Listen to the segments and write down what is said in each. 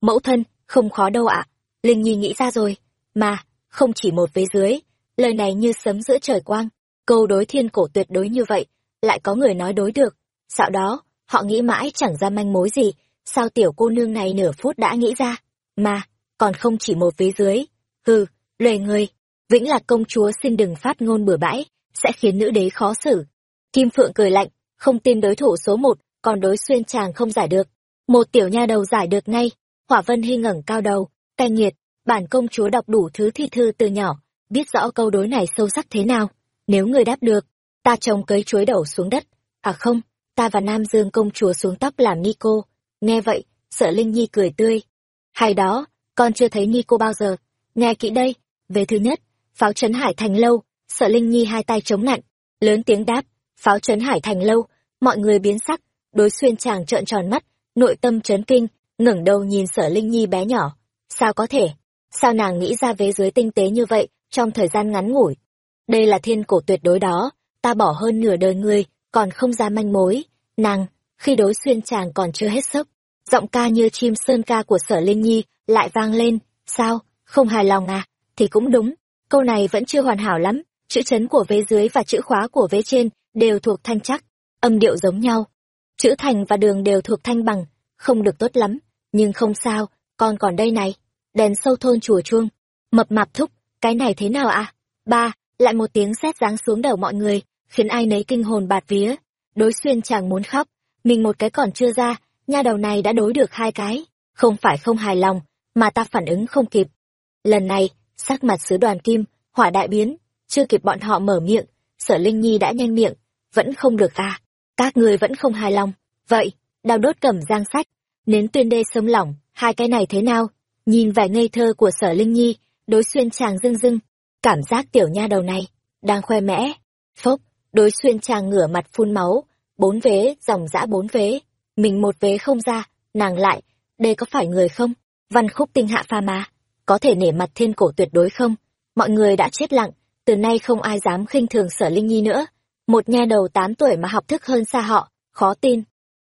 mẫu thân, không khó đâu ạ. Linh nhi nghĩ ra rồi. Mà, không chỉ một vế dưới, lời này như sấm giữa trời quang. Câu đối thiên cổ tuyệt đối như vậy, lại có người nói đối được. Sau đó, họ nghĩ mãi chẳng ra manh mối gì, sao tiểu cô nương này nửa phút đã nghĩ ra. Mà, còn không chỉ một vế dưới. Hừ lời người. Vĩnh lạc công chúa xin đừng phát ngôn bừa bãi, sẽ khiến nữ đế khó xử. Kim phượng cười lạnh, không tin đối thủ số một, còn đối xuyên chàng không giải được. Một tiểu nha đầu giải được ngay hỏa vân hy ngẩng cao đầu cay nghiệt bản công chúa đọc đủ thứ thi thư từ nhỏ, biết rõ câu đối này sâu sắc thế nào. Nếu người đáp được, ta trồng cấy chuối đổ xuống đất. À không, ta và nam dương công chúa xuống tóc làm ni cô. Nghe vậy, sợ linh nhi cười tươi. Hay đó, con chưa thấy ni cô bao giờ. Nghe kỹ đây, về thứ nhất, pháo trấn hải thành lâu, sợ linh nhi hai tay chống nạnh lớn tiếng đáp, pháo trấn hải thành lâu, mọi người biến sắc, đối xuyên chàng trợn tròn mắt, nội tâm chấn kinh ngẩng đầu nhìn sở linh nhi bé nhỏ. Sao có thể? Sao nàng nghĩ ra vế dưới tinh tế như vậy, trong thời gian ngắn ngủi? Đây là thiên cổ tuyệt đối đó, ta bỏ hơn nửa đời người còn không ra manh mối. Nàng, khi đối xuyên chàng còn chưa hết sức. giọng ca như chim sơn ca của sở linh nhi lại vang lên. Sao? Không hài lòng à? Thì cũng đúng. Câu này vẫn chưa hoàn hảo lắm. Chữ chấn của vế dưới và chữ khóa của vế trên đều thuộc thanh chắc, âm điệu giống nhau. Chữ thành và đường đều thuộc thanh bằng, không được tốt lắm nhưng không sao, con còn đây này. Đèn sâu thôn chùa chuông. Mập mạp thúc, cái này thế nào ạ ba, lại một tiếng sét giáng xuống đầu mọi người, khiến ai nấy kinh hồn bạt vía. Đối xuyên chàng muốn khóc, mình một cái còn chưa ra, nha đầu này đã đối được hai cái. Không phải không hài lòng, mà ta phản ứng không kịp. Lần này, sắc mặt sứ đoàn kim, hỏa đại biến, chưa kịp bọn họ mở miệng, sở linh nhi đã nhanh miệng, vẫn không được à? Các người vẫn không hài lòng. Vậy, đào đốt cầm giang sách nến tuyên đê sông lỏng hai cái này thế nào? Nhìn vẻ ngây thơ của sở linh nhi đối xuyên chàng rưng rưng, cảm giác tiểu nha đầu này đang khoe mẽ. Phốc đối xuyên chàng ngửa mặt phun máu. Bốn vế dòng dã bốn vế. Mình một vế không ra nàng lại đây có phải người không? Văn khúc tinh hạ pha mà có thể nể mặt thiên cổ tuyệt đối không? Mọi người đã chết lặng từ nay không ai dám khinh thường sở linh nhi nữa. Một nha đầu tám tuổi mà học thức hơn xa họ khó tin.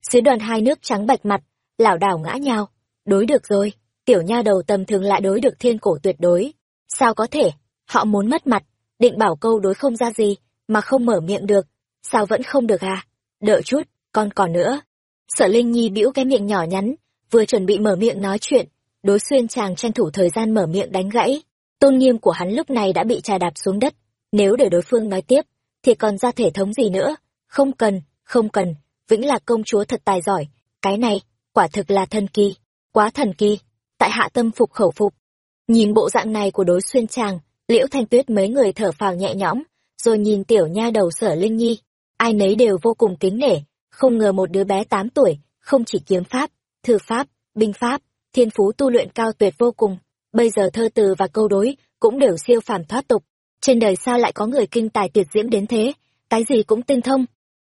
Sứ đoàn hai nước trắng bạch mặt lảo đảo ngã nhau đối được rồi, tiểu nha đầu tầm thường lại đối được thiên cổ tuyệt đối. Sao có thể? Họ muốn mất mặt, định bảo câu đối không ra gì, mà không mở miệng được. Sao vẫn không được à? Đợi chút, con còn nữa. Sở linh nhi bĩu cái miệng nhỏ nhắn, vừa chuẩn bị mở miệng nói chuyện. Đối xuyên chàng tranh thủ thời gian mở miệng đánh gãy. Tôn nghiêm của hắn lúc này đã bị trà đạp xuống đất. Nếu để đối phương nói tiếp, thì còn ra thể thống gì nữa? Không cần không cần. Vĩnh là công chúa thật tài giỏi. Cái này quả thực là thần kỳ, quá thần kỳ. Tại hạ tâm phục khẩu phục. Nhìn bộ dạng này của đối xuyên chàng, liễu thanh tuyết mấy người thở phào nhẹ nhõm, rồi nhìn tiểu nha đầu sở linh nhi. Ai nấy đều vô cùng kính nể, không ngờ một đứa bé tám tuổi, không chỉ kiếm pháp, thư pháp, binh pháp, thiên phú tu luyện cao tuyệt vô cùng, bây giờ thơ từ và câu đối cũng đều siêu phàm thoát tục. Trên đời sao lại có người kinh tài tuyệt diễm đến thế? Cái gì cũng tinh thông?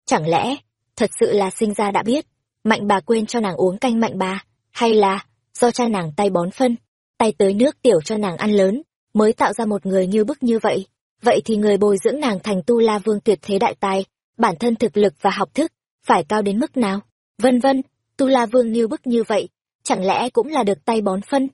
Chẳng lẽ, thật sự là sinh ra đã biết? Mạnh bà quên cho nàng uống canh mạnh bà, hay là do cha nàng tay bón phân, tay tới nước tiểu cho nàng ăn lớn, mới tạo ra một người như bức như vậy. Vậy thì người bồi dưỡng nàng thành tu la vương tuyệt thế đại tài, bản thân thực lực và học thức phải cao đến mức nào? Vân vân, tu la vương như bức như vậy, chẳng lẽ cũng là được tay bón phân?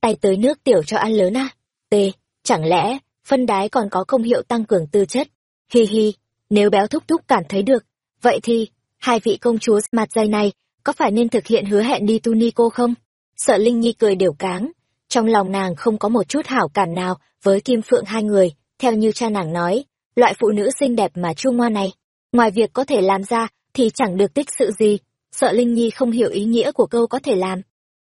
Tay tới nước tiểu cho ăn lớn à? T, chẳng lẽ phân đái còn có công hiệu tăng cường tư chất? Hi hi, nếu béo thúc thúc cảm thấy được, vậy thì hai vị công chúa mặt dày này, có phải nên thực hiện hứa hẹn đi tu ni cô không? Sợ linh nhi cười đều cáng. Trong lòng nàng không có một chút hảo cảm nào với kim phượng hai người. Theo như cha nàng nói, loại phụ nữ xinh đẹp mà chu ngoa này, ngoài việc có thể làm ra thì chẳng được tích sự gì. Sợ linh nhi không hiểu ý nghĩa của câu có thể làm,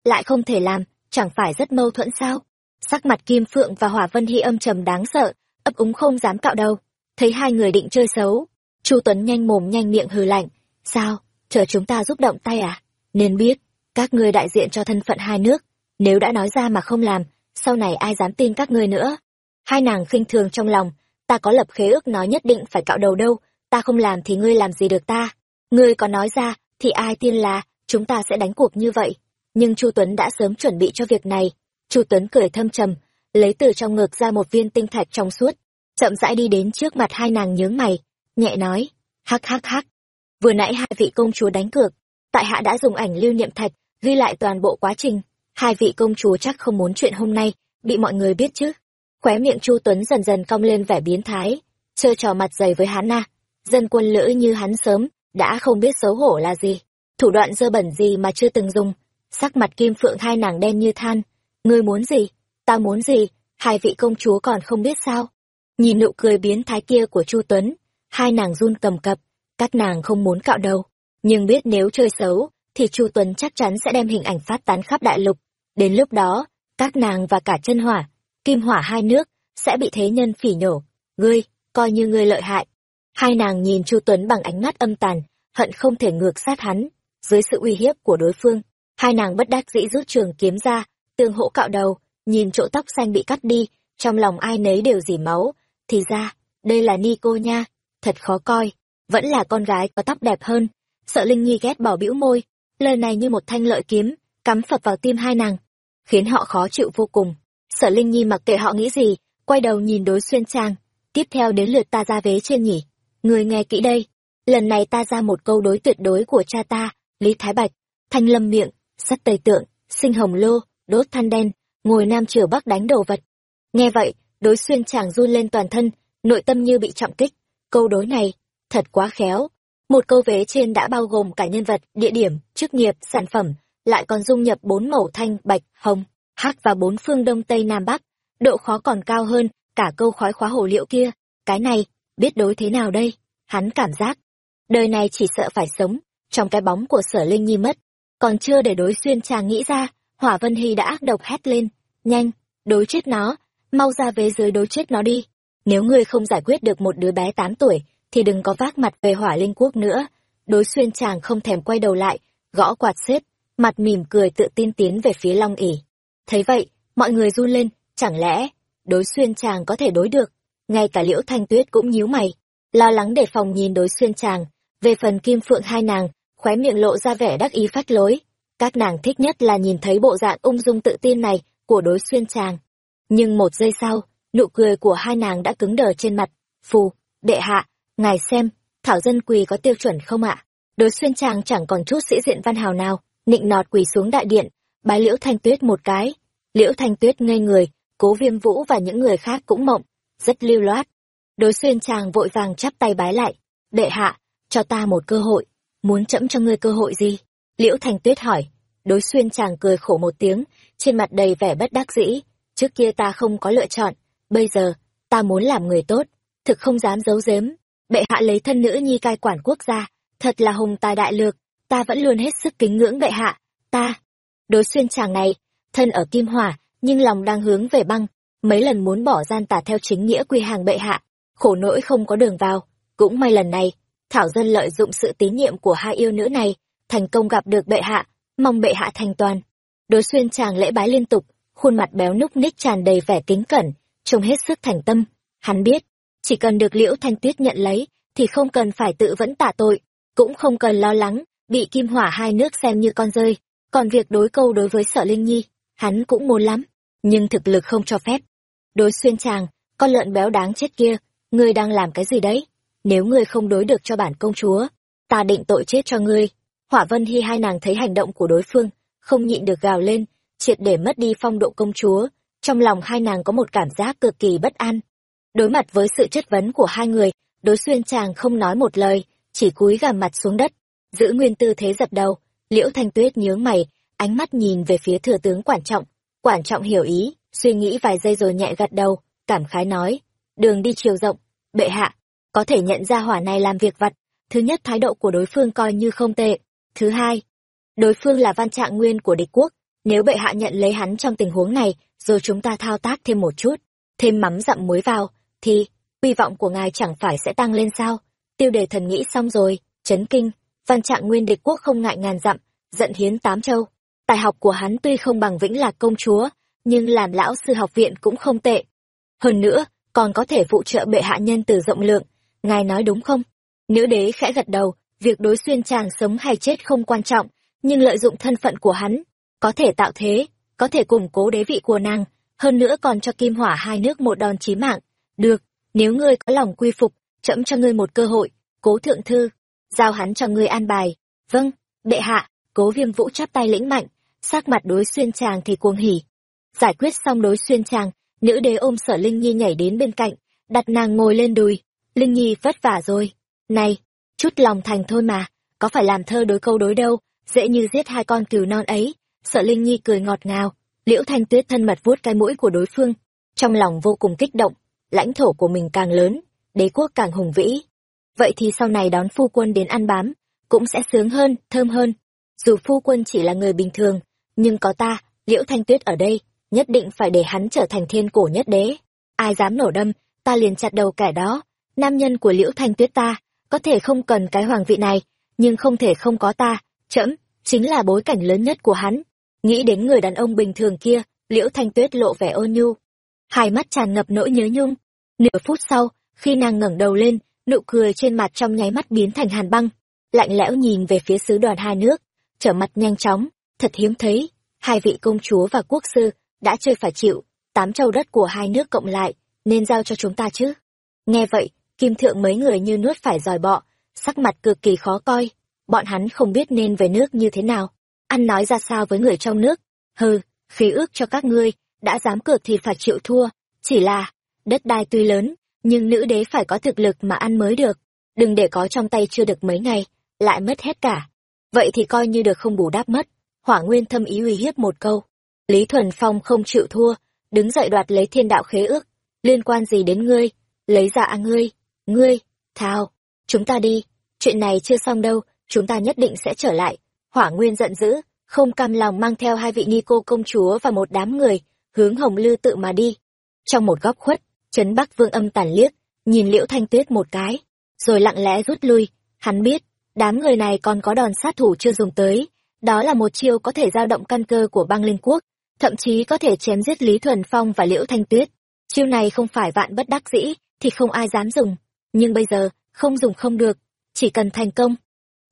lại không thể làm, chẳng phải rất mâu thuẫn sao? Sắc mặt kim phượng và hỏa vân hy âm trầm đáng sợ, ấp úng không dám cạo đầu. Thấy hai người định chơi xấu, chu tuấn nhanh mồm nhanh miệng hừ lạnh sao? Chờ chúng ta giúp động tay à? Nên biết, các ngươi đại diện cho thân phận hai nước, nếu đã nói ra mà không làm, sau này ai dám tin các ngươi nữa? Hai nàng khinh thường trong lòng, ta có lập khế ước nói nhất định phải cạo đầu đâu, ta không làm thì ngươi làm gì được ta? Ngươi có nói ra, thì ai tin là, chúng ta sẽ đánh cuộc như vậy? Nhưng chu tuấn đã sớm chuẩn bị cho việc này. Chu tuấn cười thâm trầm, lấy từ trong ngực ra một viên tinh thạch trong suốt, chậm rãi đi đến trước mặt hai nàng nhướng mày, nhẹ nói, hắc hắc hắc vừa nãy hai vị công chúa đánh cược, tại hạ đã dùng ảnh lưu niệm thạch, ghi lại toàn bộ quá trình. Hai vị công chúa chắc không muốn chuyện hôm nay, bị mọi người biết chứ. Khóe miệng chu tuấn dần dần cong lên vẻ biến thái chơi trò mặt dày với hắn à. Dân quân lữ như hắn sớm, đã không biết xấu hổ là gì. Thủ đoạn dơ bẩn gì mà chưa từng dùng. Sắc mặt kim phượng hai nàng đen như than. Ngươi muốn gì? Ta muốn gì? Hai vị công chúa còn không biết sao? Nhìn nụ cười biến thái kia của chu tuấn, hai nàng run cầm cập các nàng không muốn cạo đầu nhưng biết nếu chơi xấu, thì chu tuấn chắc chắn sẽ đem hình ảnh phát tán khắp đại lục. Đến lúc đó, các nàng và cả chân hỏa, kim hỏa hai nước sẽ bị thế nhân phỉ nhổ. Ngươi, coi như ngươi lợi hại. Hai nàng nhìn chu tuấn bằng ánh mắt âm tàn, hận không thể ngược sát hắn. Dưới sự uy hiếp của đối phương, hai nàng bất đắc dĩ rút trường kiếm ra, tương hỗ cạo đầu, nhìn chỗ tóc xanh bị cắt đi, trong lòng ai nấy đều dỉ máu. Thì ra, đây là ni cô nha, thật khó coi vẫn là con gái có tóc đẹp hơn. Sợ linh nhi ghét bỏ bĩu môi. Lời này như một thanh lợi kiếm, cắm phập vào tim hai nàng, khiến họ khó chịu vô cùng. Sở linh nhi mặc kệ họ nghĩ gì, quay đầu nhìn đối xuyên trang. Tiếp theo đến lượt ta ra vế trên nhỉ. Người nghe kỹ đây. Lần này ta ra một câu đối tuyệt đối của cha ta, lý thái bạch. Thanh lâm miệng sắt tây tượng sinh hồng lô, đốt than đen, ngồi nam chửa bắc đánh đồ vật. Nghe vậy, đối xuyên chàng run lên toàn thân, nội tâm như bị trọng kích. Câu đối này thật quá khéo. Một câu vế trên đã bao gồm cả nhân vật, địa điểm, chức nghiệp, sản phẩm, lại còn dung nhập bốn màu thanh, bạch, hồng, hắc và bốn phương đông tây nam bắc. Độ khó còn cao hơn cả câu khói khóa hồ liệu kia. Cái này, biết đối thế nào đây? Hắn cảm giác, đời này chỉ sợ phải sống trong cái bóng của sở linh nhi mất. Còn chưa để đối xuyên chàng nghĩ ra, hỏa vân hy đã ác độc hét lên. Nhanh, đối chết nó, mau ra vế dưới đối chết nó đi. Nếu ngươi không giải quyết được một đứa bé tám tuổi thì đừng có vác mặt về hỏa linh quốc nữa. Đối xuyên chàng không thèm quay đầu lại, gõ quạt xếp, mặt mỉm cười tự tin tiến về phía long ỉ. Thấy vậy, mọi người run lên, chẳng lẽ đối xuyên chàng có thể đối được? Ngay cả liễu thanh tuyết cũng nhíu mày, lo lắng để phòng nhìn đối xuyên chàng. Về phần kim phượng hai nàng, khóe miệng lộ ra vẻ đắc ý phát lối. Các nàng thích nhất là nhìn thấy bộ dạng ung dung tự tin này của đối xuyên chàng. Nhưng một giây sau, nụ cười của hai nàng đã cứng đờ trên mặt. Phù, đệ hạ ngài xem, thảo dân quỳ có tiêu chuẩn không ạ? Đối xuyên chàng chẳng còn chút sĩ diện văn hào nào. Nịnh nọt quỳ xuống đại điện, bái liễu thanh tuyết một cái. Liễu thanh tuyết ngây người, cố viêm vũ và những người khác cũng mộng, rất lưu loát. Đối xuyên chàng vội vàng chắp tay bái lại. Đệ hạ, cho ta một cơ hội. Muốn chẫm cho ngươi cơ hội gì? Liễu thanh tuyết hỏi. Đối xuyên chàng cười khổ một tiếng, trên mặt đầy vẻ bất đắc dĩ. Trước kia ta không có lựa chọn, bây giờ, ta muốn làm người tốt. Thực không dám giấu giếm bệ hạ lấy thân nữ nhi cai quản quốc gia, thật là hùng tài đại lược, ta vẫn luôn hết sức kính ngưỡng bệ hạ, ta. Đối xuyên chàng này, thân ở kim hỏa, nhưng lòng đang hướng về băng, mấy lần muốn bỏ gian tả theo chính nghĩa quy hàng bệ hạ, khổ nỗi không có đường vào. Cũng may lần này, thảo dân lợi dụng sự tín nhiệm của hai yêu nữ này, thành công gặp được bệ hạ, mong bệ hạ thành toàn. Đối xuyên chàng lễ bái liên tục, khuôn mặt béo núc ních tràn đầy vẻ kính cẩn, trông hết sức thành tâm, hắn biết chỉ cần được liễu thanh tuyết nhận lấy, thì không cần phải tự vẫn tạ tội, cũng không cần lo lắng, bị kim hỏa hai nước xem như con rơi. Còn việc đối câu đối với sở linh nhi, hắn cũng muốn lắm, nhưng thực lực không cho phép. Đối xuyên chàng, con lợn béo đáng chết kia, ngươi đang làm cái gì đấy? Nếu ngươi không đối được cho bản công chúa, ta định tội chết cho ngươi. Hỏa vân hy hai nàng thấy hành động của đối phương, không nhịn được gào lên, triệt để mất đi phong độ công chúa. Trong lòng hai nàng có một cảm giác cực kỳ bất an đối mặt với sự chất vấn của hai người đối xuyên chàng không nói một lời, chỉ cúi gằm mặt xuống đất, giữ nguyên tư thế dập đầu. Liễu thanh tuyết nhướng mày, ánh mắt nhìn về phía thừa tướng quản trọng. Quản trọng hiểu ý, suy nghĩ vài giây rồi nhẹ gật đầu, cảm khái nói, đường đi chiều rộng, bệ hạ, có thể nhận ra hỏa này làm việc vặt. Thứ nhất, thái độ của đối phương coi như không tệ. Thứ hai, đối phương là văn trạng nguyên của địch quốc. Nếu bệ hạ nhận lấy hắn trong tình huống này, rồi chúng ta thao tác thêm một chút, thêm mắm dặm muối vào thì, hy vọng của ngài chẳng phải sẽ tăng lên sao? Tiêu đề thần nghĩ xong rồi, chấn kinh. Văn trạng nguyên địch quốc không ngại ngàn dặm, giận hiến tám châu. Tài học của hắn tuy không bằng vĩnh lạc công chúa, nhưng làm lão sư học viện cũng không tệ. Hơn nữa, còn có thể phụ trợ bệ hạ nhân từ rộng lượng. Ngài nói đúng không? Nữ đế khẽ gật đầu, việc đối xuyên chàng sống hay chết không quan trọng, nhưng lợi dụng thân phận của hắn, có thể tạo thế, có thể củng cố đế vị của nàng, hơn nữa còn cho kim hỏa hai nước một đòn chí mạng được nếu ngươi có lòng quy phục trẫm cho ngươi một cơ hội cố thượng thư giao hắn cho ngươi an bài vâng bệ hạ cố viêm vũ chắp tay lĩnh mạnh sắc mặt đối xuyên chàng thì cuồng hỉ. Giải quyết xong đối xuyên chàng, nữ đế ôm sở Linh Nhi nhảy đến bên cạnh, đặt nàng ngồi lên đùi. Linh Nhi vất vả rồi. Này, chút lòng thành thôi mà, có phải làm thơ đối câu đối đâu, dễ như giết hai con cừu non ấy. Sở Linh Nhi cười ngọt ngào, liễu thanh tuyết thân mật vuốt cái mũi của đối phương, trong lòng vô cùng kích động, lãnh thổ của mình càng lớn, đế quốc càng hùng vĩ. Vậy thì sau này đón phu quân đến ăn bám, cũng sẽ sướng hơn, thơm hơn. Dù phu quân chỉ là người bình thường, nhưng có ta, liễu thanh tuyết ở đây, nhất định phải để hắn trở thành thiên cổ nhất đế. Ai dám nổ đâm, ta liền chặt đầu kẻ đó. Nam nhân của liễu thanh tuyết ta, có thể không cần cái hoàng vị này, nhưng không thể không có ta, trẫm chính là bối cảnh lớn nhất của hắn. Nghĩ đến người đàn ông bình thường kia, liễu thanh tuyết lộ vẻ ôn nhu. Hai mắt tràn ngập nỗi nhớ nhung. Nửa phút sau, khi nàng ngẩng đầu lên, nụ cười trên mặt trong nháy mắt biến thành hàn băng. Lạnh lẽo nhìn về phía sứ đoàn hai nước, trở mặt nhanh chóng, thật hiếm thấy. Hai vị công chúa và quốc sư đã chơi phải chịu, tám châu đất của hai nước cộng lại, nên giao cho chúng ta chứ. Nghe vậy, kim thượng mấy người như nuốt phải dòi bọ, sắc mặt cực kỳ khó coi. Bọn hắn không biết nên về nước như thế nào, ăn nói ra sao với người trong nước. Hừ, khí ước cho các ngươi, đã dám cược thì phải chịu thua. Chỉ là, đất đai tuy lớn, nhưng nữ đế phải có thực lực mà ăn mới được. Đừng để có trong tay chưa được mấy ngày, lại mất hết cả. Vậy thì coi như được không bù đáp mất. Hỏa Nguyên thâm ý uy hiếp một câu. Lý Thuần Phong không chịu thua, đứng dậy đoạt lấy thiên đạo khế ước. Liên quan gì đến ngươi? Lấy ra à ngươi? Ngươi? Thao! Chúng ta đi. Chuyện này chưa xong đâu, chúng ta nhất định sẽ trở lại. Hỏa Nguyên giận dữ, không cam lòng mang theo hai vị ni cô công chúa và một đám người, hướng Hồng Lư tự mà đi. Trong một góc khuất, Trấn Bắc Vương âm tàn liếc, nhìn Liễu Thanh Tuyết một cái, rồi lặng lẽ rút lui. Hắn biết, đám người này còn có đòn sát thủ chưa dùng tới, đó là một chiêu có thể dao động căn cơ của băng linh quốc, thậm chí có thể chém giết Lý Thuần Phong và Liễu Thanh Tuyết. Chiêu này không phải vạn bất đắc dĩ, thì không ai dám dùng. Nhưng bây giờ, không dùng không được, chỉ cần thành công,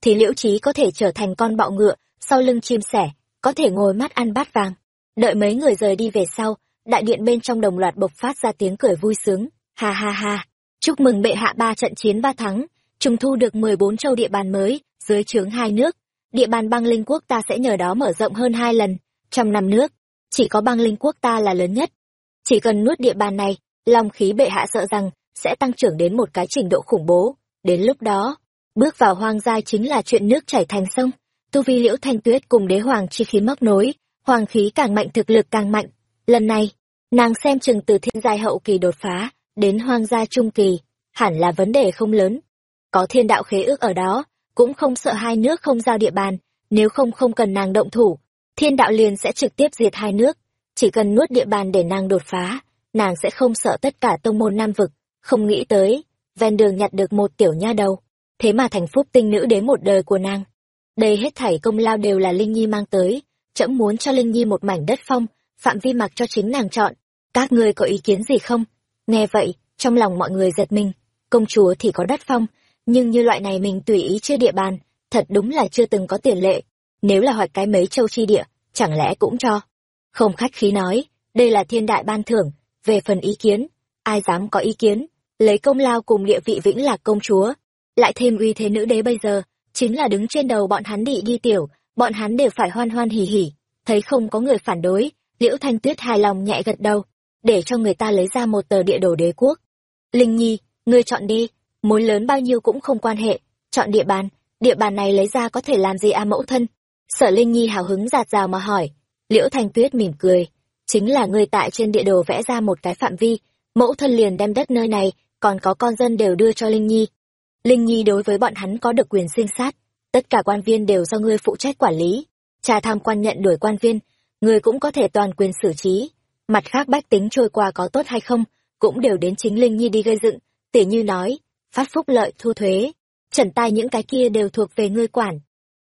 thì Liễu Trí có thể trở thành con bọ ngựa, sau lưng chim sẻ, có thể ngồi mắt ăn bát vàng. Đợi mấy người rời đi về sau, đại điện bên trong đồng loạt bộc phát ra tiếng cười vui sướng. Ha ha ha, chúc mừng bệ hạ ba trận chiến ba thắng, trùng thu được 14 châu địa bàn mới, dưới trướng hai nước. Địa bàn băng linh quốc ta sẽ nhờ đó mở rộng hơn hai lần. Trong năm nước, chỉ có băng linh quốc ta là lớn nhất. Chỉ cần nuốt địa bàn này, long khí bệ hạ sợ rằng sẽ tăng trưởng đến một cái trình độ khủng bố. Đến lúc đó, bước vào hoang gia chính là chuyện nước chảy thành sông. Tu vi liễu thanh tuyết cùng đế hoàng chi khí móc nối, hoàng khí càng mạnh thực lực càng mạnh. Lần này, nàng xem chừng từ thiên giai hậu kỳ đột phá, đến hoang gia trung kỳ, hẳn là vấn đề không lớn. Có thiên đạo khế ước ở đó, cũng không sợ hai nước không giao địa bàn, nếu không không cần nàng động thủ, thiên đạo liền sẽ trực tiếp diệt hai nước. Chỉ cần nuốt địa bàn để nàng đột phá, nàng sẽ không sợ tất cả tông môn nam vực, không nghĩ tới, ven đường nhặt được một tiểu nha đầu, thế mà thành phúc tinh nữ đến một đời của nàng. Đây hết thảy công lao đều là Linh Nhi mang tới, trẫm muốn cho Linh Nhi một mảnh đất phong, phạm vi mặc cho chính nàng chọn. Các ngươi có ý kiến gì không? Nghe vậy, trong lòng mọi người giật mình, công chúa thì có đất phong, nhưng như loại này mình tùy ý chia địa bàn, thật đúng là chưa từng có tiền lệ. Nếu là hoạch cái mấy châu chi địa, chẳng lẽ cũng cho. Không khách khí nói, đây là thiên đại ban thưởng, về phần ý kiến, ai dám có ý kiến, lấy công lao cùng địa vị vĩnh lạc công chúa, lại thêm uy thế nữ đế bây giờ, chính là đứng trên đầu bọn hắn đi đi tiểu, bọn hắn đều phải hoan hoan hỉ hỉ, thấy không có người phản đối, liễu thanh tuyết hài lòng nhẹ gật đầu, để cho người ta lấy ra một tờ địa đồ đế quốc. Linh Nhi, ngươi chọn đi, mối lớn bao nhiêu cũng không quan hệ, chọn địa bàn, địa bàn này lấy ra có thể làm gì à mẫu thân? Sở Linh Nhi hào hứng giạt rào mà hỏi, liễu thanh tuyết mỉm cười, chính là ngươi tại trên địa đồ vẽ ra một cái phạm vi, mẫu thân liền đem đất nơi này, còn có con dân đều đưa cho Linh Nhi. Linh Nhi đối với bọn hắn có được quyền sinh sát, tất cả quan viên đều do ngươi phụ trách quản lý. Trà tham quan nhận đuổi quan viên, ngươi cũng có thể toàn quyền xử trí. Mặt khác bách tính trôi qua có tốt hay không, cũng đều đến chính Linh Nhi đi gây dựng, tỉ như nói, phát phúc lợi thu thuế, trần tai những cái kia đều thuộc về ngươi quản.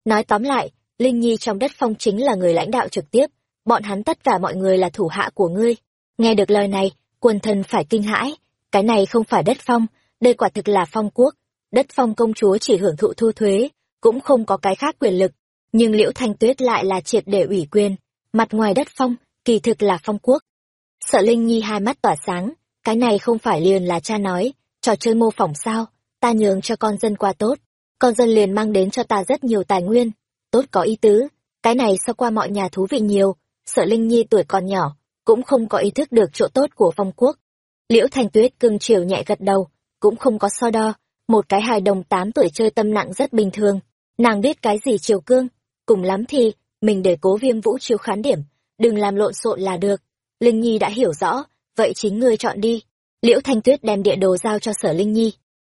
Nói tóm lại, Linh Nhi trong đất phong chính là người lãnh đạo trực tiếp, bọn hắn tất cả mọi người là thủ hạ của ngươi. Nghe được lời này, quần thần phải kinh hãi, cái này không phải đất phong, đây quả thực là phong quốc, đất phong công chúa chỉ hưởng thụ thu thuế, cũng không có cái khác quyền lực, nhưng Liễu Thanh Tuyết lại là triệt để ủy quyền, mặt ngoài đất phong, kỳ thực là phong quốc. Sợ Linh Nhi hai mắt tỏa sáng, cái này không phải liền là cha nói, trò chơi mô phỏng sao, ta nhường cho con dân qua tốt, con dân liền mang đến cho ta rất nhiều tài nguyên, tốt có ý tứ, cái này so qua mọi nhà thú vị nhiều sợ linh nhi tuổi còn nhỏ cũng không có ý thức được chỗ tốt của phong quốc liễu thanh tuyết cưng chiều nhẹ gật đầu cũng không có so đo một cái hài đồng tám tuổi chơi tâm nặng rất bình thường nàng biết cái gì triều cương? Cùng lắm thì, mình để cố viêm vũ chiếu khán điểm, đừng làm lộn xộn là được. Linh nhi đã hiểu rõ, vậy chính ngươi chọn đi. Liễu thanh tuyết đem địa đồ giao cho sở linh nhi.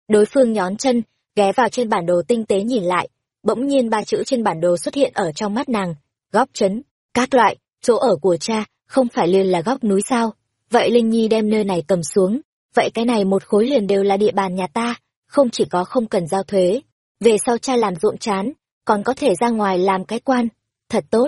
Đối phương nhón chân, ghé vào trên bản đồ tinh tế nhìn lại. Bỗng nhiên ba chữ trên bản đồ xuất hiện ở trong mắt nàng. Góc trấn, các loại, chỗ ở của cha, không phải liền là góc núi sao? Vậy linh nhi đem nơi này cầm xuống. Vậy cái này một khối liền đều là địa bàn nhà ta, không chỉ có không cần giao thuế về sau cha làm ruộng chán, còn có thể ra ngoài làm cái quan. Thật tốt.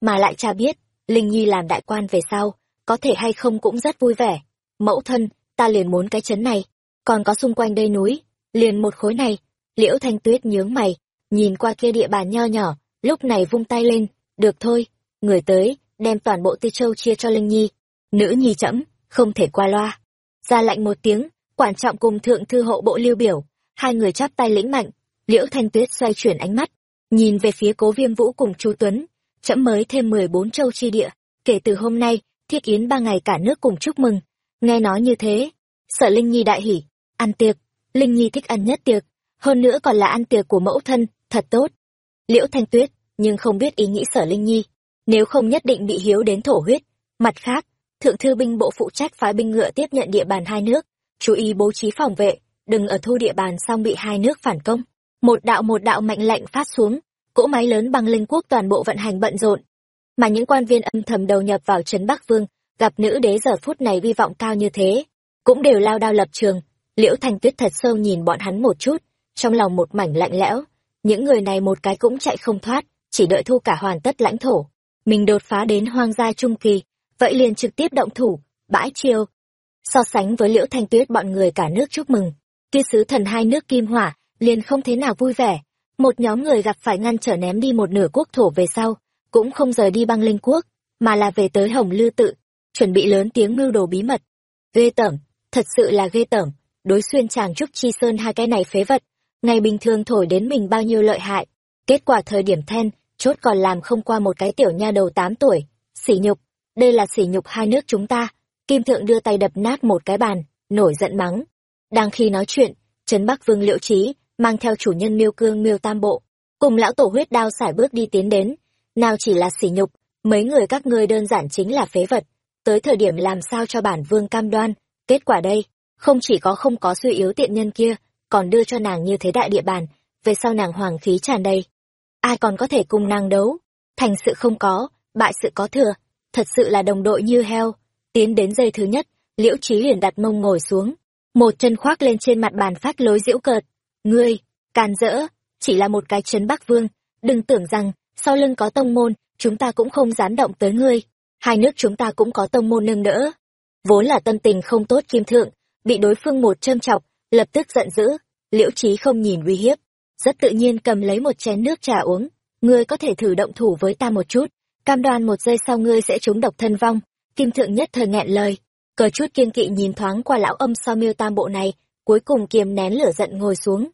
Mà lại cha biết, linh nhi làm đại quan về sau, có thể hay không cũng rất vui vẻ. Mẫu thân, ta liền muốn cái chấn này. Còn có xung quanh đây núi, liền một khối này. Liễu thanh tuyết nhướng mày, nhìn qua kia địa bàn nho nhỏ, lúc này vung tay lên, được thôi, người tới, đem toàn bộ tư châu chia cho linh nhi. Nữ nhi trẫm không thể qua loa. Ra lạnh một tiếng, quản trọng cùng thượng thư hộ bộ lưu biểu, hai người chắp tay lĩnh mạnh liễu thanh tuyết xoay chuyển ánh mắt, nhìn về phía cố viêm vũ cùng chu tuấn trẫm mới thêm mười bốn châu chi địa. Kể từ hôm nay, thiết yến ba ngày cả nước cùng chúc mừng. Nghe nói như thế, sợ linh nhi đại hỉ, ăn tiệc. Linh nhi thích ăn nhất tiệc, hơn nữa còn là ăn tiệc của mẫu thân, thật tốt. Liễu thanh tuyết, nhưng không biết ý nghĩ sở linh nhi. Nếu không nhất định bị hiếu đến thổ huyết. Mặt khác, thượng thư binh bộ phụ trách phái binh ngựa tiếp nhận địa bàn hai nước, chú ý bố trí phòng vệ, đừng ở thu địa bàn xong bị hai nước phản công một đạo một đạo mệnh lệnh phát xuống, cỗ máy lớn băng linh quốc toàn bộ vận hành bận rộn. Mà những quan viên âm thầm đầu nhập vào trấn bắc vương, gặp nữ đế giờ phút này vi vọng cao như thế, cũng đều lao đao lập trường. Liễu thanh tuyết thật sâu nhìn bọn hắn một chút, trong lòng một mảnh lạnh lẽo. Những người này một cái cũng chạy không thoát, chỉ đợi thu cả hoàn tất lãnh thổ. Mình đột phá đến hoang gia trung kỳ, vậy liền trực tiếp động thủ, bãi chiêu. So sánh với liễu thanh tuyết bọn người cả nước chúc mừng, kia sứ thần hai nước kim hỏa liền không thế nào vui vẻ. Một nhóm người gặp phải ngăn trở ném đi một nửa quốc thổ về sau, cũng không rời đi băng linh quốc, mà là về tới hồng lư tự, chuẩn bị lớn tiếng mưu đồ bí mật. Ghê tởm, thật sự là ghê tởm. Đối xuyên chàng trúc chi sơn hai cái này phế vật, ngày bình thường thổi đến mình bao nhiêu lợi hại. Kết quả thời điểm then, chốt còn làm không qua một cái tiểu nha đầu tám tuổi. Sỉ nhục, đây là sỉ nhục hai nước chúng ta. Kim thượng đưa tay đập nát một cái bàn, nổi giận mắng. Đang khi nói chuyện, trấn bắc vương liễu trí mang theo chủ nhân miêu cương miêu tam bộ, cùng lão tổ huyết đao sải bước đi tiến đến. Nào chỉ là sỉ nhục, mấy người các ngươi đơn giản chính là phế vật. Tới thời điểm làm sao cho bản vương cam đoan, kết quả đây, không chỉ có không có suy yếu tiện nhân kia, còn đưa cho nàng như thế đại địa bàn, về sau nàng hoàng khí tràn đầy. Ai còn có thể cùng nàng đấu? Thành sự không có, bại sự có thừa, thật sự là đồng đội như heo. Tiến đến giây thứ nhất, liễu trí liền đặt mông ngồi xuống, một chân khoác lên trên mặt bàn phát lối diễu cợt ngươi, càn rỡ, chỉ là một cái chấn bắc vương. Đừng tưởng rằng, sau lưng có tông môn, chúng ta cũng không dám động tới ngươi. Hai nước chúng ta cũng có tông môn nâng đỡ. Vốn là tâm tình không tốt kim thượng, bị đối phương một châm chọc, lập tức giận dữ. Liễu trí không nhìn uy hiếp, rất tự nhiên cầm lấy một chén nước trà uống. Ngươi có thể thử động thủ với ta một chút, cam đoan một giây sau ngươi sẽ trúng độc thân vong. Kim thượng nhất thời nghẹn lời, cờ chút kiên kỵ nhìn thoáng qua lão âm sao miêu tam bộ này, cuối cùng kiềm nén lửa giận ngồi xuống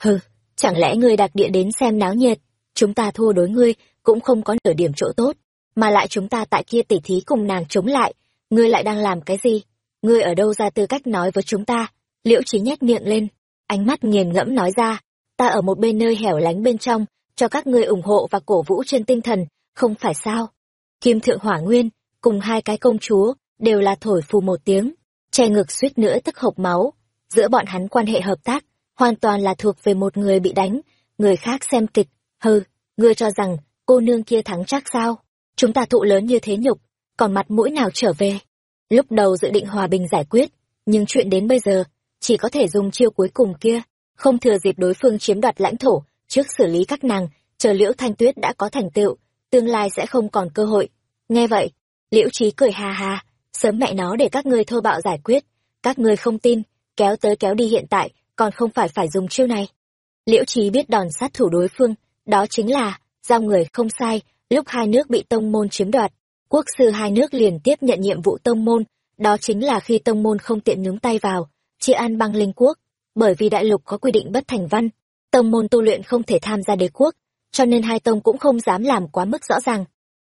hừ, chẳng lẽ ngươi đặc địa đến xem náo nhiệt? Chúng ta thua đối ngươi, cũng không có nửa điểm chỗ tốt. Mà lại chúng ta tại kia tỉ thí cùng nàng chống lại, ngươi lại đang làm cái gì? Ngươi ở đâu ra tư cách nói với chúng ta? Liễu trí nhét miệng lên, ánh mắt nghiền ngẫm nói ra, ta ở một bên nơi hẻo lánh bên trong, cho các ngươi ủng hộ và cổ vũ trên tinh thần, không phải sao? Kim thượng hỏa nguyên, cùng hai cái công chúa, đều là thổi phù một tiếng, che ngực suýt nữa tức hộc máu. Giữa bọn hắn quan hệ hợp tác hoàn toàn là thuộc về một người bị đánh. Người khác xem kịch, hừ, ngươi cho rằng cô nương kia thắng chắc sao? Chúng ta thụ lớn như thế nhục, còn mặt mũi nào trở về? Lúc đầu dự định hòa bình giải quyết, nhưng chuyện đến bây giờ, chỉ có thể dùng chiêu cuối cùng kia, không thừa dịp đối phương chiếm đoạt lãnh thổ, trước xử lý các nàng, chờ liễu thanh tuyết đã có thành tựu, tương lai sẽ không còn cơ hội. Nghe vậy, liễu trí cười ha ha, sớm mẹ nó để các ngươi thô bạo giải quyết, các ngươi không tin, kéo tới kéo đi hiện tại còn không phải phải dùng chiêu này liễu trí biết đòn sát thủ đối phương đó chính là giao người không sai lúc hai nước bị tông môn chiếm đoạt quốc sư hai nước liền tiếp nhận nhiệm vụ tông môn đó chính là khi tông môn không tiện nhúng tay vào chia an băng linh quốc bởi vì đại lục có quy định bất thành văn tông môn tu luyện không thể tham gia đế quốc cho nên hai tông cũng không dám làm quá mức rõ ràng.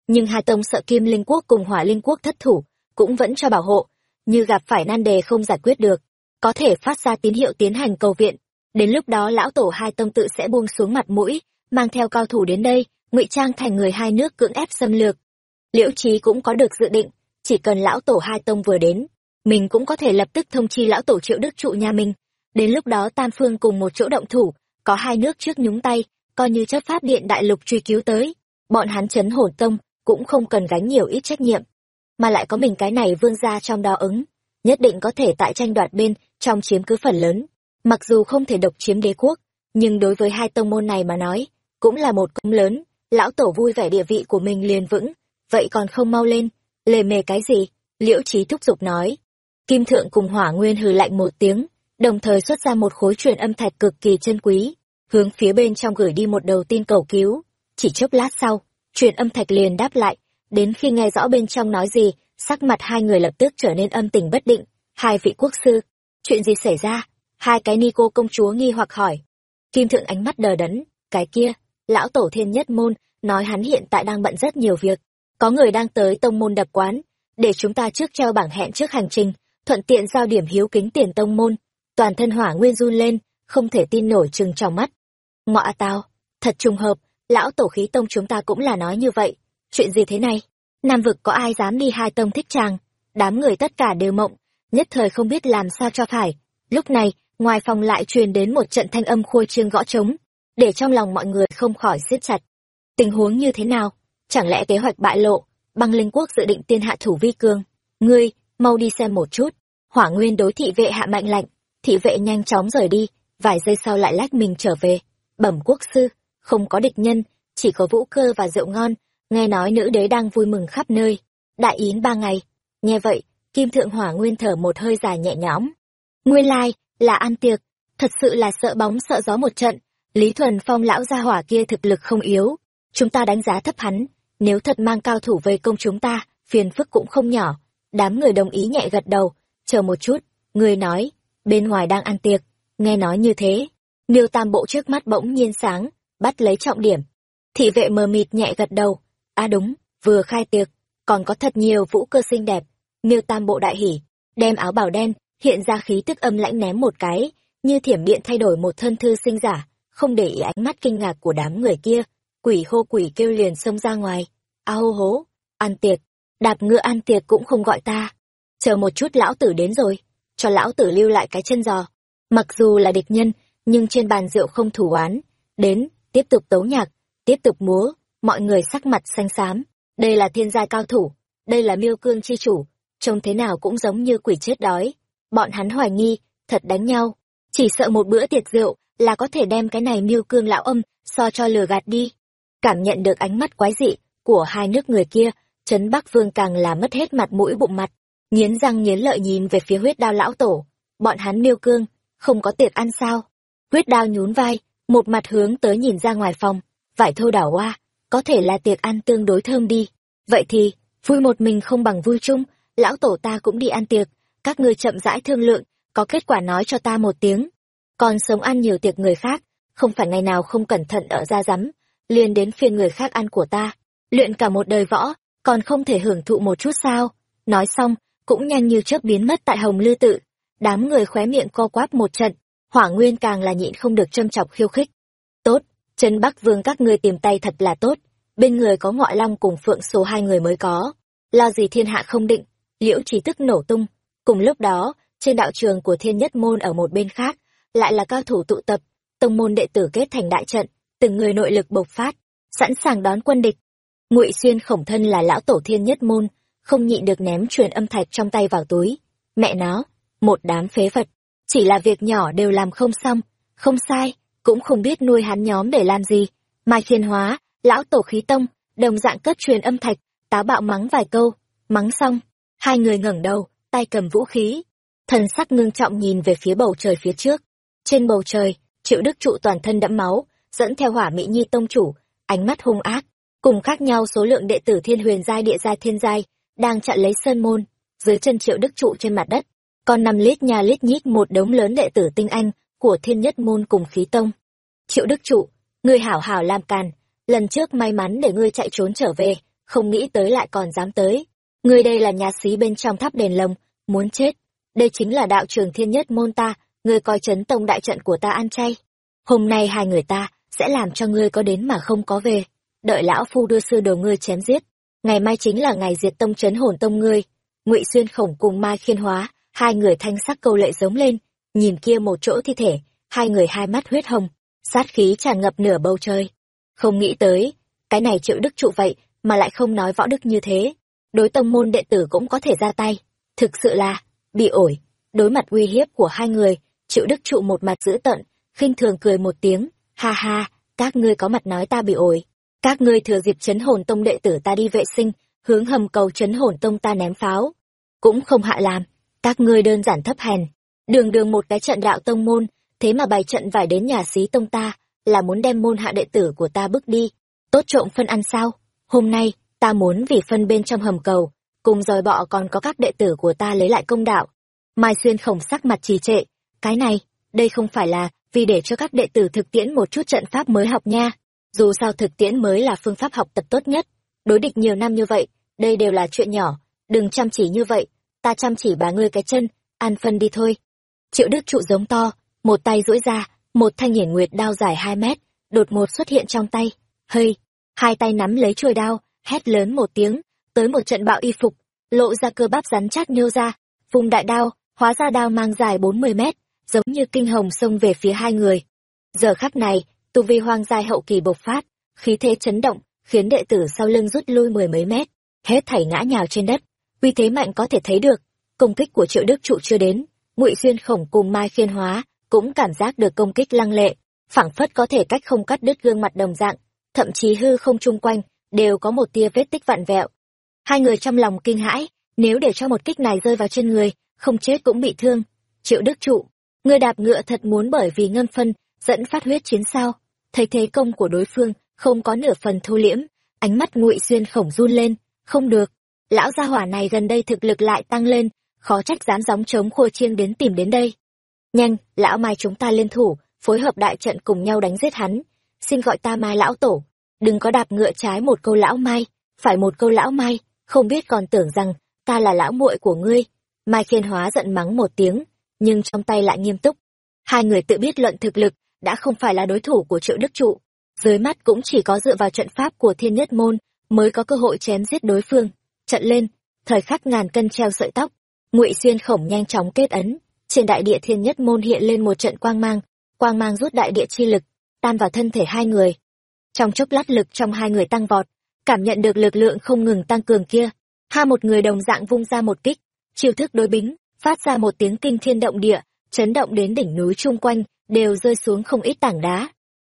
Nhưng hai tông sợ Kim Linh Quốc cùng Hỏa Linh Quốc thất thủ, cũng vẫn cho bảo hộ, như gặp phải nan đề không giải quyết được, có thể phát ra tín hiệu tiến hành cầu viện. Đến lúc đó lão tổ hai tông tự sẽ buông xuống mặt mũi, mang theo cao thủ đến đây, ngụy trang thành người hai nước cưỡng ép xâm lược. Liễu Trí cũng có được dự định, chỉ cần lão tổ hai tông vừa đến, mình cũng có thể lập tức thông chi lão tổ triệu đức trụ nhà mình. Đến lúc đó tam phương cùng một chỗ động thủ, có hai nước trước nhúng tay, coi như chấp pháp điện đại lục truy cứu tới. Bọn hắn chấn hồn tông, cũng không cần gánh nhiều ít trách nhiệm. Mà lại có mình cái này vương ra trong đó ứng, nhất định có thể tại tranh đoạt bên, trong chiếm cứ phần lớn. Mặc dù không thể độc chiếm đế quốc, nhưng đối với hai tông môn này mà nói, cũng là một công lớn, lão tổ vui vẻ địa vị của mình liền vững, vậy còn không mau lên, lề mề cái gì? Liễu Trí thúc giục nói. Kim Thượng cùng Hỏa Nguyên hừ lạnh một tiếng, đồng thời xuất ra một khối truyền âm thạch cực kỳ chân quý, hướng phía bên trong gửi đi một đầu tin cầu cứu. Chỉ chốc lát sau, truyền âm thạch liền đáp lại, đến khi nghe rõ bên trong nói gì, sắc mặt hai người lập tức trở nên âm tình bất định. Hai vị quốc sư, chuyện gì xảy ra? Hai cái ni cô công chúa nghi hoặc hỏi. Kim Thượng ánh mắt đờ đẫn, cái kia, lão tổ thiên nhất môn, nói hắn hiện tại đang bận rất nhiều việc. Có người đang tới tông môn đập quán, để chúng ta trước treo bảng hẹn trước hành trình, thuận tiện giao điểm hiếu kính tiền tông môn. Toàn thân hỏa nguyên run lên, không thể tin nổi trừng trong mắt. Ngọa tao, thật trùng hợp, lão tổ khí tông chúng ta cũng là nói như vậy. Chuyện gì thế này? Nam vực có ai dám đi hai tông thích chàng? Đám người tất cả đều mộng, nhất thời không biết làm sao cho phải. Lúc này, ngoài phòng lại truyền đến một trận thanh âm khua trương gõ trống, để trong lòng mọi người không khỏi siết chặt. Tình huống như thế nào? Chẳng lẽ kế hoạch bại lộ, băng linh quốc dự định tiên hạ thủ vi cương? Ngươi, mau đi xem một chút. Hỏa nguyên đối thị vệ hạ mạnh lạnh, thị vệ nhanh chóng rời đi, vài giây sau lại lách mình trở về. Bẩm quốc sư, không có địch nhân, chỉ có vũ cơ và rượu ngon, nghe nói nữ đế đang vui mừng khắp nơi. Đại yến ba ngày. Nghe vậy, Kim Thượng Hỏa Nguyên thở một hơi dài nhẹ nhõm. Nguyên lai, là ăn tiệc, thật sự là sợ bóng sợ gió một trận. Lý Thuần Phong lão gia hỏa kia thực lực không yếu, chúng ta đánh giá thấp hắn, nếu thật mang cao thủ về công chúng ta, phiền phức cũng không nhỏ. Đám người đồng ý nhẹ gật đầu, chờ một chút, người nói, bên ngoài đang ăn tiệc, nghe nói như thế. Miêu Tam Bộ trước mắt bỗng nhiên sáng, bắt lấy trọng điểm. Thị vệ mờ mịt nhẹ gật đầu, à đúng, vừa khai tiệc, còn có thật nhiều vũ cơ xinh đẹp. Miêu Tam Bộ đại hỉ, đem áo bào đen, hiện ra khí tức âm lãnh ném một cái, như thiểm điện thay đổi một thân thư sinh giả, không để ý ánh mắt kinh ngạc của đám người kia, quỷ hô quỷ kêu liền xông ra ngoài, a hô hố, ăn tiệc, đạp ngựa ăn tiệc cũng không gọi ta, chờ một chút lão tử đến rồi, cho lão tử lưu lại cái chân giò, mặc dù là địch nhân, nhưng trên bàn rượu không thủ oán, đến, tiếp tục tấu nhạc, tiếp tục múa, mọi người sắc mặt xanh xám, đây là thiên gia cao thủ, đây là miêu cương chi chủ, trông thế nào cũng giống như quỷ chết đói, bọn hắn hoài nghi, thật đánh nhau, chỉ sợ một bữa tiệc rượu là có thể đem cái này miêu cương lão âm so cho lừa gạt đi. Cảm nhận được ánh mắt quái dị của hai nước người kia trấn bắc vương càng là mất hết mặt mũi bụng mặt. Nghiến răng nghiến lợi nhìn về phía huyết đao lão tổ. Bọn hắn miêu cương không có tiệc ăn sao? Huyết đao nhún vai một mặt hướng tới nhìn ra ngoài phòng. Vải thô đảo hoa có thể là tiệc ăn tương đối thơm đi. Vậy thì vui một mình không bằng vui chung lão tổ ta cũng đi ăn tiệc, các ngươi chậm rãi thương lượng, có kết quả nói cho ta một tiếng. Còn sống ăn nhiều tiệc người khác, không phải ngày nào không cẩn thận ở ra rắm, liền đến phiên người khác ăn của ta. Luyện cả một đời võ, còn không thể hưởng thụ một chút sao? Nói xong, cũng nhanh như chớp biến mất tại hồng lư tự. Đám người khóe miệng co quắp một trận, hỏa nguyên càng là nhịn không được châm chọc khiêu khích. Tốt, chân bắc vương các ngươi tìm tay thật là tốt, bên người có ngọa long cùng phượng số hai người mới có. Lo gì thiên hạ không định liễu trí tức nổ tung. Cùng lúc đó, trên đạo trường của thiên nhất môn ở một bên khác, lại là cao thủ tụ tập, tông môn đệ tử kết thành đại trận, từng người nội lực bộc phát, sẵn sàng đón quân địch. Ngụy xuyên khổng thân là lão tổ thiên nhất môn, không nhịn được ném truyền âm thạch trong tay vào túi. Mẹ nó, một đám phế vật. Chỉ là việc nhỏ đều làm không xong. Không sai, cũng không biết nuôi hắn nhóm để làm gì. Mai thiên hóa, lão tổ khí tông, đồng dạng cất truyền âm thạch, táo bạo mắng vài câu. Mắng xong hai người ngẩng đầu, tay cầm vũ khí. Thần sắc ngưng trọng nhìn về phía bầu trời phía trước. Trên bầu trời, triệu đức trụ toàn thân đẫm máu, dẫn theo hỏa mỹ nhi tông chủ, ánh mắt hung ác. Cùng khác nhau số lượng đệ tử thiên huyền giai, địa giai, thiên giai, đang chặn lấy sơn môn, dưới chân triệu đức trụ trên mặt đất. Còn nằm lít nhà lít nhít một đống lớn đệ tử tinh anh của thiên nhất môn cùng khí tông. Triệu đức trụ người hảo hảo làm càn, lần trước may mắn để ngươi chạy trốn trở về, không nghĩ tới lại còn dám tới ngươi đây là nhà sĩ bên trong tháp đền lồng, muốn chết. Đây chính là đạo trường thiên nhất môn ta ngươi coi chấn tông đại trận của ta ăn chay. Hôm nay hai người ta sẽ làm cho ngươi có đến mà không có về. Đợi lão phu đưa sư đồ ngươi chém giết. Ngày mai chính là ngày diệt tông chấn hồn tông ngươi. Ngụy xuyên khổng cùng mai khiên hóa, hai người thanh sắc câu lệ giống lên, nhìn kia một chỗ thi thể, hai người hai mắt huyết hồng, sát khí tràn ngập nửa bầu trời. Không nghĩ tới, cái này triệu đức trụ vậy mà lại không nói võ đức như thế đối tông môn đệ tử cũng có thể ra tay. Thực sự là, bị ổi, đối mặt uy hiếp của hai người triệu đức trụ một mặt dữ tợn khinh thường cười một tiếng, ha ha, các ngươi có mặt nói ta bị ổi. Các ngươi thừa dịp chấn hồn tông đệ tử ta đi vệ sinh, hướng hầm cầu chấn hồn tông ta ném pháo. Cũng không hạ làm, các ngươi đơn giản thấp hèn. Đường đường một cái trận đạo tông môn, thế mà bày trận vải đến nhà xí tông ta, là muốn đem môn hạ đệ tử của ta bước đi. Tốt trộm phân ăn sao? Hôm nay ta muốn vì phân bên trong hầm cầu, cùng dòi bọ còn có các đệ tử của ta lấy lại công đạo. Mai xuyên khổng sắc mặt trì trệ, cái này, đây không phải là vì để cho các đệ tử thực tiễn một chút trận pháp mới học nha. Dù sao thực tiễn mới là phương pháp học tập tốt nhất, đối địch nhiều năm như vậy, đây đều là chuyện nhỏ, đừng chăm chỉ như vậy, ta chăm chỉ bà ngươi cái chân ăn phân đi thôi. Triệu đức trụ giống to, một tay duỗi ra, một thanh hiển nguyệt đao dài hai mét, đột ngột xuất hiện trong tay, hơi, hai tay nắm lấy chuôi đao hét lớn một tiếng, tới một trận bạo y phục, lộ ra cơ bắp rắn chắc nhô ra, vùng đại đao, hóa ra đao mang dài bốn mươi mét, giống như kinh hồng xông về phía hai người. Giờ khắc này, tu vi hoang giai hậu kỳ bộc phát, khí thế chấn động, khiến đệ tử sau lưng rút lui mười mấy mét, hết thảy ngã nhào trên đất. Uy thế mạnh có thể thấy được, công kích của triệu đức trụ chưa đến, ngụy xuyên khổng cùng mai khiên hóa cũng cảm giác được công kích lăng lệ, phảng phất có thể cách không cắt đứt gương mặt đồng dạng, thậm chí hư không chung quanh đều có một tia vết tích vặn vẹo. Hai người trong lòng kinh hãi, nếu để cho một kích này rơi vào trên người, không chết cũng bị thương. Triệu đức trụ, người đạp ngựa thật muốn bởi vì ngâm phân, dẫn phát huyết chiến sao? Thấy thế công của đối phương không có nửa phần thu liễm, ánh mắt ngụy xuyên khổng run lên. Không được, lão gia hỏa này gần đây thực lực lại tăng lên, khó trách dám gióng chống khua chiêng đến tìm đến đây. Nhanh, lão mai chúng ta liên thủ, phối hợp đại trận cùng nhau đánh giết hắn. Xin gọi ta mai lão tổ đừng có đạp ngựa trái một câu lão mai, phải một câu lão mai, không biết còn tưởng rằng ta là lão muội của ngươi. Mai khiên hóa giận mắng một tiếng, nhưng trong tay lại nghiêm túc. Hai người tự biết luận thực lực, đã không phải là đối thủ của triệu đức trụ. Dưới mắt cũng chỉ có dựa vào trận pháp của thiên nhất môn mới có cơ hội chém giết đối phương. Trận lên, thời khắc ngàn cân treo sợi tóc, ngụy xuyên khổng nhanh chóng kết ấn. Trên đại địa thiên nhất môn hiện lên một trận quang mang quang mang rút đại địa chi lực, tan vào thân thể hai người trong chốc lát lực trong hai người tăng vọt, cảm nhận được lực lượng không ngừng tăng cường kia. Ha, một người đồng dạng vung ra một kích, chiêu thức đối bính, phát ra một tiếng kinh thiên động địa, chấn động đến đỉnh núi chung quanh, đều rơi xuống không ít tảng đá.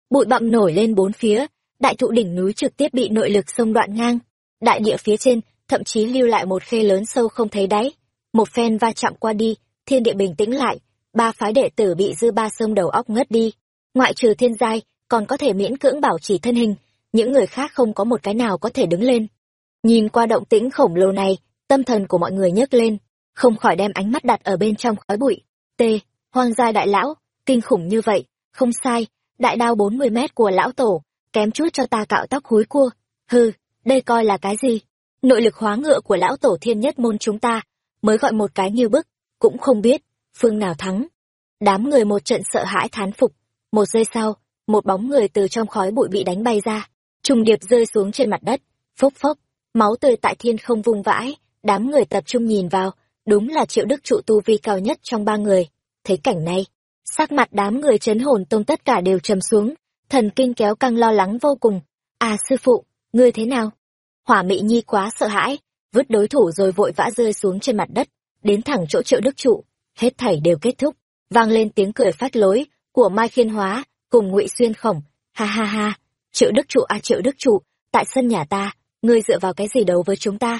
Bụi bặm nổi lên bốn phía, đại thụ đỉnh núi trực tiếp bị nội lực sông đoạn ngang. Đại địa phía trên, thậm chí lưu lại một khe lớn sâu không thấy đáy. Một phen va chạm qua đi, thiên địa bình tĩnh lại, ba phái đệ tử bị dư ba sông đầu óc ngất đi. Ngoại trừ thiên giai còn có thể miễn cưỡng bảo trì thân hình, những người khác không có một cái nào có thể đứng lên. Nhìn qua động tĩnh khổng lồ này, tâm thần của mọi người nhấc lên, không khỏi đem ánh mắt đặt ở bên trong khói bụi. T, hoang gia đại lão, kinh khủng như vậy, không sai, đại đao bốn mươi mét của lão tổ, kém chút cho ta cạo tóc húi cua. Hừ, đây coi là cái gì? Nội lực hóa ngựa của lão tổ thiên nhất môn chúng ta, mới gọi một cái như bức, cũng không biết, phương nào thắng. Đám người một trận sợ hãi thán phục, một giây sau một bóng người từ trong khói bụi bị đánh bay ra. Trùng điệp rơi xuống trên mặt đất. Phốc phốc, máu tươi tại thiên không vung vãi. Đám người tập trung nhìn vào, đúng là triệu đức trụ tu vi cao nhất trong ba người. Thấy cảnh này, sắc mặt đám người chấn hồn tông tất cả đều trầm xuống. Thần kinh kéo căng lo lắng vô cùng. À sư phụ, ngươi thế nào? Hỏa mị nhi quá sợ hãi, vứt đối thủ rồi vội vã rơi xuống trên mặt đất. Đến thẳng chỗ triệu đức trụ, hết thảy đều kết thúc. Vang lên tiếng cười phát lối của mai khiên hóa cùng ngụy xuyên khổng. Ha ha ha, triệu đức trụ à triệu đức trụ, tại sân nhà ta, ngươi dựa vào cái gì đấu với chúng ta?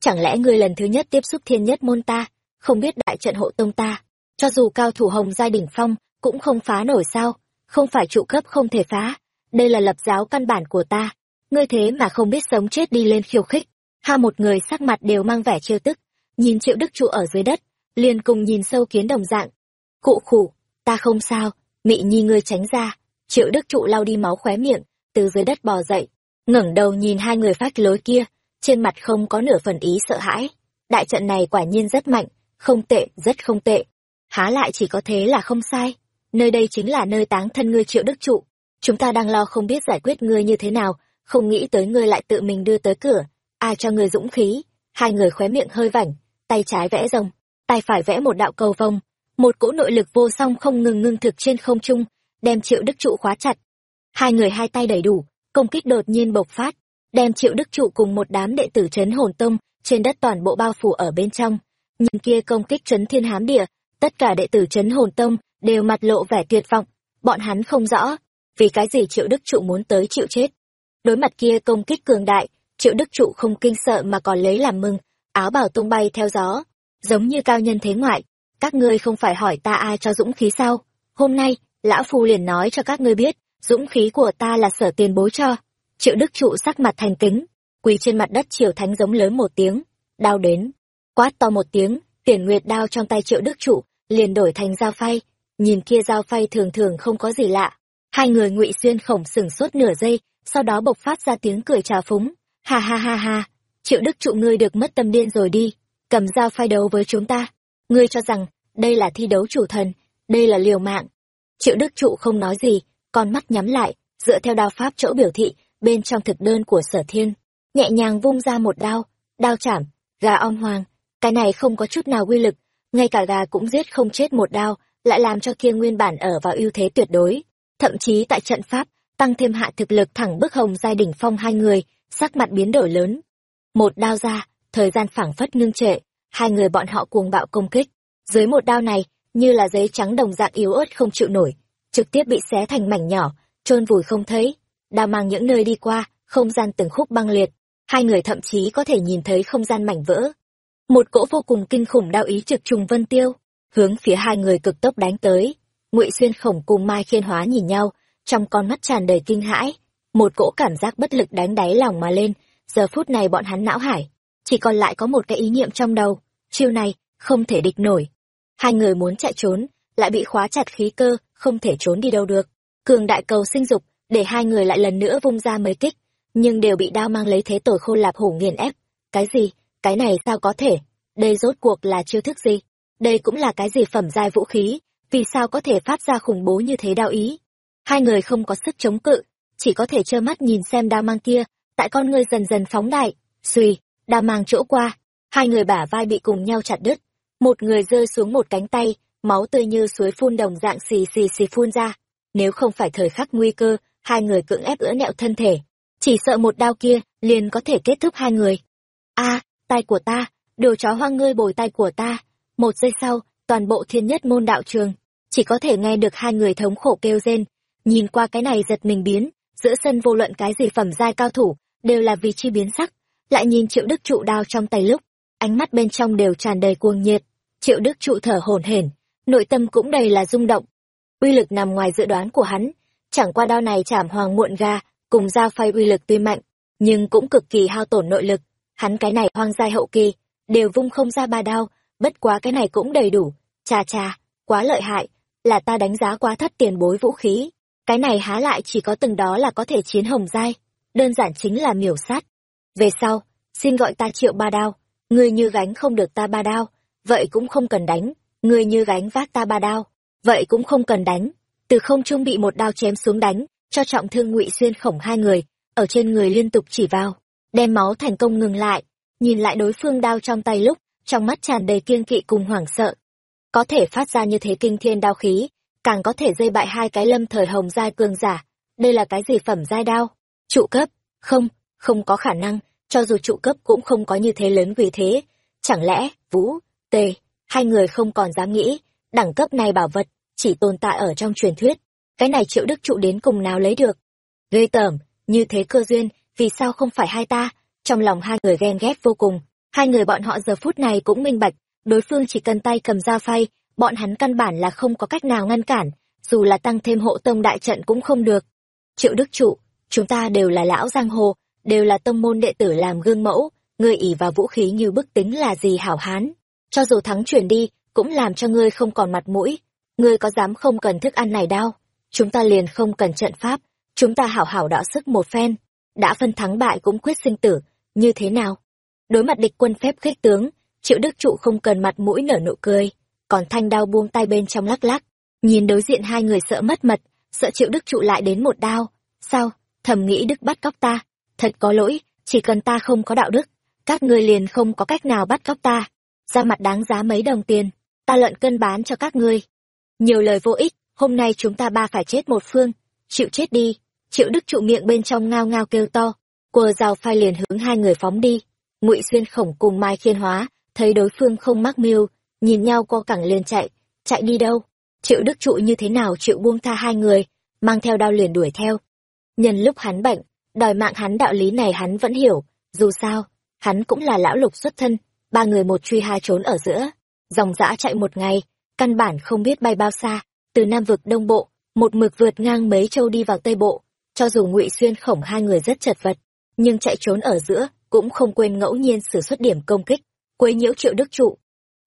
Chẳng lẽ ngươi lần thứ nhất tiếp xúc thiên nhất môn ta, không biết đại trận hộ tông ta? Cho dù cao thủ hồng giai đỉnh phong cũng không phá nổi sao? Không phải trụ cấp không thể phá, đây là lập giáo căn bản của ta. Ngươi thế mà không biết sống chết đi lên khiêu khích. Ha, một người sắc mặt đều mang vẻ trêu tức, nhìn triệu đức trụ ở dưới đất, liền cùng nhìn sâu kiến đồng dạng. Cụ khủ, ta không sao mị nhi ngươi tránh ra triệu đức trụ lau đi máu khóe miệng từ dưới đất bò dậy, ngẩng đầu nhìn hai người phát lối kia, trên mặt không có nửa phần ý sợ hãi. Đại trận này quả nhiên rất mạnh, không tệ, rất không tệ. Há lại chỉ có thế là không sai. Nơi đây chính là nơi táng thân ngươi triệu đức trụ. Chúng ta đang lo không biết giải quyết ngươi như thế nào, không nghĩ tới ngươi lại tự mình đưa tới cửa. Ai cho ngươi dũng khí? Hai người khóe miệng hơi vảnh, tay trái vẽ rồng, tay phải vẽ một đạo cầu vông. Một cỗ nội lực vô song không ngừng ngưng thực trên không trung, đem triệu đức trụ khóa chặt. Hai người hai tay đầy đủ, công kích đột nhiên bộc phát, đem triệu đức trụ cùng một đám đệ tử trấn hồn tông trên đất toàn bộ bao phủ ở bên trong. Nhìn kia công kích trấn thiên hám địa tất cả đệ tử trấn hồn tông đều mặt lộ vẻ tuyệt vọng. Bọn hắn không rõ vì cái gì triệu đức trụ muốn tới chịu chết. Đối mặt kia công kích cường đại triệu đức trụ không kinh sợ mà còn lấy làm mừng áo bào tung bay theo gió giống như cao nhân thế ngoại các ngươi không phải hỏi ta ai cho dũng khí sao? Hôm nay, lão phu liền nói cho các ngươi biết, dũng khí của ta là sở tiền bối cho. Triệu đức trụ sắc mặt thành kính, quỳ trên mặt đất triều thánh giống lớn một tiếng, đao đến. Quát to một tiếng, tiền nguyệt đao trong tay triệu đức trụ liền đổi thành dao phay. Nhìn kia dao phay thường thường không có gì lạ. Hai người ngụy xuyên khổng sửng sốt nửa giây, sau đó bộc phát ra tiếng cười trào phúng. Ha ha ha ha, triệu đức trụ ngươi được mất tâm điên rồi đi, cầm dao phay đấu với chúng ta ngươi cho rằng, đây là thi đấu chủ thần, đây là liều mạng. Triệu đức trụ không nói gì, con mắt nhắm lại, dựa theo đao pháp chỗ biểu thị, bên trong thực đơn của sở thiên. Nhẹ nhàng vung ra một đao đao chảm, gà om hoàng, cái này không có chút nào uy lực, ngay cả gà cũng giết không chết một đao, lại làm cho kia nguyên bản ở vào ưu thế tuyệt đối. Thậm chí tại trận pháp, tăng thêm hạ thực lực thẳng bức hồng giai đỉnh phong hai người, sắc mặt biến đổi lớn. Một đao ra, thời gian phảng phất ngưng trệ hai người bọn họ cuồng bạo công kích. Dưới một đao này, như là giấy trắng đồng dạng yếu ớt không chịu nổi, trực tiếp bị xé thành mảnh nhỏ, chôn vùi không thấy. Đao mang những nơi đi qua, không gian từng khúc băng liệt. Hai người thậm chí có thể nhìn thấy không gian mảnh vỡ. Một cỗ vô cùng kinh khủng đao ý trực trùng vân tiêu, hướng phía hai người cực tốc đánh tới. Ngụy xuyên khổng cùng mai khiên hóa nhìn nhau, trong con mắt tràn đầy kinh hãi. Một cỗ cảm giác bất lực đánh đáy lòng mà lên. Giờ phút này bọn hắn não hải chỉ còn lại có một cái ý niệm trong đầu, chiêu này không thể địch nổi. Hai người muốn chạy trốn, lại bị khóa chặt khí cơ, không thể trốn đi đâu được. Cường đại cầu sinh dục, để hai người lại lần nữa vung ra mấy kích, nhưng đều bị đao mang lấy thế tổ khôn lạp hổ nghiền ép. Cái gì? Cái này sao có thể? Đây rốt cuộc là chiêu thức gì? Đây cũng là cái gì phẩm giai vũ khí? Vì sao có thể phát ra khủng bố như thế đao ý? Hai người không có sức chống cự, chỉ có thể trơ mắt nhìn xem đao mang kia, tại con người dần dần phóng đại. Suy đa mang chỗ qua. Hai người bả vai bị cùng nhau chặt đứt. Một người rơi xuống một cánh tay, máu tươi như suối phun đồng dạng xì xì xì phun ra. Nếu không phải thời khắc nguy cơ, hai người cưỡng ép ưỡn nẹo thân thể. Chỉ sợ một đao kia liền có thể kết thúc hai người. A, tay của ta, đồ chó hoang ngươi bồi tay của ta. Một giây sau, toàn bộ thiên nhất môn đạo trường, chỉ có thể nghe được hai người thống khổ kêu rên. Nhìn qua cái này giật mình biến, giữa sân vô luận cái gì phẩm giai cao thủ, đều là vì chi biến sắc lại nhìn triệu đức trụ đao trong tay lúc, ánh mắt bên trong đều tràn đầy cuồng nhiệt. Triệu đức trụ thở hổn hển, nội tâm cũng đầy là rung động. Uy lực nằm ngoài dự đoán của hắn, chẳng qua đao này chảm hoàng muộn ga, cùng dao phay uy lực tuy mạnh, nhưng cũng cực kỳ hao tổn nội lực. Hắn cái này hoang giai hậu kỳ, đều vung không ra ba đao, bất quá cái này cũng đầy đủ. Chà chà, quá lợi hại, là ta đánh giá quá thất tiền bối vũ khí. Cái này há lại chỉ có từng đó là có thể chiến hồng giai đơn giản chính là miểu sát về sau, xin gọi ta triệu ba đao. Ngươi như gánh không được ta ba đao, vậy cũng không cần đánh. Ngươi như gánh vác ta ba đao, vậy cũng không cần đánh. Từ không trung bị một đao chém xuống đánh, cho trọng thương ngụy xuyên khổng hai người, ở trên người liên tục chỉ vào, đem máu thành công ngừng lại. Nhìn lại đối phương đao trong tay lúc, trong mắt tràn đầy kiêng kỵ cùng hoảng sợ. Có thể phát ra như thế kinh thiên đao khí, càng có thể dây bại hai cái lâm thời hồng giai cường giả. Đây là cái gì phẩm giai đao? Trụ cấp? Không không có khả năng cho dù trụ cấp cũng không có như thế lớn vì thế. Chẳng lẽ vũ tề hai người không còn dám nghĩ, đẳng cấp này bảo vật chỉ tồn tại ở trong truyền thuyết. Cái này triệu đức trụ đến cùng nào lấy được? Ghê tởm, như thế cơ duyên, vì sao không phải hai ta? Trong lòng hai người ghen ghét vô cùng. Hai người bọn họ giờ phút này cũng minh bạch, đối phương chỉ cần tay cầm dao phay, bọn hắn căn bản là không có cách nào ngăn cản, dù là tăng thêm hộ tông đại trận cũng không được. Triệu đức trụ, chúng ta đều là lão giang hồ đều là tông môn đệ tử làm gương mẫu ngươi ỉ vào vũ khí như bức tính là gì hảo hán cho dù thắng chuyển đi cũng làm cho ngươi không còn mặt mũi ngươi có dám không cần thức ăn này đau chúng ta liền không cần trận pháp chúng ta hảo hảo đọ sức một phen, đã phân thắng bại cũng quyết sinh tử, như thế nào? Đối mặt địch quân phép khích tướng, triệu đức trụ không cần mặt mũi nở nụ cười, còn thanh đao buông tay bên trong lắc lắc, nhìn đối diện hai người sợ mất mật, sợ triệu đức trụ lại đến một đao. Sao? Thầm nghĩ đức bắt cóc ta, thật có lỗi, chỉ cần ta không có đạo đức, các ngươi liền không có cách nào bắt cóc ta. Ra mặt đáng giá mấy đồng tiền, ta lợn cân bán cho các ngươi. Nhiều lời vô ích, hôm nay chúng ta ba phải chết một phương, chịu chết đi. Triệu Đức trụ miệng bên trong ngao ngao kêu to, quờ rào phai liền hướng hai người phóng đi. Ngụy Xuyên khổng cùng Mai Khiên Hóa, thấy đối phương không mắc mưu, nhìn nhau co cẳng liền chạy, chạy đi đâu? Triệu Đức trụ như thế nào chịu buông tha hai người, mang theo đao liền đuổi theo. Nhân lúc hắn bệnh, đòi mạng hắn đạo lý này hắn vẫn hiểu, dù sao, hắn cũng là lão lục xuất thân, ba người một truy hai trốn ở giữa, dòng dã chạy một ngày, căn bản không biết bay bao xa, từ Nam vực Đông Bộ, một mực vượt ngang mấy châu đi vào Tây Bộ, cho dù ngụy Xuyên khổng hai người rất chật vật, nhưng chạy trốn ở giữa, cũng không quên ngẫu nhiên sử xuất điểm công kích, quấy nhiễu triệu đức trụ.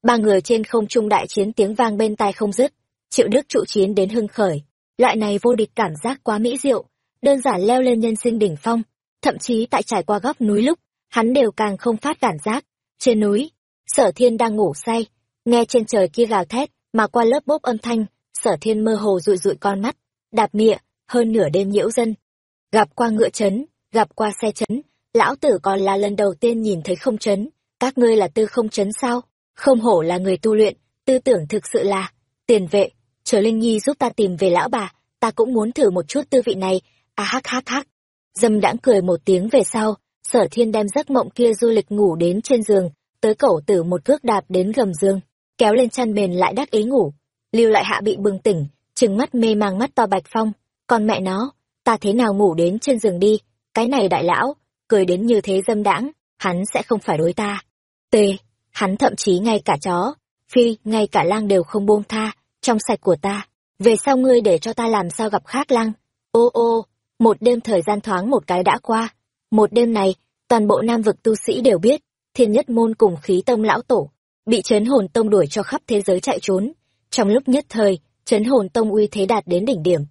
Ba người trên không trung đại chiến tiếng vang bên tai không dứt, triệu đức trụ chiến đến hưng khởi, loại này vô địch cảm giác quá mỹ diệu, đơn giản leo lên nhân sinh đỉnh phong, thậm chí tại trải qua góc núi lúc, hắn đều càng không phát cảm giác. Trên núi, sở thiên đang ngủ say, nghe trên trời kia gào thét, mà qua lớp bốp âm thanh, sở thiên mơ hồ rụi rụi con mắt, đạp mịa, hơn nửa đêm nhiễu dân. Gặp qua ngựa chấn, gặp qua xe chấn, lão tử còn là lần đầu tiên nhìn thấy không chấn, các ngươi là tư không chấn sao? Không hổ là người tu luyện, tư tưởng thực sự là, tiền vệ, chờ Linh Nhi giúp ta tìm về lão bà, ta cũng muốn thử một chút tư vị này, a hắc hắc hắc. Dâm đãng cười một tiếng về sau, sở thiên đem giấc mộng kia du lịch ngủ đến trên giường, tới cổ tử một cước đạp đến gầm giường, kéo lên chăn mền lại đắc ý ngủ. Lưu lại hạ bị bừng tỉnh, trừng mắt mê mang mắt to bạch phong, còn mẹ nó, ta thế nào ngủ đến trên giường đi, cái này đại lão, cười đến như thế dâm đãng, hắn sẽ không phải đối ta. T, hắn thậm chí ngay cả chó, phi, ngay cả lang đều không buông tha, trong sạch của ta. Về sau ngươi để cho ta làm sao gặp khác lang? Ô ô, một đêm thời gian thoáng một cái đã qua. Một đêm này, toàn bộ nam vực tu sĩ đều biết, thiên nhất môn cùng khí tông lão tổ, bị chấn hồn tông đuổi cho khắp thế giới chạy trốn. Trong lúc nhất thời, chấn hồn tông uy thế đạt đến đỉnh điểm.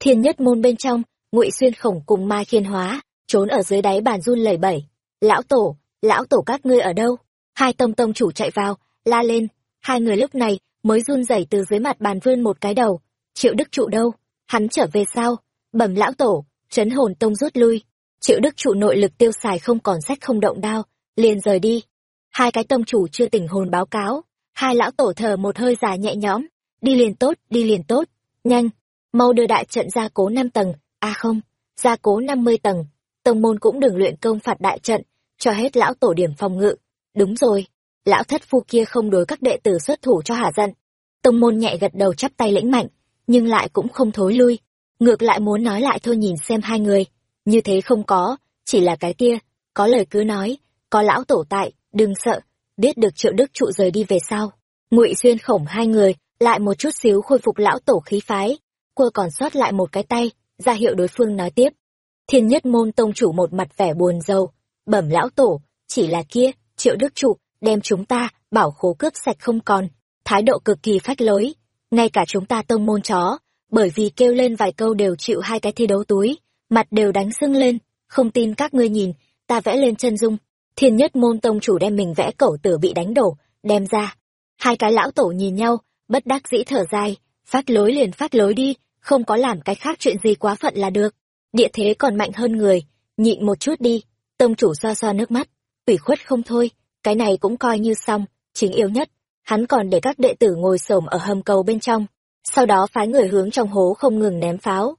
Thiên nhất môn bên trong, ngụy xuyên khổng cùng mai khiên hóa, trốn ở dưới đáy bàn run lẩy bẩy. Lão tổ, lão tổ các ngươi ở đâu? Hai tông tông chủ chạy vào, la lên. Hai người lúc này mới run rẩy từ dưới mặt bàn vươn một cái đầu. Triệu Đức Trụ đâu? Hắn trở về sao? Bẩm lão tổ, chấn hồn tông rút lui. Triệu Đức Trụ nội lực tiêu xài không còn sách không động đao, liền rời đi. Hai cái tông chủ chưa tỉnh hồn báo cáo, hai lão tổ thở một hơi dài nhẹ nhõm, đi liền tốt, đi liền tốt, nhanh, mau đưa đại trận ra cố năm tầng, à không, ra cố năm mươi tầng, tông môn cũng đừng luyện công phạt đại trận, cho hết lão tổ điểm phòng ngự. Đúng rồi, lão thất phu kia không đối các đệ tử xuất thủ cho hả giận. Tông môn nhẹ gật đầu chắp tay lĩnh mạnh, nhưng lại cũng không thối lui, ngược lại muốn nói lại thôi nhìn xem hai người, như thế không có, chỉ là cái kia, có lời cứ nói, có lão tổ tại, đừng sợ, biết được triệu đức trụ rời đi về sau. ngụy xuyên khổng hai người, lại một chút xíu khôi phục lão tổ khí phái, cua còn sót lại một cái tay, ra hiệu đối phương nói tiếp. Thiên nhất môn tông chủ một mặt vẻ buồn rầu, bẩm lão tổ, chỉ là kia, triệu đức trụ, đem chúng ta, bảo khố cướp sạch không còn, thái độ cực kỳ phách lối, ngay cả chúng ta tông môn chó, bởi vì kêu lên vài câu đều chịu hai cái thi đấu túi, mặt đều đánh sưng lên, không tin các ngươi nhìn, ta vẽ lên chân dung, thiên nhất môn tông chủ đem mình vẽ cẩu tử bị đánh đổ, đem ra. Hai cái lão tổ nhìn nhau, bất đắc dĩ thở dài, phát lối liền phát lối đi, không có làm cái khác chuyện gì quá phận là được. Địa thế còn mạnh hơn người, nhịn một chút đi, tông chủ xoa xoa nước mắt, ủy khuất không thôi, cái này cũng coi như xong, chính yếu nhất, hắn còn để các đệ tử ngồi xổm ở hầm cầu bên trong, sau đó phái người hướng trong hố không ngừng ném pháo.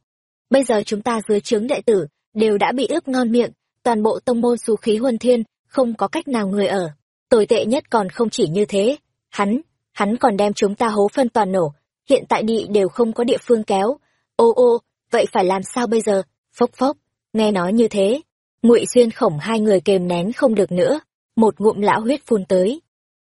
Bây giờ chúng ta dưới trướng đệ tử, đều đã bị ướp ngon miệng, toàn bộ tông môn xú khí huân thiên, không có cách nào người ở. Tồi tệ nhất còn không chỉ như thế, hắn, hắn còn đem chúng ta hố phân toàn nổ, hiện tại đi đều không có địa phương kéo. Ô ô, vậy phải làm sao bây giờ? Phốc phốc, nghe nói như thế, ngụy xuyên khổng hai người kềm nén không được nữa, một ngụm lão huyết phun tới.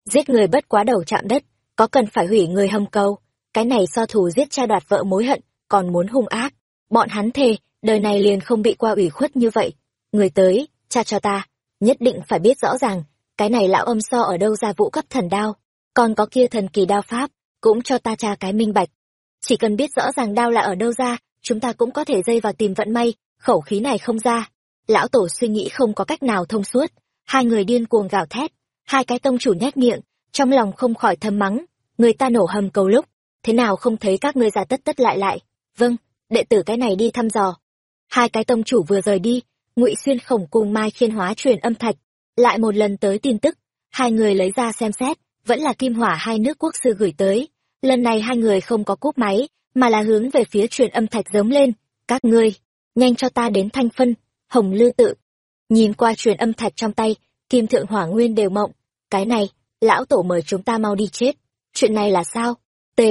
Giết người bất quá đầu chạm đất, có cần phải hủy người hâm câu, cái này so thù giết cha đoạt vợ mối hận, còn muốn hung ác. Bọn hắn thề, đời này liền không bị qua ủy khuất như vậy. Người tới, cha cho ta, nhất định phải biết rõ ràng, cái này lão âm so ở đâu ra vũ cấp thần đao, còn có kia thần kỳ đao pháp, cũng cho ta tra cái minh bạch. Chỉ cần biết rõ ràng đao là ở đâu ra, chúng ta cũng có thể dây vào tìm vận may, khẩu khí này không ra lão tổ suy nghĩ không có cách nào thông suốt hai người điên cuồng gào thét hai cái tông chủ nhét miệng trong lòng không khỏi thầm mắng người ta nổ hầm cầu lúc thế nào không thấy các ngươi ra tất tất lại lại? Vâng đệ tử cái này đi thăm dò. Hai cái tông chủ vừa rời đi, ngụy xuyên khổng cùng mai khiên hóa truyền âm thạch, lại một lần tới tin tức. Hai người lấy ra xem xét, vẫn là kim hỏa hai nước quốc sư gửi tới. Lần này hai người không có cúp máy, mà là hướng về phía truyền âm thạch giống lên. Các ngươi, nhanh cho ta đến thanh phân, hồng lư tự. Nhìn qua truyền âm thạch trong tay, kim thượng hỏa nguyên đều mộng. Cái này, lão tổ mời chúng ta mau đi chết. Chuyện này là sao? T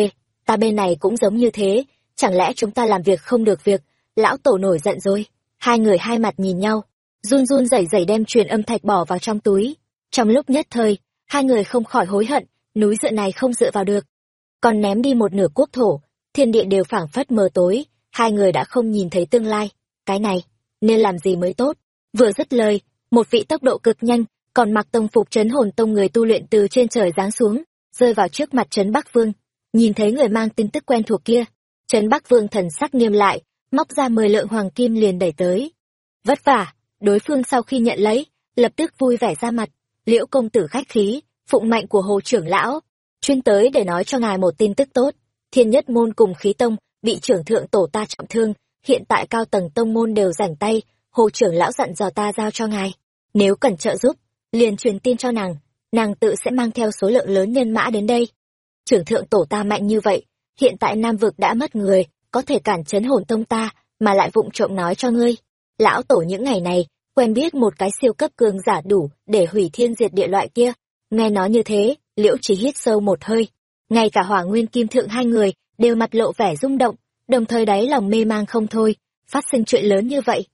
ta bên này cũng giống như thế, chẳng lẽ chúng ta làm việc không được việc? Lão tổ nổi giận rồi. Hai người hai mặt nhìn nhau, run run rẩy rẩy đem truyền âm thạch bỏ vào trong túi. Trong lúc nhất thời, hai người không khỏi hối hận, núi dựa này không dựa vào được. Còn ném đi một nửa quốc thổ, thiên địa đều phảng phất mờ tối, hai người đã không nhìn thấy tương lai. Cái này, nên làm gì mới tốt? Vừa dứt lời, một vị tốc độ cực nhanh, còn mặc tông phục trấn hồn tông người tu luyện từ trên trời giáng xuống, rơi vào trước mặt trấn bắc vương nhìn thấy người mang tin tức quen thuộc kia, trấn bắc vương thần sắc nghiêm lại, móc ra mười lượng hoàng kim liền đẩy tới. Vất vả, đối phương sau khi nhận lấy, lập tức vui vẻ ra mặt. Liễu công tử khách khí, phụng mạnh của hồ trưởng lão, chuyên tới để nói cho ngài một tin tức tốt. Thiên nhất môn cùng khí tông bị trưởng thượng tổ ta trọng thương, hiện tại cao tầng tông môn đều rảnh tay, hồ trưởng lão dặn dò ta giao cho ngài. Nếu cần trợ giúp, liền truyền tin cho nàng nàng tự sẽ mang theo số lượng lớn nhân mã đến đây trưởng thượng tổ ta mạnh như vậy, hiện tại nam vực đã mất người, có thể cản chấn hồn tông ta, mà lại vụng trộm nói cho ngươi. Lão tổ những ngày này, quen biết một cái siêu cấp cường giả đủ để hủy thiên diệt địa loại kia. Nghe nói như thế, liễu chỉ hít sâu một hơi. Ngay cả hỏa nguyên kim thượng hai người đều mặt lộ vẻ rung động, đồng thời đáy lòng mê mang không thôi, phát sinh chuyện lớn như vậy.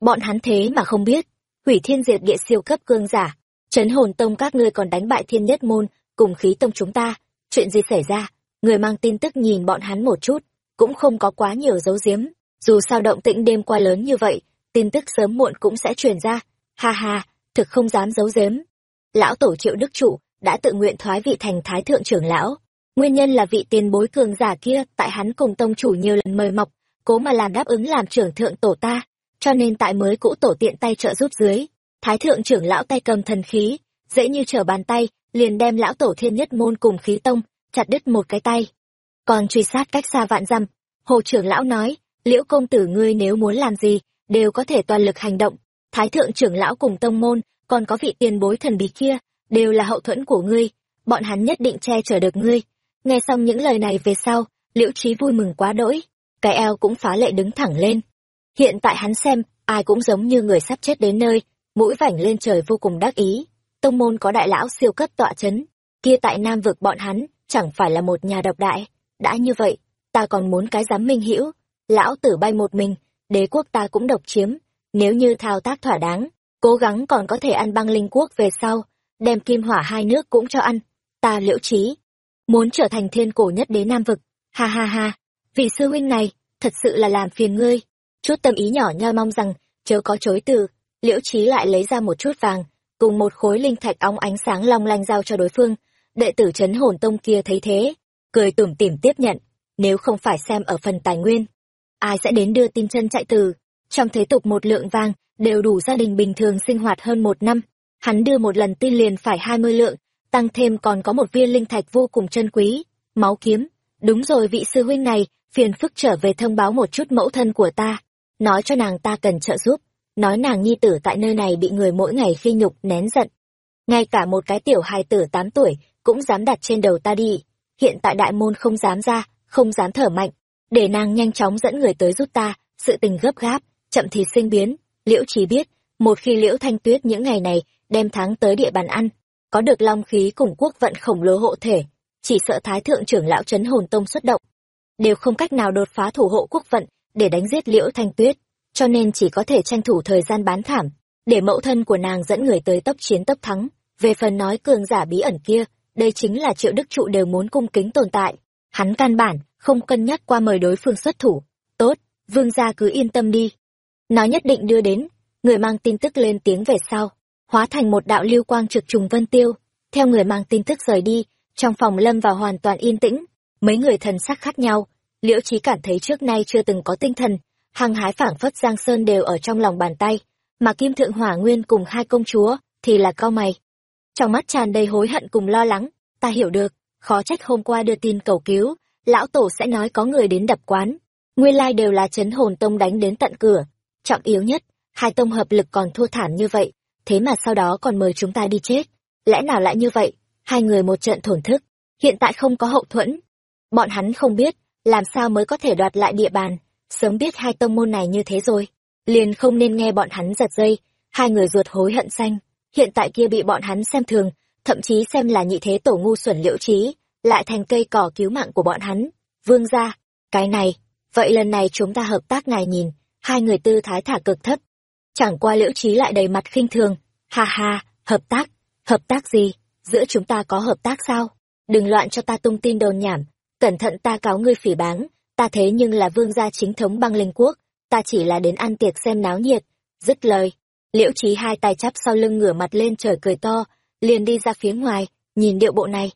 Bọn hắn thế mà không biết, hủy thiên diệt địa siêu cấp cường giả, chấn hồn tông các ngươi còn đánh bại thiên nhất môn cùng khí tông chúng ta chuyện gì xảy ra? Người mang tin tức nhìn bọn hắn một chút, cũng không có quá nhiều dấu diếm dù sao động tĩnh đêm qua lớn như vậy, tin tức sớm muộn cũng sẽ truyền ra. Ha ha, thực không dám giấu giếm. Lão tổ triệu đức trụ đã tự nguyện thoái vị thành thái thượng trưởng lão. Nguyên nhân là vị tiền bối cường giả kia tại hắn cùng tông chủ nhiều lần mời mọc, cố mà làm đáp ứng làm trưởng thượng tổ ta, cho nên tại mới cũ tổ tiện tay trợ giúp dưới. Thái thượng trưởng lão tay cầm thần khí, dễ như trở bàn tay liền đem lão tổ thiên nhất môn cùng khí tông, chặt đứt một cái tay. Còn truy sát cách xa vạn dặm, hồ trưởng lão nói, liễu công tử ngươi nếu muốn làm gì, đều có thể toàn lực hành động. Thái thượng trưởng lão cùng tông môn, còn có vị tiền bối thần bí kia, đều là hậu thuẫn của ngươi. Bọn hắn nhất định che chở được ngươi. Nghe xong những lời này về sau, liễu trí vui mừng quá đỗi, cái eo cũng phá lệ đứng thẳng lên. Hiện tại hắn xem, ai cũng giống như người sắp chết đến nơi, mũi vảnh lên trời vô cùng đắc ý tông môn có đại lão siêu cấp tọa chấn. Kia tại nam vực bọn hắn, chẳng phải là một nhà độc đại. Đã như vậy, ta còn muốn cái giám minh hữu. Lão tử bay một mình, đế quốc ta cũng độc chiếm. Nếu như thao tác thỏa đáng, cố gắng còn có thể ăn băng linh quốc về sau, đem kim hỏa hai nước cũng cho ăn. Ta liễu trí, muốn trở thành thiên cổ nhất đế nam vực. Ha ha ha, vị sư huynh này, thật sự là làm phiền ngươi. Chút tâm ý nhỏ nhoi mong rằng, chớ có chối từ. Liễu trí lại lấy ra một chút vàng cùng một khối linh thạch óng ánh sáng long lanh giao cho đối phương. Đệ tử c hồn tông kia thấy thế, cười tủm tỉm tiếp nhận, nếu không phải xem ở phần tài nguyên, ai sẽ đến đưa tin chân chạy từ. Trong thế tục một lượng vàng, đều đủ gia đình bình thường sinh hoạt hơn một năm. Hắn đưa một lần tin liền phải hai mươi lượng, tăng thêm còn có một viên linh thạch vô cùng chân quý. Máu kiếm, đúng rồi vị sư huynh này, phiền phức trở về thông báo một chút mẫu thân của ta. Nói cho nàng ta cần trợ giúp nói nàng nhi tử tại nơi này bị người mỗi ngày khi nhục, nén giận. Ngay cả một cái tiểu hài tử tám tuổi cũng dám đặt trên đầu ta đi. Hiện tại đại môn không dám ra, không dám thở mạnh. Để nàng nhanh chóng dẫn người tới giúp ta, sự tình gấp gáp, chậm thì sinh biến. Liễu chỉ biết, một khi liễu thanh tuyết những ngày này đem tháng tới địa bàn ăn, có được long khí cùng quốc vận khổng lồ hộ thể, chỉ sợ thái thượng trưởng lão trấn hồn tông xuất động. Đều không cách nào đột phá thủ hộ quốc vận để đánh giết liễu thanh tuyết cho nên chỉ có thể tranh thủ thời gian bán thảm, để mẫu thân của nàng dẫn người tới tốc chiến tốc thắng. Về phần nói cường giả bí ẩn kia, đây chính là triệu đức trụ đều muốn cung kính tồn tại. Hắn căn bản không cân nhắc qua mời đối phương xuất thủ. Tốt, vương gia cứ yên tâm đi. Nó nhất định đưa đến, người mang tin tức lên tiếng về sau, hóa thành một đạo lưu quang trực trùng vân tiêu. Theo người mang tin tức rời đi, trong phòng lâm vào hoàn toàn yên tĩnh. Mấy người thần sắc khác nhau, liễu trí cảm thấy trước nay chưa từng có tinh thần hăng hái phảng phất giang sơn đều ở trong lòng bàn tay, mà kim thượng hỏa nguyên cùng hai công chúa thì là cao mày. Trong mắt tràn đầy hối hận cùng lo lắng, ta hiểu được, khó trách hôm qua đưa tin cầu cứu, lão tổ sẽ nói có người đến đập quán. Nguyên lai đều là chấn hồn tông đánh đến tận cửa. Trọng yếu nhất, hai tông hợp lực còn thua thảm như vậy, thế mà sau đó còn mời chúng ta đi chết. Lẽ nào lại như vậy? Hai người một trận thổn thức, hiện tại không có hậu thuẫn. Bọn hắn không biết, làm sao mới có thể đoạt lại địa bàn sớm biết hai tông môn này như thế rồi, liền không nên nghe bọn hắn giật dây. Hai người ruột hối hận xanh, hiện tại kia bị bọn hắn xem thường, thậm chí xem là nhị thế tổ ngu xuẩn liễu trí, lại thành cây cỏ cứu mạng của bọn hắn. Vương ra cái này, vậy lần này chúng ta hợp tác ngài nhìn, hai người tư thái thả cực thấp. Chẳng qua liễu trí lại đầy mặt khinh thường. Ha ha, hợp tác hợp tác gì, giữa chúng ta có hợp tác sao? Đừng loạn cho ta tung tin đồn nhảm, cẩn thận ta cáo ngươi phỉ báng ta thế nhưng là vương gia chính thống băng linh quốc, ta chỉ là đến ăn tiệc xem náo nhiệt. Dứt lời, liễu trí hai tay chắp sau lưng ngửa mặt lên trời cười to, liền đi ra phía ngoài, nhìn điệu bộ này.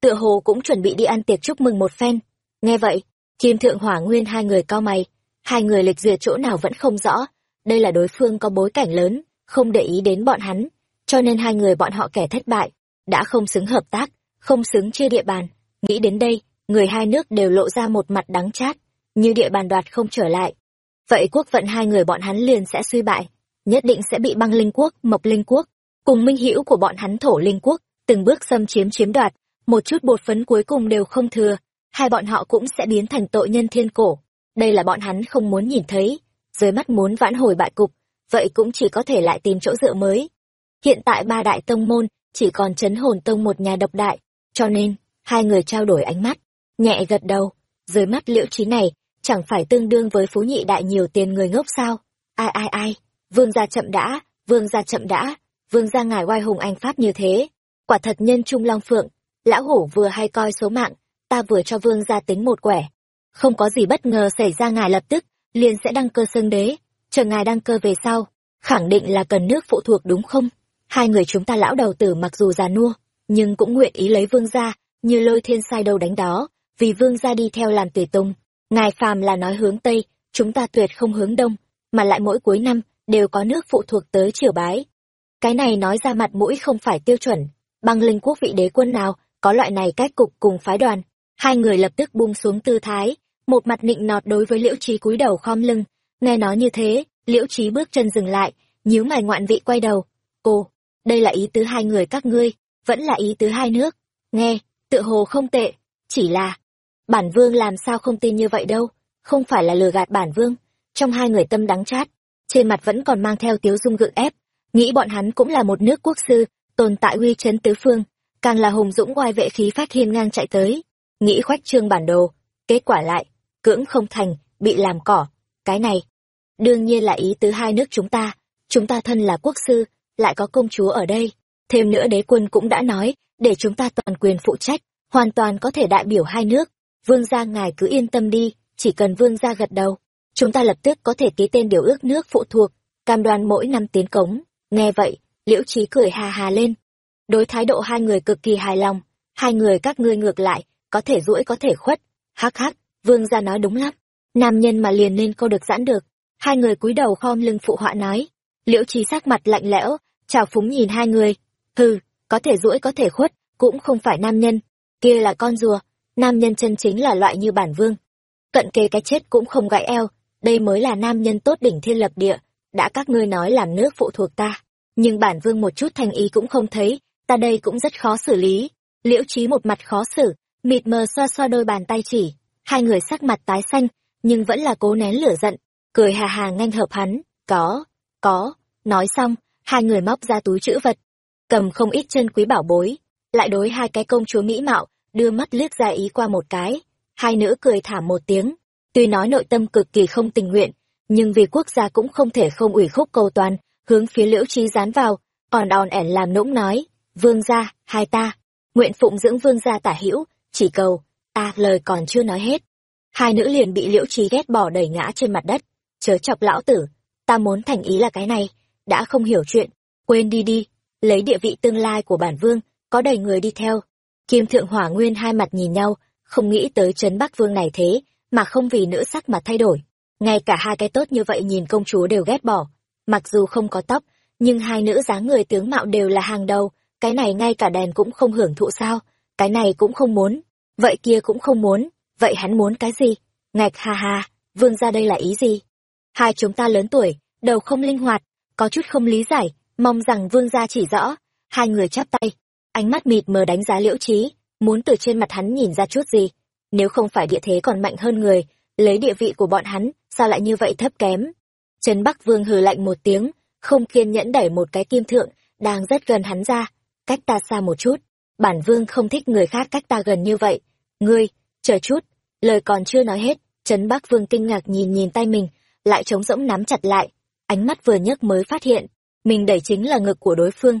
Tựa hồ cũng chuẩn bị đi ăn tiệc chúc mừng một phen. Nghe vậy, kim thượng hỏa nguyên hai người cao mày. Hai người lịch duyệt chỗ nào vẫn không rõ, đây là đối phương có bối cảnh lớn, không để ý đến bọn hắn. Cho nên hai người bọn họ kẻ thất bại, đã không xứng hợp tác, không xứng chia địa bàn. Nghĩ đến đây người hai nước đều lộ ra một mặt đắng chát, như địa bàn đoạt không trở lại. Vậy quốc vận hai người bọn hắn liền sẽ suy bại, nhất định sẽ bị băng linh quốc, mộc linh quốc, cùng minh hữu của bọn hắn thổ linh quốc, từng bước xâm chiếm chiếm đoạt, một chút bột phấn cuối cùng đều không thừa, hai bọn họ cũng sẽ biến thành tội nhân thiên cổ. Đây là bọn hắn không muốn nhìn thấy, dưới mắt muốn vãn hồi bại cục, vậy cũng chỉ có thể lại tìm chỗ dựa mới. Hiện tại ba đại tông môn chỉ còn chấn hồn tông một nhà độc đại, cho nên hai người trao đổi ánh mắt nhẹ gật đầu. Dưới mắt liễu trí này, chẳng phải tương đương với phú nhị đại nhiều tiền người ngốc sao? Ai ai ai? Vương gia chậm đã, vương gia chậm đã. Vương gia ngài oai hùng anh pháp như thế. Quả thật nhân trung long phượng, lão hủ vừa hay coi số mạng, ta vừa cho vương gia tính một quẻ. Không có gì bất ngờ xảy ra ngài lập tức, liền sẽ đăng cơ xưng đế. Chờ ngài đăng cơ về sau, khẳng định là cần nước phụ thuộc đúng không? Hai người chúng ta lão đầu tử mặc dù già nua, nhưng cũng nguyện ý lấy vương gia như lôi thiên sai đâu đánh đó vì vương gia đi theo làm tùy tùng. Ngài phàm là nói hướng tây, chúng ta tuyệt không hướng đông, mà lại mỗi cuối năm đều có nước phụ thuộc tới triều bái. Cái này nói ra mặt mũi không phải tiêu chuẩn. Băng linh quốc vị đế quân nào có loại này cách cục cùng phái đoàn? Hai người lập tức buông xuống tư thái, một mặt nịnh nọt đối với liễu trí cúi đầu khom lưng. Nghe nói như thế, liễu trí bước chân dừng lại, nhíu mày ngoạn vị quay đầu. Cô, đây là ý tứ hai người các ngươi, vẫn là ý tứ hai nước. Nghe, tựa hồ không tệ, chỉ là bản vương làm sao không tin như vậy đâu, không phải là lừa gạt bản vương. Trong hai người tâm đắng chát, trên mặt vẫn còn mang theo tiếu dung gượng ép, nghĩ bọn hắn cũng là một nước quốc sư, tồn tại uy chấn tứ phương, càng là hùng dũng oai vệ khí phát hiên ngang chạy tới. Nghĩ khoách trương bản đồ, kết quả lại, cưỡng không thành, bị làm cỏ. Cái này, đương nhiên là ý tứ hai nước chúng ta chúng ta thân là quốc sư, lại có công chúa ở đây. Thêm nữa đế quân cũng đã nói, để chúng ta toàn quyền phụ trách, hoàn toàn có thể đại biểu hai nước vương gia ngài cứ yên tâm đi, chỉ cần vương gia gật đầu, chúng ta lập tức có thể ký tên điều ước nước phụ thuộc, cam đoan mỗi năm tiến cống. Nghe vậy, liễu trí cười hà hà lên. Đối thái độ hai người cực kỳ hài lòng, hai người các ngươi ngược lại, có thể duỗi có thể khuất. Hắc hắc, vương gia nói đúng lắm. Nam nhân mà liền nên câu được giãn được. Hai người cúi đầu khom lưng phụ họa nói. Liễu trí sắc mặt lạnh lẽo, chào phúng nhìn hai người. Hừ, có thể duỗi có thể khuất, cũng không phải nam nhân. Kia là con rùa nam nhân chân chính là loại như bản vương. Cận kề cái chết cũng không gãy eo, đây mới là nam nhân tốt đỉnh thiên lập địa, đã các ngươi nói làm nước phụ thuộc ta. Nhưng bản vương một chút thành ý cũng không thấy, ta đây cũng rất khó xử lý. Liễu trí một mặt khó xử, mịt mờ xoa xoa đôi bàn tay chỉ. Hai người sắc mặt tái xanh, nhưng vẫn là cố nén lửa giận, cười hà hà nhanh hợp hắn, có có, nói xong, hai người móc ra túi chữ vật, cầm không ít chân quý bảo bối, lại đối hai cái công chúa mỹ mạo đưa mắt liếc ra ý qua một cái. Hai nữ cười thảm một tiếng. Tuy nói nội tâm cực kỳ không tình nguyện, nhưng vì quốc gia cũng không thể không ủy khúc cầu toàn, hướng phía liễu trí dán vào, còn đòn ẻn làm nũng nói, vương gia, hai ta, nguyện phụng dưỡng vương gia tả hữu, chỉ cầu, ta lời còn chưa nói hết. Hai nữ liền bị liễu trí ghét bỏ đẩy ngã trên mặt đất. Chớ chọc lão tử, ta muốn thành ý là cái này, đã không hiểu chuyện, quên đi đi, lấy địa vị tương lai của bản vương, có đầy người đi theo kim thượng hỏa nguyên hai mặt nhìn nhau, không nghĩ tới trấn bắc vương này thế, mà không vì nữ sắc mà thay đổi. Ngay cả hai cái tốt như vậy nhìn công chúa đều ghét bỏ. Mặc dù không có tóc, nhưng hai nữ dáng người tướng mạo đều là hàng đầu, cái này ngay cả đèn cũng không hưởng thụ sao, cái này cũng không muốn, vậy kia cũng không muốn, vậy hắn muốn cái gì? Ngạch ha ha, vương ra đây là ý gì? Hai chúng ta lớn tuổi đầu không linh hoạt, có chút không lý giải, mong rằng vương gia chỉ rõ, hai người chắp tay ánh mắt mịt mờ đánh giá liễu trí muốn từ trên mặt hắn nhìn ra chút gì. Nếu không phải địa thế còn mạnh hơn người, lấy địa vị của bọn hắn, sao lại như vậy thấp kém? Trần bắc vương hừ lạnh một tiếng, không kiên nhẫn đẩy một cái kim thượng, đang rất gần hắn ra. Cách ta xa một chút, bản vương không thích người khác cách ta gần như vậy. Ngươi, chờ chút, lời còn chưa nói hết trấn bắc vương kinh ngạc nhìn nhìn tay mình, lại trống rỗng nắm chặt lại. Ánh mắt vừa nhấc mới phát hiện, mình đẩy chính là ngực của đối phương.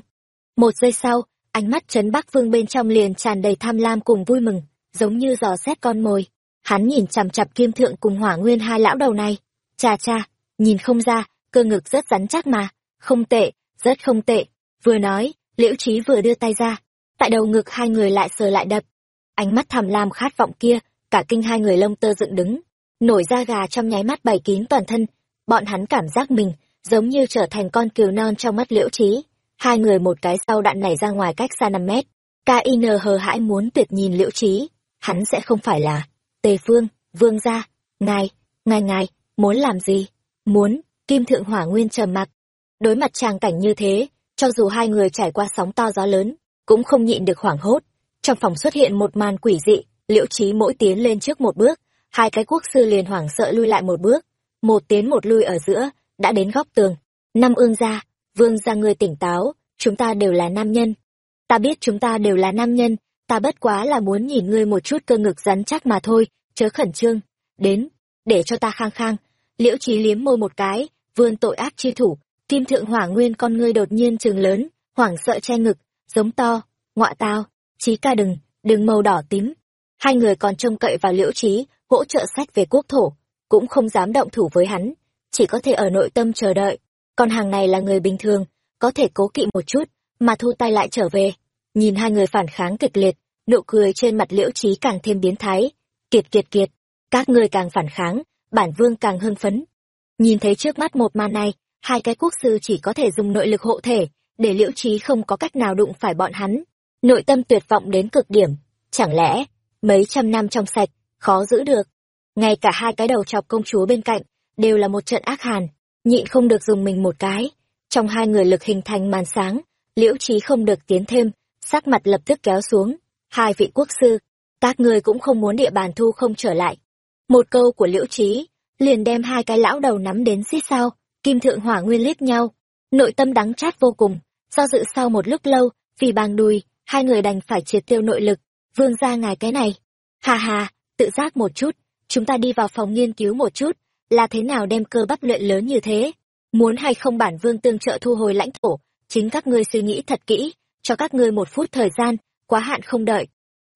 Một giây sau ánh mắt trấn bắc vương bên trong liền tràn đầy tham lam cùng vui mừng, giống như dò xét con mồi. Hắn nhìn chằm chặp kim thượng cùng hỏa nguyên hai lão đầu này. Cha cha, nhìn không ra, cơ ngực rất rắn chắc mà. Không tệ, rất không tệ. Vừa nói, liễu trí vừa đưa tay ra. Tại đầu ngực hai người lại sờ lại đập. Ánh mắt tham lam khát vọng kia, cả kinh hai người lông tơ dựng đứng. Nổi da gà trong nháy mắt bày kín toàn thân. Bọn hắn cảm giác mình, giống như trở thành con cừu non trong mắt liễu trí hai người một cái sau đạn nảy ra ngoài cách xa năm mét. Kin hờ hãi muốn tuyệt nhìn liễu trí hắn sẽ không phải là, tề phương vương gia, ngài ngài ngài, muốn làm gì? Muốn, kim thượng hỏa nguyên trầm mặc. Đối mặt tràng cảnh như thế, cho dù hai người trải qua sóng to gió lớn, cũng không nhịn được hoảng hốt. Trong phòng xuất hiện một màn quỷ dị, liễu trí mỗi tiến lên trước một bước, hai cái quốc sư liền hoảng sợ lui lại một bước. Một tiến một lui ở giữa, đã đến góc tường. Năm ương gia vương ra ngươi tỉnh táo, chúng ta đều là nam nhân. Ta biết chúng ta đều là nam nhân, ta bất quá là muốn nhìn ngươi một chút cơ ngực rắn chắc mà thôi, chớ khẩn trương. Đến, để cho ta khang khang. Liễu trí liếm môi một cái, vươn tội ác chi thủ, kim thượng hỏa nguyên con ngươi đột nhiên trường lớn, hoảng sợ che ngực, giống to, ngọa tao trí ca đừng đừng màu đỏ tím. Hai người còn trông cậy vào liễu trí hỗ trợ sách về quốc thổ, cũng không dám động thủ với hắn, chỉ có thể ở nội tâm chờ đợi còn hàng này là người bình thường, có thể cố kỵ một chút, mà thu tay lại trở về. Nhìn hai người phản kháng kịch liệt, nụ cười trên mặt liễu trí càng thêm biến thái. Kiệt kiệt kiệt. Các ngươi càng phản kháng, bản vương càng hưng phấn. Nhìn thấy trước mắt một màn này, hai cái quốc sư chỉ có thể dùng nội lực hộ thể, để liễu trí không có cách nào đụng phải bọn hắn. Nội tâm tuyệt vọng đến cực điểm. Chẳng lẽ, mấy trăm năm trong sạch, khó giữ được? Ngay cả hai cái đầu chọc công chúa bên cạnh, đều là một trận ác hàn nhịn không được dùng mình một cái. Trong hai người lực hình thành màn sáng, liễu trí không được tiến thêm, sắc mặt lập tức kéo xuống. Hai vị quốc sư, các người cũng không muốn địa bàn thu không trở lại. Một câu của liễu trí liền đem hai cái lão đầu nắm đến xít sao, kim thượng hỏa nguyên liếc nhau. Nội tâm đắng chát vô cùng, do dự sau một lúc lâu, vì bàng đùi, hai người đành phải triệt tiêu nội lực. Vương ra ngài cái này. Hà hà tự giác một chút, chúng ta đi vào phòng nghiên cứu một chút là thế nào đem cơ bắp luyện lớn như thế? Muốn hay không bản vương tương trợ thu hồi lãnh thổ? Chính các ngươi suy nghĩ thật kỹ, cho các ngươi một phút thời gian, quá hạn không đợi.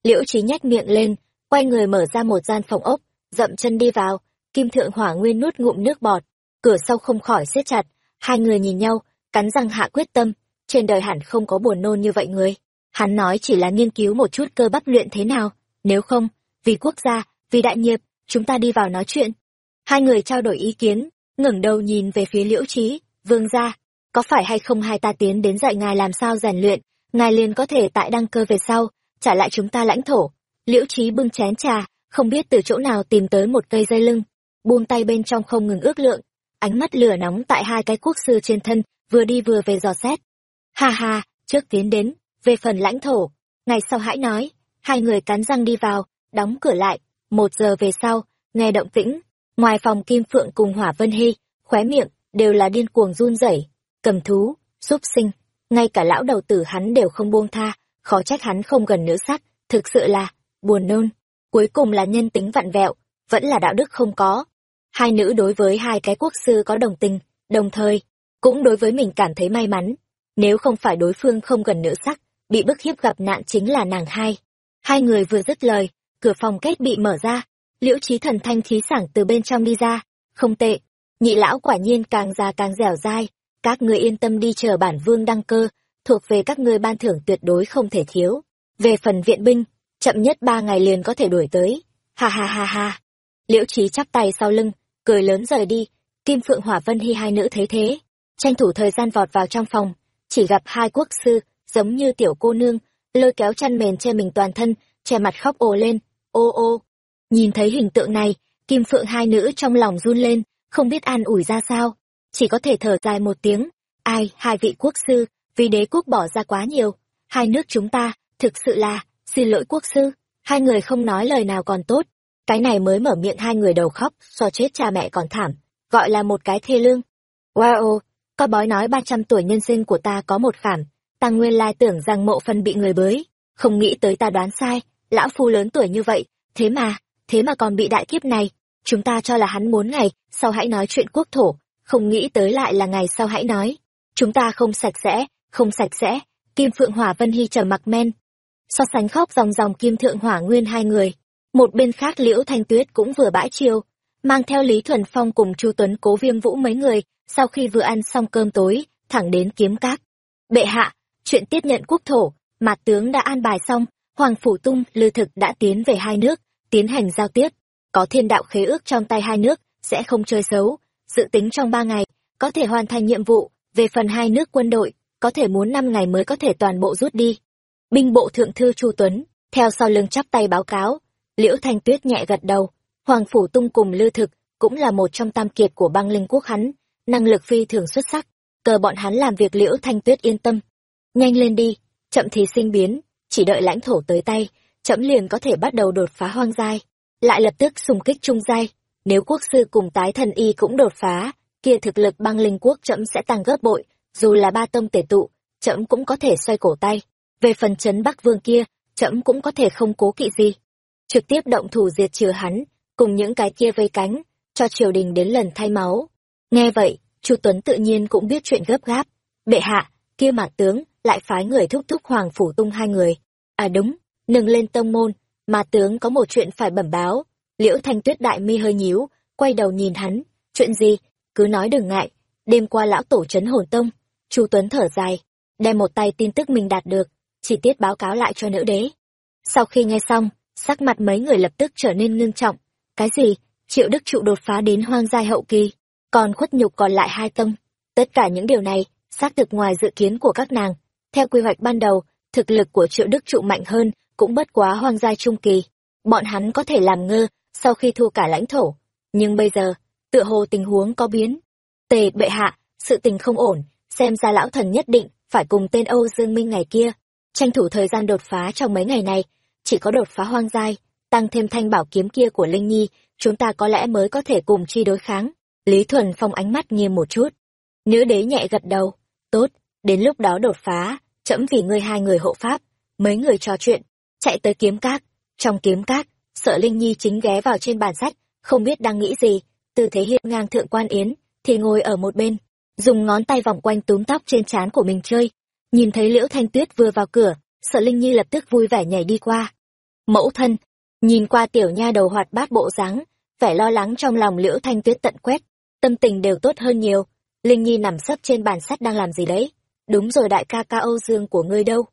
Liễu trí nhách miệng lên, quay người mở ra một gian phòng ốc, dậm chân đi vào. Kim thượng hỏa nguyên nuốt ngụm nước bọt, cửa sau không khỏi siết chặt. Hai người nhìn nhau, cắn răng hạ quyết tâm. Trên đời hẳn không có buồn nôn như vậy người. Hắn nói chỉ là nghiên cứu một chút cơ bắp luyện thế nào. Nếu không, vì quốc gia, vì đại nghiệp, chúng ta đi vào nói chuyện hai người trao đổi ý kiến, ngẩng đầu nhìn về phía liễu trí vương gia, có phải hay không hai ta tiến đến dạy ngài làm sao rèn luyện, ngài liền có thể tại đăng cơ về sau, trả lại chúng ta lãnh thổ? Liễu trí bưng chén trà, không biết từ chỗ nào tìm tới một cây dây lưng, buông tay bên trong không ngừng ước lượng. Ánh mắt lửa nóng tại hai cái quốc sư trên thân, vừa đi vừa về dò xét. Ha ha, trước tiến đến, về phần lãnh thổ. Ngày sau hãy nói, hai người cắn răng đi vào, đóng cửa lại. Một giờ về sau, nghe động tĩnh ngoài phòng kim phượng cùng hỏa vân hy, khóe miệng đều là điên cuồng run rẩy. Cầm thú giúp sinh, ngay cả lão đầu tử hắn đều không buông tha, khó trách hắn không gần nữ sắc thực sự là buồn nôn. Cuối cùng là nhân tính vặn vẹo, vẫn là đạo đức không có. Hai nữ đối với hai cái quốc sư có đồng tình, đồng thời cũng đối với mình cảm thấy may mắn. Nếu không phải đối phương không gần nữ sắc, bị bức hiếp gặp nạn chính là nàng hai. Hai người vừa dứt lời, cửa phòng kết bị mở ra liễu trí thần thanh khí sảng từ bên trong đi ra. Không tệ. Nhị lão quả nhiên càng già càng dẻo dai. Các ngươi yên tâm đi chờ bản vương đăng cơ. Thuộc về các ngươi ban thưởng tuyệt đối không thể thiếu. Về phần viện binh chậm nhất ba ngày liền có thể đuổi tới. Ha ha ha ha. Liễu trí chắp tay sau lưng cười lớn rời đi. Kim Phượng Hỏa Vân Hy hai nữ thấy thế, tranh thủ thời gian vọt vào trong phòng, chỉ gặp hai quốc sư, giống như tiểu cô nương, lôi kéo chăn mền che mình toàn thân, che mặt khóc ồ lên, ô ô. Nhìn thấy hình tượng này, Kim Phượng hai nữ trong lòng run lên, không biết an ủi ra sao, chỉ có thể thở dài một tiếng. Ai, hai vị quốc sư, vì đế quốc bỏ ra quá nhiều, hai nước chúng ta, thực sự là, xin lỗi quốc sư, hai người không nói lời nào còn tốt. Cái này mới mở miệng hai người đầu khóc, so chết cha mẹ còn thảm, gọi là một cái thê lương. Wow, có bói nói ba trăm tuổi nhân sinh của ta có một khảm, ta nguyên lai tưởng rằng mộ phân bị người bới, không nghĩ tới ta đoán sai, lão phu lớn tuổi như vậy, thế mà, thế mà còn bị đại kiếp này, chúng ta cho là hắn muốn ngày, sau hãy nói chuyện quốc thổ, không nghĩ tới lại là ngày sau hãy nói. Chúng ta không sạch sẽ, không sạch sẽ, Kim Phượng Hỏa Vân Hy trầm mặc men. So sánh khóc dòng dòng Kim Thượng Hỏa Nguyên hai người, một bên khác Liễu Thanh Tuyết cũng vừa bãi chiêu mang theo Lý Thuần Phong cùng Chu Tuấn Cố Viêm Vũ mấy người, sau khi vừa ăn xong cơm tối, thẳng đến kiếm cát. Bệ hạ, chuyện tiếp nhận quốc thổ, mặt tướng đã an bài xong, Hoàng Phủ Tung, Lư Thực đã tiến về hai nước, tiến hành giao tiếp. Có thiên đạo khế ước trong tay hai nước, sẽ không chơi xấu. Dự tính trong ba ngày, có thể hoàn thành nhiệm vụ, về phần hai nước quân đội, có thể muốn năm ngày mới có thể toàn bộ rút đi. Binh bộ thượng thư Chu Tuấn, theo sau lưng chắp tay báo cáo, Liễu Thanh Tuyết nhẹ gật đầu, Hoàng Phủ Tung cùng Lư Thực, cũng là một trong tam kiệt của băng linh quốc hắn, năng lực phi thường xuất sắc, cờ bọn hắn làm việc Liễu Thanh Tuyết yên tâm. Nhanh lên đi, chậm thì sinh biến, chỉ đợi lãnh thổ tới tay, chậm liền có thể bắt đầu đột phá hoang giai, lại lập tức xung kích trung giai. Nếu quốc sư cùng tái thần y cũng đột phá, kia thực lực băng linh quốc chậm sẽ tăng gấp bội, dù là ba tông tể tụ, chậm cũng có thể xoay cổ tay. Về phần chấn Bắc Vương kia, chậm cũng có thể không cố kỵ gì. Trực tiếp động thủ diệt trừ hắn, cùng những cái kia vây cánh, cho triều đình đến lần thay máu. Nghe vậy, Chu Tuấn tự nhiên cũng biết chuyện gấp gáp. Bệ hạ, kia mặt tướng, lại phái người thúc thúc Hoàng Phủ Tung hai người. À đúng, nâng lên tông môn, mà tướng có một chuyện phải bẩm báo. Liễu Thanh Tuyết đại mi hơi nhíu, quay đầu nhìn hắn, chuyện gì, cứ nói đừng ngại. Đêm qua lão tổ trấn hồn tông, Chu Tuấn thở dài, đem một tay tin tức mình đạt được, chi tiết báo cáo lại cho nữ đế. Sau khi nghe xong, sắc mặt mấy người lập tức trở nên ngưng trọng. Cái gì? Triệu Đức Trụ đột phá đến hoang giai hậu kỳ, còn khuất nhục còn lại hai tông. Tất cả những điều này, xác thực ngoài dự kiến của các nàng. Theo quy hoạch ban đầu, thực lực của Triệu Đức Trụ mạnh hơn, cũng bất quá hoang giai trung kỳ. Bọn hắn có thể làm ngơ, sau khi thu cả lãnh thổ. Nhưng bây giờ, tựa hồ tình huống có biến. Tề bệ hạ, sự tình không ổn, xem ra lão thần nhất định phải cùng tên Âu Dương Minh ngày kia, tranh thủ thời gian đột phá trong mấy ngày này, chỉ có đột phá hoang giai, tăng thêm thanh bảo kiếm kia của Linh Nhi, chúng ta có lẽ mới có thể cùng chi đối kháng. Lý Thuần Phong ánh mắt nghiêm một chút. Nữ đế nhẹ gật đầu, tốt, đến lúc đó đột phá, chậm vì ngươi hai người hộ pháp, mấy người trò chuyện, chạy tới kiếm các, trong kiếm các, sợ Linh Nhi chính ghé vào trên bàn sách, không biết đang nghĩ gì, tư thế hiện ngang thượng quan yến, thì ngồi ở một bên, dùng ngón tay vòng quanh túm tóc trên trán của mình chơi. Nhìn thấy Liễu Thanh Tuyết vừa vào cửa, sợ Linh Nhi lập tức vui vẻ nhảy đi qua. Mẫu thân, nhìn qua tiểu nha đầu hoạt bát bộ dáng, vẻ lo lắng trong lòng Liễu Thanh Tuyết tận quét, tâm tình đều tốt hơn nhiều. Linh Nhi nằm sấp trên bàn sắt đang làm gì đấy? Đúng rồi đại ca ca Âu Dương của ngươi đâu?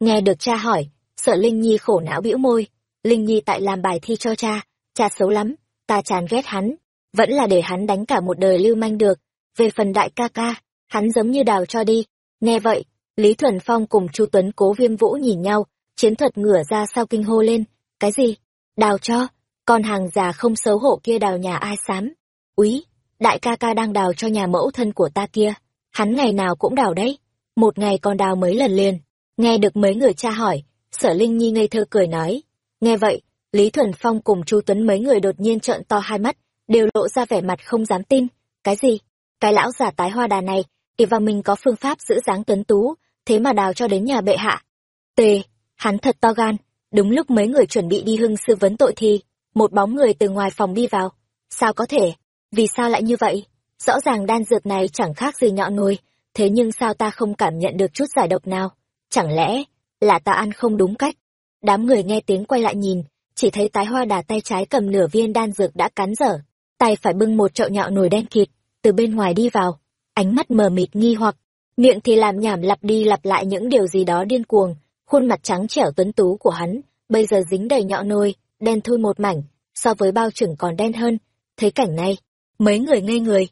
Nghe được cha hỏi, sợ Linh Nhi khổ não bĩu môi. Linh Nhi tại làm bài thi cho cha, cha xấu lắm, ta chán ghét hắn, vẫn là để hắn đánh cả một đời lưu manh được. Về phần đại ca ca, hắn giống như đào cho đi. Nghe vậy, Lý Thuần Phong cùng Chu Tuấn Cố Viêm Vũ nhìn nhau, chiến thuật ngửa ra sau kinh hô lên. Cái gì? Đào cho? Con hàng già không xấu hổ kia đào nhà ai xám? Úy, đại ca ca đang đào cho nhà mẫu thân của ta kia. Hắn ngày nào cũng đào đấy. Một ngày còn đào mấy lần liền. Nghe được mấy người cha hỏi, sở Linh Nhi ngây thơ cười nói. Nghe vậy, Lý Thuần Phong cùng Chu Tuấn mấy người đột nhiên trợn to hai mắt, đều lộ ra vẻ mặt không dám tin. Cái gì? Cái lão giả tái hoa đà này, ỉ vào mình có phương pháp giữ dáng tuấn tú, thế mà đào cho đến nhà bệ hạ. Tề, hắn thật to gan. Đúng lúc mấy người chuẩn bị đi hưng sư vấn tội thì, một bóng người từ ngoài phòng đi vào. Sao có thể? Vì sao lại như vậy? Rõ ràng đan dược này chẳng khác gì nhọ nồi, thế nhưng sao ta không cảm nhận được chút giải độc nào? Chẳng lẽ là ta ăn không đúng cách? Đám người nghe tiếng quay lại nhìn, chỉ thấy tái hoa đà tay trái cầm nửa viên đan dược đã cắn dở, tay phải bưng một chậu nhọ nồi đen kịt, từ bên ngoài đi vào, ánh mắt mờ mịt nghi hoặc, miệng thì làm nhảm lặp đi lặp lại những điều gì đó điên cuồng, khuôn mặt trắng trẻo tuấn tú của hắn, bây giờ dính đầy nhọ nồi, đen thui một mảnh, so với bao trưởng còn đen hơn. Thấy cảnh này, mấy người ngây người.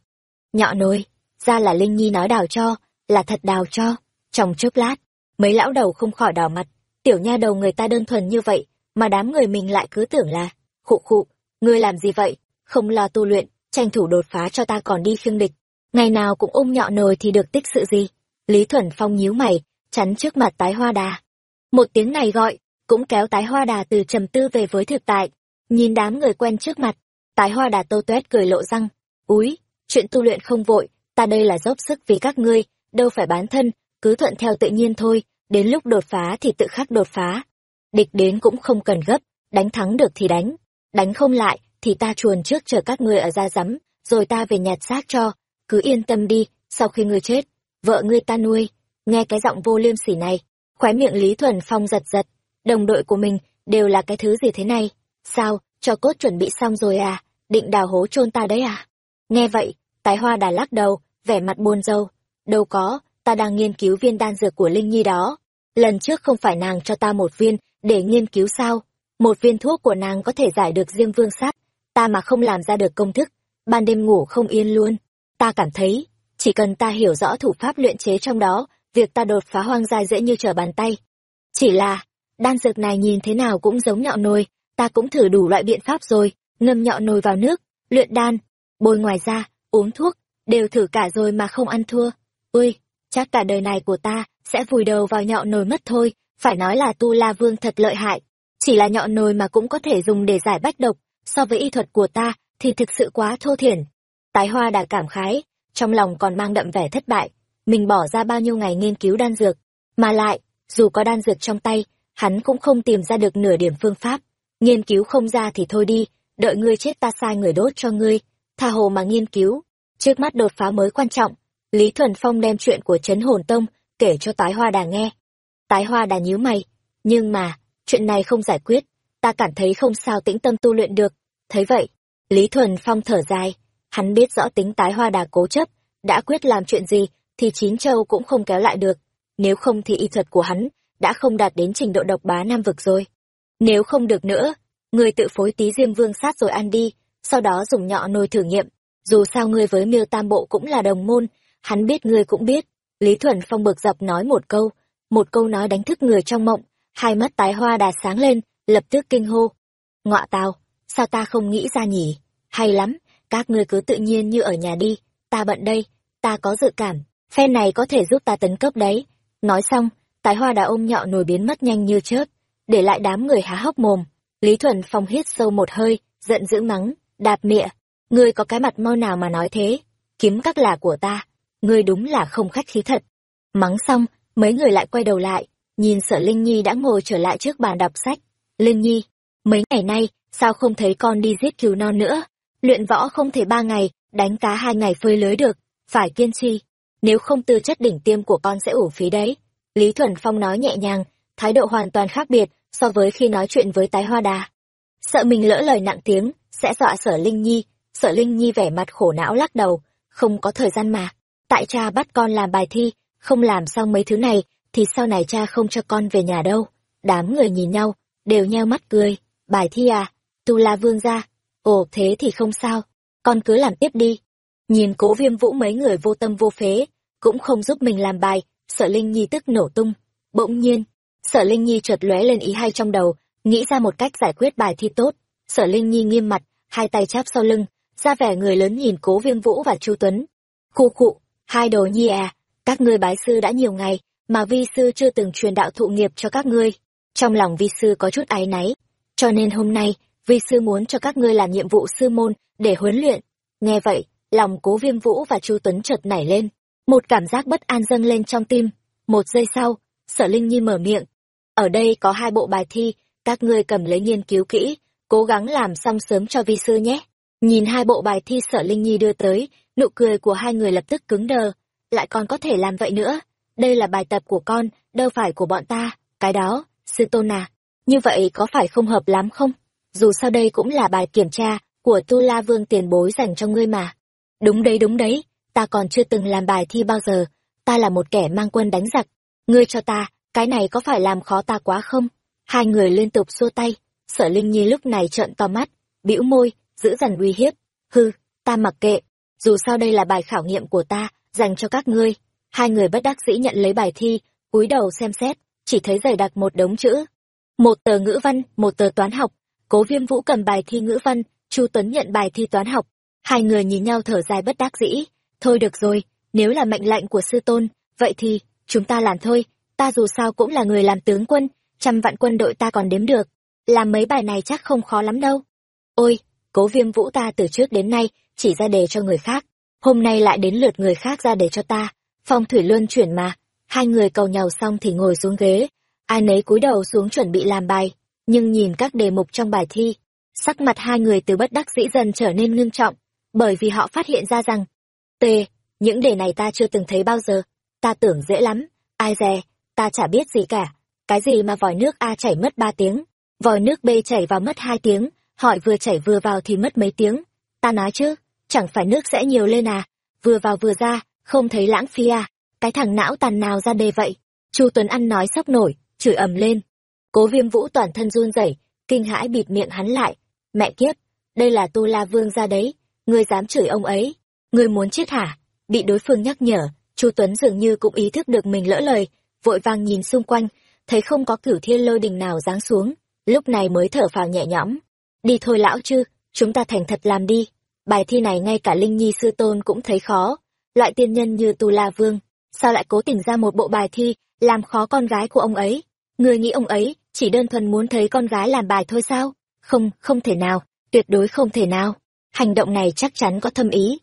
Nhọ nồi, ra là Linh Nhi nói đào cho, là thật đào cho. Trong chốc lát, mấy lão đầu không khỏi đỏ mặt, tiểu nha đầu người ta đơn thuần như vậy, mà đám người mình lại cứ tưởng là, khụ khụ, ngươi làm gì vậy, không lo tu luyện, tranh thủ đột phá cho ta còn đi khiêng địch, ngày nào cũng ôm nhọ nồi thì được tích sự gì. Lý Thuần Phong nhíu mày, chắn trước mặt tái hoa đà. Một tiếng này gọi, cũng kéo tái hoa đà từ trầm tư về với thực tại. Nhìn đám người quen trước mặt, tái hoa đà tô tuét cười lộ răng. Úi, chuyện tu luyện không vội, ta đây là dốc sức vì các ngươi, đâu phải bán thân, cứ thuận theo tự nhiên thôi, đến lúc đột phá thì tự khắc đột phá. Địch đến cũng không cần gấp, đánh thắng được thì đánh, đánh không lại thì ta chuồn trước chờ các ngươi ở ra rắm, rồi ta về nhặt xác cho, cứ yên tâm đi, sau khi ngươi chết, vợ ngươi ta nuôi. Nghe cái giọng vô liêm sỉ này, khóe miệng Lý Thuần Phong giật giật, đồng đội của mình đều là cái thứ gì thế này? Sao, cho cốt chuẩn bị xong rồi à? Định đào hố chôn ta đấy à? Nghe vậy, tái hoa đà lắc đầu, vẻ mặt buồn rầu. Đâu có, ta đang nghiên cứu viên đan dược của Linh Nhi đó. Lần trước không phải nàng cho ta một viên, để nghiên cứu sao? Một viên thuốc của nàng có thể giải được diêm vương sát, ta mà không làm ra được công thức, ban đêm ngủ không yên luôn. Ta cảm thấy, chỉ cần ta hiểu rõ thủ pháp luyện chế trong đó, việc ta đột phá hoang giai dễ như trở bàn tay. Chỉ là, đan dược này nhìn thế nào cũng giống nhọ nồi, ta cũng thử đủ loại biện pháp rồi, ngâm nhọ nồi vào nước, luyện đan, bôi ngoài da, uống thuốc, đều thử cả rồi mà không ăn thua. Ui, chắc cả đời này của ta sẽ vùi đầu vào nhọ nồi mất thôi, phải nói là tu la vương thật lợi hại. Chỉ là nhọ nồi mà cũng có thể dùng để giải bách độc, so với y thuật của ta thì thực sự quá thô thiển. Tái hoa đã cảm khái, trong lòng còn mang đậm vẻ thất bại. Mình bỏ ra bao nhiêu ngày nghiên cứu đan dược, mà lại, dù có đan dược trong tay, hắn cũng không tìm ra được nửa điểm phương pháp. Nghiên cứu không ra thì thôi đi, đợi ngươi chết ta sai người đốt cho ngươi, tha hồ mà nghiên cứu. Trước mắt đột phá mới quan trọng, Lý Thuần Phong đem chuyện của Trấn Hồn Tông kể cho Tái Hoa Đà nghe. Tái Hoa Đà nhíu mày, nhưng mà, chuyện này không giải quyết, ta cảm thấy không sao tĩnh tâm tu luyện được. Thấy vậy, Lý Thuần Phong thở dài, hắn biết rõ tính Tái Hoa Đà cố chấp, đã quyết làm chuyện gì thì chín châu cũng không kéo lại được, nếu không thì y thuật của hắn đã không đạt đến trình độ độc bá nam vực rồi. Nếu không được nữa, người tự phối tí diêm vương sát rồi ăn đi, sau đó dùng nhọ nồi thử nghiệm. Dù sao ngươi với miêu tam bộ cũng là đồng môn, hắn biết ngươi cũng biết. Lý Thuần Phong bực dọc nói một câu, một câu nói đánh thức người trong mộng, hai mắt tái hoa đà sáng lên, lập tức kinh hô. Ngọa tào, sao ta không nghĩ ra nhỉ? Hay lắm, các ngươi cứ tự nhiên như ở nhà đi, ta bận đây, ta có dự cảm, phe này có thể giúp ta tấn cấp đấy. Nói xong, tái hoa đà ôm nhọ nồi biến mất nhanh như chớp, để lại đám người há hốc mồm. Lý Thuần Phong hít sâu một hơi, giận dữ mắng, đạp mịa, ngươi có cái mặt mau nào mà nói thế, kiếm các là của ta, ngươi đúng là không khách khí thật. Mắng xong, mấy người lại quay đầu lại, nhìn sợ Linh Nhi đã ngồi trở lại trước bàn đọc sách. Linh Nhi, mấy ngày nay, sao không thấy con đi giết cứu non nữa? Luyện võ không thể ba ngày, đánh cá hai ngày phơi lưới được, phải kiên trì. Nếu không tư chất đỉnh tiêm của con sẽ ủ phí đấy. Lý Thuần Phong nói nhẹ nhàng, thái độ hoàn toàn khác biệt so với khi nói chuyện với tái hoa đà. Sợ mình lỡ lời nặng tiếng, sẽ dọa sở Linh Nhi, sở Linh Nhi vẻ mặt khổ não lắc đầu, không có thời gian mà. Tại cha bắt con làm bài thi, không làm xong mấy thứ này, thì sau này cha không cho con về nhà đâu. Đám người nhìn nhau, đều nheo mắt cười, bài thi à, tu la vương ra, ồ thế thì không sao, con cứ làm tiếp đi. Nhìn cố viêm vũ mấy người vô tâm vô phế, cũng không giúp mình làm bài, sở Linh Nhi tức nổ tung. Bỗng nhiên, sở Linh Nhi chợt lóe lên ý hay trong đầu, nghĩ ra một cách giải quyết bài thi tốt. Sở Linh Nhi nghiêm mặt, hai tay chắp sau lưng, ra vẻ người lớn nhìn cố viêm vũ và chu tuấn khu khụ hai đồ nhi à các ngươi bái sư đã nhiều ngày mà vi sư chưa từng truyền đạo thụ nghiệp cho các ngươi. Trong lòng vi sư có chút áy náy cho nên hôm nay vi sư muốn cho các ngươi làm nhiệm vụ sư môn để huấn luyện. Nghe vậy lòng cố viêm vũ và chu tuấn chợt nảy lên. Một cảm giác bất an dâng lên trong tim. Một giây sau sở linh nhi mở miệng. Ở đây có hai bộ bài thi các ngươi cầm lấy nghiên cứu kỹ cố gắng làm xong sớm cho vi sư nhé. Nhìn hai bộ bài thi sở Linh Nhi đưa tới, nụ cười của hai người lập tức cứng đờ. Lại còn có thể làm vậy nữa. Đây là bài tập của con, đâu phải của bọn ta. Cái đó, sư tôn à. Như vậy có phải không hợp lắm không? Dù sao đây cũng là bài kiểm tra của Tu La Vương tiền bối dành cho ngươi mà. Đúng đấy đúng đấy, ta còn chưa từng làm bài thi bao giờ. Ta là một kẻ mang quân đánh giặc. Ngươi cho ta, cái này có phải làm khó ta quá không? Hai người liên tục xua tay. Sở Linh Nhi lúc này trợn to mắt, bĩu môi, giữ dằn uy hiếp hư ta mặc kệ, dù sao đây là bài khảo nghiệm của ta, dành cho các ngươi. Hai người bất đắc dĩ nhận lấy bài thi, cúi đầu xem xét, chỉ thấy dày đặc một đống chữ. Một tờ ngữ văn, một tờ toán học. Cố viêm vũ cầm bài thi ngữ văn, Chu Tuấn nhận bài thi toán học. Hai người nhìn nhau thở dài bất đắc dĩ. Thôi được rồi, nếu là mệnh lệnh của sư tôn, vậy thì, chúng ta làm thôi. Ta dù sao cũng là người làm tướng quân, trăm vạn quân đội ta còn đếm được. Làm mấy bài này chắc không khó lắm đâu. Ôi, cố viêm vũ ta từ trước đến nay, chỉ ra đề cho người khác. Hôm nay lại đến lượt người khác ra đề cho ta. Phong thủy luân chuyển mà. Hai người cầu nhau xong thì ngồi xuống ghế. Ai nấy cúi đầu xuống chuẩn bị làm bài. Nhưng nhìn các đề mục trong bài thi, sắc mặt hai người từ bất đắc dĩ dần trở nên ngưng trọng. Bởi vì họ phát hiện ra rằng, T, những đề này ta chưa từng thấy bao giờ. Ta tưởng dễ lắm. Ai dè, ta chả biết gì cả. Cái gì mà vòi nước A chảy mất ba tiếng, vòi nước B chảy vào mất hai tiếng, hỏi vừa chảy vừa vào thì mất mấy tiếng. Ta nói chứ, chẳng phải nước sẽ nhiều lên à, vừa vào vừa ra, không thấy lãng phí à, cái thằng não tàn nào ra đề vậy. Chu Tuấn Ăn nói sốc nổi, chửi ầm lên. Cố viêm vũ toàn thân run rẩy, kinh hãi bịt miệng hắn lại. Mẹ kiếp, đây là Tu La Vương ra đấy, ngươi dám chửi ông ấy, ngươi muốn chết hả? Bị đối phương nhắc nhở, Chu Tuấn dường như cũng ý thức được mình lỡ lời, vội vàng nhìn xung quanh, thấy không có cửu thiên lôi đình nào giáng xuống, lúc này mới thở phào nhẹ nhõm. Đi thôi lão chư, chúng ta thành thật làm đi. Bài thi này ngay cả Linh Nhi sư tôn cũng thấy khó. Loại tiên nhân như Tu La Vương, sao lại cố tình ra một bộ bài thi, làm khó con gái của ông ấy? Người nghĩ ông ấy, chỉ đơn thuần muốn thấy con gái làm bài thôi sao? Không, không thể nào, tuyệt đối không thể nào. Hành động này chắc chắn có thâm ý.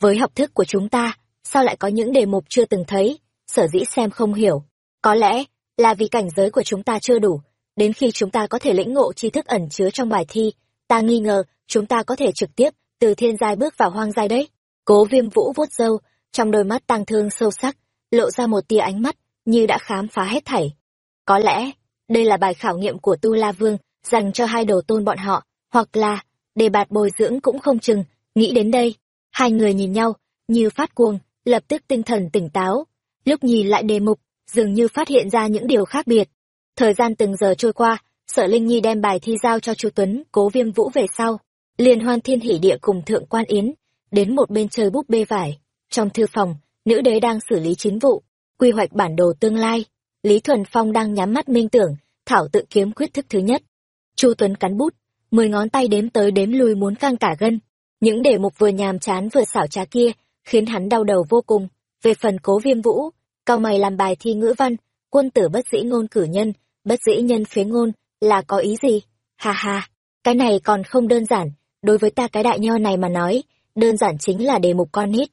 Với học thức của chúng ta, sao lại có những đề mục chưa từng thấy, sở dĩ xem không hiểu. Có lẽ, là vì cảnh giới của chúng ta chưa đủ, đến khi chúng ta có thể lĩnh ngộ tri thức ẩn chứa trong bài thi, ta nghi ngờ chúng ta có thể trực tiếp từ thiên giai bước vào hoang giai đấy. Cố viêm vũ vuốt râu, trong đôi mắt tang thương sâu sắc, lộ ra một tia ánh mắt, như đã khám phá hết thảy. Có lẽ, đây là bài khảo nghiệm của Tu La Vương, dành cho hai đồ tôn bọn họ, hoặc là, đề bạt bồi dưỡng cũng không chừng, nghĩ đến đây. Hai người nhìn nhau, như phát cuồng, lập tức tinh thần tỉnh táo. Lúc nhìn lại đề mục, dường như phát hiện ra những điều khác biệt. Thời gian từng giờ trôi qua, Sở Linh Nhi đem bài thi giao cho Chu Tuấn, Cố Viêm Vũ về sau, liên hoan thiên hỷ địa cùng thượng quan yến, đến một bên chơi búp bê vải. Trong thư phòng, nữ đế đang xử lý chính vụ, quy hoạch bản đồ tương lai. Lý Thuần Phong đang nhắm mắt minh tưởng, thảo tự kiếm quyết thức thứ nhất. Chu Tuấn cắn bút, mười ngón tay đếm tới đếm lui muốn căng cả gân. Những đề mục vừa nhàm chán vừa xảo trá kia, khiến hắn đau đầu vô cùng. Về phần cố viêm vũ, cao mày làm bài thi ngữ văn, quân tử bất dĩ ngôn cử nhân, bất dĩ nhân phế ngôn, là có ý gì? Hà hà, cái này còn không đơn giản, đối với ta cái đại nho này mà nói, đơn giản chính là đề mục con nít.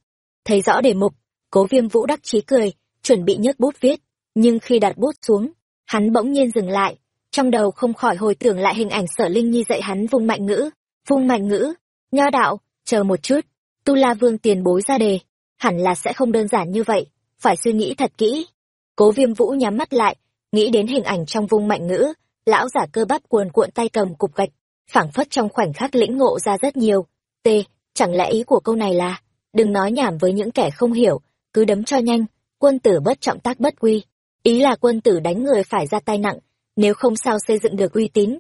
Thấy rõ đề mục, cố viêm vũ đắc chí cười, chuẩn bị nhấc bút viết, nhưng khi đặt bút xuống, hắn bỗng nhiên dừng lại, trong đầu không khỏi hồi tưởng lại hình ảnh sở linh nhi dạy hắn vung mạnh ngữ, vung mạnh ngữ, nho đạo, chờ một chút, tu la vương tiền bối ra đề, hẳn là sẽ không đơn giản như vậy, phải suy nghĩ thật kỹ. Cố viêm vũ nhắm mắt lại, nghĩ đến hình ảnh trong vung mạnh ngữ, lão giả cơ bắp cuồn cuộn tay cầm cục gạch, phảng phất trong khoảnh khắc lĩnh ngộ ra rất nhiều. T, chẳng lẽ ý của câu này là, đừng nói nhảm với những kẻ không hiểu, cứ đấm cho nhanh, quân tử bất trọng tác bất quy. Ý là quân tử đánh người phải ra tay nặng, nếu không sao xây dựng được uy tín.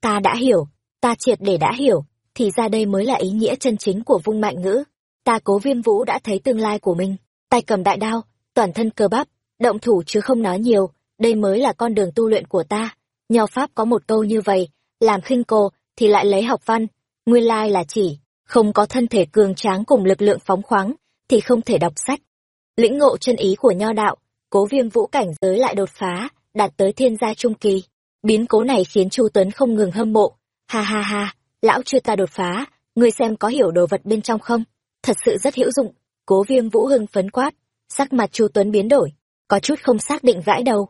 Ta đã hiểu, ta triệt để đã hiểu, thì ra đây mới là ý nghĩa chân chính của vung mạnh ngữ. Ta cố viêm vũ đã thấy tương lai của mình, tay cầm đại đao, toàn thân cơ bắp, động thủ chứ không nói nhiều, đây mới là con đường tu luyện của ta. Nho Pháp có một câu như vậy, làm khinh cô thì lại lấy học văn, nguyên lai là chỉ, không có thân thể cường tráng cùng lực lượng phóng khoáng, thì không thể đọc sách. Lĩnh ngộ chân ý của nho đạo, cố viêm vũ cảnh giới lại đột phá, đạt tới thiên gia trung kỳ. Biến cố này khiến Chu Tuấn không ngừng hâm mộ. Ha ha ha, lão chưa ta đột phá, ngươi xem có hiểu đồ vật bên trong không? Thật sự rất hữu dụng. Cố viêm vũ hưng phấn quát, sắc mặt Chu Tuấn biến đổi, có chút không xác định gãi đầu.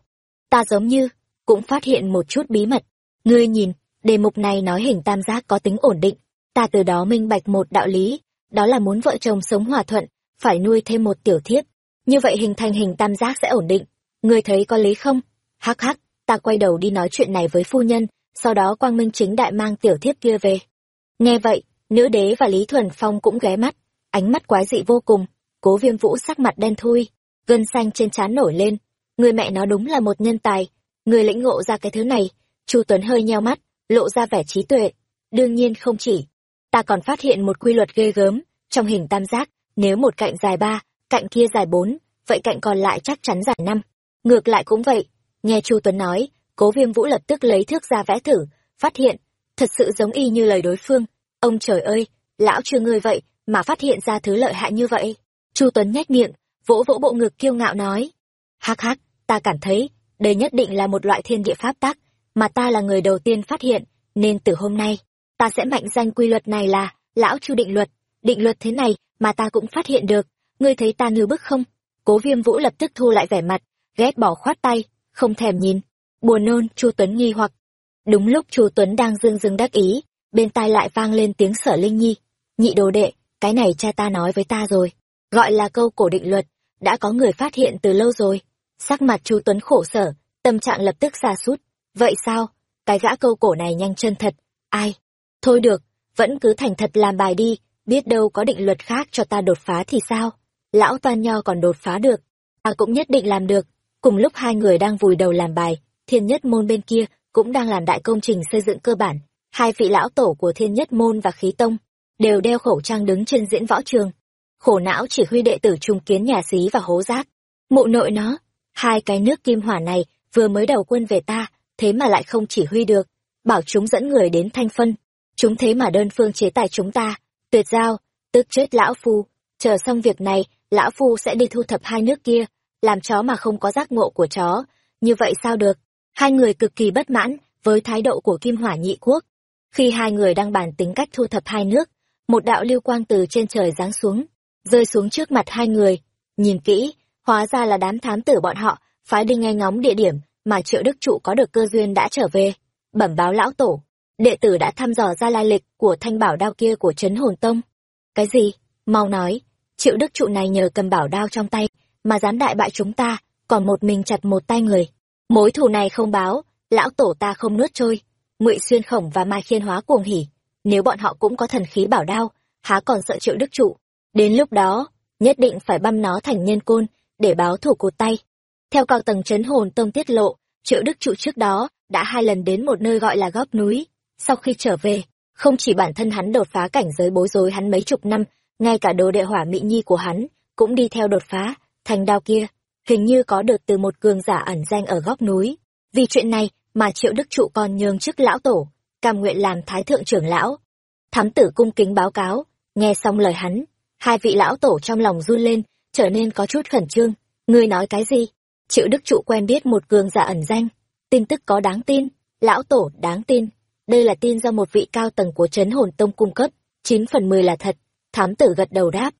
Ta giống như, cũng phát hiện một chút bí mật. Ngươi nhìn, đề mục này nói hình tam giác có tính ổn định. Ta từ đó minh bạch một đạo lý, đó là muốn vợ chồng sống hòa thuận, phải nuôi thêm một tiểu thiếp. Như vậy hình thành hình tam giác sẽ ổn định. Ngươi thấy có lý không? Hắc hắc, ta quay đầu đi nói chuyện này với phu nhân, sau đó quang minh chính đại mang tiểu thiếp kia về. Nghe vậy, nữ đế và Lý Thuần Phong cũng ghé mắt, ánh mắt quái dị vô cùng, cố viêm vũ sắc mặt đen thui, gân xanh trên trán nổi lên. Người mẹ nó đúng là một nhân tài, người lĩnh ngộ ra cái thứ này. Chu Tuấn hơi nheo mắt, lộ ra vẻ trí tuệ. Đương nhiên không chỉ. Ta còn phát hiện một quy luật ghê gớm, trong hình tam giác nếu một cạnh dài ba cạnh kia dài bốn vậy cạnh còn lại chắc chắn dài năm ngược lại cũng vậy nghe chu tuấn nói cố viêm vũ lập tức lấy thước ra vẽ thử phát hiện thật sự giống y như lời đối phương ông trời ơi lão chưa ngươi vậy mà phát hiện ra thứ lợi hại như vậy chu tuấn nhếch miệng vỗ vỗ bộ ngực kiêu ngạo nói hắc hắc ta cảm thấy đây nhất định là một loại thiên địa pháp tắc mà ta là người đầu tiên phát hiện, nên từ hôm nay, ta sẽ mạnh danh quy luật này là lão chu định luật. Định luật thế này mà ta cũng phát hiện được. Ngươi thấy ta ngư bức không? Cố viêm vũ lập tức thu lại vẻ mặt, ghét bỏ khoát tay, không thèm nhìn. Buồn nôn, chu tuấn nghi hoặc. Đúng lúc chu tuấn đang dương dương đắc ý, bên tai lại vang lên tiếng sở linh nhi. Nhị đồ đệ, cái này cha ta nói với ta rồi. Gọi là câu cổ định luật, đã có người phát hiện từ lâu rồi. Sắc mặt chu tuấn khổ sở, tâm trạng lập tức xa sút vậy sao? Cái gã câu cổ này nhanh chân thật. Ai? Thôi được, vẫn cứ thành thật làm bài đi, biết đâu có định luật khác cho ta đột phá thì sao? Lão toan nho còn đột phá được. Ta cũng nhất định làm được. Cùng lúc hai người đang vùi đầu làm bài, thiên nhất môn bên kia cũng đang làm đại công trình xây dựng cơ bản. Hai vị lão tổ của thiên nhất môn và khí tông đều đeo khẩu trang đứng trên diễn võ trường. Khổ não chỉ huy đệ tử trung kiến nhà xí và hố rác. Mụ nội nó, hai cái nước kim hỏa này vừa mới đầu quân về ta thế mà lại không chỉ huy được, bảo chúng dẫn người đến thanh phân. Chúng thế mà đơn phương chế tài chúng ta. Tuyệt giao, tức chết lão phu. Chờ xong việc này, lão phu sẽ đi thu thập hai nước kia, làm chó mà không có giác ngộ của chó. Như vậy sao được? Hai người cực kỳ bất mãn với thái độ của kim hỏa nhị quốc. Khi hai người đang bàn tính cách thu thập hai nước, một đạo lưu quang từ trên trời giáng xuống, rơi xuống trước mặt hai người. Nhìn kỹ, hóa ra là đám thám tử bọn họ, phái đi nghe ngóng địa điểm mà triệu đức trụ có được cơ duyên đã trở về. Bẩm báo lão tổ, đệ tử đã thăm dò ra lai lịch của thanh bảo đao kia của trấn hồn tông. Cái gì? Mau nói. Triệu đức trụ này nhờ cầm bảo đao trong tay, mà dám đại bại chúng ta, còn một mình chặt một tay người. Mối thù này không báo, lão tổ ta không nuốt trôi. Ngụy xuyên khổng và mai khiên hóa cuồng hỉ, nếu bọn họ cũng có thần khí bảo đao, há còn sợ triệu đức trụ. Đến lúc đó, nhất định phải băm nó thành nhân côn, để báo thủ cụt tay theo cao tầng chấn hồn tông tiết lộ, triệu đức trụ trước đó đã hai lần đến một nơi gọi là góc núi. Sau khi trở về, không chỉ bản thân hắn đột phá cảnh giới bối rối hắn mấy chục năm, ngay cả đồ đệ hỏa mỹ nhi của hắn cũng đi theo đột phá, thành đao kia. Hình như có được từ một cường giả ẩn danh ở góc núi. Vì chuyện này mà triệu đức trụ còn nhường chức lão tổ, cam nguyện làm thái thượng trưởng lão. Thám tử cung kính báo cáo, nghe xong lời hắn, hai vị lão tổ trong lòng run lên, trở nên có chút khẩn trương. Ngươi nói cái gì? Triệu đức trụ quen biết một cường giả ẩn danh. Tin tức có đáng tin, lão tổ đáng tin. Đây là tin do một vị cao tầng của trấn hồn tông cung cấp, chín phần mười là thật. Thám tử gật đầu đáp.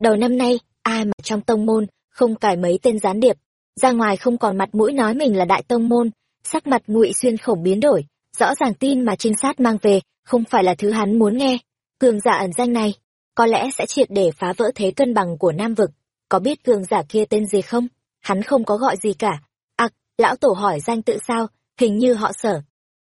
Đầu năm nay, ai mà trong tông môn không cài mấy tên gián điệp? Ra ngoài không còn mặt mũi nói mình là đại tông môn, sắc mặt ngụy xuyên khổng biến đổi. Rõ ràng tin mà trinh sát mang về không phải là thứ hắn muốn nghe. Cường giả ẩn danh này, có lẽ sẽ triệt để phá vỡ thế cân bằng của nam vực. Có biết cường giả kia tên gì không? Hắn không có gọi gì cả. Ặc lão tổ hỏi danh tự sao, hình như họ sở.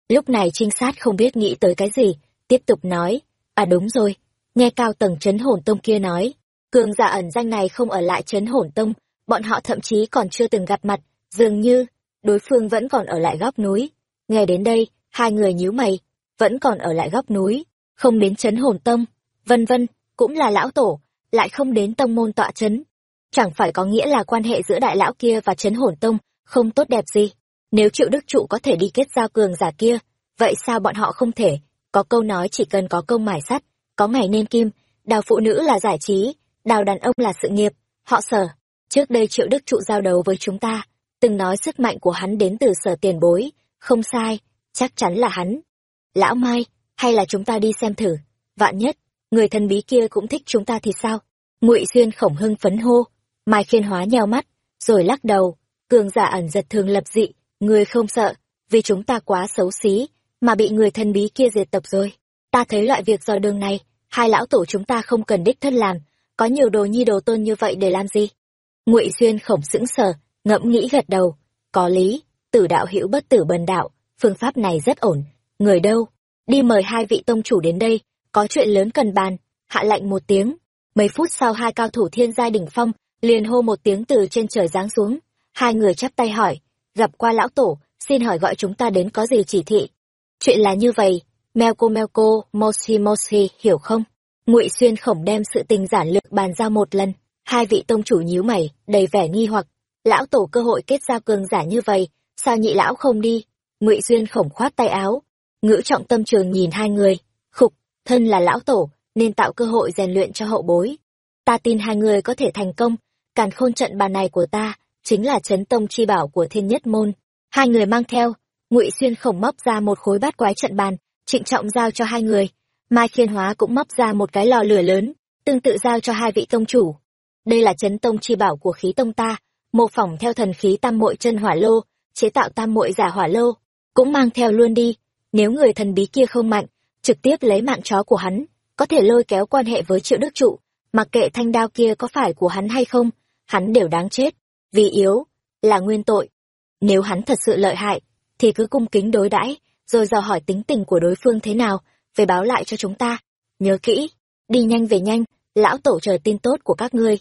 Lúc này trinh sát không biết nghĩ tới cái gì, tiếp tục nói. À đúng rồi, nghe cao tầng chấn hồn tông kia nói. Cường giả ẩn danh này không ở lại chấn hồn tông, bọn họ thậm chí còn chưa từng gặp mặt, dường như đối phương vẫn còn ở lại góc núi. Nghe đến đây, hai người nhíu mày, vẫn còn ở lại góc núi, không đến chấn hồn tông. Vân vân, cũng là lão tổ, lại không đến tông môn tọa chấn chẳng phải có nghĩa là quan hệ giữa đại lão kia và chấn hồn tông không tốt đẹp gì? Nếu triệu đức trụ có thể đi kết giao cường giả kia, vậy sao bọn họ không thể? Có câu nói chỉ cần có công mài sắt, có ngày nên kim, đào phụ nữ là giải trí, đào đàn ông là sự nghiệp. Họ sở, trước đây triệu đức trụ giao đấu với chúng ta, từng nói sức mạnh của hắn đến từ sở tiền bối, không sai, chắc chắn là hắn. Lão mai, hay là chúng ta đi xem thử. Vạn nhất, người thần bí kia cũng thích chúng ta thì sao? Ngụy xuyên khổng hưng phấn hô mai khiên hóa nheo mắt, rồi lắc đầu, cường giả ẩn giật thường lập dị, người không sợ, vì chúng ta quá xấu xí, mà bị người thần bí kia diệt tộc rồi. Ta thấy loại việc do đường này, hai lão tổ chúng ta không cần đích thân làm, có nhiều đồ nhi đồ tôn như vậy để làm gì? Ngụy xuyên khổng sững sờ, ngẫm nghĩ gật đầu, có lý, tử đạo hữu bất tử bần đạo, phương pháp này rất ổn, người đâu? Đi mời hai vị tông chủ đến đây, có chuyện lớn cần bàn, hạ lạnh một tiếng, mấy phút sau hai cao thủ thiên giai đỉnh phong liền hô một tiếng từ trên trời giáng xuống. Hai người chắp tay hỏi gặp qua lão tổ xin hỏi gọi chúng ta đến có gì chỉ thị? Chuyện là như vậy Melco Melco, moshi moshi hiểu không? Ngụy xuyên khổng đem sự tình giản lược bàn giao một lần. Hai vị tông chủ nhíu mày đầy vẻ nghi hoặc. Lão tổ cơ hội kết giao cường giả như vậy sao nhị lão không đi? Ngụy xuyên khổng khoát tay áo. Ngữ trọng tâm trường nhìn hai người. Khục thân là lão tổ nên tạo cơ hội rèn luyện cho hậu bối. Ta tin hai người có thể thành công càn khôn trận bàn này của ta chính là chấn tông chi bảo của thiên nhất môn. Hai người mang theo, ngụy xuyên khổng móc ra một khối bát quái trận bàn, trịnh trọng giao cho hai người. Mai khiên hóa cũng móc ra một cái lò lửa lớn, tương tự giao cho hai vị tông chủ. Đây là chấn tông chi bảo của khí tông ta, mô phỏng theo thần khí tam mội chân hỏa lô, chế tạo tam mội giả hỏa lô, cũng mang theo luôn đi. Nếu người thần bí kia không mạnh, trực tiếp lấy mạng chó của hắn, có thể lôi kéo quan hệ với triệu đức trụ, mặc kệ thanh đao kia có phải của hắn hay không hắn đều đáng chết, vì yếu, là nguyên tội. Nếu hắn thật sự lợi hại, thì cứ cung kính đối đãi, rồi dò hỏi tính tình của đối phương thế nào, về báo lại cho chúng ta. Nhớ kỹ, đi nhanh về nhanh, lão tổ chờ tin tốt của các ngươi.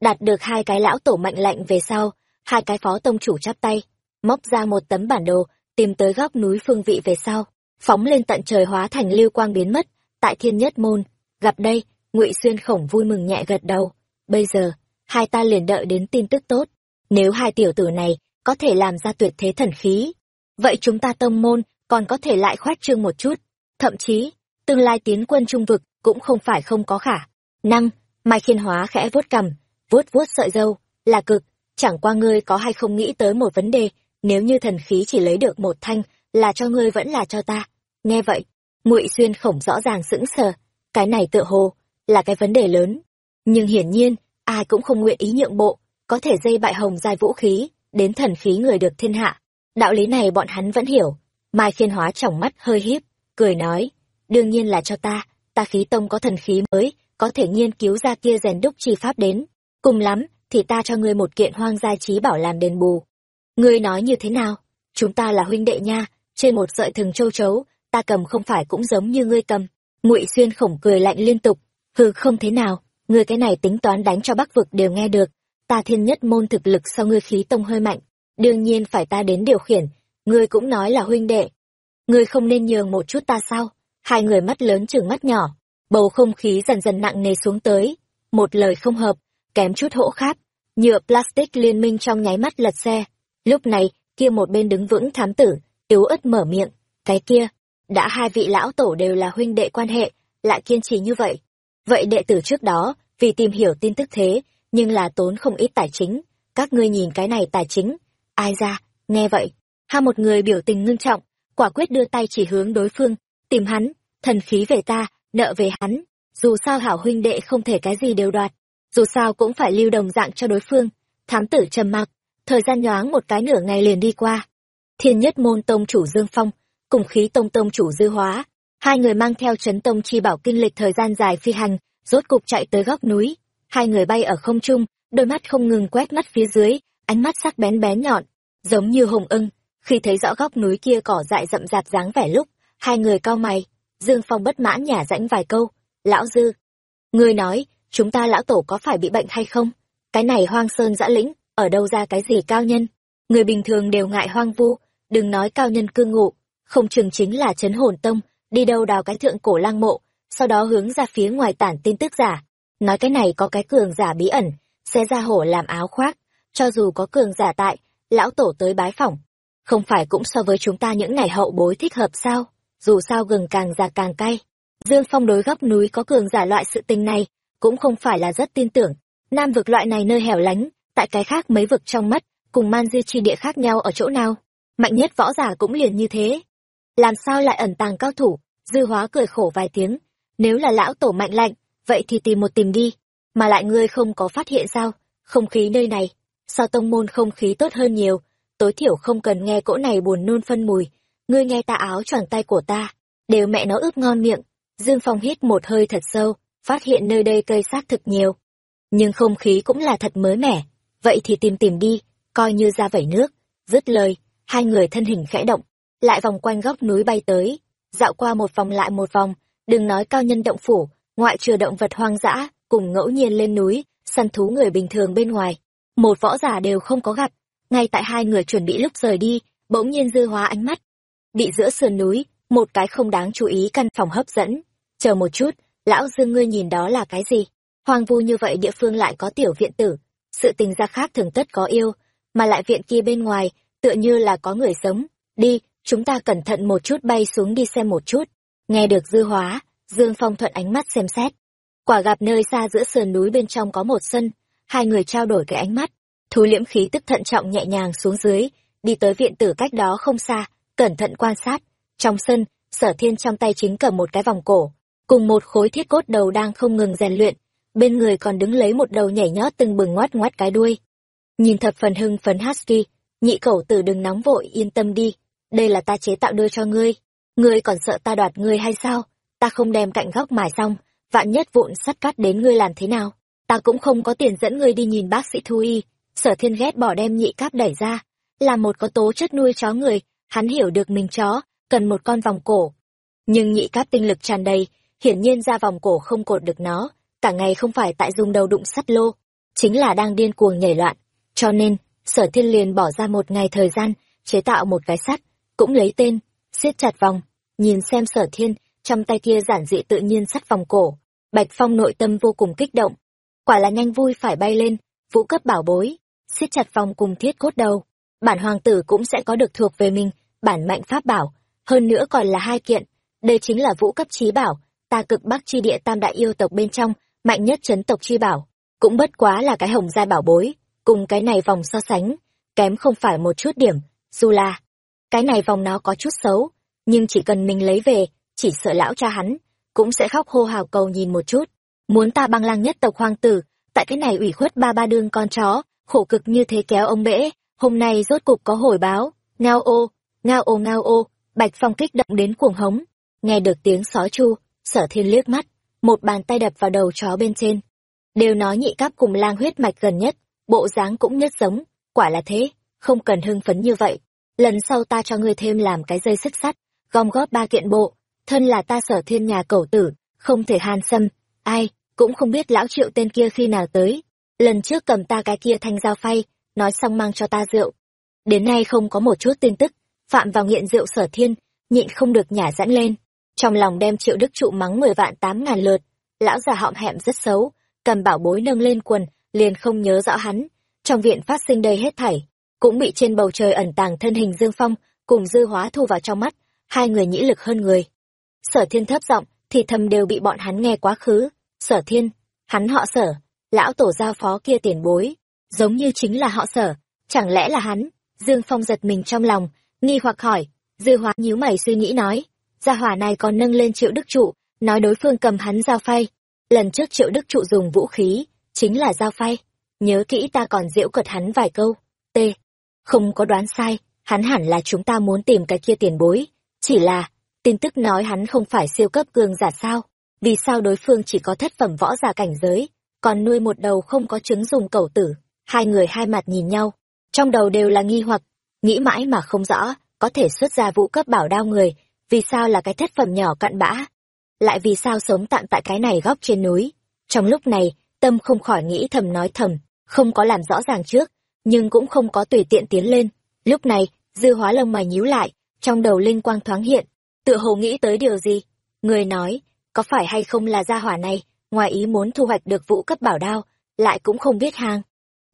Đạt được hai cái lão tổ mạnh lạnh về sau, hai cái phó tông chủ chắp tay, móc ra một tấm bản đồ, tìm tới góc núi phương vị về sau. Phóng lên tận trời hóa thành lưu quang biến mất, tại thiên nhất môn. Gặp đây, ngụy xuyên khổng vui mừng nhẹ gật đầu. Bây giờ hai ta liền đợi đến tin tức tốt. Nếu hai tiểu tử này có thể làm ra tuyệt thế thần khí, vậy chúng ta tông môn còn có thể lại khoát trương một chút. Thậm chí, tương lai tiến quân trung vực cũng không phải không có khả năng. Mai khiên hóa khẽ vuốt cằm, vuốt vuốt sợi dâu, là cực. Chẳng qua ngươi có hay không nghĩ tới một vấn đề, nếu như thần khí chỉ lấy được một thanh, là cho ngươi vẫn là cho ta. Nghe vậy, ngụy xuyên khổng rõ ràng sững sờ. Cái này tựa hồ là cái vấn đề lớn. Nhưng hiển nhiên ai cũng không nguyện ý nhượng bộ, có thể dây bại hồng giai vũ khí, đến thần khí người được thiên hạ. Đạo lý này bọn hắn vẫn hiểu. Mai khiên hóa tròng mắt hơi híp, cười nói, đương nhiên là cho ta ta khí tông có thần khí mới, có thể nghiên cứu ra kia rèn đúc chi pháp đến. Cùng lắm, thì ta cho ngươi một kiện hoang gia trí bảo làm đền bù. Ngươi nói như thế nào? Chúng ta là huynh đệ nha, trên một sợi thừng châu chấu, ta cầm không phải cũng giống như ngươi cầm. Ngụy xuyên khổng cười lạnh liên tục, hừ, không thế nào ngươi cái này tính toán đánh cho bắc vực đều nghe được. Ta thiên nhất môn thực lực sau ngươi khí tông hơi mạnh. Đương nhiên phải ta đến điều khiển. Ngươi cũng nói là huynh đệ. Ngươi không nên nhường một chút ta sao? Hai người mắt lớn chừng mắt nhỏ. Bầu không khí dần dần nặng nề xuống tới. Một lời không hợp, kém chút hỗ khát. nhựa plastic liên minh trong nháy mắt lật xe. Lúc này, kia một bên đứng vững thám tử, yếu ớt mở miệng. Cái kia, đã hai vị lão tổ đều là huynh đệ quan hệ, lại kiên trì như vậy vậy đệ tử trước đó, vì tìm hiểu tin tức thế, nhưng là tốn không ít tài chính. Các ngươi nhìn cái này tài chính. Ai ra, nghe vậy. Ha một người biểu tình ngưng trọng, quả quyết đưa tay chỉ hướng đối phương, tìm hắn. Thần khí về ta, nợ về hắn. Dù sao hảo huynh đệ không thể cái gì đều đoạt. Dù sao cũng phải lưu đồng dạng cho đối phương. Thám tử trầm mặc. Thời gian nhoáng một cái nửa ngày liền đi qua. Thiên nhất môn tông chủ dương phong, cùng khí tông tông chủ dư hóa hai người mang theo chấn tông chi bảo kinh lịch thời gian dài phi hành, rốt cục chạy tới góc núi. Hai người bay ở không trung, đôi mắt không ngừng quét mắt phía dưới, ánh mắt sắc bén bé nhọn, giống như hùng ưng. Khi thấy rõ góc núi kia cỏ dại rậm rạp dáng vẻ lúc, hai người cao mày. Dương phong bất mãn nhả rãnh vài câu. Lão dư, ngươi nói, chúng ta lão tổ có phải bị bệnh hay không? Cái này hoang sơn dã lĩnh, ở đâu ra cái gì cao nhân? Người bình thường đều ngại hoang vu, đừng nói cao nhân cư ngụ, không chừng chính là chấn hồn tông đi đâu đào cái thượng cổ lang mộ, sau đó hướng ra phía ngoài tản tin tức giả. Nói cái này có cái cường giả bí ẩn, sẽ ra hổ làm áo khoác. Cho dù có cường giả tại, lão tổ tới bái phỏng. Không phải cũng so với chúng ta những ngày hậu bối thích hợp sao? Dù sao gừng càng già càng cay. Dương phong đối góc núi có cường giả loại sự tình này, cũng không phải là rất tin tưởng. Nam vực loại này nơi hẻo lánh, tại cái khác mấy vực trong mắt, cùng man di chi địa khác nhau ở chỗ nào? Mạnh nhất võ giả cũng liền như thế làm sao lại ẩn tàng cao thủ? Dư hóa cười khổ vài tiếng. Nếu là lão tổ mạnh lạnh, vậy thì tìm một tìm đi. Mà lại ngươi không có phát hiện sao? Không khí nơi này sao tông môn không khí tốt hơn nhiều. Tối thiểu không cần nghe cỗ này buồn nôn phân mùi. Ngươi nghe ta áo choàng tay của ta, đều mẹ nó ướp ngon miệng. Dương phong hít một hơi thật sâu, phát hiện nơi đây cây xác thực nhiều. Nhưng không khí cũng là thật mới mẻ. Vậy thì tìm tìm đi, coi như ra vẩy nước. Dứt lời, hai người thân hình khẽ động lại vòng quanh góc núi bay tới. Dạo qua một vòng lại một vòng. Đừng nói cao nhân động phủ, ngoại trừ động vật hoang dã, cùng ngẫu nhiên lên núi, săn thú người bình thường bên ngoài. Một võ giả đều không có gặp. Ngay tại hai người chuẩn bị lúc rời đi, bỗng nhiên dư hóa ánh mắt. Bị giữa sườn núi, một cái không đáng chú ý căn phòng hấp dẫn. Chờ một chút, lão dương ngươi nhìn đó là cái gì? Hoang vu như vậy địa phương lại có tiểu viện tử. Sự tình gia khác thường tất có yêu, mà lại viện kia bên ngoài, tựa như là có người sống. Đi chúng ta cẩn thận một chút bay xuống đi xem một chút. Nghe được dư hóa, dương phong thuận ánh mắt xem xét. Quả gặp nơi xa giữa sườn núi bên trong có một sân, hai người trao đổi cái ánh mắt. Thú liễm khí tức thận trọng nhẹ nhàng xuống dưới, đi tới viện tử cách đó không xa, cẩn thận quan sát. Trong sân, sở thiên trong tay chính cầm một cái vòng cổ, cùng một khối thiết cốt đầu đang không ngừng rèn luyện. Bên người còn đứng lấy một đầu nhảy nhót từng bừng ngoắt ngoắt cái đuôi. Nhìn thập phần hưng phấn husky, nhị cẩu tử đừng nóng vội, yên tâm đi đây là ta chế tạo đưa cho ngươi. Ngươi còn sợ ta đoạt ngươi hay sao? Ta không đem cạnh góc mài xong, vạn nhất vụn sắt cắt đến ngươi làm thế nào? Ta cũng không có tiền dẫn ngươi đi nhìn bác sĩ thu y. Sở thiên ghét bỏ đem nhị cáp đẩy ra. Là một có tố chất nuôi chó người, hắn hiểu được mình chó, cần một con vòng cổ. Nhưng nhị cáp tinh lực tràn đầy, hiển nhiên ra vòng cổ không cột được nó, cả ngày không phải tại dùng đầu đụng sắt lô. Chính là đang điên cuồng nhảy loạn. Cho nên, sở thiên liền bỏ ra một ngày thời gian, chế tạo một cái sắt cũng lấy tên, siết chặt vòng, nhìn xem sở thiên, trong tay kia giản dị tự nhiên sắt vòng cổ, bạch phong nội tâm vô cùng kích động. Quả là nhanh vui phải bay lên, vũ cấp bảo bối, siết chặt vòng cùng thiết cốt đầu. Bản hoàng tử cũng sẽ có được thuộc về mình, bản mạnh pháp bảo, hơn nữa còn là hai kiện. Đây chính là vũ cấp trí bảo, ta cực bắc chi địa tam đại yêu tộc bên trong, mạnh nhất chấn tộc chi bảo. Cũng bất quá là cái hồng gia bảo bối, cùng cái này vòng so sánh, kém không phải một chút điểm, dù là cái này vòng nó có chút xấu, nhưng chỉ cần mình lấy về, chỉ sợ lão cha hắn, cũng sẽ khóc hô hào cầu nhìn một chút. Muốn ta băng lang nhất tộc hoàng tử, tại cái này ủy khuất ba ba đương con chó, khổ cực như thế kéo ông bễ hôm nay rốt cục có hồi báo. Ngao ô ngao ô ngao ô, bạch phong kích động đến cuồng hống. Nghe được tiếng sói chu, sở thiên liếc mắt, một bàn tay đập vào đầu chó bên trên. Đều nói nhị cáp cùng lang huyết mạch gần nhất, bộ dáng cũng nhất giống, quả là thế, không cần hưng phấn như vậy lần sau ta cho ngươi thêm làm cái dây xích sắt, gom góp ba kiện bộ. Thân là ta sở thiên nhà cẩu tử, không thể hàn xâm. Ai, cũng không biết lão triệu tên kia khi nào tới. Lần trước cầm ta cái kia thanh dao phay, nói xong mang cho ta rượu. Đến nay không có một chút tin tức, phạm vào nghiện rượu sở thiên, nhịn không được nhả dẫn lên. Trong lòng đem triệu đức trụ mắng mười vạn tám ngàn lượt. Lão già họng hẹm rất xấu, cầm bảo bối nâng lên quần, liền không nhớ rõ hắn. Trong viện phát sinh đây hết thảy cũng bị trên bầu trời ẩn tàng thân hình dương phong cùng dư hóa thu vào trong mắt, hai người nhĩ lực hơn người. Sở thiên thấp giọng, thì thầm đều bị bọn hắn nghe quá khứ. Sở thiên, hắn họ sở, lão tổ giao phó kia tiền bối, giống như chính là họ sở, chẳng lẽ là hắn? Dương phong giật mình trong lòng, nghi hoặc hỏi. Dư hóa nhíu mày suy nghĩ nói, gia hỏa này còn nâng lên triệu đức trụ, nói đối phương cầm hắn giao phay. Lần trước triệu đức trụ dùng vũ khí, chính là giao phay. Nhớ kỹ ta còn diễu cợt hắn vài câu. T không có đoán sai, hắn hẳn là chúng ta muốn tìm cái kia tiền bối. Chỉ là, tin tức nói hắn không phải siêu cấp cường giả sao? Vì sao đối phương chỉ có thất phẩm võ giả cảnh giới, còn nuôi một đầu không có trứng dùng cẩu tử? Hai người hai mặt nhìn nhau, trong đầu đều là nghi hoặc, nghĩ mãi mà không rõ, có thể xuất ra vũ cấp bảo đao người, vì sao là cái thất phẩm nhỏ cặn bã? Lại vì sao sống tạm tại cái này góc trên núi? Trong lúc này, tâm không khỏi nghĩ thầm nói thầm, không có làm rõ ràng trước nhưng cũng không có tùy tiện tiến lên. Lúc này, dư hóa lông mày nhíu lại, trong đầu linh quang thoáng hiện, tựa hồ nghĩ tới điều gì. Người nói, có phải hay không là gia hỏa này, ngoài ý muốn thu hoạch được vũ cấp bảo đao, lại cũng không biết hàng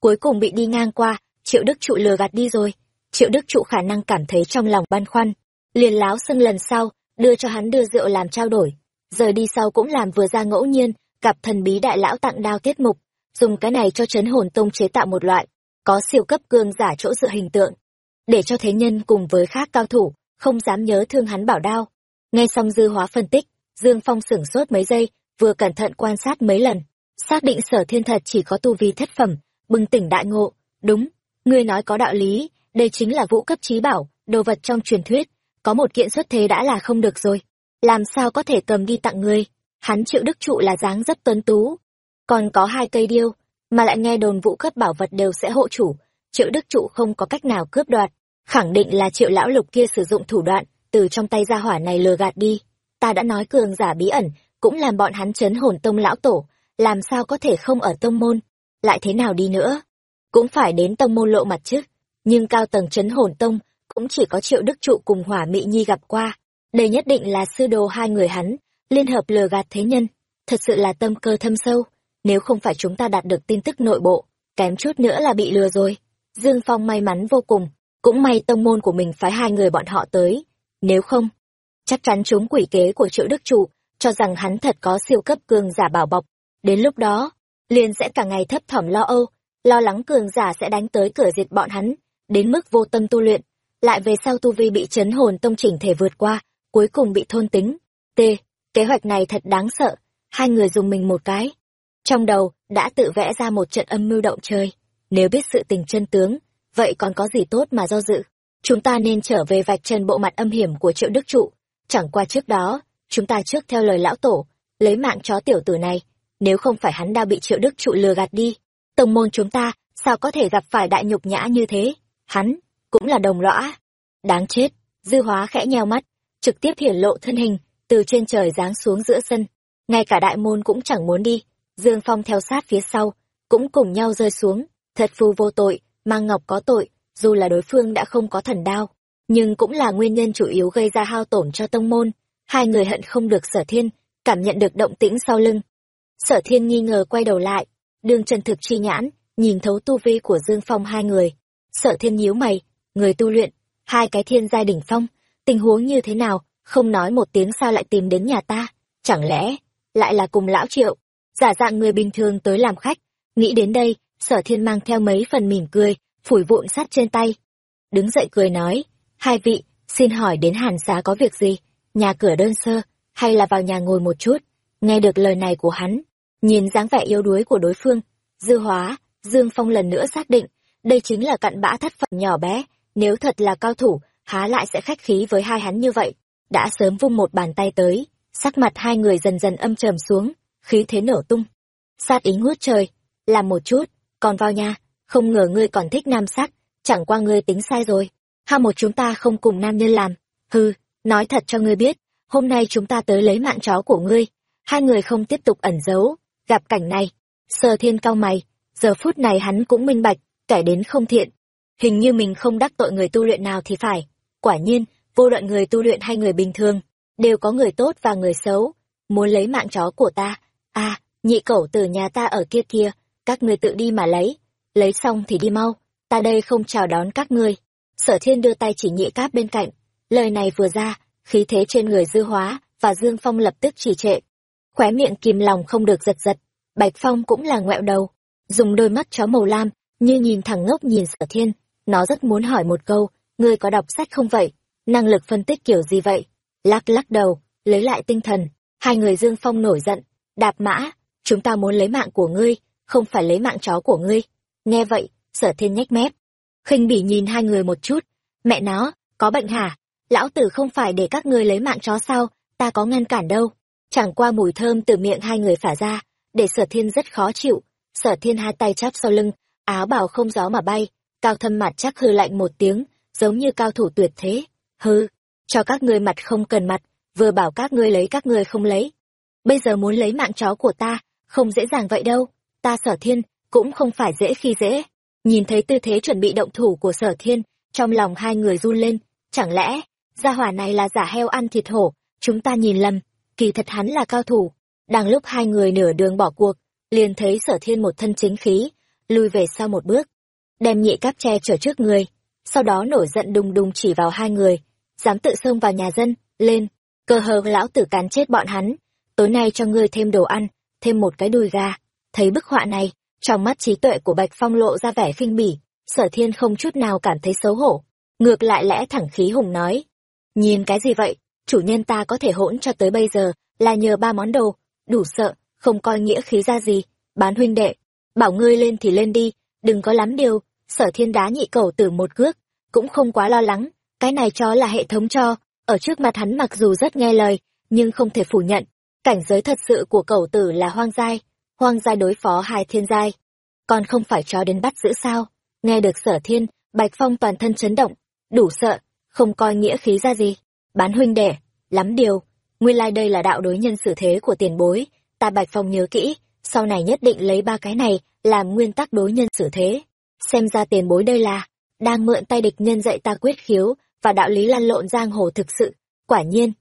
cuối cùng bị đi ngang qua, triệu đức trụ lừa gạt đi rồi. Triệu đức trụ khả năng cảm thấy trong lòng băn khoăn. Liền láo xưng lần sau, đưa cho hắn đưa rượu làm trao đổi. Giờ đi sau cũng làm vừa ra ngẫu nhiên, gặp thần bí đại lão tặng đao tiết mục, dùng cái này cho chấn hồn tông chế tạo một loại có siêu cấp cương giả chỗ dựa hình tượng, để cho thế nhân cùng với khác cao thủ không dám nhớ thương hắn bảo đao. Nghe xong dư hóa phân tích, dương phong sửng sốt mấy giây, vừa cẩn thận quan sát mấy lần, xác định sở thiên thật chỉ có tu vi thất phẩm, bừng tỉnh đại ngộ. Đúng, ngươi nói có đạo lý, đây chính là vũ cấp trí bảo, đồ vật trong truyền thuyết, có một kiện xuất thế đã là không được rồi. Làm sao có thể cầm đi tặng ngươi? Hắn triệu đức trụ là dáng rất tuấn tú. Còn có hai cây điêu mà lại nghe đồn vụ cướp bảo vật đều sẽ hộ chủ. Triệu đức trụ không có cách nào cướp đoạt khẳng định là triệu lão lục kia sử dụng thủ đoạn từ trong tay gia hỏa này lừa gạt đi. Ta đã nói cường giả bí ẩn cũng làm bọn hắn chấn hồn tông lão tổ làm sao có thể không ở tông môn? Lại thế nào đi nữa? Cũng phải đến tông môn lộ mặt chứ. Nhưng cao tầng chấn hồn tông cũng chỉ có triệu đức trụ cùng hỏa mỹ nhi gặp qua. Đây nhất định là sư đồ hai người hắn liên hợp lừa gạt thế nhân. Thật sự là tâm cơ thâm sâu, nếu không phải chúng ta đạt được tin tức nội bộ, kém chút nữa là bị lừa rồi. Dương Phong may mắn vô cùng, cũng may tông môn của mình phái hai người bọn họ tới, nếu không, chắc chắn chúng quỷ kế của triệu đức trụ, cho rằng hắn thật có siêu cấp cường giả bảo bọc. Đến lúc đó, liền sẽ cả ngày thấp thỏm lo âu, lo lắng cường giả sẽ đánh tới cửa diệt bọn hắn, đến mức vô tâm tu luyện, lại về sau tu vi bị chấn hồn tông chỉnh thể vượt qua, cuối cùng bị thôn tính. T. Kế hoạch này thật đáng sợ, hai người dùng mình một cái. Trong đầu, đã tự vẽ ra một trận âm mưu động trời. Nếu biết sự tình chân tướng, vậy còn có gì tốt mà do dự? Chúng ta nên trở về vạch trần bộ mặt âm hiểm của triệu đức trụ. Chẳng qua trước đó, chúng ta trước theo lời lão tổ, lấy mạng chó tiểu tử này. Nếu không phải hắn đã bị triệu đức trụ lừa gạt đi, tông môn chúng ta sao có thể gặp phải đại nhục nhã như thế? Hắn, cũng là đồng lõa. Đáng chết, dư hóa khẽ nheo mắt, trực tiếp hiển lộ thân hình, từ trên trời giáng xuống giữa sân. Ngay cả đại môn cũng chẳng muốn đi, Dương Phong theo sát phía sau, cũng cùng nhau rơi xuống, thật phù vô tội, mang ngọc có tội, dù là đối phương đã không có thần đao, nhưng cũng là nguyên nhân chủ yếu gây ra hao tổn cho tông môn. Hai người hận không được sở thiên, cảm nhận được động tĩnh sau lưng. Sở thiên nghi ngờ quay đầu lại, đường trần thực chi nhãn, nhìn thấu tu vi của Dương Phong hai người. Sở thiên nhíu mày, người tu luyện, hai cái thiên giai đỉnh phong, tình huống như thế nào, không nói một tiếng sao lại tìm đến nhà ta, chẳng lẽ, lại là cùng lão triệu, giả dạng người bình thường tới làm khách, nghĩ đến đây, sở thiên mang theo mấy phần mỉm cười, phủi vụn sắt trên tay. Đứng dậy cười nói, hai vị, xin hỏi đến hàn xá có việc gì, nhà cửa đơn sơ, hay là vào nhà ngồi một chút, nghe được lời này của hắn, nhìn dáng vẻ yếu đuối của đối phương, dư hóa, Dương Phong lần nữa xác định, đây chính là cặn bã thất phận nhỏ bé, nếu thật là cao thủ, há lại sẽ khách khí với hai hắn như vậy. Đã sớm vung một bàn tay tới, sắc mặt hai người dần dần âm trầm xuống, khí thế nổ tung. Sát ý ngút trời, làm một chút, còn vào nhà, không ngờ ngươi còn thích nam sắc, chẳng qua ngươi tính sai rồi. Ha một chúng ta không cùng nam nhân làm. Hừ, nói thật cho ngươi biết, hôm nay chúng ta tới lấy mạng chó của ngươi. Hai người không tiếp tục ẩn giấu, gặp cảnh này. Sờ thiên cao mày, giờ phút này hắn cũng minh bạch, kẻ đến không thiện, hình như mình không đắc tội người tu luyện nào thì phải. Quả nhiên, vô luận người tu luyện hay người bình thường, đều có người tốt và người xấu. Muốn lấy mạng chó của ta, à, nhị cẩu từ nhà ta ở kia kia, các ngươi tự đi mà lấy. Lấy xong thì đi mau, ta đây không chào đón các ngươi. Sở thiên đưa tay chỉ nhị cáp bên cạnh. Lời này vừa ra, khí thế trên người dư hóa, và Dương Phong lập tức chỉ trệ. Khóe miệng kìm lòng không được giật giật, Bạch Phong cũng là ngoẹo đầu, dùng đôi mắt chó màu lam, như nhìn thẳng ngốc nhìn sở thiên, nó rất muốn hỏi một câu, ngươi có đọc sách không vậy? Năng lực phân tích kiểu gì vậy? Lắc lắc đầu, lấy lại tinh thần. Hai người Dương Phong nổi giận. Đạp mã, chúng ta muốn lấy mạng của ngươi, không phải lấy mạng chó của ngươi. Nghe vậy, sở thiên nhếch mép. khinh bỉ nhìn hai người một chút. Mẹ nó, có bệnh hả? Lão tử không phải để các ngươi lấy mạng chó sao, ta có ngăn cản đâu. Chẳng qua mùi thơm từ miệng hai người phả ra, để sở thiên rất khó chịu. Sở thiên hai tay chắp sau lưng, áo bào không gió mà bay, cao thâm mặt chắc hư lạnh một tiếng giống như cao thủ tuyệt thế hư cho các ngươi mặt không cần mặt vừa bảo các ngươi lấy các ngươi không lấy bây giờ muốn lấy mạng chó của ta không dễ dàng vậy đâu. Ta sở thiên cũng không phải dễ khi dễ. Nhìn thấy tư thế chuẩn bị động thủ của sở thiên trong lòng hai người run lên. Chẳng lẽ gia hỏa này là giả heo ăn thịt hổ? Chúng ta nhìn lầm kỳ thật hắn là cao thủ. Đang lúc hai người nửa đường bỏ cuộc liền thấy sở thiên một thân chính khí lui về sau một bước. Đem nhị cáp tre chở trước người, sau đó nổi giận đùng đùng chỉ vào hai người, dám tự xông vào nhà dân, lên, cơ hờ lão tử cán chết bọn hắn, tối nay cho ngươi thêm đồ ăn, thêm một cái đùi gà. Thấy bức họa này, trong mắt trí tuệ của Bạch Phong lộ ra vẻ khinh bỉ, sở thiên không chút nào cảm thấy xấu hổ, ngược lại lẽ thẳng khí hùng nói. Nhìn cái gì vậy, chủ nhân ta có thể hỗn cho tới bây giờ, là nhờ ba món đồ, đủ sợ, không coi nghĩa khí ra gì, bán huynh đệ, bảo ngươi lên thì lên đi, đừng có lắm điều, sở thiên đá nhị cầu tử một cước, cũng không quá lo lắng, cái này cho là hệ thống cho, ở trước mặt hắn mặc dù rất nghe lời, nhưng không thể phủ nhận, cảnh giới thật sự của cầu tử là hoang giai, hoang giai đối phó hai thiên giai, còn không phải chó đến bắt giữ sao, nghe được sở thiên, bạch phong toàn thân chấn động, đủ sợ, không coi nghĩa khí ra gì, bán huynh đệ, lắm điều, nguyên lai like đây là đạo đối nhân xử thế của tiền bối, ta bạch phong nhớ kỹ, sau này nhất định lấy ba cái này làm nguyên tắc đối nhân xử thế. Xem ra tiền bối đây là đang mượn tay địch nhân dạy ta quyết khiếu và đạo lý lăn lộn giang hồ thực sự. Quả nhiên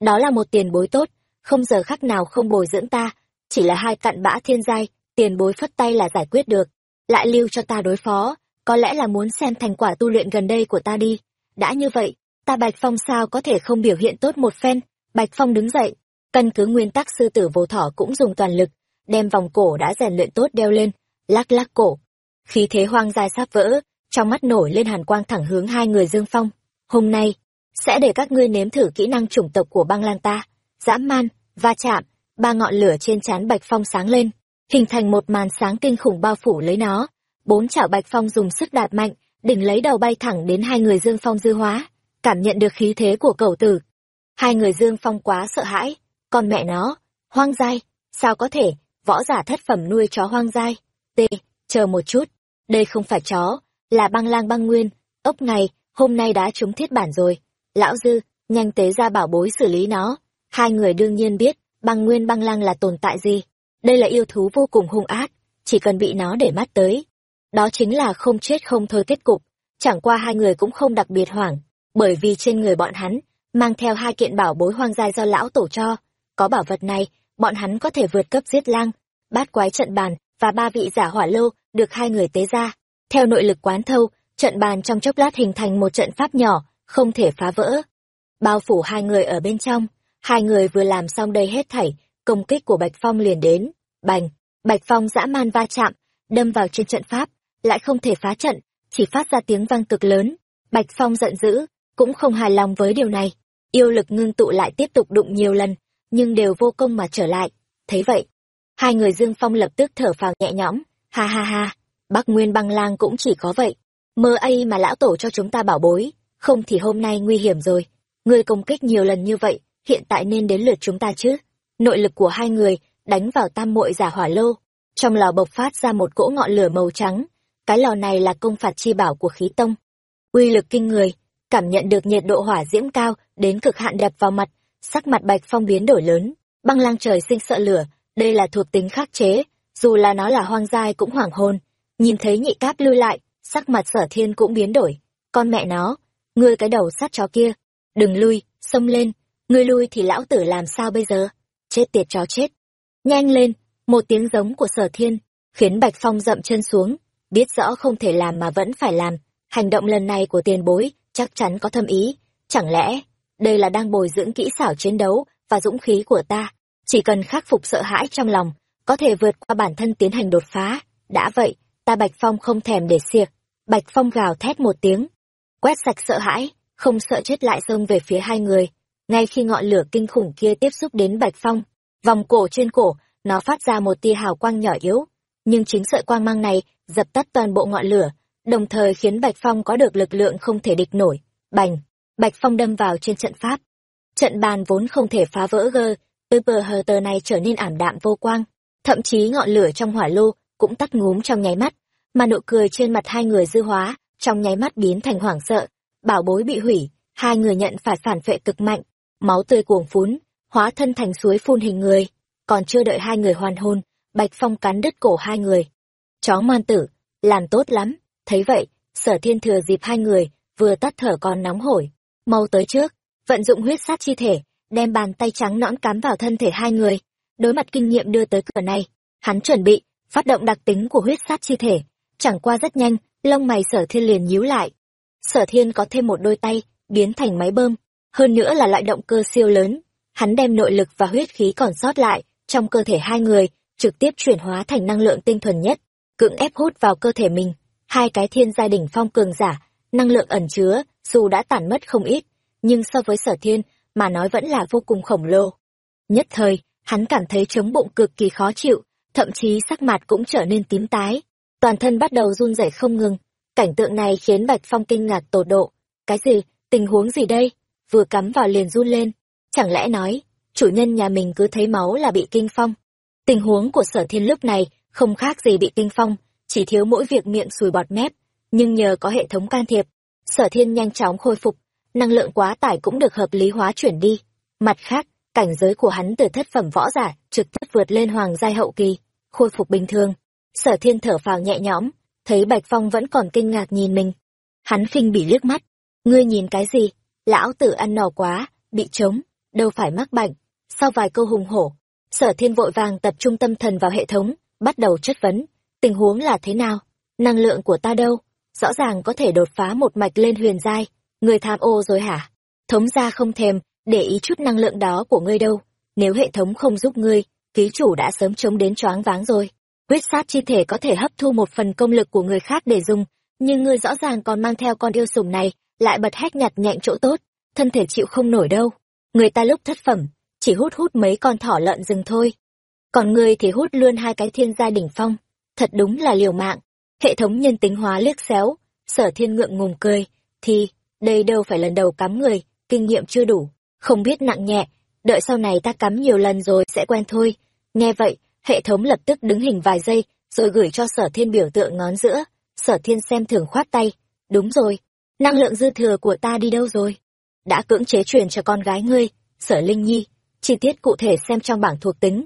đó là một tiền bối tốt không giờ khắc nào không bồi dưỡng ta chỉ là hai cặn bã thiên giai, tiền bối phất tay là giải quyết được. Lại lưu cho ta đối phó, có lẽ là muốn xem thành quả tu luyện gần đây của ta đi. Đã như vậy, ta Bạch Phong sao có thể không biểu hiện tốt một phen. Bạch Phong đứng dậy, căn cứ nguyên tắc sư tử vô thỏ cũng dùng toàn lực, đem vòng cổ đã rèn luyện tốt đeo lên, lắc lắc cổ. Khí thế hoang dài sắp vỡ, trong mắt nổi lên hàn quang thẳng hướng hai người Dương Phong. Hôm nay, sẽ để các ngươi nếm thử kỹ năng chủng tộc của băng lang ta. Dã man, va chạm, ba ngọn lửa trên trán Bạch Phong sáng lên, hình thành một màn sáng kinh khủng bao phủ lấy nó. Bốn chảo Bạch Phong dùng sức đạt mạnh, đỉnh lấy đầu bay thẳng đến hai người Dương Phong dư hóa, cảm nhận được khí thế của cầu tử. Hai người Dương Phong quá sợ hãi, con mẹ nó, hoang dai, sao có thể, võ giả thất phẩm nuôi chó hoang dai. T, chờ một chút, đây không phải chó, là băng lang băng nguyên, ốc này, hôm nay đã trúng thiết bản rồi. Lão Dư, nhanh tế ra bảo bối xử lý nó. Hai người đương nhiên biết, băng nguyên băng lang là tồn tại gì. Đây là yêu thú vô cùng hung ác, chỉ cần bị nó để mắt tới. Đó chính là không chết không thôi kết cục. Chẳng qua hai người cũng không đặc biệt hoảng, bởi vì trên người bọn hắn, mang theo hai kiện bảo bối hoang gia do lão tổ cho. Có bảo vật này, bọn hắn có thể vượt cấp giết lang, bát quái trận bàn và ba vị giả hỏa lô được hai người tế ra. Theo nội lực quán thâu, trận bàn trong chốc lát hình thành một trận pháp nhỏ, không thể phá vỡ. Bao phủ hai người ở bên trong, hai người vừa làm xong đây hết thảy, công kích của Bạch Phong liền đến. Bành, Bạch Phong dã man va chạm, đâm vào trên trận pháp, lại không thể phá trận, chỉ phát ra tiếng vang cực lớn. Bạch Phong giận dữ, cũng không hài lòng với điều này. Yêu lực ngưng tụ lại tiếp tục đụng nhiều lần, nhưng đều vô công mà trở lại. Thấy vậy, hai người Dương Phong lập tức thở phào nhẹ nhõm, ha ha ha, Bắc Nguyên băng lang cũng chỉ có vậy. Mơ ai mà lão tổ cho chúng ta bảo bối, không thì hôm nay nguy hiểm rồi. Ngươi công kích nhiều lần như vậy, hiện tại nên đến lượt chúng ta chứ. Nội lực của hai người đánh vào tam muội giả hỏa lô, trong lò bộc phát ra một cỗ ngọn lửa màu trắng. Cái lò này là công phạt chi bảo của khí tông. Uy lực kinh người, cảm nhận được nhiệt độ hỏa diễm cao đến cực hạn đập vào mặt, sắc mặt Bạch Phong biến đổi lớn, băng lang trời sinh sợ lửa, đây là thuộc tính khắc chế, dù là nó là hoang giai cũng hoảng hồn. Nhìn thấy nhị cáp lưu lại, sắc mặt sở thiên cũng biến đổi. Con mẹ nó, ngươi cái đầu sắt chó kia, đừng lui, xông lên, ngươi lui thì lão tử làm sao bây giờ? Chết tiệt chó chết. Nhanh lên, một tiếng giống của sở thiên, khiến Bạch Phong dậm chân xuống, biết rõ không thể làm mà vẫn phải làm. Hành động lần này của tiền bối, chắc chắn có thâm ý. Chẳng lẽ, đây là đang bồi dưỡng kỹ xảo chiến đấu và dũng khí của ta? Chỉ cần khắc phục sợ hãi trong lòng, có thể vượt qua bản thân tiến hành đột phá. Đã vậy, ta Bạch Phong không thèm để xiệc. Bạch Phong gào thét một tiếng, quét sạch sợ hãi, không sợ chết lại xông về phía hai người. Ngay khi ngọn lửa kinh khủng kia tiếp xúc đến Bạch Phong, vòng cổ trên cổ, nó phát ra một tia hào quang nhỏ yếu. Nhưng chính sợi quang mang này dập tắt toàn bộ ngọn lửa, đồng thời khiến Bạch Phong có được lực lượng không thể địch nổi. Bành! Bạch Phong đâm vào trên trận pháp. Trận bàn vốn không thể phá vỡ gơ, từ bờ hờ tờ này trở nên ảm đạm vô quang. Thậm chí ngọn lửa trong hỏa lô cũng tắt ngúm trong nháy mắt, mà nụ cười trên mặt hai người dư hóa, trong nháy mắt biến thành hoảng sợ. Bảo bối bị hủy, hai người nhận phải phản vệ cực mạnh, máu tươi cuồng phún, hóa thân thành suối phun hình người. Còn chưa đợi hai người hoàn hôn, Bạch Phong cắn đứt cổ hai người. Chó man tử, làm tốt lắm, thấy vậy, sở thiên thừa dịp hai người, vừa tắt thở còn nóng hổi. Mau tới trước, vận dụng huyết sát chi thể, đem bàn tay trắng nõn cắm vào thân thể hai người. Đối mặt kinh nghiệm đưa tới cửa này, hắn chuẩn bị, phát động đặc tính của huyết sát chi thể. Chẳng qua rất nhanh, lông mày sở thiên liền nhíu lại. Sở thiên có thêm một đôi tay, biến thành máy bơm, hơn nữa là loại động cơ siêu lớn. Hắn đem nội lực và huyết khí còn sót lại, trong cơ thể hai người, trực tiếp chuyển hóa thành năng lượng tinh thuần nhất, cưỡng ép hút vào cơ thể mình. Hai cái thiên gia đỉnh phong cường giả, năng lượng ẩn chứa, dù đã tản mất không ít, nhưng so với sở thiên, mà nói vẫn là vô cùng khổng lồ. Nhất thời, hắn cảm thấy chống bụng cực kỳ khó chịu, thậm chí sắc mặt cũng trở nên tím tái, toàn thân bắt đầu run rẩy không ngừng. Cảnh tượng này khiến Bạch Phong kinh ngạc tột độ. Cái gì? Tình huống gì đây? Vừa cắm vào liền run lên. Chẳng lẽ nói, chủ nhân nhà mình cứ thấy máu là bị kinh phong? Tình huống của sở thiên lúc này không khác gì bị kinh phong, chỉ thiếu mỗi việc miệng sùi bọt mép. Nhưng nhờ có hệ thống can thiệp, sở thiên nhanh chóng khôi phục, năng lượng quá tải cũng được hợp lý hóa chuyển đi. Mặt khác, cảnh giới của hắn từ thất phẩm võ giả trực tiếp vượt lên hoàng giai hậu kỳ, khôi phục bình thường. Sở thiên thở phào nhẹ nhõm, thấy Bạch Phong vẫn còn kinh ngạc nhìn mình. Hắn khinh bỉ liếc mắt. Ngươi nhìn cái gì? Lão tử ăn nò quá, bị trống, đâu phải mắc bệnh. Sau vài câu hùng hổ, Sở thiên vội vàng tập trung tâm thần vào hệ thống, bắt đầu chất vấn. Tình huống là thế nào? Năng lượng của ta đâu? Rõ ràng có thể đột phá một mạch lên huyền giai. Người tham ô rồi hả? Thống gia không thèm, để ý chút năng lượng đó của ngươi đâu. Nếu hệ thống không giúp ngươi, ký chủ đã sớm chống đến choáng váng rồi. Quyết sát chi thể có thể hấp thu một phần công lực của người khác để dùng, nhưng ngươi rõ ràng còn mang theo con yêu sủng này, lại bật hét nhặt nhạnh chỗ tốt, thân thể chịu không nổi đâu. Người ta lúc thất phẩm, chỉ hút hút mấy con thỏ lợn rừng thôi. Còn ngươi thì hút luôn hai cái thiên gia đỉnh phong, thật đúng là liều mạng. Hệ thống nhân tính hóa liếc xéo, sở thiên ngượng ngùng cười, thì, đây đâu phải lần đầu cắm người, kinh nghiệm chưa đủ, không biết nặng nhẹ, đợi sau này ta cắm nhiều lần rồi sẽ quen thôi. Nghe vậy, hệ thống lập tức đứng hình vài giây, rồi gửi cho sở thiên biểu tượng ngón giữa. Sở thiên xem thường khoát tay. Đúng rồi, năng lượng dư thừa của ta đi đâu rồi? Đã cưỡng chế truyền cho con gái ngươi, sở Linh Nhi. Chi tiết cụ thể xem trong bảng thuộc tính.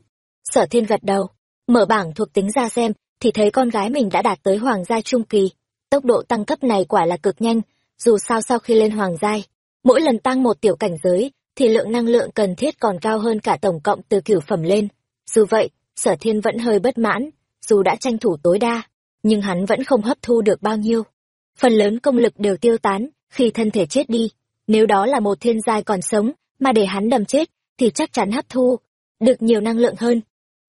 Sở thiên gật đầu, mở bảng thuộc tính ra xem, thì thấy con gái mình đã đạt tới hoàng gia trung kỳ. Tốc độ tăng cấp này quả là cực nhanh, dù sao sau khi lên hoàng giai, mỗi lần tăng một tiểu cảnh giới, thì lượng năng lượng cần thiết còn cao hơn cả tổng cộng từ cửu phẩm lên. Dù vậy, sở thiên vẫn hơi bất mãn, dù đã tranh thủ tối đa, nhưng hắn vẫn không hấp thu được bao nhiêu. Phần lớn công lực đều tiêu tán, khi thân thể chết đi. Nếu đó là một thiên giai còn sống, mà để hắn đầm chết, thì chắc chắn hấp thu, được nhiều năng lượng hơn.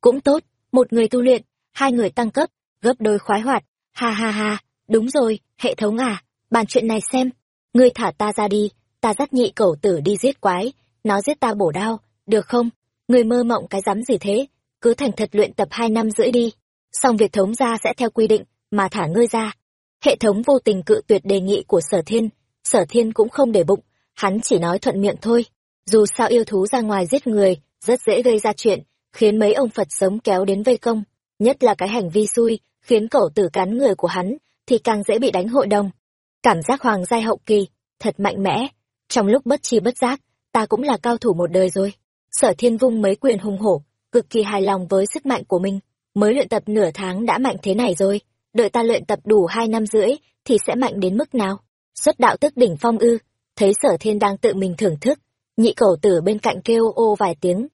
Cũng tốt, một người tu luyện, hai người tăng cấp, gấp đôi khoái hoạt. Ha ha ha, đúng rồi, hệ thống à, bàn chuyện này xem. Ngươi thả ta ra đi, ta dắt nhị cẩu tử đi giết quái, nó giết ta bổ đao, được không? người mơ mộng cái rắm gì thế? Cứ thành thật luyện tập hai năm rưỡi đi. Xong việc thống gia sẽ theo quy định, mà thả ngươi ra. Hệ thống vô tình cự tuyệt đề nghị của sở thiên, sở thiên cũng không để bụng, hắn chỉ nói thuận miệng thôi. Dù sao yêu thú ra ngoài giết người, rất dễ gây ra chuyện, khiến mấy ông Phật sống kéo đến vây công. Nhất là cái hành vi xui, khiến cẩu tử cắn người của hắn, thì càng dễ bị đánh hội đồng. Cảm giác hoàng giai hậu kỳ, thật mạnh mẽ. Trong lúc bất chi bất giác, ta cũng là cao thủ một đời rồi. Sở thiên vung mấy quyền hùng hổ, cực kỳ hài lòng với sức mạnh của mình. Mới luyện tập nửa tháng đã mạnh thế này rồi, đợi ta luyện tập đủ hai năm rưỡi, thì sẽ mạnh đến mức nào? Xuất đạo tức đỉnh phong ư, thấy sở thiên đang tự mình thưởng thức, nhị cầu tử bên cạnh kêu ô vài tiếng.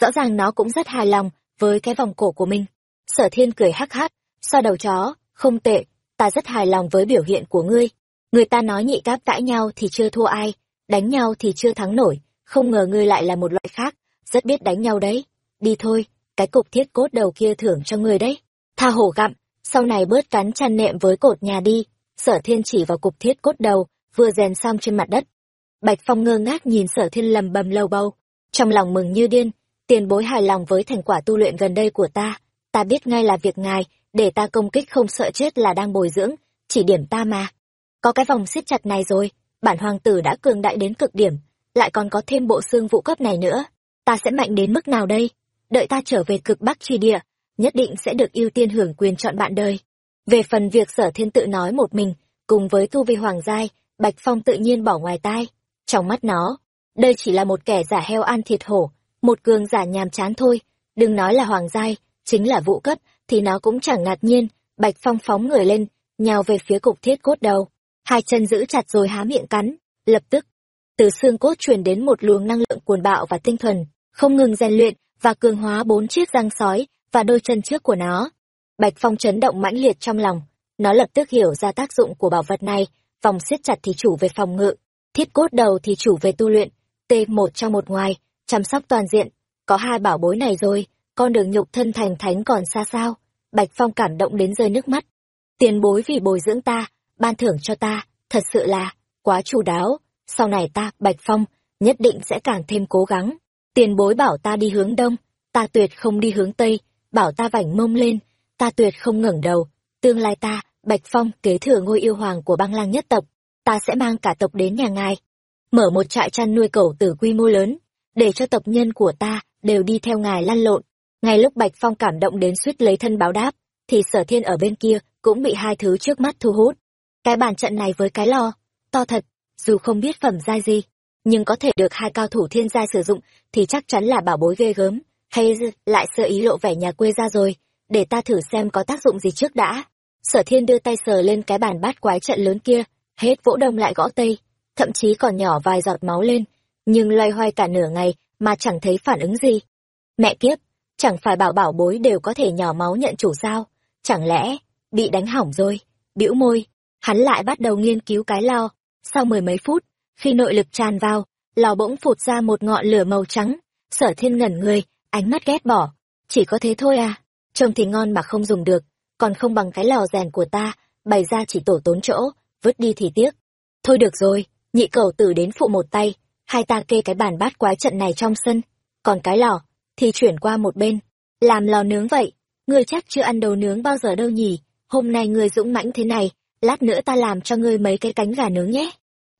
Rõ ràng nó cũng rất hài lòng với cái vòng cổ của mình. Sở thiên cười hắc hắc, so đầu chó, không tệ, ta rất hài lòng với biểu hiện của ngươi. Người ta nói nhị cáp cãi nhau thì chưa thua ai, đánh nhau thì chưa thắng nổi, không ngờ ngươi lại là một loại khác, rất biết đánh nhau đấy. Đi thôi, cái cục thiết cốt đầu kia thưởng cho ngươi đấy. Tha hổ gặm, sau này bớt cắn chăn nệm với cột nhà đi. Sở thiên chỉ vào cục thiết cốt đầu, vừa rèn xong trên mặt đất. Bạch Phong ngơ ngác nhìn sở thiên lầm bầm lâu bâu, trong lòng mừng như điên, tiền bối hài lòng với thành quả tu luyện gần đây của ta. Ta biết ngay là việc ngài, để ta công kích không sợ chết là đang bồi dưỡng, chỉ điểm ta mà. Có cái vòng siết chặt này rồi, bản hoàng tử đã cường đại đến cực điểm, lại còn có thêm bộ xương vũ cấp này nữa. Ta sẽ mạnh đến mức nào đây? Đợi ta trở về cực bắc tri địa, nhất định sẽ được ưu tiên hưởng quyền chọn bạn đời. Về phần việc sở thiên tự nói một mình, cùng với tu vi hoàng giai, Bạch Phong tự nhiên bỏ ngoài tai. Trong mắt nó, đây chỉ là một kẻ giả heo ăn thịt hổ, một cường giả nhàm chán thôi. Đừng nói là hoàng giai, chính là vũ cấp, thì nó cũng chẳng ngạc nhiên. Bạch Phong phóng người lên, nhào về phía cục thiết cốt đầu hai chân giữ chặt rồi há miệng cắn lập tức từ xương cốt truyền đến một luồng năng lượng cuồn bạo và tinh thuần không ngừng rèn luyện và cường hóa bốn chiếc răng sói và đôi chân trước của nó. Bạch phong chấn động mãnh liệt trong lòng. Nó lập tức hiểu ra tác dụng của bảo vật này vòng siết chặt thì chủ về phòng ngự thiết cốt đầu thì chủ về tu luyện t một trong một ngoài chăm sóc toàn diện. Có hai bảo bối này rồi con đường nhục thân thành thánh còn xa sao? Bạch phong cảm động đến rơi nước mắt. Tiền bối vì bồi dưỡng ta ban thưởng cho ta, thật sự là, quá chu đáo, sau này ta, Bạch Phong, nhất định sẽ càng thêm cố gắng. Tiền bối bảo ta đi hướng đông, ta tuyệt không đi hướng tây, bảo ta vảnh mông lên, ta tuyệt không ngẩng đầu. Tương lai ta, Bạch Phong kế thừa ngôi yêu hoàng của băng lang nhất tộc, ta sẽ mang cả tộc đến nhà ngài. Mở một trại chăn nuôi cẩu tử quy mô lớn, để cho tộc nhân của ta đều đi theo ngài lăn lộn. Ngay lúc Bạch Phong cảm động đến suýt lấy thân báo đáp, thì sở thiên ở bên kia cũng bị hai thứ trước mắt thu hút. Cái bàn trận này với cái lò, to thật, dù không biết phẩm giai gì, nhưng có thể được hai cao thủ thiên giai sử dụng thì chắc chắn là bảo bối ghê gớm. Hay lại sơ ý lộ vẻ nhà quê ra rồi, để ta thử xem có tác dụng gì trước đã. Sở thiên đưa tay sờ lên cái bàn bát quái trận lớn kia, hết vỗ đông lại gõ tây, thậm chí còn nhỏ vài giọt máu lên, nhưng loay hoay cả nửa ngày mà chẳng thấy phản ứng gì. Mẹ kiếp, chẳng phải bảo bảo bối đều có thể nhỏ máu nhận chủ sao chẳng lẽ bị đánh hỏng rồi bĩu môi hắn lại bắt đầu nghiên cứu cái lo sau mười mấy phút khi nội lực tràn vào lò bỗng phụt ra một ngọn lửa màu trắng sở thiên ngẩn người ánh mắt ghét bỏ. Chỉ có thế thôi à. Trông thì ngon mà không dùng được. Còn không bằng cái lò rèn của ta, bày ra chỉ tổ tốn chỗ, vứt đi thì tiếc. Thôi được rồi, nhị cầu tử đến phụ một tay. Hai ta kê cái bàn bát quái trận này trong sân. Còn cái lò, thì chuyển qua một bên. Làm lò nướng vậy. Ngươi chắc chưa ăn đồ nướng bao giờ đâu nhỉ. Hôm nay ngươi dũng mãnh thế này, lát nữa ta làm cho ngươi mấy cái cánh gà nướng nhé.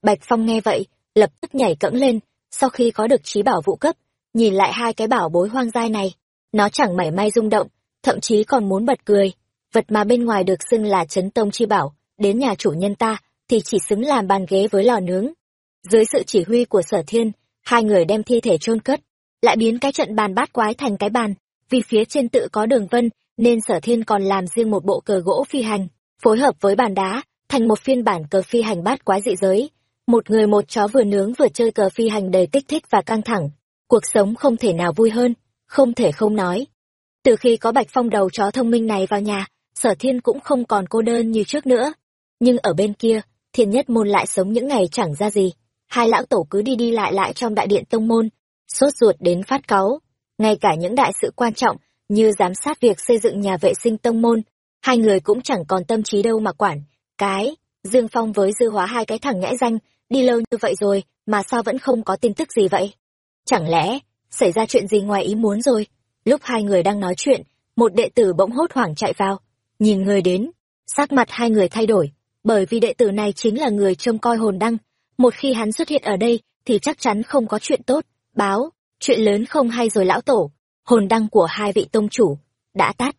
Bạch phong nghe vậy, lập tức nhảy cẫng lên. Sau khi có được trí bảo vụ cấp nhìn lại hai cái bảo bối hoang dai này, nó chẳng mảy may rung động, thậm chí còn muốn bật cười. Vật mà bên ngoài được xưng là chấn tông chi bảo, đến nhà chủ nhân ta, thì chỉ xứng làm bàn ghế với lò nướng. Dưới sự chỉ huy của sở thiên, hai người đem thi thể chôn cất, lại biến cái trận bàn bát quái thành cái bàn. Vì phía trên tự có đường vân, nên sở thiên còn làm riêng một bộ cờ gỗ phi hành, phối hợp với bàn đá, thành một phiên bản cờ phi hành bát quái dị giới. Một người một chó vừa nướng vừa chơi cờ phi hành đầy kích thích và căng thẳng cuộc sống không thể nào vui hơn, không thể không nói. Từ khi có bạch phong đầu chó thông minh này vào nhà, sở thiên cũng không còn cô đơn như trước nữa. Nhưng ở bên kia, thiên nhất môn lại sống những ngày chẳng ra gì. Hai lão tổ cứ đi đi lại lại trong đại điện tông môn, sốt ruột đến phát cáu. Ngay cả những đại sự quan trọng như giám sát việc xây dựng nhà vệ sinh tông môn, hai người cũng chẳng còn tâm trí đâu mà quản. Cái, dương phong với dư hóa hai cái thằng nhãi danh, đi lâu như vậy rồi mà sao vẫn không có tin tức gì vậy? Chẳng lẽ xảy ra chuyện gì ngoài ý muốn rồi? Lúc hai người đang nói chuyện, một đệ tử bỗng hốt hoảng chạy vào. Nhìn người đến, sắc mặt hai người thay đổi, bởi vì đệ tử này chính là người trông coi hồn đăng. Một khi hắn xuất hiện ở đây, thì chắc chắn không có chuyện tốt. Báo, chuyện lớn không hay rồi lão tổ. Hồn đăng của hai vị tông chủ, đã tắt.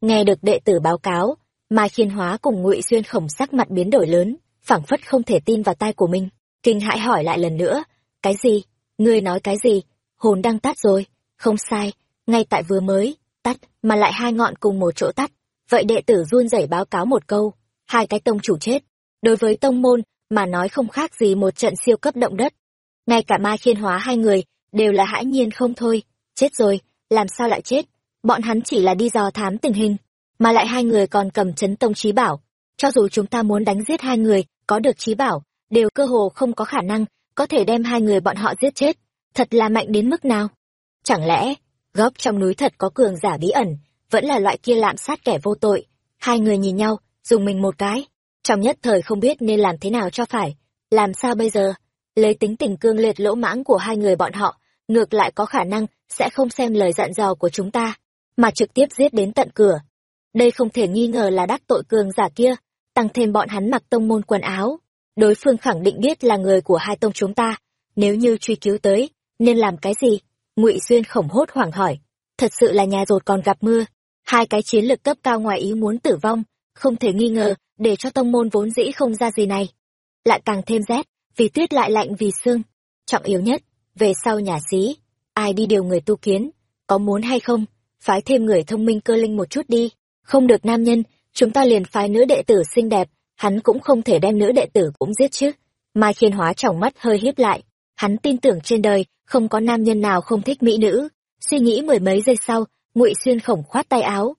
Nghe được đệ tử báo cáo, mai khiên hóa cùng ngụy xuyên khổng sắc mặt biến đổi lớn, phảng phất không thể tin vào tai của mình. Kinh hãi hỏi lại lần nữa, cái gì? Ngươi nói cái gì? Hồn đang tắt rồi. Không sai. Ngay tại vừa mới, tắt, mà lại hai ngọn cùng một chỗ tắt. Vậy đệ tử run rẩy báo cáo một câu. Hai cái tông chủ chết. Đối với tông môn, mà nói không khác gì một trận siêu cấp động đất. Ngay cả ma khiên hóa hai người, đều là hãi nhiên không thôi. Chết rồi, làm sao lại chết? Bọn hắn chỉ là đi dò thám tình hình, mà lại hai người còn cầm chấn tông trí bảo. Cho dù chúng ta muốn đánh giết hai người, có được trí bảo, đều cơ hồ không có khả năng có thể đem hai người bọn họ giết chết, thật là mạnh đến mức nào? Chẳng lẽ, góc trong núi thật có cường giả bí ẩn, vẫn là loại kia lạm sát kẻ vô tội? Hai người nhìn nhau, dùng mình một cái. Trong nhất thời không biết nên làm thế nào cho phải. Làm sao bây giờ? Lấy tính tình cương liệt lỗ mãng của hai người bọn họ, ngược lại có khả năng sẽ không xem lời dặn dò của chúng ta, mà trực tiếp giết đến tận cửa. Đây không thể nghi ngờ là đắc tội cường giả kia, tăng thêm bọn hắn mặc tông môn quần áo đối phương khẳng định biết là người của hai tông chúng ta. Nếu như truy cứu tới, nên làm cái gì? Ngụy xuyên khổng hốt hoảng hỏi. Thật sự là nhà rột còn gặp mưa. Hai cái chiến lực cấp cao ngoài ý muốn tử vong, không thể nghi ngờ, để cho tông môn vốn dĩ không ra gì này. Lại càng thêm rét, vì tuyết lại lạnh vì sương. Trọng yếu nhất, về sau nhà xí, ai đi điều người tu kiến. Có muốn hay không, phái thêm người thông minh cơ linh một chút đi. Không được nam nhân, chúng ta liền phái nữ đệ tử xinh đẹp hắn cũng không thể đem nữ đệ tử cũng giết chứ. Mai khiên hóa tròng mắt hơi hiếp lại. Hắn tin tưởng trên đời, không có nam nhân nào không thích mỹ nữ. Suy nghĩ mười mấy giây sau, ngụy xuyên khổng khoát tay áo.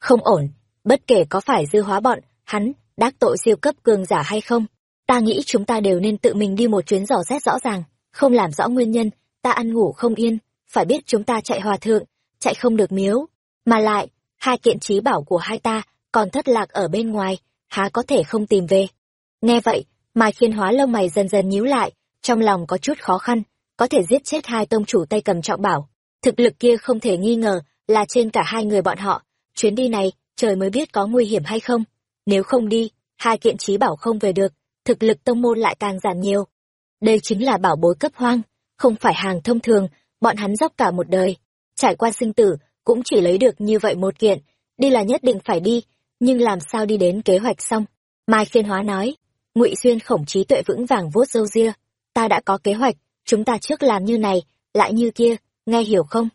Không ổn, bất kể có phải dư hóa bọn, hắn, đắc tội siêu cấp cường giả hay không, ta nghĩ chúng ta đều nên tự mình đi một chuyến dò xét rõ ràng, không làm rõ nguyên nhân, ta ăn ngủ không yên, phải biết chúng ta chạy hòa thượng, chạy không được miếu. Mà lại, hai kiện trí bảo của hai ta còn thất lạc ở bên ngoài há có thể không tìm về. Nghe vậy, mai khiên hóa lông mày dần dần nhíu lại, trong lòng có chút khó khăn, có thể giết chết hai tông chủ tay cầm trọng bảo. Thực lực kia không thể nghi ngờ là trên cả hai người bọn họ. Chuyến đi này, trời mới biết có nguy hiểm hay không. Nếu không đi, hai kiện trí bảo không về được, thực lực tông môn lại càng giảm nhiều. Đây chính là bảo bối cấp hoang, không phải hàng thông thường, bọn hắn dốc cả một đời. Trải qua sinh tử, cũng chỉ lấy được như vậy một kiện, đi là nhất định phải đi nhưng làm sao đi đến kế hoạch xong? Mai phiên hóa nói ngụy xuyên khổng trí tuệ vững vàng vuốt râu ria. Ta đã có kế hoạch chúng ta trước làm như này lại như kia nghe hiểu không?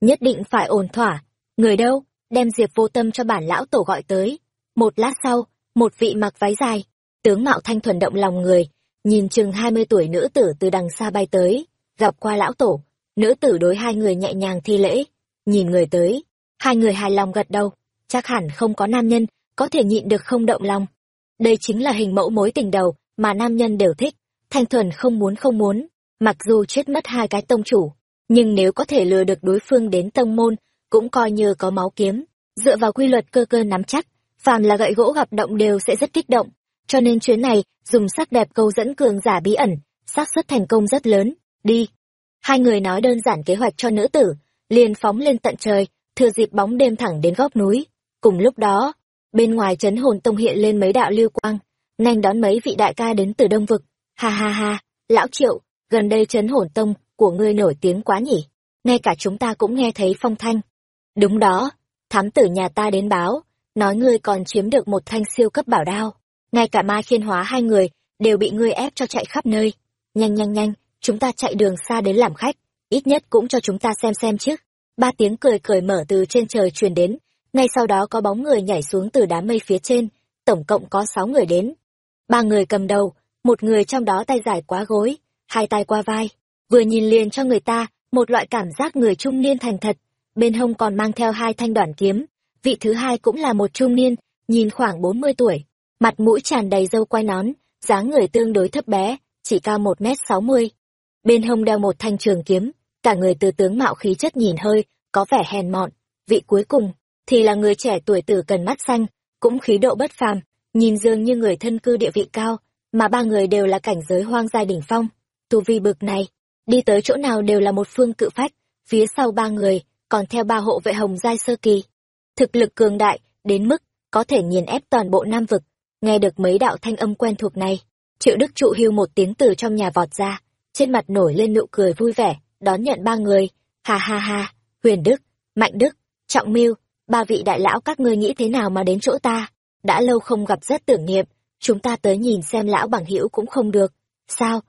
Nhất định phải ổn thỏa. Người đâu đem diệp vô tâm cho bản lão tổ gọi tới. Một lát sau một vị mặc váy dài tướng mạo thanh thuần động lòng người nhìn chừng hai mươi tuổi nữ tử từ đằng xa bay tới gặp qua lão tổ. Nữ tử đối hai người nhẹ nhàng thi lễ nhìn người tới. Hai người hài lòng gật đầu, chắc hẳn không có nam nhân, có thể nhịn được không động lòng. Đây chính là hình mẫu mối tình đầu mà nam nhân đều thích. Thanh thuần không muốn không muốn, mặc dù chết mất hai cái tông chủ, nhưng nếu có thể lừa được đối phương đến tông môn, cũng coi như có máu kiếm. Dựa vào quy luật cơ cơ nắm chắc, phàm là gậy gỗ gặp động đều sẽ rất kích động. Cho nên chuyến này, dùng sắc đẹp câu dẫn cường giả bí ẩn, xác suất thành công rất lớn. Đi. Hai người nói đơn giản kế hoạch cho nữ tử, liền phóng lên tận trời, thừa dịp bóng đêm thẳng đến góc núi. Cùng lúc đó, bên ngoài chấn hồn tông hiện lên mấy đạo lưu quang, nhanh đón mấy vị đại ca đến từ đông vực. Ha ha ha, lão triệu, gần đây chấn hồn tông của ngươi nổi tiếng quá nhỉ. Ngay cả chúng ta cũng nghe thấy phong thanh. Đúng đó, thám tử nhà ta đến báo, nói ngươi còn chiếm được một thanh siêu cấp bảo đao. Ngay cả ma khiên hóa hai người, đều bị ngươi ép cho chạy khắp nơi. Nhanh nhanh nhanh, chúng ta chạy đường xa đến làm khách, ít nhất cũng cho chúng ta xem xem chứ. Ba tiếng cười cười mở từ trên trời truyền đến, ngay sau đó có bóng người nhảy xuống từ đám mây phía trên, tổng cộng có sáu người đến. Ba người cầm đầu, một người trong đó tay dài quá gối, hai tay qua vai, vừa nhìn liền cho người ta một loại cảm giác người trung niên thành thật, bên hông còn mang theo hai thanh đoạn kiếm, vị thứ hai cũng là một trung niên, nhìn khoảng bốn mươi tuổi, mặt mũi tràn đầy râu quai nón, dáng người tương đối thấp bé, chỉ cao một mét sáu mươi. Bên hông đeo một thanh trường kiếm, cả người từ tướng mạo khí chất nhìn hơi, có vẻ hèn mọn. Vị cuối cùng, thì là người trẻ tuổi tử cần mắt xanh, cũng khí độ bất phàm, nhìn dường như người thân cư địa vị cao, mà ba người đều là cảnh giới hoang gia đỉnh phong. Tu vi bực này, đi tới chỗ nào đều là một phương cự phách, phía sau ba người, còn theo ba hộ vệ hồng giai sơ kỳ. Thực lực cường đại, đến mức, có thể nghiền ép toàn bộ Nam Vực, nghe được mấy đạo thanh âm quen thuộc này. Triệu Đức trụ hưu một tiếng từ trong nhà vọt ra, trên mặt nổi lên nụ cười vui vẻ, đón nhận ba người. Ha ha ha, Huyền Đức, Mạnh Đức, Trọng Mưu, ba vị đại lão các ngươi nghĩ thế nào mà đến chỗ ta? Đã lâu không gặp rất tưởng niệm, chúng ta tới nhìn xem lão bằng hữu cũng không được. Sao?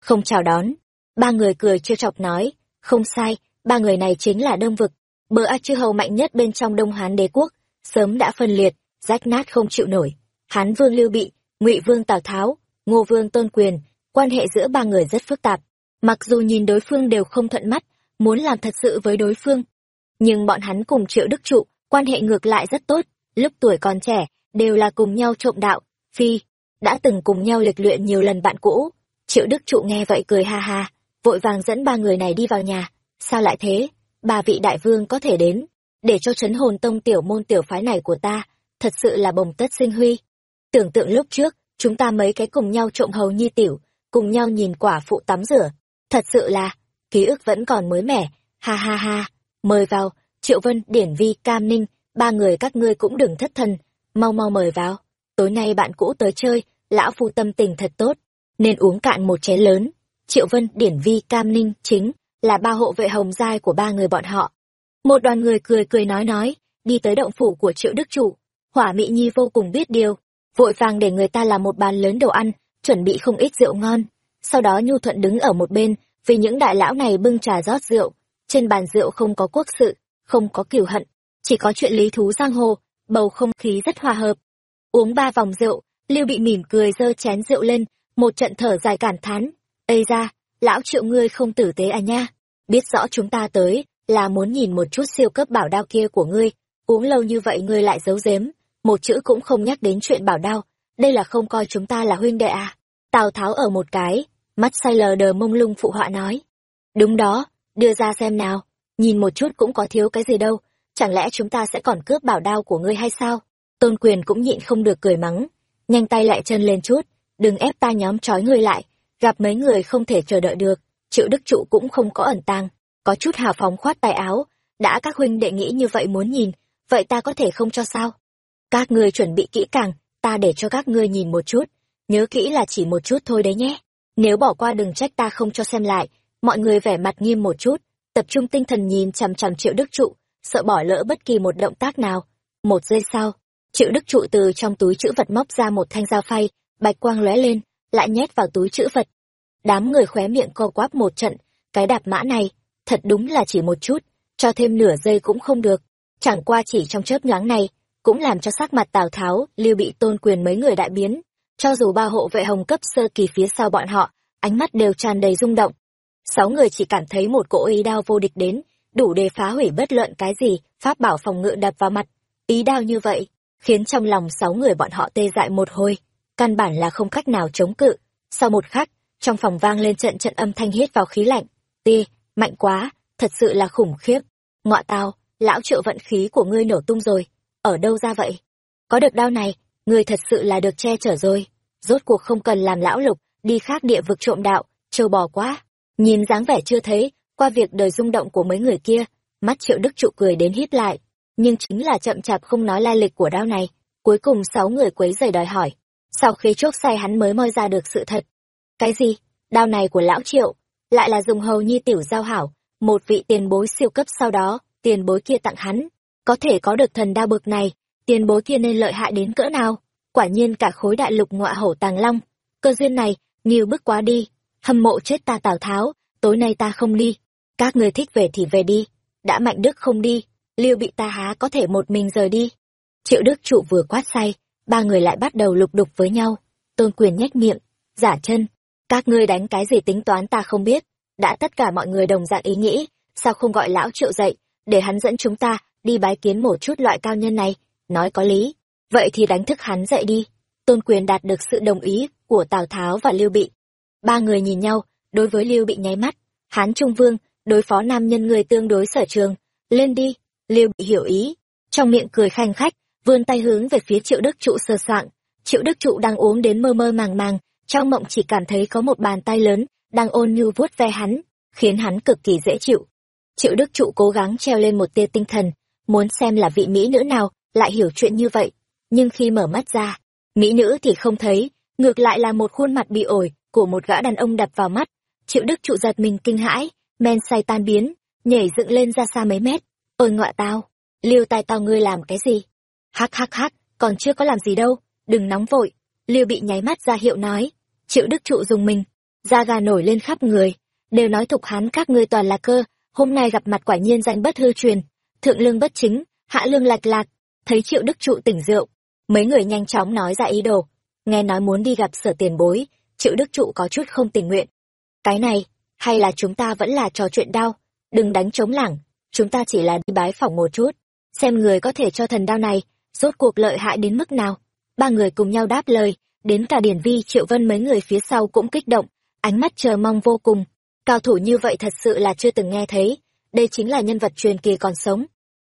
Không chào đón. Ba người cười chưa chọc nói, không sai, ba người này chính là đông vực. Bờ A chư hầu mạnh nhất bên trong Đông Hán đế quốc, sớm đã phân liệt, rách nát không chịu nổi. Hán vương Lưu Bị, Ngụy vương Tào Tháo, Ngô vương Tôn Quyền, quan hệ giữa ba người rất phức tạp. Mặc dù nhìn đối phương đều không thuận mắt, muốn làm thật sự với đối phương. Nhưng bọn hắn cùng Triệu Đức Trụ, quan hệ ngược lại rất tốt, lúc tuổi còn trẻ, đều là cùng nhau trộm đạo, phi, đã từng cùng nhau lịch luyện nhiều lần bạn cũ. Triệu Đức Trụ nghe vậy cười ha ha, vội vàng dẫn ba người này đi vào nhà. Sao lại thế? Ba vị đại vương có thể đến, để cho chấn hồn tông tiểu môn tiểu phái này của ta, thật sự là bồng tất sinh huy. Tưởng tượng lúc trước, chúng ta mấy cái cùng nhau trộm hầu nhi tiểu, cùng nhau nhìn quả phụ tắm rửa. Thật sự là, ký ức vẫn còn mới mẻ, ha ha ha, mời vào, Triệu Vân, Điển Vi, Cam Ninh, ba người các ngươi cũng đừng thất thần, mau mau mời vào. Tối nay bạn cũ tới chơi, lão phu tâm tình thật tốt, nên uống cạn một chén lớn. Triệu Vân, Điển Vi, Cam Ninh chính là ba hộ vệ hồng giai của ba người bọn họ. Một đoàn người cười cười nói nói, đi tới động phủ của Triệu Đức Chủ. Hỏa Mỹ Nhi vô cùng biết điều, vội vàng để người ta làm một bàn lớn đồ ăn, chuẩn bị không ít rượu ngon. Sau đó Nhu Thuận đứng ở một bên, vì những đại lão này bưng trà rót rượu. Trên bàn rượu không có quốc sự, không có kiều hận, chỉ có chuyện lý thú giang hồ, bầu không khí rất hòa hợp. Uống ba vòng rượu, Lưu bị mỉm cười giơ chén rượu lên, một trận thở dài cảm thán. Ây ra, lão triệu ngươi không tử tế à nha, biết rõ chúng ta tới, là muốn nhìn một chút siêu cấp bảo đao kia của ngươi, uống lâu như vậy ngươi lại giấu giếm, một chữ cũng không nhắc đến chuyện bảo đao, đây là không coi chúng ta là huynh đệ à. Tào Tháo ở một cái, mắt say lờ đờ mông lung phụ họa nói. Đúng đó, đưa ra xem nào, nhìn một chút cũng có thiếu cái gì đâu, chẳng lẽ chúng ta sẽ còn cướp bảo đao của ngươi hay sao? Tôn quyền cũng nhịn không được cười mắng, nhanh tay lại chân lên chút, đừng ép ta nhóm trói ngươi lại, gặp mấy người không thể chờ đợi được, triệu đức trụ cũng không có ẩn tàng, có chút hào phóng khoát tay áo, đã các huynh đệ nghĩ như vậy muốn nhìn, vậy ta có thể không cho sao? Các ngươi chuẩn bị kỹ càng, ta để cho các ngươi nhìn một chút, nhớ kỹ là chỉ một chút thôi đấy nhé. Nếu bỏ qua đừng trách ta không cho xem lại, mọi người vẻ mặt nghiêm một chút, tập trung tinh thần nhìn chằm chằm triệu đức trụ, sợ bỏ lỡ bất kỳ một động tác nào. Một giây sau, triệu đức trụ từ trong túi chữ vật móc ra một thanh dao phay, bạch quang lóe lên, lại nhét vào túi chữ vật. Đám người khóe miệng co quắp một trận, cái đạp mã này, thật đúng là chỉ một chút, cho thêm nửa giây cũng không được. Chẳng qua chỉ trong chớp nhoáng này, cũng làm cho sắc mặt Tào Tháo, Lưu Bị tôn quyền mấy người đại biến. Cho dù ba hộ vệ hồng cấp sơ kỳ phía sau bọn họ, ánh mắt đều tràn đầy rung động. Sáu người chỉ cảm thấy một cỗ ý đao vô địch đến, đủ để phá hủy bất luận cái gì pháp bảo phòng ngự đập vào mặt. Ý đao như vậy khiến trong lòng sáu người bọn họ tê dại một hồi căn bản là không cách nào chống cự. Sau một khắc trong phòng vang lên trận trận âm thanh hít vào khí lạnh. Ti mạnh quá thật sự là khủng khiếp. Ngọa tao lão triệu vận khí của ngươi nổ tung rồi. Ở đâu ra vậy? Có được đao này ngươi thật sự là được che chở rồi. Rốt cuộc không cần làm lão lục đi khác địa vực trộm đạo trâu bò quá nhìn dáng vẻ chưa thấy, qua việc đời rung động của mấy người kia, mắt triệu đức trụ cười đến hít lại. Nhưng chính là chậm chạp không nói lai lịch của đao này. Cuối cùng sáu người quấy rầy đòi hỏi. Sau khi chốt say hắn mới moi ra được sự thật. Cái gì? Đao này của lão triệu? Lại là dùng hầu nhi tiểu giao hảo, một vị tiền bối siêu cấp sau đó, tiền bối kia tặng hắn. Có thể có được thần đao bực này, tiền bối kia nên lợi hại đến cỡ nào? Quả nhiên cả khối đại lục ngọa hổ tàng long. Cơ duyên này, nhiều bước quá đi hâm mộ chết ta tào tháo, tối nay ta không đi. Các người thích về thì về đi. Đã mạnh đức không đi liêu bị ta há có thể một mình rời đi. Triệu đức trụ vừa quát say, ba người lại bắt đầu lục đục với nhau. Tôn quyền nhếch miệng, giả chân, các ngươi đánh cái gì tính toán ta không biết. Đã tất cả mọi người đồng dạng ý nghĩ, sao không gọi lão triệu dậy, để hắn dẫn chúng ta đi bái kiến một chút loại cao nhân này, nói có lý. Vậy thì đánh thức hắn dậy đi. Tôn quyền đạt được sự đồng ý của tào tháo và lưu bị ba người nhìn nhau, đối với lưu bị nháy mắt. Hán trung vương, đối phó nam nhân người tương đối sở trường. Lên đi, lưu bị hiểu ý. Trong miệng cười khanh khách, vươn tay hướng về phía triệu đức trụ sơ soạng. Triệu đức trụ đang uống đến mơ mơ màng màng, trong mộng chỉ cảm thấy có một bàn tay lớn đang ôn nhu vuốt ve hắn, khiến hắn cực kỳ dễ chịu. Triệu đức trụ cố gắng treo lên một tia tinh thần, muốn xem là vị mỹ nữ nào, lại hiểu chuyện như vậy. Nhưng khi mở mắt ra, mỹ nữ thì không thấy, ngược lại là một khuôn mặt bị ổi của một gã đàn ông đập vào mắt. Triệu đức trụ giật mình kinh hãi, men say tan biến, nhảy dựng lên ra xa mấy mét. Ôi ngọa tao, liêu tai tao ngươi làm cái gì? Hắc hắc hắc, còn chưa có làm gì đâu, đừng nóng vội. Liêu bị nháy mắt ra hiệu nói. Triệu đức trụ dùng mình, da gà nổi lên khắp người. Đều nói thục hán các ngươi toàn là cơ, hôm nay gặp mặt quả nhiên danh bất hư truyền. Thượng lương bất chính, hạ lương lạch lạc. Thấy triệu đức trụ tỉnh rượu, mấy người nhanh chóng nói ra ý đồ. Nghe nói muốn đi gặp sở tiền bối triệu đức trụ có chút không tình nguyện. Cái này, hay là chúng ta vẫn là trò chuyện đau? Đừng đánh trống lảng, chúng ta chỉ là đi bái phỏng một chút, xem người có thể cho thần đao này, rốt cuộc lợi hại đến mức nào. Ba người cùng nhau đáp lời, đến cả điển vi, triệu vân mấy người phía sau cũng kích động, ánh mắt chờ mong vô cùng. Cao thủ như vậy thật sự là chưa từng nghe thấy, đây chính là nhân vật truyền kỳ còn sống.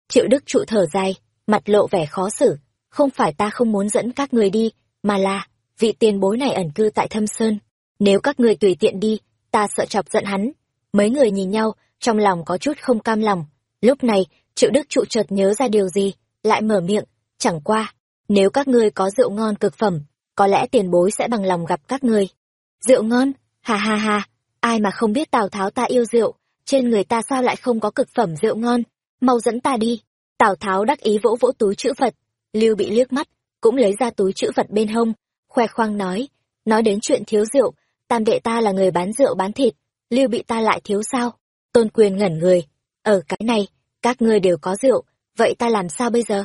Triệu đức trụ thở dài, mặt lộ vẻ khó xử, không phải ta không muốn dẫn các người đi, mà là vị tiền bối này ẩn cư tại thâm sơn. Nếu các người tùy tiện đi, ta sợ chọc giận hắn. Mấy người nhìn nhau, trong lòng có chút không cam lòng. Lúc này, triệu đức trụ chợt nhớ ra điều gì, lại mở miệng, chẳng qua, nếu các ngươi có rượu ngon cực phẩm, có lẽ tiền bối sẽ bằng lòng gặp các ngươi. Rượu ngon? Ha ha ha, ai mà không biết tào tháo ta yêu rượu, trên người ta sao lại không có cực phẩm rượu ngon? Mau dẫn ta đi. Tào tháo đắc ý vỗ vỗ túi chữ vật lưu bị liếc mắt, cũng lấy ra túi chữ vật bên hông khoe khoang nói nói đến chuyện thiếu rượu, tam đệ ta là người bán rượu bán thịt, lưu bị ta lại thiếu sao? Tôn quyền ngẩn người, ở cái này, các ngươi đều có rượu, vậy ta làm sao bây giờ?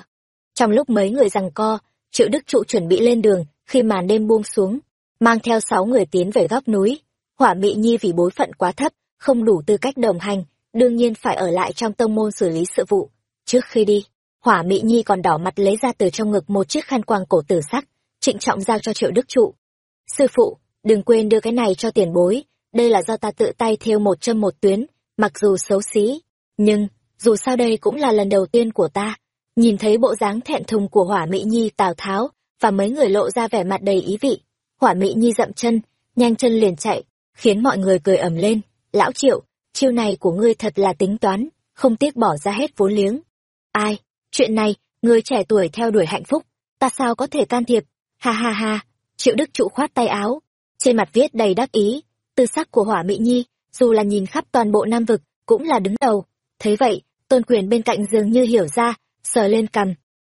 Trong lúc mấy người rằng co, triệu đức trụ chuẩn bị lên đường, khi màn đêm buông xuống, mang theo sáu người tiến về góc núi. Hỏa mị nhi vì bối phận quá thấp, không đủ tư cách đồng hành, đương nhiên phải ở lại trong tông môn xử lý sự vụ. Trước khi đi, hỏa mị nhi còn đỏ mặt lấy ra từ trong ngực một chiếc khăn quàng cổ tử sắc trịnh trọng giao cho triệu đức trụ. Sư phụ, đừng quên đưa cái này cho tiền bối. Đây là do ta tự tay thêu một châm một tuyến, mặc dù xấu xí. Nhưng, dù sao đây cũng là lần đầu tiên của ta. Nhìn thấy bộ dáng thẹn thùng của hỏa mỹ nhi tào tháo và mấy người lộ ra vẻ mặt đầy ý vị, hỏa mỹ nhi dậm chân, nhanh chân liền chạy, khiến mọi người cười ầm lên. Lão triệu, chiêu này của ngươi thật là tính toán, không tiếc bỏ ra hết vốn liếng. Ai, chuyện này, người trẻ tuổi theo đuổi hạnh phúc, ta sao có thể can thiệp? Ha ha ha, triệu đức trụ khoát tay áo. Trên mặt viết đầy đắc ý, tư sắc của hỏa mỹ nhi, dù là nhìn khắp toàn bộ nam vực, cũng là đứng đầu. Thấy vậy, tôn quyền bên cạnh dường như hiểu ra, sờ lên cằm.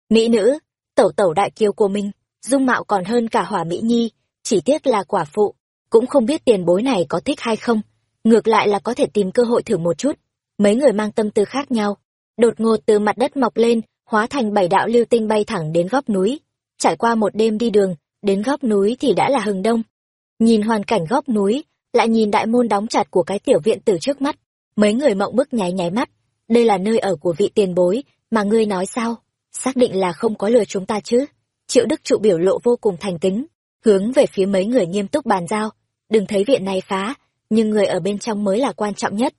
Mỹ nữ, tẩu tẩu đại kiều của mình, dung mạo còn hơn cả hỏa mỹ nhi, chỉ tiếc là quả phụ, cũng không biết tiền bối này có thích hay không. Ngược lại là có thể tìm cơ hội thử một chút. Mấy người mang tâm tư khác nhau, đột ngột từ mặt đất mọc lên, hóa thành bảy đạo lưu tinh bay thẳng đến góc núi trải qua một đêm đi đường đến góc núi thì đã là hừng đông nhìn hoàn cảnh góc núi lại nhìn đại môn đóng chặt của cái tiểu viện từ trước mắt mấy người mộng bức nháy nháy mắt đây là nơi ở của vị tiền bối, mà ngươi nói sao? Xác định là không có lừa chúng ta chứ? Triệu Đức Trụ biểu lộ vô cùng thành kính, hướng về phía mấy người nghiêm túc bàn giao, đừng thấy viện này phá, nhưng người ở bên trong mới là quan trọng nhất.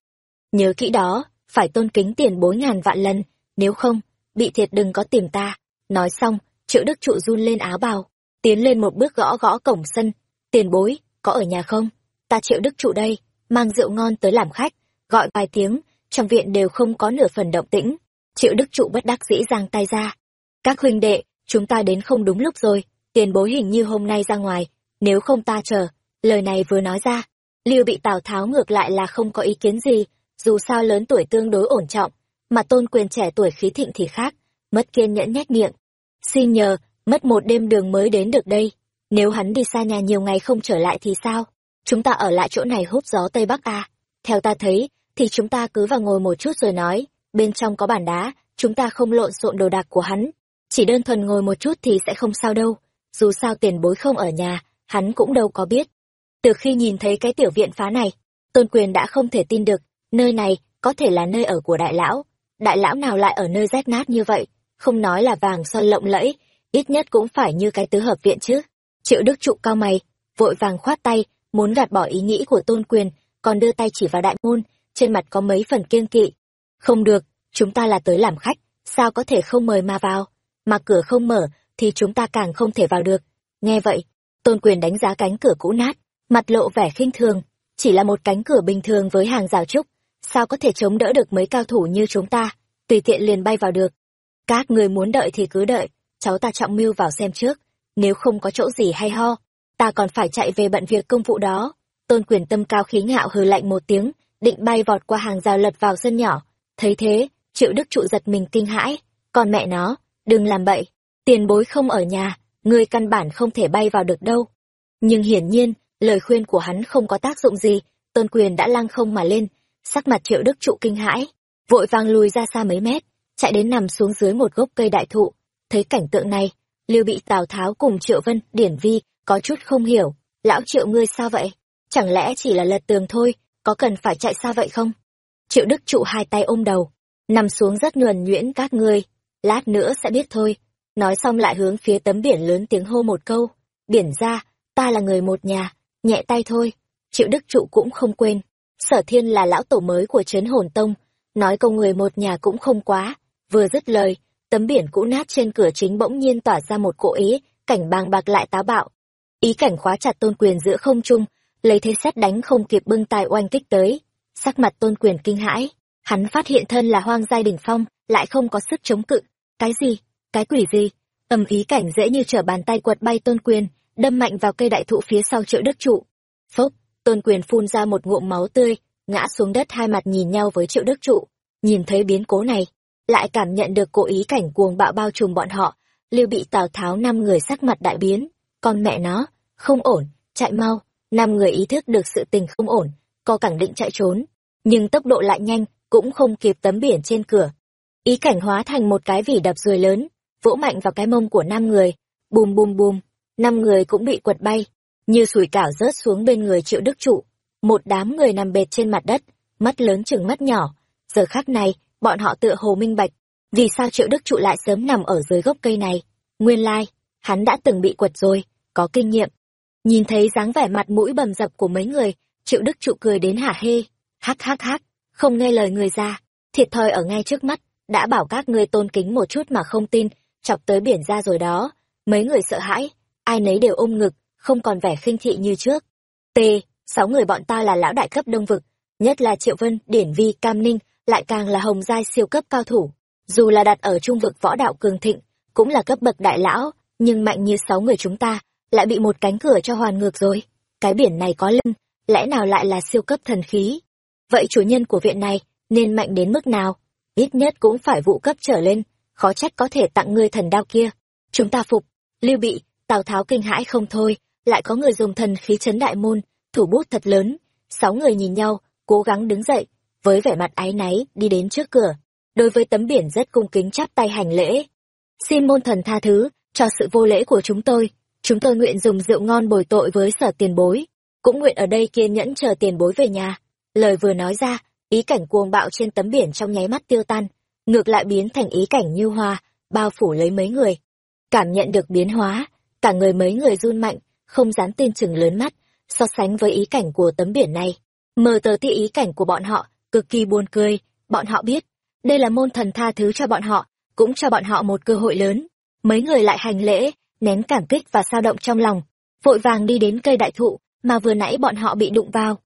Nhớ kỹ đó, phải tôn kính tiền bối ngàn vạn lần, nếu không, bị thiệt đừng có tìm ta. Nói xong, Triệu Đức Trụ run lên áo bào, tiến lên một bước gõ gõ cổng sân. Tiền bối, có ở nhà không? Ta Triệu Đức Trụ đây, mang rượu ngon tới làm khách, gọi vài tiếng, trong viện đều không có nửa phần động tĩnh. Triệu Đức Trụ bất đắc dĩ giang tay ra. Các huynh đệ, chúng ta đến không đúng lúc rồi, tiền bối hình như hôm nay ra ngoài, nếu không ta chờ. Lời này vừa nói ra, Lưu bị Tào Tháo ngược lại là không có ý kiến gì, dù sao lớn tuổi tương đối ổn trọng, mà tôn quyền trẻ tuổi khí thịnh thì khác, mất kiên nhẫn nhét miệng. Xin nhờ, mất một đêm đường mới đến được đây, nếu hắn đi xa nhà nhiều ngày không trở lại thì sao? Chúng ta ở lại chỗ này hút gió Tây Bắc à? Theo ta thấy, thì chúng ta cứ vào ngồi một chút rồi nói, bên trong có bản đá, chúng ta không lộn xộn đồ đạc của hắn. Chỉ đơn thuần ngồi một chút thì sẽ không sao đâu, dù sao tiền bối không ở nhà, hắn cũng đâu có biết. Từ khi nhìn thấy cái tiểu viện phá này, Tôn Quyền đã không thể tin được, nơi này có thể là nơi ở của đại lão. Đại lão nào lại ở nơi rách nát như vậy, không nói là vàng son lộng lẫy, ít nhất cũng phải như cái tứ hợp viện chứ. Triệu Đức Trụ cao mày, vội vàng khoát tay, muốn gạt bỏ ý nghĩ của Tôn Quyền, còn đưa tay chỉ vào đại môn, trên mặt có mấy phần kiêng kỵ. Không được, chúng ta là tới làm khách, sao có thể không mời mà vào, mà cửa không mở thì chúng ta càng không thể vào được. Nghe vậy, Tôn Quyền đánh giá cánh cửa cũ nát, mặt lộ vẻ khinh thường, chỉ là một cánh cửa bình thường với hàng rào trúc, sao có thể chống đỡ được mấy cao thủ như chúng ta, tùy tiện liền bay vào được. Các người muốn đợi thì cứ đợi, cháu ta trọng mưu vào xem trước, nếu không có chỗ gì hay ho, ta còn phải chạy về bận việc công vụ đó. Tôn quyền tâm cao khí ngạo hừ lạnh một tiếng, định bay vọt qua hàng rào lật vào sân nhỏ. Thấy thế, triệu đức trụ giật mình kinh hãi, còn mẹ nó, đừng làm bậy, tiền bối không ở nhà, ngươi căn bản không thể bay vào được đâu. Nhưng hiển nhiên, lời khuyên của hắn không có tác dụng gì, tôn quyền đã lăng không mà lên, sắc mặt triệu đức trụ kinh hãi, vội vàng lùi ra xa mấy mét, chạy đến nằm xuống dưới một gốc cây đại thụ. Thấy cảnh tượng này, lưu bị tào tháo cùng triệu vân, điển vi, có chút không hiểu, lão triệu ngươi sao vậy? Chẳng lẽ chỉ là lật tường thôi, có cần phải chạy xa vậy không? Triệu đức trụ hai tay ôm đầu, nằm xuống rất nhuần nhuyễn các ngươi, lát nữa sẽ biết thôi. Nói xong lại hướng phía tấm biển lớn tiếng hô một câu, biển ra, ta là người một nhà, nhẹ tay thôi. Triệu đức trụ cũng không quên, sở thiên là lão tổ mới của trấn hồn tông, nói câu người một nhà cũng không quá, vừa dứt lời, tấm biển cũ nát trên cửa chính bỗng nhiên tỏa ra một cỗ ý, cảnh bàng bạc lại táo bạo. Ý cảnh khóa chặt tôn quyền giữa không trung, lấy thế xét đánh không kịp bưng tài oanh kích tới. Sắc mặt tôn quyền kinh hãi, hắn phát hiện thân là hoang giai đỉnh phong, lại không có sức chống cự. Cái gì? Cái quỷ gì? Ầm ý cảnh dễ như trở bàn tay quật bay tôn quyền, đâm mạnh vào cây đại thụ phía sau triệu đức trụ. Phốc, tôn quyền phun ra một ngụm máu tươi, ngã xuống đất hai mặt nhìn nhau với triệu đức trụ. Nhìn thấy biến cố này, lại cảm nhận được cố ý cảnh cuồng bạo bao trùm bọn họ, lưu bị tào tháo năm người sắc mặt đại biến. Con mẹ nó, không ổn, chạy mau, năm người ý thức được sự tình không ổn, co cẳng định chạy trốn, nhưng tốc độ lại nhanh, cũng không kịp tấm biển trên cửa. Ý cảnh hóa thành một cái vỉ đập ruồi lớn, vỗ mạnh vào cái mông của năm người, bùm bùm bùm, năm người cũng bị quật bay, như sủi cảo rớt xuống bên người triệu đức trụ. Một đám người nằm bệt trên mặt đất, mắt lớn chừng mắt nhỏ. Giờ khắc này, bọn họ tựa hồ minh bạch, vì sao triệu đức trụ lại sớm nằm ở dưới gốc cây này. Nguyên lai, hắn đã từng bị quật rồi, có kinh nghiệm. Nhìn thấy dáng vẻ mặt mũi bầm dập của mấy người, triệu đức trụ cười đến hả hê, hắc hắc hắc, không nghe lời người ra, thiệt thòi ở ngay trước mắt, đã bảo các ngươi tôn kính một chút mà không tin, chọc tới biển ra rồi đó. Mấy người sợ hãi, ai nấy đều ôm ngực, không còn vẻ khinh thị như trước. T, sáu người bọn ta là lão đại cấp đông vực, nhất là Triệu Vân, Điển Vi, Cam Ninh, lại càng là hồng giai siêu cấp cao thủ. Dù là đặt ở trung vực võ đạo cường thịnh, cũng là cấp bậc đại lão, nhưng mạnh như sáu người chúng ta, lại bị một cánh cửa cho hoàn ngược rồi. Cái biển này có lưng, lẽ nào lại là siêu cấp thần khí? Vậy chủ nhân của viện này nên mạnh đến mức nào? Ít nhất cũng phải vụ cấp trở lên, khó trách có thể tặng ngươi thần đao kia. Chúng ta phục, lưu bị, Tào Tháo kinh hãi không thôi, lại có người dùng thần khí chấn đại môn, thủ bút thật lớn. Sáu người nhìn nhau, cố gắng đứng dậy, với vẻ mặt áy náy, đi đến trước cửa. Đối với tấm biển rất cung kính chắp tay hành lễ. Xin môn thần tha thứ, cho sự vô lễ của chúng tôi. Chúng tôi nguyện dùng rượu ngon bồi tội với sở tiền bối. Cũng nguyện ở đây kiên nhẫn chờ tiền bối về nhà. Lời vừa nói ra, ý cảnh cuồng bạo trên tấm biển trong nháy mắt tiêu tan, ngược lại biến thành ý cảnh như hoa, bao phủ lấy mấy người. Cảm nhận được biến hóa, cả người mấy người run mạnh, không dám tin chừng lớn mắt, so sánh với ý cảnh của tấm biển này. Mờ tờ tia ý cảnh của bọn họ, cực kỳ buồn cười, bọn họ biết, đây là môn thần tha thứ cho bọn họ, cũng cho bọn họ một cơ hội lớn. Mấy người lại hành lễ, nén cảm kích và sao động trong lòng, vội vàng đi đến cây đại thụ mà vừa nãy bọn họ bị đụng vào.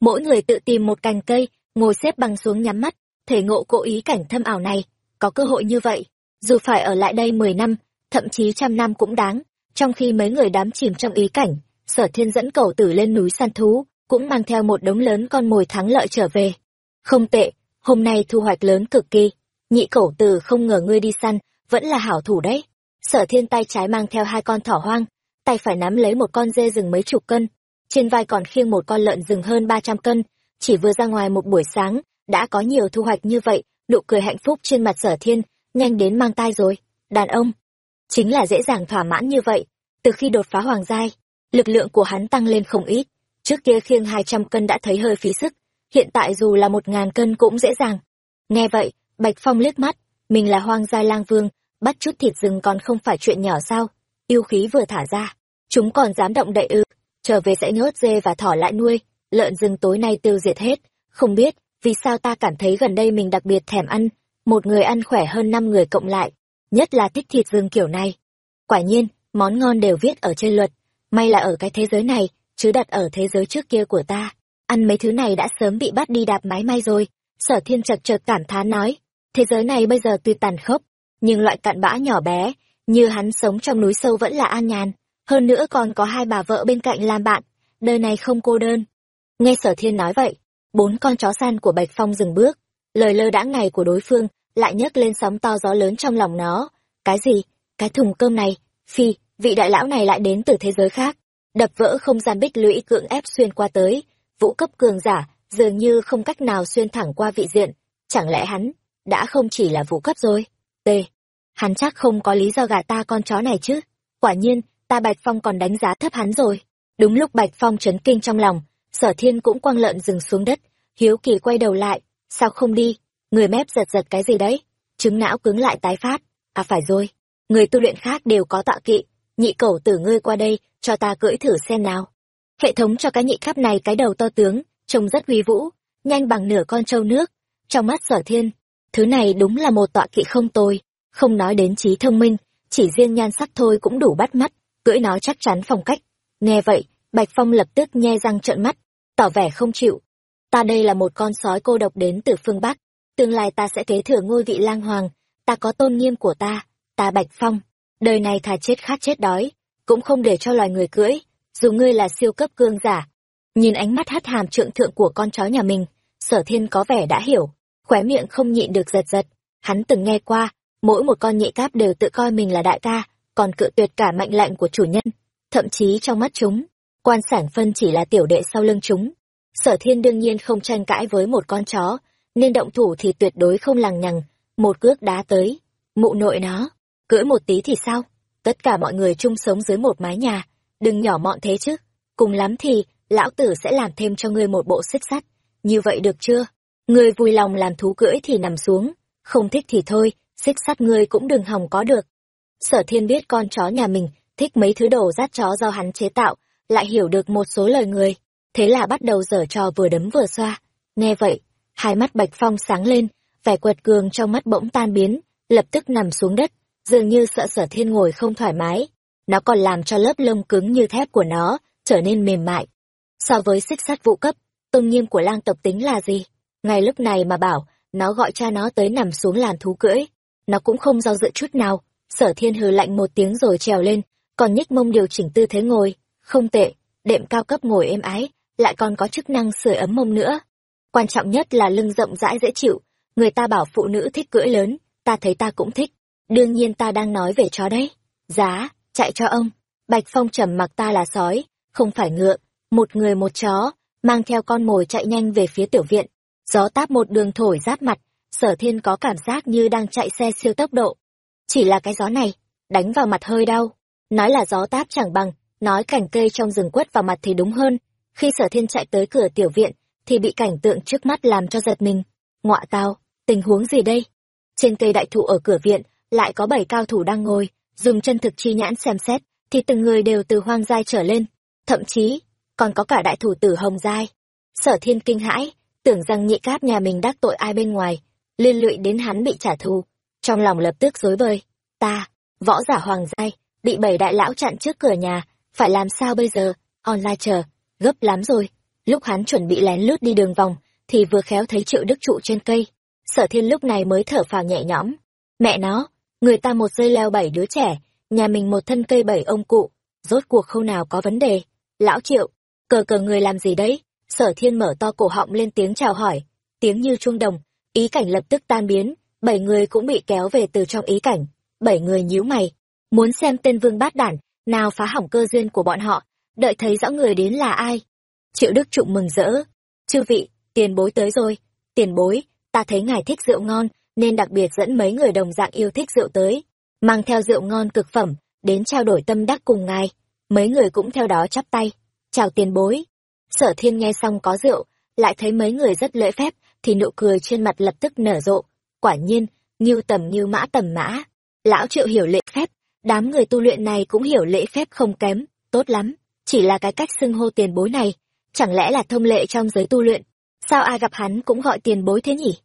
Mỗi người tự tìm một cành cây, ngồi xếp bằng xuống nhắm mắt, thể ngộ cố ý cảnh thâm ảo này, có cơ hội như vậy, dù phải ở lại đây 10 năm, thậm chí trăm năm cũng đáng. Trong khi mấy người đám chìm trong ý cảnh, sở thiên dẫn cầu tử lên núi săn thú, cũng mang theo một đống lớn con mồi thắng lợi trở về. Không tệ, hôm nay thu hoạch lớn cực kỳ. Nhị cẩu tử không ngờ ngươi đi săn, vẫn là hảo thủ đấy. Sở thiên tay trái mang theo hai con thỏ hoang, tay phải nắm lấy một con dê rừng mấy chục cân, trên vai còn khiêng một con lợn rừng hơn ba trăm cân, chỉ vừa ra ngoài một buổi sáng, đã có nhiều thu hoạch như vậy, nụ cười hạnh phúc trên mặt sở thiên, nhanh đến mang tai rồi, đàn ông. Chính là dễ dàng thỏa mãn như vậy, từ khi đột phá hoàng giai, lực lượng của hắn tăng lên không ít, trước kia khiêng hai trăm cân đã thấy hơi phí sức, hiện tại dù là một ngàn cân cũng dễ dàng. Nghe vậy, Bạch Phong liếc mắt, mình là hoang gia lang vương, bắt chút thịt rừng còn không phải chuyện nhỏ sao, yêu khí vừa thả ra, chúng còn dám động đậy ư, trở về sẽ nhốt dê và thỏ lại nuôi, lợn rừng tối nay tiêu diệt hết, không biết, vì sao ta cảm thấy gần đây mình đặc biệt thèm ăn, một người ăn khỏe hơn năm người cộng lại, nhất là thích thịt rừng kiểu này. Quả nhiên, món ngon đều viết ở trên luật, may là ở cái thế giới này, chứ đặt ở thế giới trước kia của ta. Ăn mấy thứ này đã sớm bị bắt đi đạp mái may rồi, sở thiên chật chật cảm thán nói, thế giới này bây giờ tuy tàn khốc, nhưng loại cặn bã nhỏ bé, như hắn sống trong núi sâu vẫn là an nhàn, hơn nữa còn có hai bà vợ bên cạnh làm bạn, đời này không cô đơn. Nghe sở thiên nói vậy, bốn con chó săn của Bạch Phong dừng bước, lời lơ đãng này của đối phương lại nhấc lên sóng to gió lớn trong lòng nó. Cái gì? Cái thùng cơm này? Phi, vị đại lão này lại đến từ thế giới khác. Đập vỡ không gian bích lũy cưỡng ép xuyên qua tới. Vũ cấp cường giả, dường như không cách nào xuyên thẳng qua vị diện. Chẳng lẽ hắn, đã không chỉ là vũ cấp rồi? T. Hắn chắc không có lý do gả ta con chó này chứ. Quả nhiên, ta Bạch Phong còn đánh giá thấp hắn rồi. Đúng lúc Bạch Phong chấn kinh trong lòng, sở thiên cũng quăng lợn dừng xuống đất, hiếu kỳ quay đầu lại, sao không đi, người mép giật giật cái gì đấy, chứng não cứng lại tái phát, à phải rồi, người tu luyện khác đều có tạ kỵ, nhị cẩu tử ngươi qua đây, cho ta cưỡi thử xem nào. Hệ thống cho cái nhị tháp này cái đầu to tướng, trông rất huy vũ, nhanh bằng nửa con trâu nước, trong mắt sở thiên, thứ này đúng là một tọa kỵ không tồi, không nói đến trí thông minh, chỉ riêng nhan sắc thôi cũng đủ bắt mắt, cưỡi nó chắc chắn phong cách. Nghe vậy, Bạch Phong lập tức nhe răng trợn mắt, tỏ vẻ không chịu. Ta đây là một con sói cô độc đến từ phương Bắc, tương lai ta sẽ kế thừa ngôi vị lang hoàng, ta có tôn nghiêm của ta, ta Bạch Phong, đời này thà chết khát chết đói, cũng không để cho loài người cưỡi, dù ngươi là siêu cấp cương giả. Nhìn ánh mắt hắt hàm trượng thượng của con chó nhà mình, sở thiên có vẻ đã hiểu, khóe miệng không nhịn được giật giật, hắn từng nghe qua, mỗi một con nhị cáp đều tự coi mình là đại ca, còn cự tuyệt cả mệnh lệnh của chủ nhân, thậm chí trong mắt chúng, quan sản phân chỉ là tiểu đệ sau lưng chúng. Sở thiên đương nhiên không tranh cãi với một con chó, nên động thủ thì tuyệt đối không lằng nhằng, một cước đá tới, mụ nội nó, cưỡi một tí thì sao? Tất cả mọi người chung sống dưới một mái nhà, đừng nhỏ mọn thế chứ, cùng lắm thì, lão tử sẽ làm thêm cho ngươi một bộ xích sắt, như vậy được chưa? Ngươi vui lòng làm thú cưỡi thì nằm xuống, không thích thì thôi, xích sắt ngươi cũng đừng hòng có được. Sở thiên biết con chó nhà mình thích mấy thứ đồ rát chó do hắn chế tạo, lại hiểu được một số lời người, thế là bắt đầu dở trò vừa đấm vừa xoa. Nghe vậy, hai mắt Bạch Phong sáng lên, vẻ quật cường trong mắt bỗng tan biến, lập tức nằm xuống đất, dường như sợ sở thiên ngồi không thoải mái. Nó còn làm cho lớp lông cứng như thép của nó trở nên mềm mại. So với xích sắt vụ cấp, tôn nghiêm của lang tộc tính là gì? Ngay lúc này mà bảo, nó gọi cha nó tới nằm xuống làn thú cưỡi. Nó cũng không do dự chút nào, sở thiên hừ lạnh một tiếng rồi trèo lên, còn nhích mông điều chỉnh tư thế ngồi. Không tệ, đệm cao cấp ngồi êm ái, lại còn có chức năng sưởi ấm mông nữa. Quan trọng nhất là lưng rộng rãi dễ chịu, người ta bảo phụ nữ thích cưỡi lớn, ta thấy ta cũng thích. Đương nhiên ta đang nói về chó đấy. Giá, chạy cho ông. Bạch Phong trầm mặc ta là sói, không phải ngựa, một người một chó, mang theo con mồi chạy nhanh về phía tiểu viện. Gió táp một đường thổi rát mặt, sở thiên có cảm giác như đang chạy xe siêu tốc độ. Chỉ là cái gió này, đánh vào mặt hơi đau. Nói là gió táp chẳng bằng, nói cành cây trong rừng quất vào mặt thì đúng hơn. Khi sở thiên chạy tới cửa tiểu viện, thì bị cảnh tượng trước mắt làm cho giật mình. Ngọa tao, tình huống gì đây? Trên cây đại thụ ở cửa viện, lại có bảy cao thủ đang ngồi, dùng chân thực chi nhãn xem xét, thì từng người đều từ hoang giai trở lên. Thậm chí, còn có cả đại thủ tử hồng giai. Sở thiên kinh hãi, tưởng rằng nhị cáp nhà mình đắc tội ai bên ngoài, liên lụy đến hắn bị trả thù. Trong lòng lập tức rối bời. Ta, võ giả hoàng giai, bị bảy đại lão chặn trước cửa nhà, phải làm sao bây giờ? Online chờ, gấp lắm rồi. Lúc hắn chuẩn bị lén lút đi đường vòng, thì vừa khéo thấy triệu đức trụ trên cây. Sở thiên lúc này mới thở phào nhẹ nhõm. Mẹ nó, người ta một dây leo bảy đứa trẻ, nhà mình một thân cây bảy ông cụ, rốt cuộc khâu nào có vấn đề. Lão triệu, cờ cờ người làm gì đấy? Sở thiên mở to cổ họng lên tiếng chào hỏi, tiếng như chuông đồng, ý cảnh lập tức tan biến, bảy người cũng bị kéo về từ trong ý cảnh. Bảy người nhíu mày, muốn xem tên vương bát đản, nào phá hỏng cơ duyên của bọn họ, đợi thấy rõ người đến là ai. Triệu Đức Trụng mừng rỡ. Chư vị, tiền bối tới rồi. Tiền bối, ta thấy ngài thích rượu ngon, nên đặc biệt dẫn mấy người đồng dạng yêu thích rượu tới. Mang theo rượu ngon cực phẩm, đến trao đổi tâm đắc cùng ngài. Mấy người cũng theo đó chắp tay. Chào tiền bối. Sở thiên nghe xong có rượu, lại thấy mấy người rất lễ phép, thì nụ cười trên mặt lập tức nở rộ. Quả nhiên, như tầm như mã tầm mã. Lão triệu hiểu lễ phép, đám người tu luyện này cũng hiểu lễ phép không kém, tốt lắm. Chỉ là cái cách xưng hô tiền bối này, chẳng lẽ là thông lệ trong giới tu luyện? Sao ai gặp hắn cũng gọi tiền bối thế nhỉ?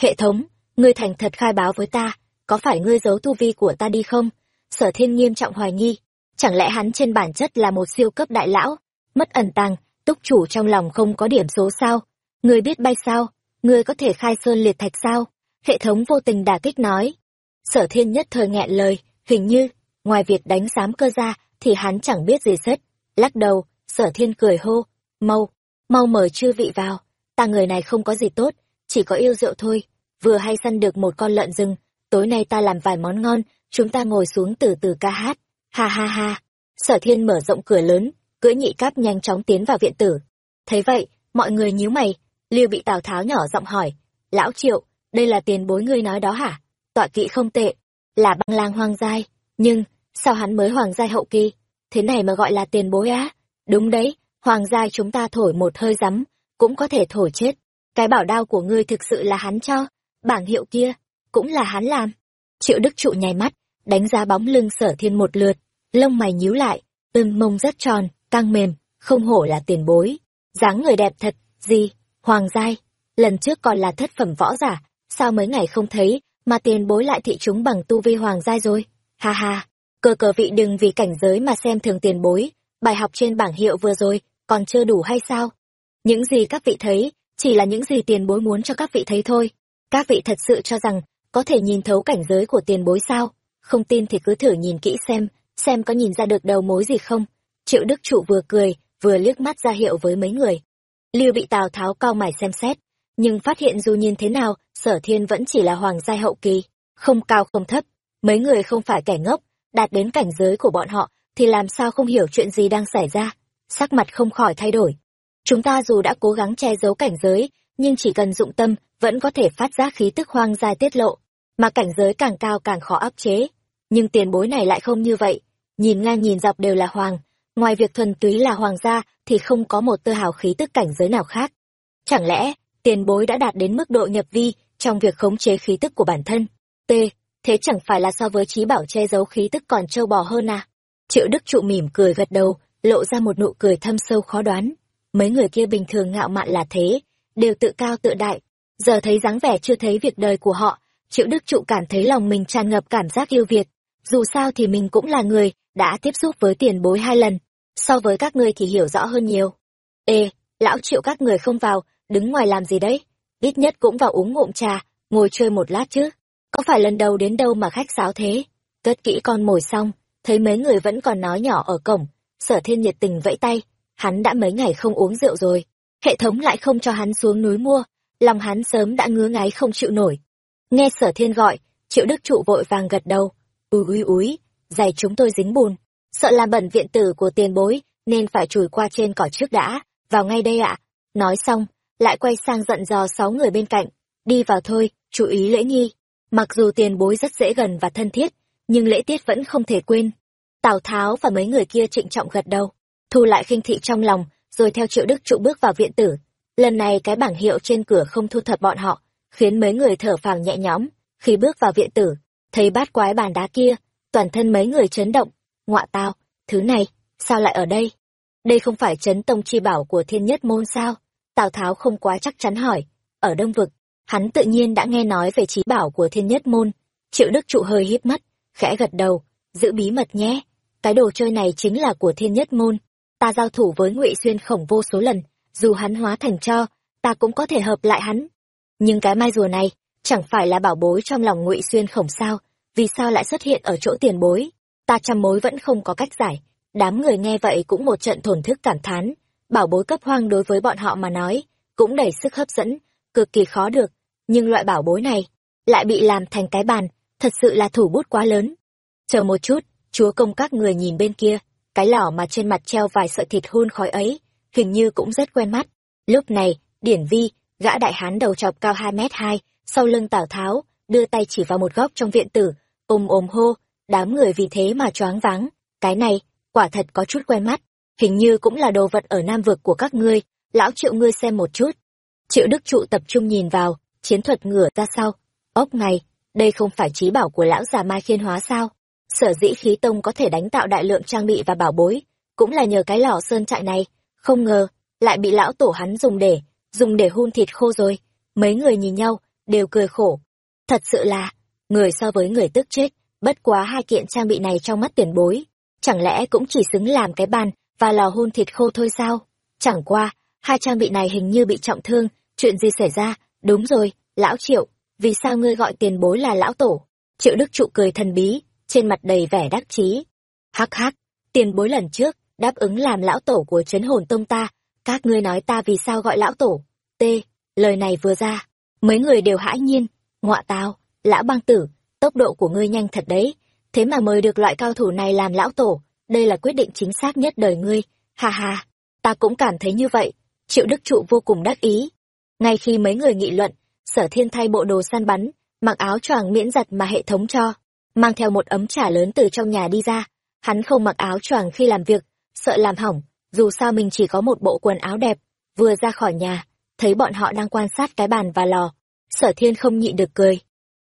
Hệ thống, ngươi thành thật khai báo với ta, có phải ngươi giấu tu vi của ta đi không? Sở thiên nghiêm trọng hoài nghi, chẳng lẽ hắn trên bản chất là một siêu cấp đại lão, mất ẩn tàng, túc chủ trong lòng không có điểm số sao? Ngươi biết bay sao? Ngươi có thể khai sơn liệt thạch sao? Hệ thống vô tình đả kích nói. Sở thiên nhất thời nghẹn lời, hình như, ngoài việc đánh giám cơ ra, thì hắn chẳng biết gì hết. Lắc đầu, sở thiên cười hô, mau, mau mời chư vị vào, ta người này không có gì tốt, chỉ có yêu rượu thôi, vừa hay săn được một con lợn rừng, tối nay ta làm vài món ngon, chúng ta ngồi xuống từ từ ca hát, ha ha ha. Sở thiên mở rộng cửa lớn, cưỡi nhị cáp nhanh chóng tiến vào viện tử. Thấy vậy, mọi người nhíu mày, Lưu bị Tào Tháo nhỏ giọng hỏi, lão triệu, đây là tiền bối ngươi nói đó hả? Tọa kỵ không tệ, là băng lang hoang giai, nhưng, sao hắn mới hoàng giai hậu kỳ? Thế này mà gọi là tiền bối á? Đúng đấy, hoàng giai chúng ta thổi một hơi rắm, cũng có thể thổi chết. Cái bảo đao của ngươi thực sự là hắn cho, bảng hiệu kia, cũng là hắn làm. Triệu Đức Trụ nhảy mắt, đánh giá bóng lưng sở thiên một lượt, lông mày nhíu lại, ưng mông rất tròn, căng mềm, không hổ là tiền bối. dáng người đẹp thật, gì, hoàng giai, lần trước còn là thất phẩm võ giả, sao mấy ngày không thấy, mà tiền bối lại thị chúng bằng tu vi hoàng giai rồi, ha ha, cờ cờ vị đừng vì cảnh giới mà xem thường tiền bối, bài học trên bảng hiệu vừa rồi, còn chưa đủ hay sao? Những gì các vị thấy, chỉ là những gì tiền bối muốn cho các vị thấy thôi. Các vị thật sự cho rằng, có thể nhìn thấu cảnh giới của tiền bối sao? Không tin thì cứ thử nhìn kỹ xem, xem có nhìn ra được đầu mối gì không? Triệu Đức Trụ vừa cười, vừa liếc mắt ra hiệu với mấy người. Lưu bị Tào Tháo cao mày xem xét, nhưng phát hiện dù nhìn thế nào, sở thiên vẫn chỉ là hoàng giai hậu kỳ, không cao không thấp. Mấy người không phải kẻ ngốc, đạt đến cảnh giới của bọn họ, thì làm sao không hiểu chuyện gì đang xảy ra. Sắc mặt không khỏi thay đổi. Chúng ta dù đã cố gắng che giấu cảnh giới, nhưng chỉ cần dụng tâm, vẫn có thể phát giác khí tức hoang gia tiết lộ. Mà cảnh giới càng cao càng khó áp chế. Nhưng tiền bối này lại không như vậy. Nhìn ngang nhìn dọc đều là hoàng. Ngoài việc thuần túy là hoàng gia, thì không có một tơ hào khí tức cảnh giới nào khác. Chẳng lẽ, tiền bối đã đạt đến mức độ nhập vi trong việc khống chế khí tức của bản thân? T. Thế chẳng phải là so với trí bảo che giấu khí tức còn trâu bò hơn à? Triệu Đức Trụ mỉm cười gật đầu, lộ ra một nụ cười thâm sâu khó đoán. Mấy người kia bình thường ngạo mạn là thế, đều tự cao tự đại. Giờ thấy dáng vẻ chưa thấy việc đời của họ, Triệu Đức Trụ cảm thấy lòng mình tràn ngập cảm giác yêu Việt. Dù sao thì mình cũng là người, đã tiếp xúc với tiền bối hai lần. So với các ngươi thì hiểu rõ hơn nhiều. Ê, lão Triệu các người không vào, đứng ngoài làm gì đấy? Ít nhất cũng vào uống ngụm trà, ngồi chơi một lát chứ. Có phải lần đầu đến đâu mà khách sáo thế? Cất kỹ con mồi xong, thấy mấy người vẫn còn nói nhỏ ở cổng, sở thiên nhiệt tình vẫy tay, hắn đã mấy ngày không uống rượu rồi, hệ thống lại không cho hắn xuống núi mua, lòng hắn sớm đã ngứa ngáy không chịu nổi. Nghe sở thiên gọi, triệu đức trụ vội vàng gật đầu, úi úi úi, giày chúng tôi dính bùn, sợ làm bẩn viện tử của tiền bối, nên phải chùi qua trên cỏ trước đã, vào ngay đây ạ. Nói xong, lại quay sang giận dò sáu người bên cạnh, đi vào thôi, chú ý lễ nghi. Mặc dù tiền bối rất dễ gần và thân thiết, nhưng lễ tiết vẫn không thể quên. Tào Tháo và mấy người kia trịnh trọng gật đầu, thu lại khinh thị trong lòng, rồi theo triệu đức trụ bước vào viện tử. lần này cái bảng hiệu trên cửa không thu thập bọn họ, khiến mấy người thở phào nhẹ nhõm. Khi bước vào viện tử, thấy bát quái bàn đá kia, toàn thân mấy người chấn động. Ngọa tao, thứ này, sao lại ở đây? Đây không phải chấn tông chi bảo của thiên nhất môn sao? Tào tháo không quá chắc chắn hỏi. Ở đông vực, hắn tự nhiên đã nghe nói về trí bảo của thiên nhất môn. Triệu đức trụ hơi híp mắt, khẽ gật đầu, giữ bí mật nhé. Cái đồ chơi này chính là của thiên nhất môn ta giao thủ với ngụy xuyên khổng vô số lần, dù hắn hóa thành cho, ta cũng có thể hợp lại hắn. Nhưng cái mai rùa này, chẳng phải là bảo bối trong lòng ngụy xuyên khổng sao, vì sao lại xuất hiện ở chỗ tiền bối? Ta trăm mối vẫn không có cách giải, đám người nghe vậy cũng một trận thổn thức cảm thán. Bảo bối cấp hoang đối với bọn họ mà nói, cũng đầy sức hấp dẫn, cực kỳ khó được. Nhưng loại bảo bối này, lại bị làm thành cái bàn, thật sự là thủ bút quá lớn. Chờ một chút, chúa công các người nhìn bên kia cái lỏ mà trên mặt treo vài sợi thịt hun khói ấy, hình như cũng rất quen mắt. Lúc này, điển vi, gã đại hán đầu chọc cao hai mét hai, sau lưng tào tháo, đưa tay chỉ vào một góc trong viện tử, ôm ôm hô, đám người vì thế mà choáng váng, cái này, quả thật có chút quen mắt, hình như cũng là đồ vật ở nam vực của các ngươi, lão triệu ngươi xem một chút. Triệu đức trụ tập trung nhìn vào, chiến thuật ngửa ra sau ốc này, đây không phải trí bảo của lão già mai khiên hóa sao? Sở dĩ khí tông có thể đánh tạo đại lượng trang bị và bảo bối, cũng là nhờ cái lò sơn trại này. Không ngờ, lại bị lão tổ hắn dùng để dùng để hun thịt khô rồi. Mấy người nhìn nhau, đều cười khổ. Thật sự là, người so với người tức chết, bất quá hai kiện trang bị này trong mắt tiền bối, chẳng lẽ cũng chỉ xứng làm cái bàn và lò hun thịt khô thôi sao? Chẳng qua, hai trang bị này hình như bị trọng thương, chuyện gì xảy ra? Đúng rồi, lão triệu, vì sao ngươi gọi tiền bối là lão tổ? Triệu đức trụ cười thần bí trên mặt đầy vẻ đắc chí. Hắc hắc, tiền bối lần trước đáp ứng làm lão tổ của trấn hồn tông ta, các ngươi nói ta vì sao gọi lão tổ? T, lời này vừa ra, mấy người đều hãi nhiên. Ngọa tao lão băng tử, tốc độ của ngươi nhanh thật đấy. Thế mà mời được loại cao thủ này làm lão tổ, đây là quyết định chính xác nhất đời ngươi. Ha ha, ta cũng cảm thấy như vậy. Triệu đức trụ vô cùng đắc ý. Ngay khi mấy người nghị luận, sở thiên thay bộ đồ săn bắn, mặc áo choàng miễn giặt mà hệ thống cho mang theo một ấm trà lớn từ trong nhà đi ra. Hắn không mặc áo choàng khi làm việc, sợ làm hỏng, dù sao mình chỉ có một bộ quần áo đẹp. Vừa ra khỏi nhà, thấy bọn họ đang quan sát cái bàn và lò. Sở thiên không nhịn được cười.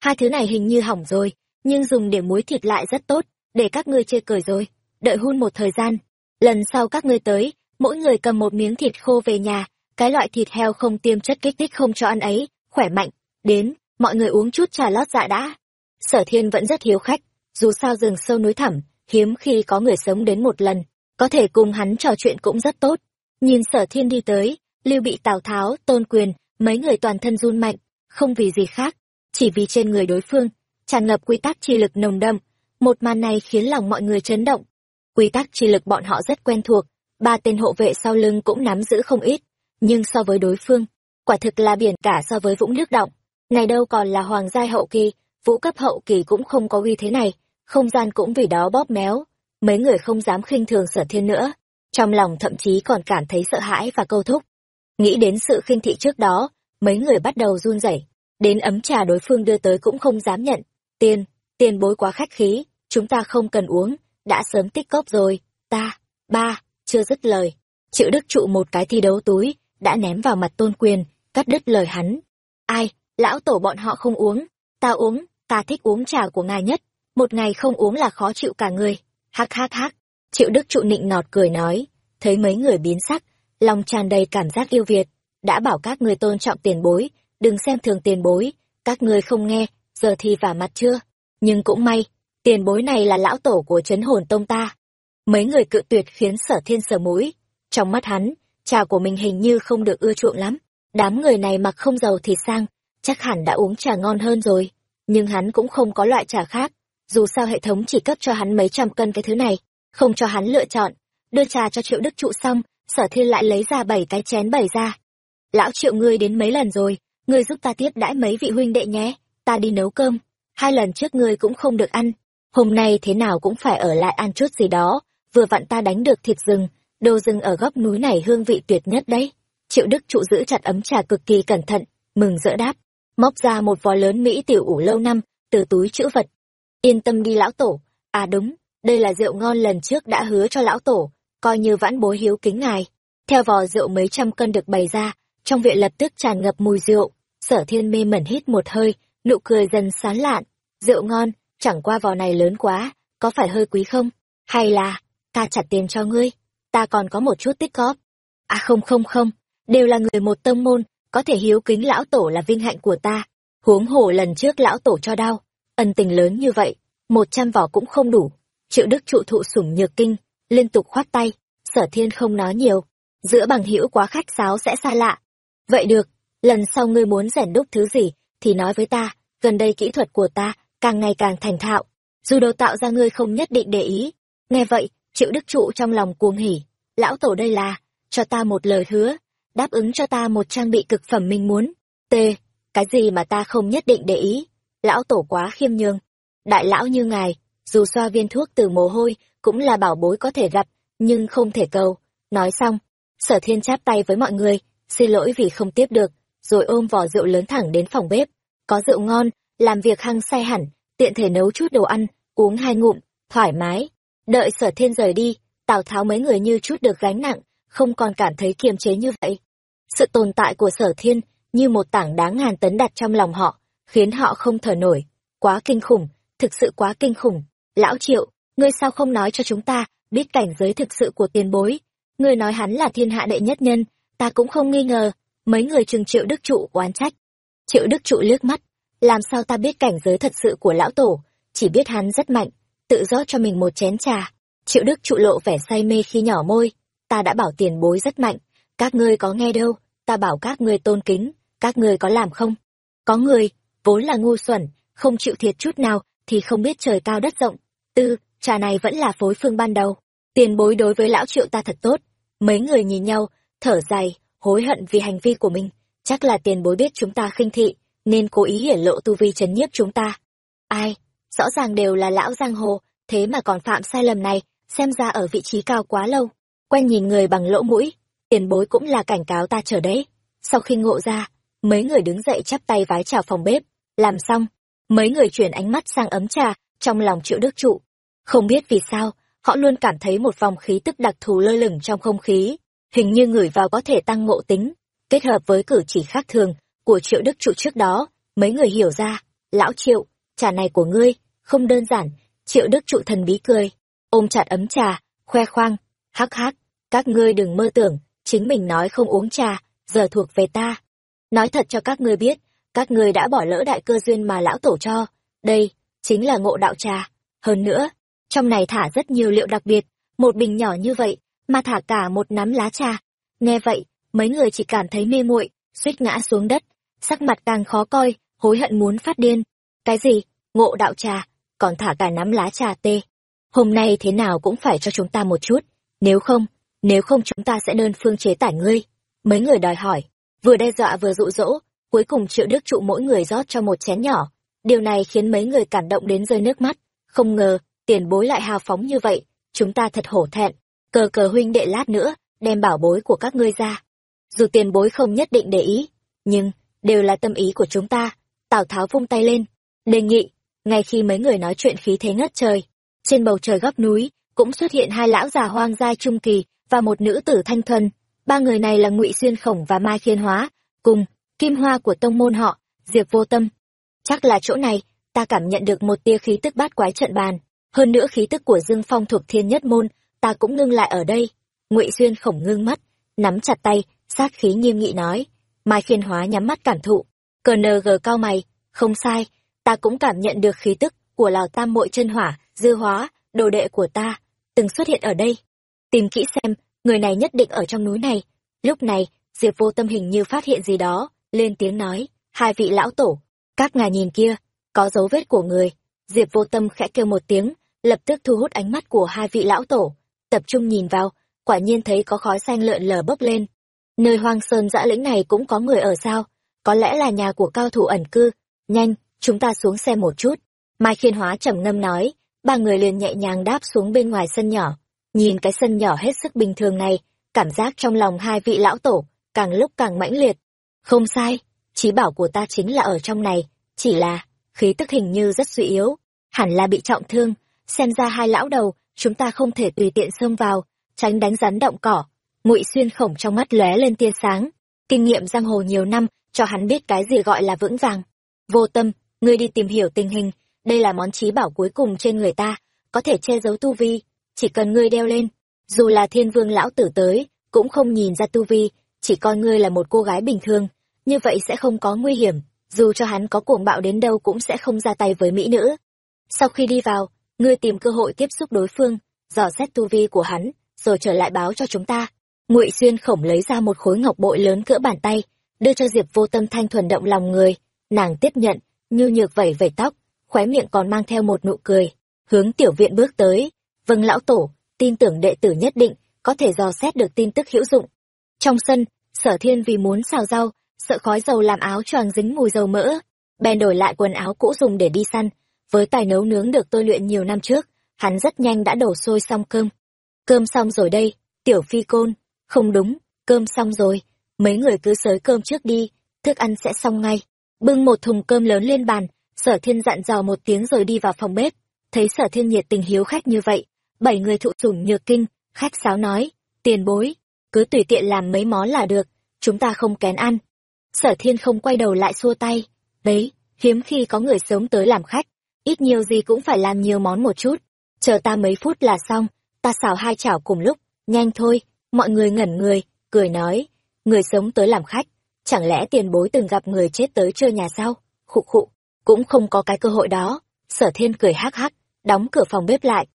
Hai thứ này hình như hỏng rồi, nhưng dùng để muối thịt lại rất tốt, để các ngươi chê cười rồi. Đợi hun một thời gian, lần sau các ngươi tới, mỗi người cầm một miếng thịt khô về nhà. Cái loại thịt heo không tiêm chất kích thích không cho ăn ấy, khỏe mạnh. Đến, mọi người uống chút trà lót dạ đã sở thiên vẫn rất hiếu khách, dù sao rừng sâu núi thẳm, hiếm khi có người sống đến một lần, có thể cùng hắn trò chuyện cũng rất tốt. Nhìn sở thiên đi tới, lưu bị tào tháo, tôn quyền, mấy người toàn thân run mạnh, không vì gì khác, chỉ vì trên người đối phương, tràn ngập quy tắc chi lực nồng đậm. Một màn này khiến lòng mọi người chấn động. Quy tắc chi lực bọn họ rất quen thuộc, ba tên hộ vệ sau lưng cũng nắm giữ không ít, nhưng so với đối phương, quả thực là biển cả so với vũng nước động. Này đâu còn là hoàng giai hậu kỳ vũ cấp hậu kỳ cũng không có uy thế này, không gian cũng vì đó bóp méo, mấy người không dám khinh thường sở thiên nữa, trong lòng thậm chí còn cảm thấy sợ hãi và câu thúc. Nghĩ đến sự khinh thị trước đó, mấy người bắt đầu run rẩy, đến ấm trà đối phương đưa tới cũng không dám nhận. Tiền tiền bối quá khách khí, chúng ta không cần uống, đã sớm tích cóp rồi, ta, ba, chưa dứt lời. Chữ đức trụ một cái thi đấu túi, đã ném vào mặt tôn quyền, cắt đứt lời hắn. Ai, lão tổ bọn họ không uống, ta uống ta thích uống trà của ngài nhất. Một ngày không uống là khó chịu cả người. Hắc hắc hắc. Triệu đức trụ nịnh nọt cười nói. Thấy mấy người biến sắc, lòng tràn đầy cảm giác yêu việt. Đã bảo các người tôn trọng tiền bối, đừng xem thường tiền bối. Các ngươi không nghe, giờ thì vả mặt chưa? Nhưng cũng may, tiền bối này là lão tổ của trấn hồn tông ta. Mấy người cự tuyệt khiến sở thiên sở mũi. Trong mắt hắn, trà của mình hình như không được ưa chuộng lắm. Đám người này mặc không giàu thì sang, chắc hẳn đã uống trà ngon hơn rồi nhưng hắn cũng không có loại trà khác. Dù sao hệ thống chỉ cấp cho hắn mấy trăm cân cái thứ này, không cho hắn lựa chọn. Đưa trà cho triệu đức trụ xong, sở thiên lại lấy ra bảy cái chén bày ra. Lão triệu ngươi đến mấy lần rồi? Ngươi giúp ta tiếp đãi mấy vị huynh đệ nhé. Ta đi nấu cơm. Hai lần trước ngươi cũng không được ăn. Hôm nay thế nào cũng phải ở lại ăn chút gì đó. Vừa vặn ta đánh được thịt rừng. Đồ rừng ở góc núi này hương vị tuyệt nhất đấy. Triệu đức trụ giữ chặt ấm trà cực kỳ cẩn thận, mừng rỡ đáp móc ra một vò lớn mỹ tiểu ủ lâu năm, từ túi chữ vật. Yên tâm đi lão tổ. À đúng, đây là rượu ngon lần trước đã hứa cho lão tổ, coi như vãn bối hiếu kính ngài. Theo vò rượu mấy trăm cân được bày ra, trong viện lập tức tràn ngập mùi rượu. Sở thiên mê mẩn hít một hơi, nụ cười dần sán lạn. Rượu ngon, chẳng qua vò này lớn quá, có phải hơi quý không? Hay là, ta chặt tiền cho ngươi, ta còn có một chút tích góp. À không không không, đều là người một tông môn có thể hiếu kính lão tổ là vinh hạnh của ta. Huống hồ lần trước lão tổ cho đau, ân tình lớn như vậy, một trăm vỏ cũng không đủ. Triệu đức trụ thụ sủng nhược kinh, liên tục khoát tay, sở thiên không nói nhiều. Giữa bằng hữu quá khách sáo sẽ xa lạ. Vậy được, lần sau ngươi muốn rèn đúc thứ gì, thì nói với ta, gần đây kỹ thuật của ta càng ngày càng thành thạo. Dù đồ tạo ra ngươi không nhất định để ý. Nghe vậy, triệu đức trụ trong lòng cuồng hỉ. Lão tổ đây là, cho ta một lời hứa đáp ứng cho ta một trang bị cực phẩm mình muốn. T, cái gì mà ta không nhất định để ý? Lão tổ quá khiêm nhường. Đại lão như ngài, dù xoa viên thuốc từ mồ hôi, cũng là bảo bối có thể gặp, nhưng không thể cầu. Nói xong, sở thiên chắp tay với mọi người, xin lỗi vì không tiếp được, rồi ôm vỏ rượu lớn thẳng đến phòng bếp. Có rượu ngon, làm việc hăng say hẳn, tiện thể nấu chút đồ ăn, uống hai ngụm, thoải mái. Đợi sở thiên rời đi, tào tháo mấy người như chút được gánh nặng, không còn cảm thấy kiềm chế như vậy sự tồn tại của sở thiên như một tảng đá ngàn tấn đặt trong lòng họ, khiến họ không thở nổi. Quá kinh khủng, thực sự quá kinh khủng. Lão triệu, ngươi sao không nói cho chúng ta biết cảnh giới thực sự của tiền bối? Ngươi nói hắn là thiên hạ đệ nhất nhân, ta cũng không nghi ngờ. Mấy người chừng triệu đức trụ oán trách. Triệu đức trụ liếc mắt. Làm sao ta biết cảnh giới thật sự của lão tổ? Chỉ biết hắn rất mạnh, tự rót cho mình một chén trà. Triệu đức trụ lộ vẻ say mê khi nhỏ môi. Ta đã bảo tiền bối rất mạnh, các ngươi có nghe đâu? Ta bảo các ngươi tôn kính, các ngươi có làm không? Có người, vốn là ngu xuẩn, không chịu thiệt chút nào, thì không biết trời cao đất rộng. Tư, trà này vẫn là phối phương ban đầu. Tiền bối đối với lão triệu ta thật tốt. Mấy người nhìn nhau, thở dài, hối hận vì hành vi của mình. Chắc là tiền bối biết chúng ta khinh thị, nên cố ý hiển lộ tu vi chấn nhiếp chúng ta. Ai, rõ ràng đều là lão giang hồ, thế mà còn phạm sai lầm này, xem ra ở vị trí cao quá lâu. Quen nhìn người bằng lỗ mũi tiền bối cũng là cảnh cáo ta chờ đấy. Sau khi ngộ ra, mấy người đứng dậy chắp tay vái chào phòng bếp. Làm xong, mấy người chuyển ánh mắt sang ấm trà, trong lòng triệu đức trụ. Không biết vì sao, họ luôn cảm thấy một vòng khí tức đặc thù lơ lửng trong không khí. Hình như người vào có thể tăng ngộ tính. Kết hợp với cử chỉ khác thường của triệu đức trụ trước đó, mấy người hiểu ra, lão triệu, trà này của ngươi, không đơn giản. Triệu đức trụ thần bí cười. Ôm chặt ấm trà, khoe khoang, hắc hắc, các ngươi đừng mơ tưởng chính mình nói không uống trà, giờ thuộc về ta. Nói thật cho các ngươi biết, các ngươi đã bỏ lỡ đại cơ duyên mà lão tổ cho. Đây, chính là ngộ đạo trà. Hơn nữa, trong này thả rất nhiều liệu đặc biệt. Một bình nhỏ như vậy, mà thả cả một nắm lá trà. Nghe vậy, mấy người chỉ cảm thấy mê muội, suýt ngã xuống đất. Sắc mặt càng khó coi, hối hận muốn phát điên. Cái gì? Ngộ đạo trà, còn thả cả nắm lá trà tê. Hôm nay thế nào cũng phải cho chúng ta một chút, nếu không nếu không chúng ta sẽ đơn phương chế tải ngươi. Mấy người đòi hỏi, vừa đe dọa vừa dụ dỗ, cuối cùng triệu đức trụ mỗi người rót cho một chén nhỏ. Điều này khiến mấy người cảm động đến rơi nước mắt. Không ngờ, tiền bối lại hào phóng như vậy, chúng ta thật hổ thẹn. Cờ cờ huynh đệ lát nữa, đem bảo bối của các ngươi ra. Dù tiền bối không nhất định để ý, nhưng, đều là tâm ý của chúng ta. Tào tháo vung tay lên, đề nghị, ngay khi mấy người nói chuyện khí thế ngất trời, trên bầu trời góc núi, cũng xuất hiện hai lão già hoang gia trung kỳ và một nữ tử thanh thuần. Ba người này là ngụy xuyên khổng và mai khiên hóa, cùng kim hoa của tông môn họ, diệp vô tâm. Chắc là chỗ này, ta cảm nhận được một tia khí tức bát quái trận bàn. Hơn nữa khí tức của dương phong thuộc thiên nhất môn, ta cũng ngưng lại ở đây. Ngụy xuyên khổng ngưng mắt, nắm chặt tay, sát khí nghiêm nghị nói. Mai khiên hóa nhắm mắt cảm thụ. Cờ nờ gờ cao mày, không sai, ta cũng cảm nhận được khí tức của lào tam mội chân hỏa, dư hóa, đồ đệ của ta, từng xuất hiện ở đây tìm kỹ xem, người này nhất định ở trong núi này. Lúc này, diệp vô tâm hình như phát hiện gì đó, lên tiếng nói, hai vị lão tổ, các ngài nhìn kia, có dấu vết của người. Diệp vô tâm khẽ kêu một tiếng, lập tức thu hút ánh mắt của hai vị lão tổ. Tập trung nhìn vào, quả nhiên thấy có khói xanh lợn lờ bốc lên. Nơi hoang sơn dã lĩnh này cũng có người ở sao? Có lẽ là nhà của cao thủ ẩn cư. Nhanh, chúng ta xuống xe một chút. Mai khiên hóa trầm ngâm nói, ba người liền nhẹ nhàng đáp xuống bên ngoài sân nhỏ nhìn cái sân nhỏ hết sức bình thường này, cảm giác trong lòng hai vị lão tổ càng lúc càng mãnh liệt. Không sai, trí bảo của ta chính là ở trong này, chỉ là khí tức hình như rất suy yếu, hẳn là bị trọng thương. Xem ra hai lão đầu, chúng ta không thể tùy tiện xông vào, tránh đánh rắn động cỏ. Ngụy xuyên khổng trong mắt lóe lên tia sáng, kinh nghiệm giang hồ nhiều năm, cho hắn biết cái gì gọi là vững vàng. Vô tâm, ngươi đi tìm hiểu tình hình, đây là món trí bảo cuối cùng trên người ta, có thể che giấu tu vi chỉ cần ngươi đeo lên, dù là thiên vương lão tử tới, cũng không nhìn ra tu vi, chỉ coi ngươi là một cô gái bình thường, như vậy sẽ không có nguy hiểm, dù cho hắn có cuồng bạo đến đâu cũng sẽ không ra tay với mỹ nữ. Sau khi đi vào, ngươi tìm cơ hội tiếp xúc đối phương, dò xét tu vi của hắn, rồi trở lại báo cho chúng ta. Ngụy xuyên khổng lấy ra một khối ngọc bội lớn cỡ bàn tay, đưa cho diệp vô tâm thanh thuần động lòng người. Nàng tiếp nhận như nhược vẩy vẩy tóc, khóe miệng còn mang theo một nụ cười, hướng tiểu viện bước tới vâng lão tổ, tin tưởng đệ tử nhất định có thể dò xét được tin tức hữu dụng. Trong sân, sở thiên vì muốn xào rau, sợ khói dầu làm áo choàng dính mùi dầu mỡ, bèn đổi lại quần áo cũ dùng để đi săn. Với tài nấu nướng được tôi luyện nhiều năm trước, hắn rất nhanh đã đổ sôi xong cơm. Cơm xong rồi đây, tiểu phi côn. Không đúng, cơm xong rồi. Mấy người cứ sới cơm trước đi, thức ăn sẽ xong ngay. Bưng một thùng cơm lớn lên bàn, sở thiên dặn dò một tiếng rồi đi vào phòng bếp. Thấy sở thiên nhiệt tình hiếu khách như vậy bảy người thụ sủng nhược kinh, khách sáo nói, tiền bối, cứ tùy tiện làm mấy món là được, chúng ta không kén ăn. Sở thiên không quay đầu lại xua tay, đấy, hiếm khi có người sớm tới làm khách, ít nhiều gì cũng phải làm nhiều món một chút. Chờ ta mấy phút là xong, ta xào hai chảo cùng lúc, nhanh thôi. Mọi người ngẩn người, cười nói, người sống tới làm khách, chẳng lẽ tiền bối từng gặp người chết tới chơi nhà sao? Khụ khụ, cũng không có cái cơ hội đó. Sở thiên cười hắc hắc, đóng cửa phòng bếp lại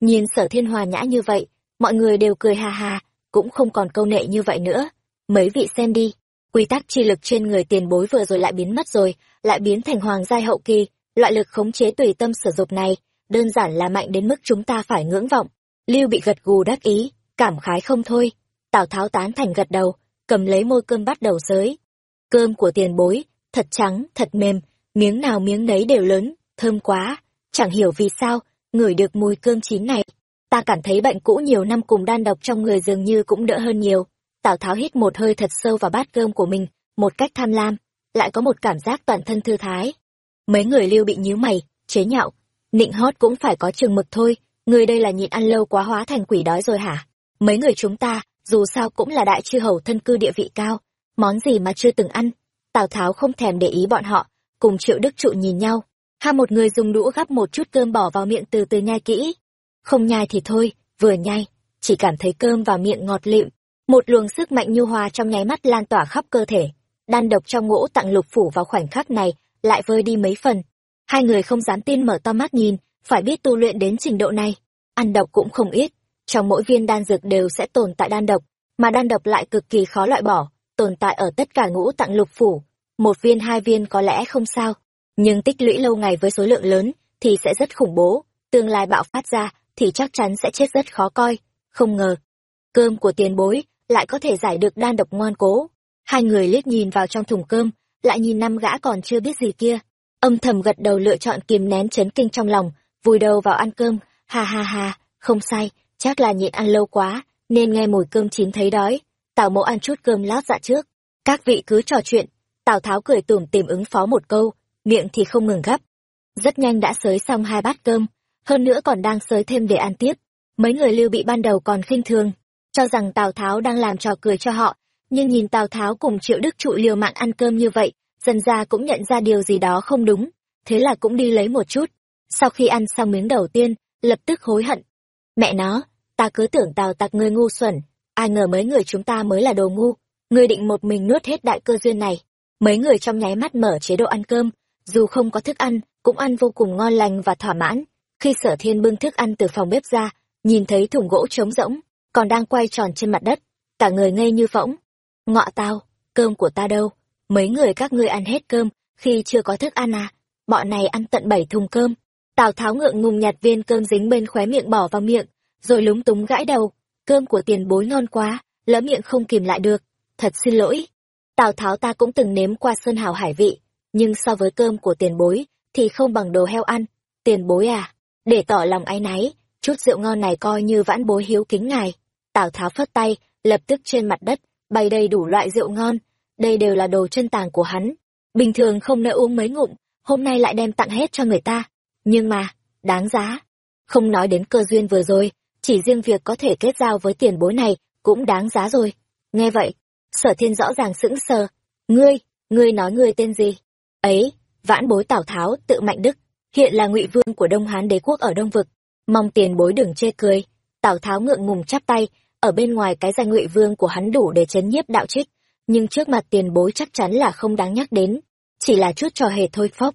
nhìn sở thiên hòa nhã như vậy, mọi người đều cười ha ha, cũng không còn câu nệ như vậy nữa. Mấy vị xem đi, quy tắc chi lực trên người tiền bối vừa rồi lại biến mất rồi, lại biến thành hoàng giai hậu kỳ, loại lực khống chế tùy tâm sử dụng này, đơn giản là mạnh đến mức chúng ta phải ngưỡng vọng. Lưu bị gật gù đắc ý, cảm khái không thôi. Tào tháo tán thành gật đầu, cầm lấy môi cơm bắt đầu giới. cơm của tiền bối, thật trắng, thật mềm, miếng nào miếng nấy đều lớn, thơm quá. Chẳng hiểu vì sao ngửi được mùi cơm chín này. Ta cảm thấy bệnh cũ nhiều năm cùng đan độc trong người dường như cũng đỡ hơn nhiều. Tào tháo hít một hơi thật sâu vào bát cơm của mình, một cách tham lam, lại có một cảm giác toàn thân thư thái. Mấy người lưu bị nhíu mày, chế nhạo. Nịnh hót cũng phải có chừng mực thôi, người đây là nhịn ăn lâu quá hóa thành quỷ đói rồi hả? Mấy người chúng ta, dù sao cũng là đại chư hầu thân cư địa vị cao, món gì mà chưa từng ăn? Tào tháo không thèm để ý bọn họ, cùng triệu đức trụ nhìn nhau ha một người dùng đũa gắp một chút cơm bỏ vào miệng từ từ nhai kỹ. Không nhai thì thôi, vừa nhai, chỉ cảm thấy cơm vào miệng ngọt lịm. Một luồng sức mạnh nhu hòa trong nháy mắt lan tỏa khắp cơ thể. Đan độc trong ngũ tạng lục phủ vào khoảnh khắc này, lại vơi đi mấy phần. Hai người không dám tin mở to mắt nhìn, phải biết tu luyện đến trình độ này. Ăn độc cũng không ít, trong mỗi viên đan dược đều sẽ tồn tại đan độc, mà đan độc lại cực kỳ khó loại bỏ, tồn tại ở tất cả ngũ tạng lục phủ. Một viên, hai viên có lẽ không sao nhưng tích lũy lâu ngày với số lượng lớn thì sẽ rất khủng bố. Tương lai bạo phát ra thì chắc chắn sẽ chết rất khó coi. Không ngờ, cơm của tiền bối lại có thể giải được đan độc ngoan cố. Hai người liếc nhìn vào trong thùng cơm, lại nhìn năm gã còn chưa biết gì kia. Âm thầm gật đầu lựa chọn kìm nén chấn kinh trong lòng, vùi đầu vào ăn cơm. Ha ha ha, không sai, chắc là nhịn ăn lâu quá, nên nghe mùi cơm chín thấy đói. Tào mẫu ăn chút cơm lót dạ trước. Các vị cứ trò chuyện. Tào tháo cười tủm tìm ứng phó một câu miệng thì không ngừng gấp rất nhanh đã sới xong hai bát cơm, hơn nữa còn đang sới thêm để ăn tiếp. Mấy người lưu bị ban đầu còn khinh thường, cho rằng tào tháo đang làm trò cười cho họ, nhưng nhìn tào tháo cùng triệu đức trụ liều mạng ăn cơm như vậy, dần ra cũng nhận ra điều gì đó không đúng, thế là cũng đi lấy một chút. Sau khi ăn xong miếng đầu tiên, lập tức hối hận. Mẹ nó, ta cứ tưởng tào tặc ngươi ngu xuẩn, ai ngờ mấy người chúng ta mới là đồ ngu, ngươi định một mình nuốt hết đại cơ duyên này. Mấy người trong nháy mắt mở chế độ ăn cơm dù không có thức ăn, cũng ăn vô cùng ngon lành và thỏa mãn. Khi sở thiên bưng thức ăn từ phòng bếp ra, nhìn thấy thùng gỗ trống rỗng, còn đang quay tròn trên mặt đất, cả người ngây như phỗng ngọ tao, cơm của ta đâu? Mấy người các ngươi ăn hết cơm, khi chưa có thức ăn à? Bọn này ăn tận bảy thùng cơm. Tào tháo ngượng ngùng nhặt viên cơm dính bên khóe miệng bỏ vào miệng, rồi lúng túng gãi đầu. Cơm của tiền bối ngon quá, lỡ miệng không kìm lại được. Thật xin lỗi. Tào tháo ta cũng từng nếm qua sơn hào hải vị nhưng so với cơm của tiền bối, thì không bằng đồ heo ăn. Tiền bối à để tỏ lòng áy náy, chút rượu ngon này coi như vãn bối hiếu kính ngài. Tào tháo phất tay, lập tức trên mặt đất, bày đầy đủ loại rượu ngon. Đây đều là đồ chân tàng của hắn. Bình thường không nỡ uống mấy ngụm, hôm nay lại đem tặng hết cho người ta. Nhưng mà, đáng giá. Không nói đến cơ duyên vừa rồi, chỉ riêng việc có thể kết giao với tiền bối này cũng đáng giá rồi. Nghe vậy, sở thiên rõ ràng sững sờ. Ngươi ngươi nói ngươi tên gì? Ấy, vãn bối tào tháo, tự mạnh đức, hiện là ngụy vương của đông hán đế quốc ở đông vực, mong tiền bối đừng chê cười. Tào tháo ngượng ngùng chắp tay, ở bên ngoài cái danh ngụy vương của hắn đủ để chấn nhiếp đạo trích, nhưng trước mặt tiền bối chắc chắn là không đáng nhắc đến, chỉ là chút trò hề thôi phốc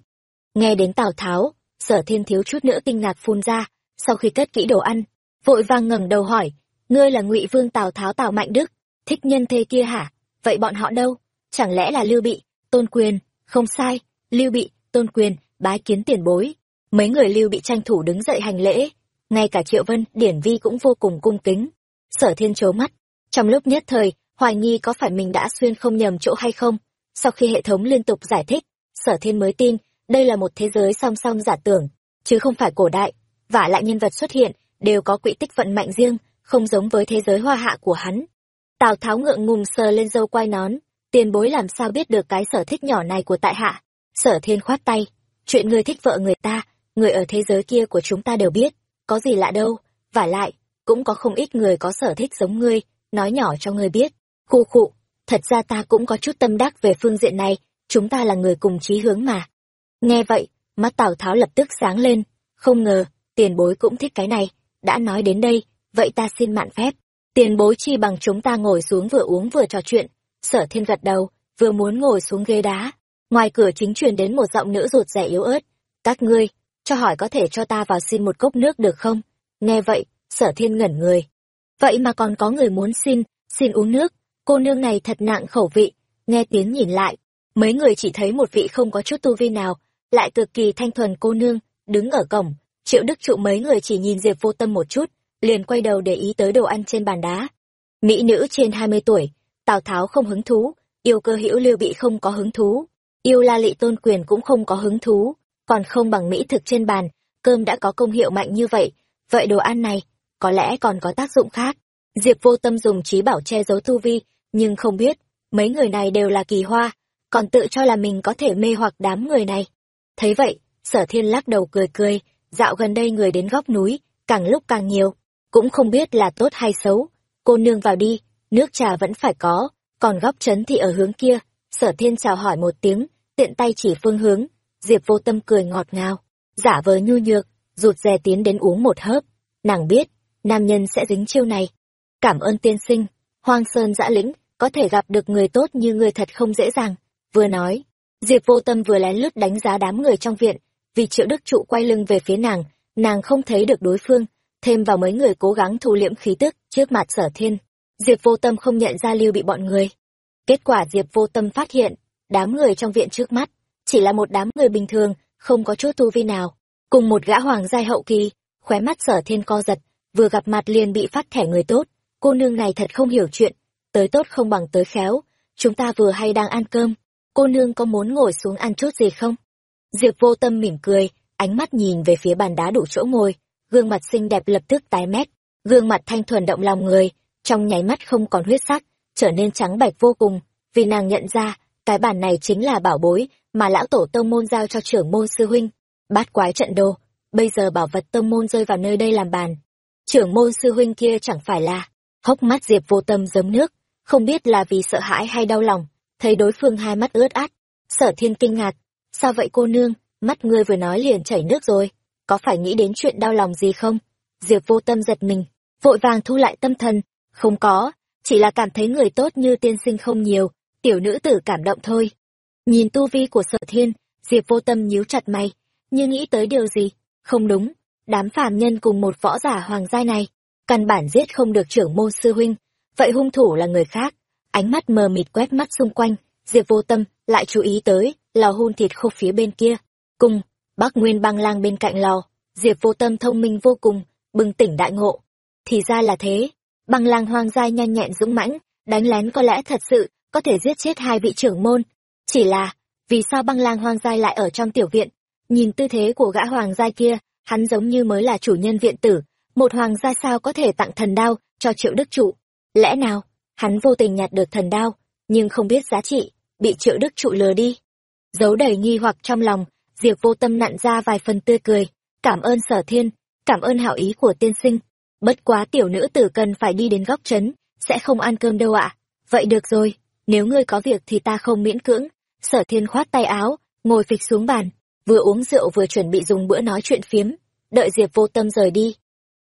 nghe đến tào tháo, sở thiên thiếu chút nữa kinh ngạc phun ra, sau khi cất kỹ đồ ăn, vội vàng ngẩng đầu hỏi, ngươi là ngụy vương tào tháo tào mạnh đức, thích nhân thế kia hả? Vậy bọn họ đâu? Chẳng lẽ là lưu bị, tôn quyền không sai, lưu bị, tôn quyền, bái kiến tiền bối. Mấy người lưu bị tranh thủ đứng dậy hành lễ. Ngay cả triệu vân, điển vi cũng vô cùng cung kính. Sở thiên chố mắt. Trong lúc nhất thời, hoài nghi có phải mình đã xuyên không nhầm chỗ hay không? Sau khi hệ thống liên tục giải thích, sở thiên mới tin, đây là một thế giới song song giả tưởng, chứ không phải cổ đại. Vả lại nhân vật xuất hiện, đều có quỹ tích vận mạnh riêng, không giống với thế giới hoa hạ của hắn. Tào tháo ngượng ngùng sờ lên dâu quai nón tiền bối làm sao biết được cái sở thích nhỏ này của tại hạ? Sở thiên khoát tay. Chuyện người thích vợ người ta, người ở thế giới kia của chúng ta đều biết. Có gì lạ đâu. Vả lại, cũng có không ít người có sở thích giống ngươi, nói nhỏ cho ngươi biết. Khu khụ thật ra ta cũng có chút tâm đắc về phương diện này, chúng ta là người cùng chí hướng mà. Nghe vậy, mắt tào tháo lập tức sáng lên. Không ngờ, tiền bối cũng thích cái này. Đã nói đến đây, vậy ta xin mạn phép. Tiền bối chi bằng chúng ta ngồi xuống vừa uống vừa trò chuyện sở thiên gật đầu, vừa muốn ngồi xuống ghế đá. Ngoài cửa chính truyền đến một giọng nữ rụt rè yếu ớt. Các ngươi, cho hỏi có thể cho ta vào xin một cốc nước được không? Nghe vậy, sở thiên ngẩn người. Vậy mà còn có người muốn xin xin uống nước. Cô nương này thật nặng khẩu vị. Nghe tiếng nhìn lại, mấy người chỉ thấy một vị không có chút tu vi nào, lại cực kỳ thanh thuần cô nương, đứng ở cổng. Triệu đức trụ mấy người chỉ nhìn diệp vô tâm một chút, liền quay đầu để ý tới đồ ăn trên bàn đá. Mỹ nữ trên hai mươi tuổi tào tháo không hứng thú, yêu cơ hữu lưu bị không có hứng thú, yêu la lị tôn quyền cũng không có hứng thú, còn không bằng mỹ thực trên bàn, cơm đã có công hiệu mạnh như vậy vậy đồ ăn này, có lẽ còn có tác dụng khác. Diệp vô tâm dùng trí bảo che giấu tu vi, nhưng không biết, mấy người này đều là kỳ hoa, còn tự cho là mình có thể mê hoặc đám người này. Thấy vậy, sở thiên lắc đầu cười cười, dạo gần đây người đến góc núi, càng lúc càng nhiều, cũng không biết là tốt hay xấu, cô nương vào đi nước trà vẫn phải có, còn góc trấn thì ở hướng kia. Sở thiên chào hỏi một tiếng, tiện tay chỉ phương hướng. Diệp vô tâm cười ngọt ngào. Giả vờ nhu nhược, rụt rè tiến đến uống một hớp. Nàng biết, nam nhân sẽ dính chiêu này. Cảm ơn tiên sinh, hoang sơn dã lĩnh, có thể gặp được người tốt như người thật không dễ dàng. Vừa nói, diệp vô tâm vừa lén lút đánh giá đám người trong viện. Vì triệu đức trụ quay lưng về phía nàng nàng không thấy được đối phương. Thêm vào mấy người cố gắng thu liễm khí tức trước mặt sở thiên diệp vô tâm không nhận ra lưu bị bọn người. Kết quả diệp vô tâm phát hiện, đám người trong viện trước mắt chỉ là một đám người bình thường, không có chút tu vi nào. Cùng một gã hoàng giai hậu kỳ, khóe mắt sở thiên co giật, vừa gặp mặt liền bị phát thẻ người tốt. Cô nương này thật không hiểu chuyện, tới tốt không bằng tới khéo, chúng ta vừa hay đang ăn cơm. Cô nương có muốn ngồi xuống ăn chút gì không? Diệp vô tâm mỉm cười, ánh mắt nhìn về phía bàn đá đủ chỗ ngồi, gương mặt xinh đẹp lập tức tái mét, gương mặt thanh thuần động lòng người trong nháy mắt không còn huyết sắc, trở nên trắng bạch vô cùng, vì nàng nhận ra, cái bàn này chính là bảo bối mà lão tổ tông môn giao cho trưởng môn sư huynh, bát quái trận đồ. Bây giờ bảo vật tông môn rơi vào nơi đây làm bàn. Trưởng môn sư huynh kia chẳng phải là hốc mắt diệp vô tâm giấm nước, không biết là vì sợ hãi hay đau lòng, thấy đối phương hai mắt ướt át sở thiên kinh ngạc. Sao vậy cô nương? Mắt ngươi vừa nói liền chảy nước rồi. Có phải nghĩ đến chuyện đau lòng gì không? Diệp vô tâm giật mình, vội vàng thu lại tâm thần không có, chỉ là cảm thấy người tốt như tiên sinh không nhiều, tiểu nữ tử cảm động thôi. Nhìn tu vi của sở thiên, diệp vô tâm nhíu chặt mày, như nghĩ tới điều gì? Không đúng, đám phàm nhân cùng một võ giả hoàng giai này, căn bản giết không được trưởng môn sư huynh, vậy hung thủ là người khác. Ánh mắt mờ mịt quét mắt xung quanh, diệp vô tâm lại chú ý tới, lò hun thịt khô phía bên kia. Cùng bác nguyên băng lang bên cạnh lò, diệp vô tâm thông minh vô cùng, bừng tỉnh đại ngộ. Thì ra là thế băng lang hoang giai nhanh nhẹn dũng mãnh, đánh lén có lẽ thật sự có thể giết chết hai vị trưởng môn. Chỉ là, vì sao băng lang hoang giai lại ở trong tiểu viện? Nhìn tư thế của gã hoàng giai kia, hắn giống như mới là chủ nhân viện tử. Một hoàng gia sao có thể tặng thần đao cho triệu đức trụ? Lẽ nào, hắn vô tình nhặt được thần đao, nhưng không biết giá trị, bị triệu đức trụ lừa đi? Giấu đầy nghi hoặc trong lòng, diệp vô tâm nặn ra vài phần tươi cười. Cảm ơn sở thiên, cảm ơn hảo ý của tiên sinh bất quá tiểu nữ tử cần phải đi đến góc trấn, sẽ không ăn cơm đâu ạ. Vậy được rồi, nếu ngươi có việc thì ta không miễn cưỡng. Sở thiên khoát tay áo, ngồi phịch xuống bàn, vừa uống rượu vừa chuẩn bị dùng bữa nói chuyện phiếm. Đợi diệp vô tâm rời đi.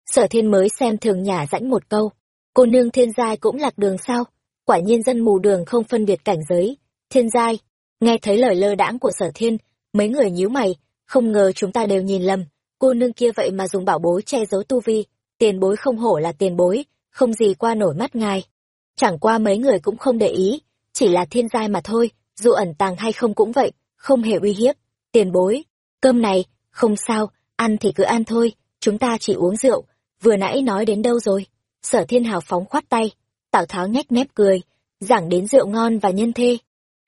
Sở thiên mới xem thường nhả rãnh một câu. Cô nương thiên giai cũng lạc đường sao? Quả nhiên dân mù đường không phân biệt cảnh giới. Thiên giai, nghe thấy lời lơ đãng của sở thiên, mấy người nhíu mày, không ngờ chúng ta đều nhìn lầm. Cô nương kia vậy mà dùng bảo bối che giấu tu vi tiền bối không hổ là tiền bối, không gì qua nổi mắt ngài. Chẳng qua mấy người cũng không để ý, chỉ là thiên giai mà thôi, dù ẩn tàng hay không cũng vậy, không hề uy hiếp. Tiền bối, cơm này, không sao, ăn thì cứ ăn thôi, chúng ta chỉ uống rượu, vừa nãy nói đến đâu rồi? Sở thiên hào phóng khoát tay, tào tháo nhếch mép cười, giảng đến rượu ngon và nhân thê.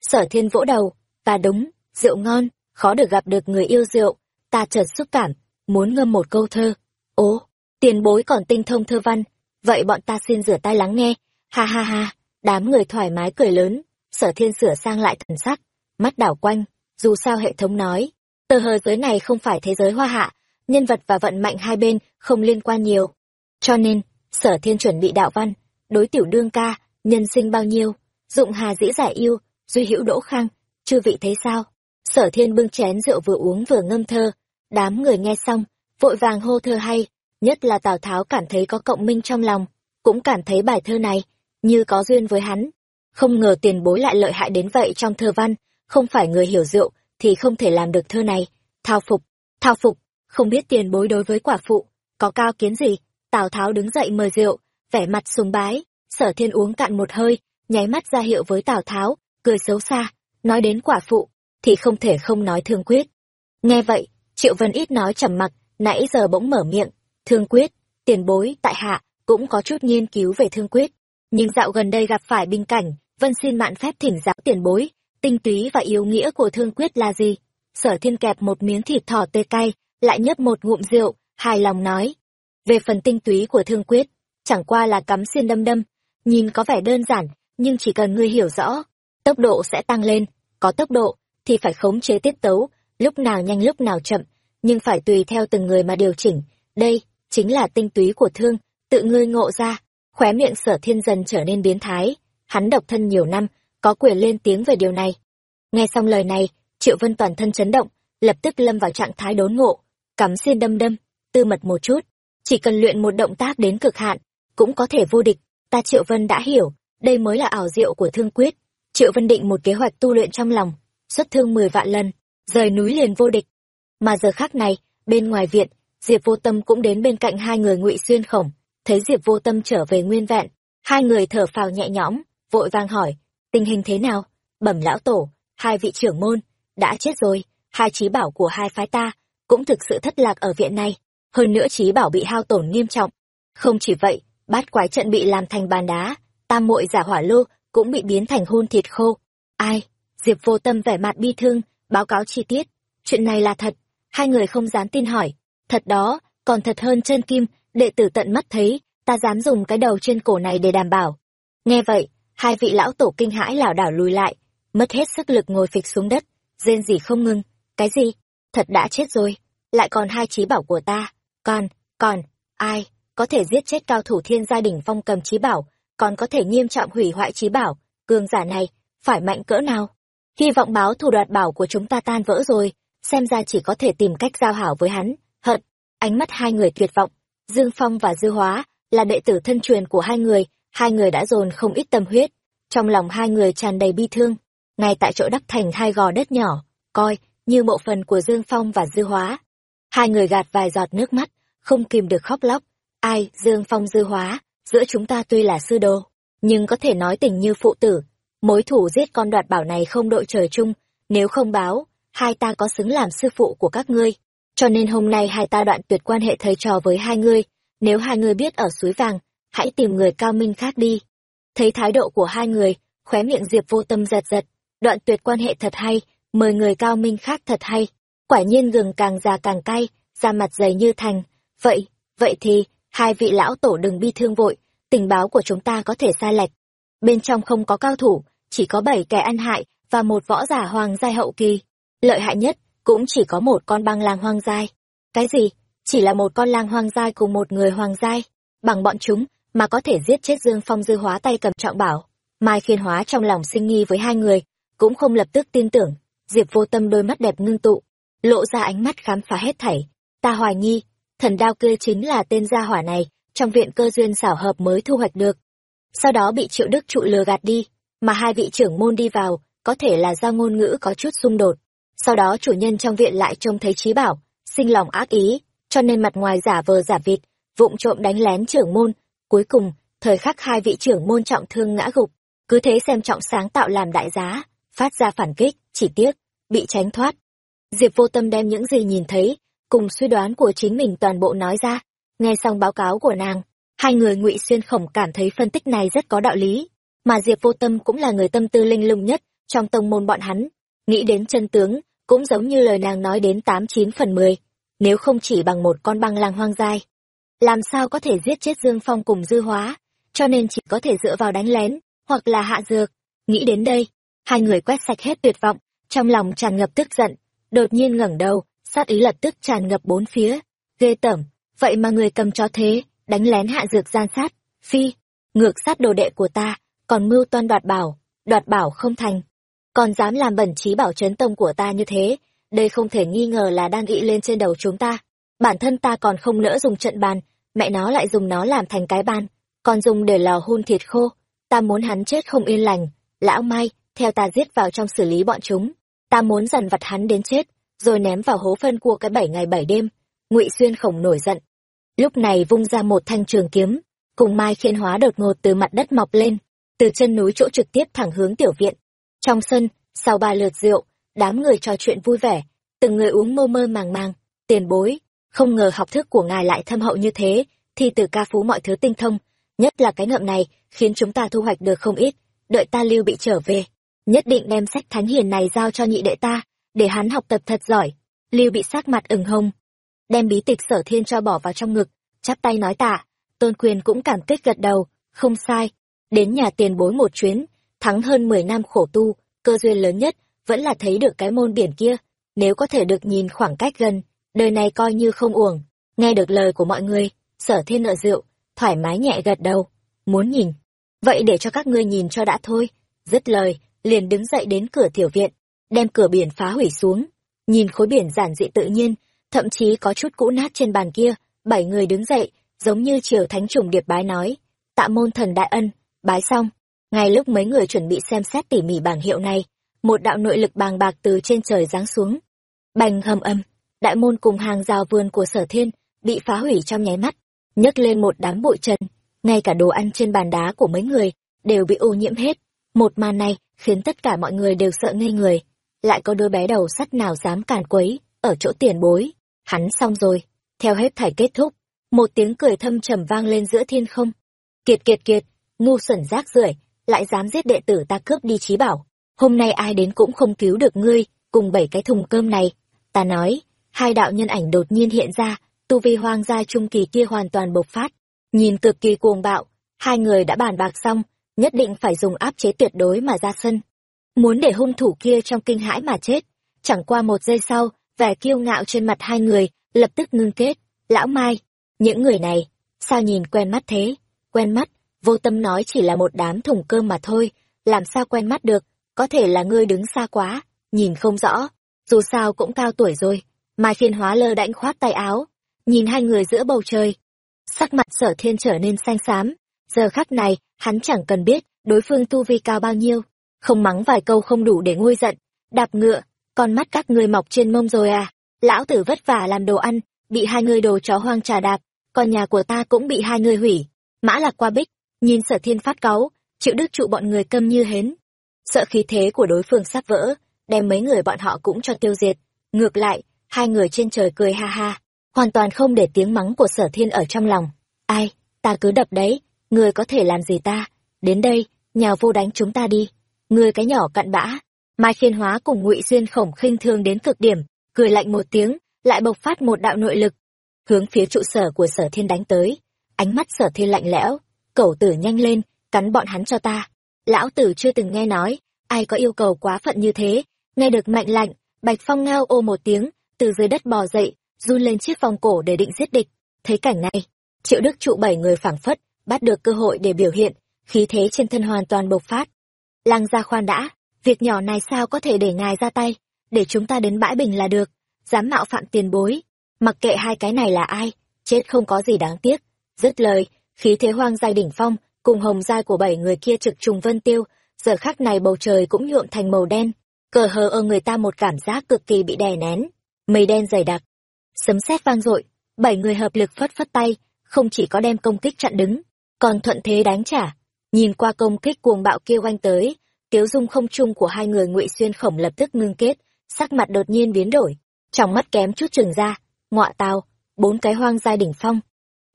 Sở thiên vỗ đầu và đúng, rượu ngon, khó được gặp được người yêu rượu, ta chợt xúc cảm, muốn ngâm một câu thơ. Ố! Tiền bối còn tinh thông thơ văn, vậy bọn ta xin rửa tay lắng nghe. Ha ha ha, đám người thoải mái cười lớn, sở thiên sửa sang lại thần sắc, mắt đảo quanh, dù sao hệ thống nói, tờ hờ giới này không phải thế giới hoa hạ, nhân vật và vận mạnh hai bên không liên quan nhiều. Cho nên, sở thiên chuẩn bị đạo văn, đối tiểu đương ca, nhân sinh bao nhiêu, dụng hà dĩ giải yêu, duy hữu đỗ khang, chư vị thấy sao? Sở thiên bưng chén rượu vừa uống vừa ngâm thơ, đám người nghe xong, vội vàng hô thơ hay nhất là tào tháo cảm thấy có cộng minh trong lòng, cũng cảm thấy bài thơ này, như có duyên với hắn. Không ngờ tiền bối lại lợi hại đến vậy trong thơ văn, không phải người hiểu rượu thì không thể làm được thơ này. Thao phục thao phục, không biết tiền bối đối với quả phụ, có cao kiến gì? Tào tháo đứng dậy mời rượu, vẻ mặt sùng bái, sở thiên uống cạn một hơi, nháy mắt ra hiệu với tào tháo, cười xấu xa, nói đến quả phụ, thì không thể không nói thương quyết. Nghe vậy, triệu vân ít nói trầm mặc, nãy giờ bỗng mở miệng thương quyết, tiền bối tại hạ cũng có chút nghiên cứu về thương quyết. Nhưng dạo gần đây gặp phải binh cảnh, vân xin mạn phép thỉnh giáo tiền bối, tinh túy và yếu nghĩa của thương quyết là gì? Sở thiên kẹp một miếng thịt thỏ tê cay, lại nhấp một ngụm rượu, hài lòng nói. Về phần tinh túy của thương quyết, chẳng qua là cắm xiên đâm đâm, nhìn có vẻ đơn giản, nhưng chỉ cần ngươi hiểu rõ, tốc độ sẽ tăng lên. Có tốc độ thì phải khống chế tiết tấu, lúc nào nhanh lúc nào chậm, nhưng phải tùy theo từng người mà điều chỉnh. Đây chính là tinh túy của thương, tự ngươi ngộ ra, khóe miệng sở thiên dần trở nên biến thái. Hắn độc thân nhiều năm, có quyền lên tiếng về điều này. Nghe xong lời này, triệu vân toàn thân chấn động, lập tức lâm vào trạng thái đốn ngộ, cắm xiên đâm đâm, tư mật một chút. Chỉ cần luyện một động tác đến cực hạn, cũng có thể vô địch. Ta triệu vân đã hiểu, đây mới là ảo diệu của thương quyết. Triệu vân định một kế hoạch tu luyện trong lòng, xuất thương mười vạn lần, rời núi liền vô địch. Mà giờ khác này, bên ngoài viện diệp vô tâm cũng đến bên cạnh hai người ngụy xuyên khổng. Thấy diệp vô tâm trở về nguyên vẹn, hai người thở phào nhẹ nhõm, vội vang hỏi, tình hình thế nào? Bẩm lão tổ, hai vị trưởng môn, đã chết rồi, hai trí bảo của hai phái ta cũng thực sự thất lạc ở viện này. Hơn nữa trí bảo bị hao tổn nghiêm trọng. Không chỉ vậy, bát quái trận bị làm thành bàn đá, tam muội giả hỏa lô cũng bị biến thành hôn thịt khô. Ai? Diệp vô tâm vẻ mặt bi thương, báo cáo chi tiết. Chuyện này là thật. Hai người không dám tin hỏi thật đó, còn thật hơn chân kim, đệ tử tận mắt thấy, ta dám dùng cái đầu trên cổ này để đảm bảo. Nghe vậy, hai vị lão tổ kinh hãi lảo đảo lùi lại, mất hết sức lực ngồi phịch xuống đất, rên gì không ngừng. Cái gì? Thật đã chết rồi, lại còn hai trí bảo của ta. Còn còn, ai có thể giết chết cao thủ thiên gia đỉnh phong cầm trí bảo, còn có thể nghiêm trọng hủy hoại trí bảo? Cường giả này, phải mạnh cỡ nào? Hy vọng báo thù đoạt bảo của chúng ta tan vỡ rồi, xem ra chỉ có thể tìm cách giao hảo với hắn ánh mắt hai người tuyệt vọng, dương phong và dư hóa là đệ tử thân truyền của hai người hai người đã dồn không ít tâm huyết, trong lòng hai người tràn đầy bi thương. Ngay tại chỗ đắp thành hai gò đất nhỏ, coi như bộ phần của dương phong và dư hóa. Hai người gạt vài giọt nước mắt, không kìm được khóc lóc. Ai, dương phong, dư hóa, giữa chúng ta tuy là sư đồ, nhưng có thể nói tình như phụ tử. Mối thủ giết con đoạt bảo này không đội trời chung, nếu không báo, hai ta có xứng làm sư phụ của các ngươi cho nên hôm nay hai ta đoạn tuyệt quan hệ thầy trò với hai ngươi. Nếu hai ngươi biết ở suối vàng, hãy tìm người cao minh khác đi. Thấy thái độ của hai người, khóe miệng diệp vô tâm giật giật. Đoạn tuyệt quan hệ thật hay, mời người cao minh khác thật hay. Quả nhiên gừng càng già càng cay, da mặt dày như thành. Vậy vậy thì, hai vị lão tổ đừng bi thương vội, tình báo của chúng ta có thể sai lệch. Bên trong không có cao thủ, chỉ có bảy kẻ ăn hại và một võ giả hoàng giai hậu kỳ. Lợi hại nhất cũng chỉ có một con băng lang hoang giai cái gì? Chỉ là một con lang hoang giai cùng một người hoàng giai bằng bọn chúng mà có thể giết chết dương phong dư hóa tay cầm trọng bảo, mai khiên hóa trong lòng sinh nghi với hai người, cũng không lập tức tin tưởng. Diệp vô tâm đôi mắt đẹp ngưng tụ, lộ ra ánh mắt khám phá hết thảy. Ta hoài nghi, thần đao kia chính là tên gia hỏa này, trong viện cơ duyên xảo hợp mới thu hoạch được. Sau đó bị triệu đức trụ lừa gạt đi, mà hai vị trưởng môn đi vào, có thể là do ngôn ngữ có chút xung đột sau đó chủ nhân trong viện lại trông thấy trí bảo, sinh lòng ác ý, cho nên mặt ngoài giả vờ giả vịt, vụng trộm đánh lén trưởng môn. Cuối cùng, thời khắc hai vị trưởng môn trọng thương ngã gục, cứ thế xem trọng sáng tạo làm đại giá, phát ra phản kích, chỉ tiếc, bị tránh thoát. Diệp vô tâm đem những gì nhìn thấy, cùng suy đoán của chính mình toàn bộ nói ra. Nghe xong báo cáo của nàng, hai người ngụy xuyên khổng cảm thấy phân tích này rất có đạo lý, mà diệp vô tâm cũng là người tâm tư linh lung nhất trong tông môn bọn hắn. Nghĩ đến chân tướng cũng giống như lời nàng nói đến tám chín phần mười, nếu không chỉ bằng một con băng lang hoang dai, làm sao có thể giết chết dương phong cùng dư hóa, cho nên chỉ có thể dựa vào đánh lén, hoặc là hạ dược. Nghĩ đến đây, hai người quét sạch hết tuyệt vọng, trong lòng tràn ngập tức giận, đột nhiên ngẩng đầu, sát ý lập tức tràn ngập bốn phía. Ghê tởm, vậy mà người cầm cho thế, đánh lén hạ dược gian sát, phi, ngược sát đồ đệ của ta, còn mưu toan đoạt bảo đoạt bảo không thành còn dám làm bẩn trí bảo chấn tông của ta như thế đây không thể nghi ngờ là đang nghĩ lên trên đầu chúng ta. Bản thân ta còn không nỡ dùng trận bàn mẹ nó lại dùng nó làm thành cái bàn, còn dùng để lò hun thịt khô ta muốn hắn chết không yên lành. Lão mai theo ta giết vào trong xử lý bọn chúng ta muốn dằn vặt hắn đến chết rồi ném vào hố phân cua cái bảy ngày bảy đêm. Ngụy xuyên khổng nổi giận. Lúc này vung ra một thanh trường kiếm cùng mai khiên hóa đột ngột từ mặt đất mọc lên từ chân núi chỗ trực tiếp thẳng hướng tiểu viện trong sân, sau ba lượt rượu, đám người trò chuyện vui vẻ, từng người uống mơ mơ màng màng. Tiền bối, không ngờ học thức của ngài lại thâm hậu như thế thì từ ca phú mọi thứ tinh thông. Nhất là cái ngậm này, khiến chúng ta thu hoạch được không ít. Đợi ta lưu bị trở về, nhất định đem sách thánh hiền này giao cho nhị đệ ta, để hắn học tập thật giỏi. Lưu bị sắc mặt ửng hồng, đem bí tịch sở thiên cho bỏ vào trong ngực, chắp tay nói tạ. Tôn quyền cũng cảm kích gật đầu, không sai. Đến nhà tiền bối một chuyến thắng hơn mười năm khổ tu, cơ duyên lớn nhất vẫn là thấy được cái môn biển kia. Nếu có thể được nhìn khoảng cách gần, đời này coi như không uổng. Nghe được lời của mọi người, sở thiên nợ rượu thoải mái nhẹ gật đầu, muốn nhìn. Vậy để cho các ngươi nhìn cho đã thôi. Dứt lời, liền đứng dậy đến cửa tiểu viện, đem cửa biển phá hủy xuống. Nhìn khối biển giản dị tự nhiên, thậm chí có chút cũ nát trên bàn kia, bảy người đứng dậy, giống như triều thánh trùng điệp bái nói, tạ môn thần đại ân, bái xong ngay lúc mấy người chuẩn bị xem xét tỉ mỉ bảng hiệu này, một đạo nội lực bàng bạc từ trên trời giáng xuống. Bành hầm âm, đại môn cùng hàng rào vườn của sở thiên bị phá hủy trong nháy mắt, nhấc lên một đám bụi trần. Ngay cả đồ ăn trên bàn đá của mấy người đều bị ô nhiễm hết. Một màn này khiến tất cả mọi người đều sợ ngây người. Lại có đôi bé đầu sắt nào dám càn quấy ở chỗ tiền bối? Hắn xong rồi. Theo hết thảy kết thúc, một tiếng cười thâm trầm vang lên giữa thiên không. Kiệt kiệt kiệt, ngu xuẩn rác rưởi lại dám giết đệ tử ta cướp đi trí bảo. Hôm nay ai đến cũng không cứu được ngươi, cùng bảy cái thùng cơm này. Ta nói, hai đạo nhân ảnh đột nhiên hiện ra, tu vi hoang gia trung kỳ kia hoàn toàn bộc phát. Nhìn cực kỳ cuồng bạo, hai người đã bàn bạc xong, nhất định phải dùng áp chế tuyệt đối mà ra sân. Muốn để hung thủ kia trong kinh hãi mà chết, chẳng qua một giây sau, vẻ kiêu ngạo trên mặt hai người lập tức ngưng kết. Lão mai, những người này, sao nhìn quen mắt thế? Quen mắt vô tâm nói chỉ là một đám thùng cơm mà thôi, làm sao quen mắt được, có thể là ngươi đứng xa quá, nhìn không rõ, dù sao cũng cao tuổi rồi, mai phiên hóa lơ đãnh khoát tay áo, nhìn hai người giữa bầu trời. Sắc mặt sở thiên trở nên xanh xám, giờ khắc này, hắn chẳng cần biết đối phương tu vi cao bao nhiêu, không mắng vài câu không đủ để nguôi giận, đạp ngựa, con mắt các ngươi mọc trên mông rồi à lão tử vất vả làm đồ ăn, bị hai người đồ chó hoang trà đạp còn nhà của ta cũng bị hai người hủy, mã lạc qua bích nhìn sở thiên phát cáu chịu đức trụ bọn người câm như hến. Sợ khí thế của đối phương sắp vỡ, đem mấy người bọn họ cũng cho tiêu diệt. Ngược lại, hai người trên trời cười ha ha, hoàn toàn không để tiếng mắng của sở thiên ở trong lòng. Ai, ta cứ đập đấy, người có thể làm gì ta? Đến đây nhào vô đánh chúng ta đi. Người cái nhỏ cặn bã, mai khiên hóa cùng ngụy xuyên khổng khinh thương đến cực điểm, cười lạnh một tiếng, lại bộc phát một đạo nội lực. Hướng phía trụ sở của sở thiên đánh tới, ánh mắt sở thiên lạnh lẽo cẩu tử nhanh lên cắn bọn hắn cho ta lão tử chưa từng nghe nói ai có yêu cầu quá phận như thế nghe được mạnh lạnh bạch phong ngao ô một tiếng từ dưới đất bò dậy run lên chiếc vòng cổ để định giết địch thấy cảnh này triệu đức trụ bảy người phảng phất bắt được cơ hội để biểu hiện khí thế trên thân hoàn toàn bộc phát. Lăng gia khoan đã, việc nhỏ này sao có thể để ngài ra tay, để chúng ta đến bãi bình là được, dám mạo phạm tiền bối. Mặc kệ hai cái này là ai, chết không có gì đáng tiếc. Dứt lời, khí thế hoang giai đỉnh phong, cùng hồng giai của bảy người kia trực trùng vân tiêu, giờ khắc này bầu trời cũng nhuộm thành màu đen, cờ hờ ở người ta một cảm giác cực kỳ bị đè nén, mây đen dày đặc. Sấm sét vang dội, bảy người hợp lực phất phất tay, không chỉ có đem công kích chặn đứng, còn thuận thế đánh trả. Nhìn qua công kích cuồng bạo kia oanh tới, tiếu dung không trung của hai người ngụy xuyên khổng lập tức ngưng kết, sắc mặt đột nhiên biến đổi, trong mắt kém chút trừng ra, ngọa tào, bốn cái hoang giai đỉnh phong,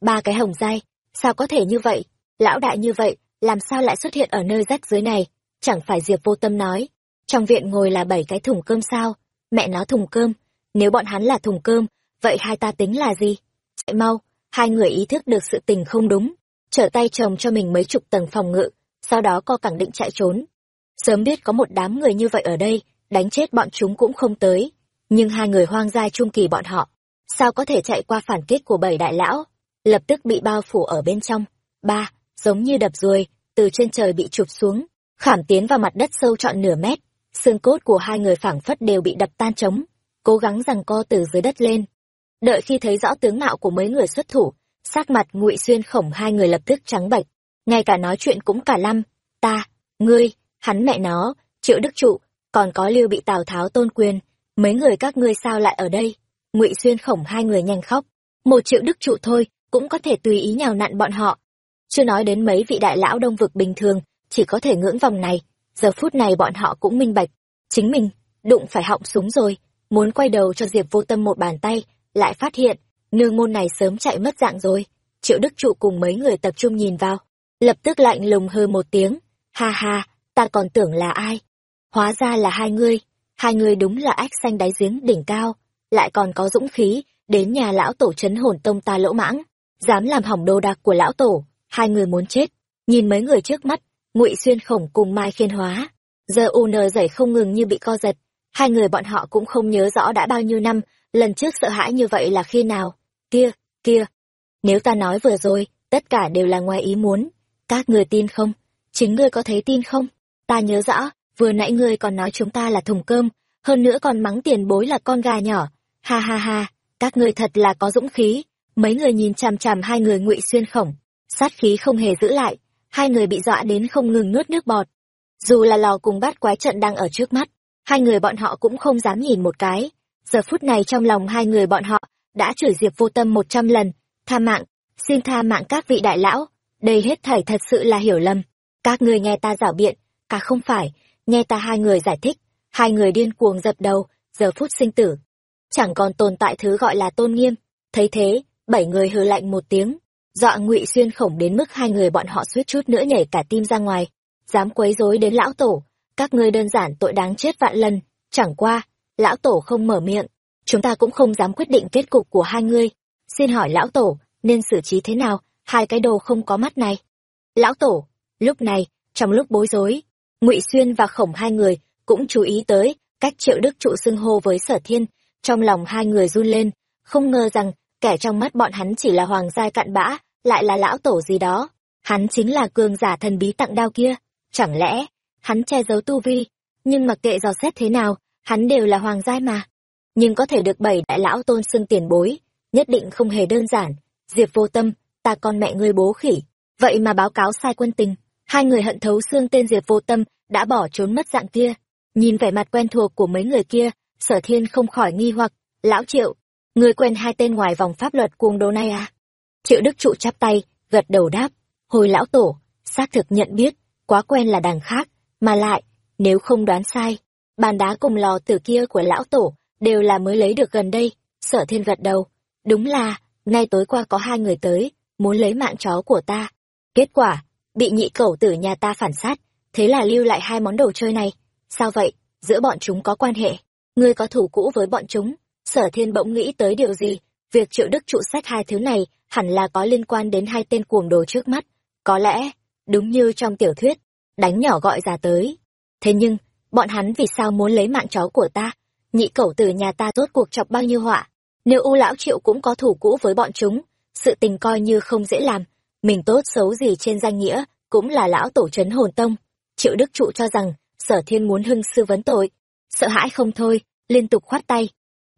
ba cái hồng giai, sao có thể như vậy, lão đại như vậy, làm sao lại xuất hiện ở nơi rách dưới này, chẳng phải Diệp vô tâm nói, trong viện ngồi là bảy cái thùng cơm sao, mẹ nó thùng cơm, nếu bọn hắn là thùng cơm, vậy hai ta tính là gì? Chạy mau, hai người ý thức được sự tình không đúng, trở tay chồng cho mình mấy chục tầng phòng ngự, sau đó co cẳng định chạy trốn. Sớm biết có một đám người như vậy ở đây, đánh chết bọn chúng cũng không tới, nhưng hai người hoang gia trung kỳ bọn họ, sao có thể chạy qua phản kích của bảy đại lão, lập tức bị bao phủ ở bên trong. Ba, giống như đập ruồi, từ trên trời bị chụp xuống, khảm tiến vào mặt đất sâu trọn nửa mét, xương cốt của hai người phảng phất đều bị đập tan trống, cố gắng rằng co từ dưới đất lên. Đợi khi thấy rõ tướng mạo của mấy người xuất thủ, sắc mặt ngụy xuyên khổng hai người lập tức trắng bệch, ngay cả nói chuyện cũng cả lăm, ta, ngươi, hắn mẹ nó, triệu đức trụ, còn có lưu bị tào tháo tôn quyền, mấy người các ngươi sao lại ở đây? ngụy xuyên khổng hai người nhanh khóc, một triệu đức trụ thôi, cũng có thể tùy ý nhào nặn bọn họ. Chưa nói đến mấy vị đại lão đông vực bình thường, chỉ có thể ngưỡng vòng này, giờ phút này bọn họ cũng minh bạch, chính mình, đụng phải họng súng rồi, muốn quay đầu cho Diệp vô tâm một bàn tay, lại phát hiện, nương môn này sớm chạy mất dạng rồi. Triệu Đức Trụ cùng mấy người tập trung nhìn vào, lập tức lạnh lùng hư một tiếng, ha ha, ta còn tưởng là ai. Hóa ra là hai ngươi, hai người đúng là ách xanh đáy giếng đỉnh cao, lại còn có dũng khí, đến nhà lão tổ chấn hồn tông ta lỗ mãng, dám làm hỏng đồ đạc của lão tổ, hai người muốn chết. Nhìn mấy người trước mắt, ngụy xuyên khổng cùng mai khiên hóa, giờ u nờ dậy không ngừng như bị co giật, hai người bọn họ cũng không nhớ rõ đã bao nhiêu năm, lần trước sợ hãi như vậy là khi nào, kia, kia. Nếu ta nói vừa rồi, tất cả đều là ngoài ý muốn, các người tin không? Chính ngươi có thấy tin không? Ta nhớ rõ, vừa nãy ngươi còn nói chúng ta là thùng cơm, hơn nữa còn mắng tiền bối là con gà nhỏ. Ha ha ha, các ngươi thật là có dũng khí. Mấy người nhìn chằm chằm hai người ngụy xuyên khổng, sát khí không hề giữ lại, hai người bị dọa đến không ngừng nuốt nước bọt. Dù là lò cùng bát quái trận đang ở trước mắt, hai người bọn họ cũng không dám nhìn một cái. Giờ phút này trong lòng hai người bọn họ đã chửi Diệp vô tâm một trăm lần, tha mạng, xin tha mạng các vị đại lão, đây hết thảy thật sự là hiểu lầm. Các người nghe ta giảo biện, cả không phải, nghe ta hai người giải thích, hai người điên cuồng dập đầu, giờ phút sinh tử. Chẳng còn tồn tại thứ gọi là tôn nghiêm, thấy thế, bảy người hừ lạnh một tiếng, dọa ngụy xuyên khổng đến mức hai người bọn họ suýt chút nữa nhảy cả tim ra ngoài. Dám quấy rối đến lão tổ. Các ngươi đơn giản tội đáng chết vạn lần. Chẳng qua lão tổ không mở miệng. Chúng ta cũng không dám quyết định kết cục của hai ngươi. Xin hỏi lão tổ nên xử trí thế nào? Hai cái đồ không có mắt này. Lão tổ lúc này trong lúc bối rối ngụy xuyên và khổng hai người cũng chú ý tới cách triệu đức trụ xưng hô với sở thiên. Trong lòng hai người run lên không ngờ rằng kẻ trong mắt bọn hắn chỉ là hoàng gia cặn bã lại là lão tổ gì đó. Hắn chính là cường giả thần bí tặng đao kia. Chẳng lẽ, hắn che giấu tu vi, nhưng mặc kệ dò xét thế nào, hắn đều là hoàng giai mà. Nhưng có thể được bảy đại lão tôn xưng tiền bối, nhất định không hề đơn giản. Diệp vô tâm, ta con mẹ ngươi bố khỉ. Vậy mà báo cáo sai quân tình, hai người hận thấu xương tên Diệp vô tâm đã bỏ trốn mất dạng kia. Nhìn vẻ mặt quen thuộc của mấy người kia, sở thiên không khỏi nghi hoặc, lão triệu, Ngươi quen hai tên ngoài vòng pháp luật cuồng đồ này à? Triệu Đức Trụ chắp tay, gật đầu đáp, hồi lão tổ, xác thực nhận biết, quá quen là đằng khác, mà lại, nếu không đoán sai, bàn đá cùng lò tử kia của lão tổ đều là mới lấy được gần đây, sở thiên gật đầu, đúng là, ngay tối qua có hai người tới, muốn lấy mạng chó của ta. Kết quả, bị nhị cẩu tử nhà ta phản sát, thế là lưu lại hai món đồ chơi này. Sao vậy, giữa bọn chúng có quan hệ? Ngươi có thủ cũ với bọn chúng? Sở thiên bỗng nghĩ tới điều gì? Việc triệu đức trụ sách hai thứ này hẳn là có liên quan đến hai tên cuồng đồ trước mắt. Có lẽ, đúng như trong tiểu thuyết, đánh nhỏ gọi già tới. Thế nhưng, bọn hắn vì sao muốn lấy mạng chó của ta? Nhị cẩu từ nhà ta tốt cuộc chọc bao nhiêu họa. Nếu U lão triệu cũng có thủ cũ với bọn chúng, sự tình coi như không dễ làm. Mình tốt xấu gì trên danh nghĩa, cũng là lão tổ trấn hồn tông. Triệu Đức Trụ cho rằng sở thiên muốn hưng sư vấn tội. Sợ hãi không thôi, liên tục khoát tay.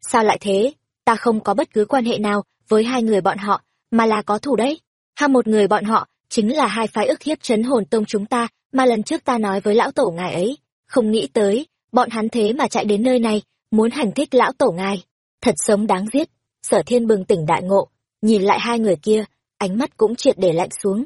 Sao lại thế? Ta không có bất cứ quan hệ nào với hai người bọn họ, mà là có thủ đấy. Hai một người bọn họ, chính là hai phái ức hiếp chấn hồn tông chúng ta, mà lần trước ta nói với lão tổ ngài ấy. Không nghĩ tới, bọn hắn thế mà chạy đến nơi này, muốn hành thích lão tổ ngài. Thật sống đáng giết. Sở thiên bừng tỉnh đại ngộ, nhìn lại hai người kia, ánh mắt cũng triệt để lạnh xuống.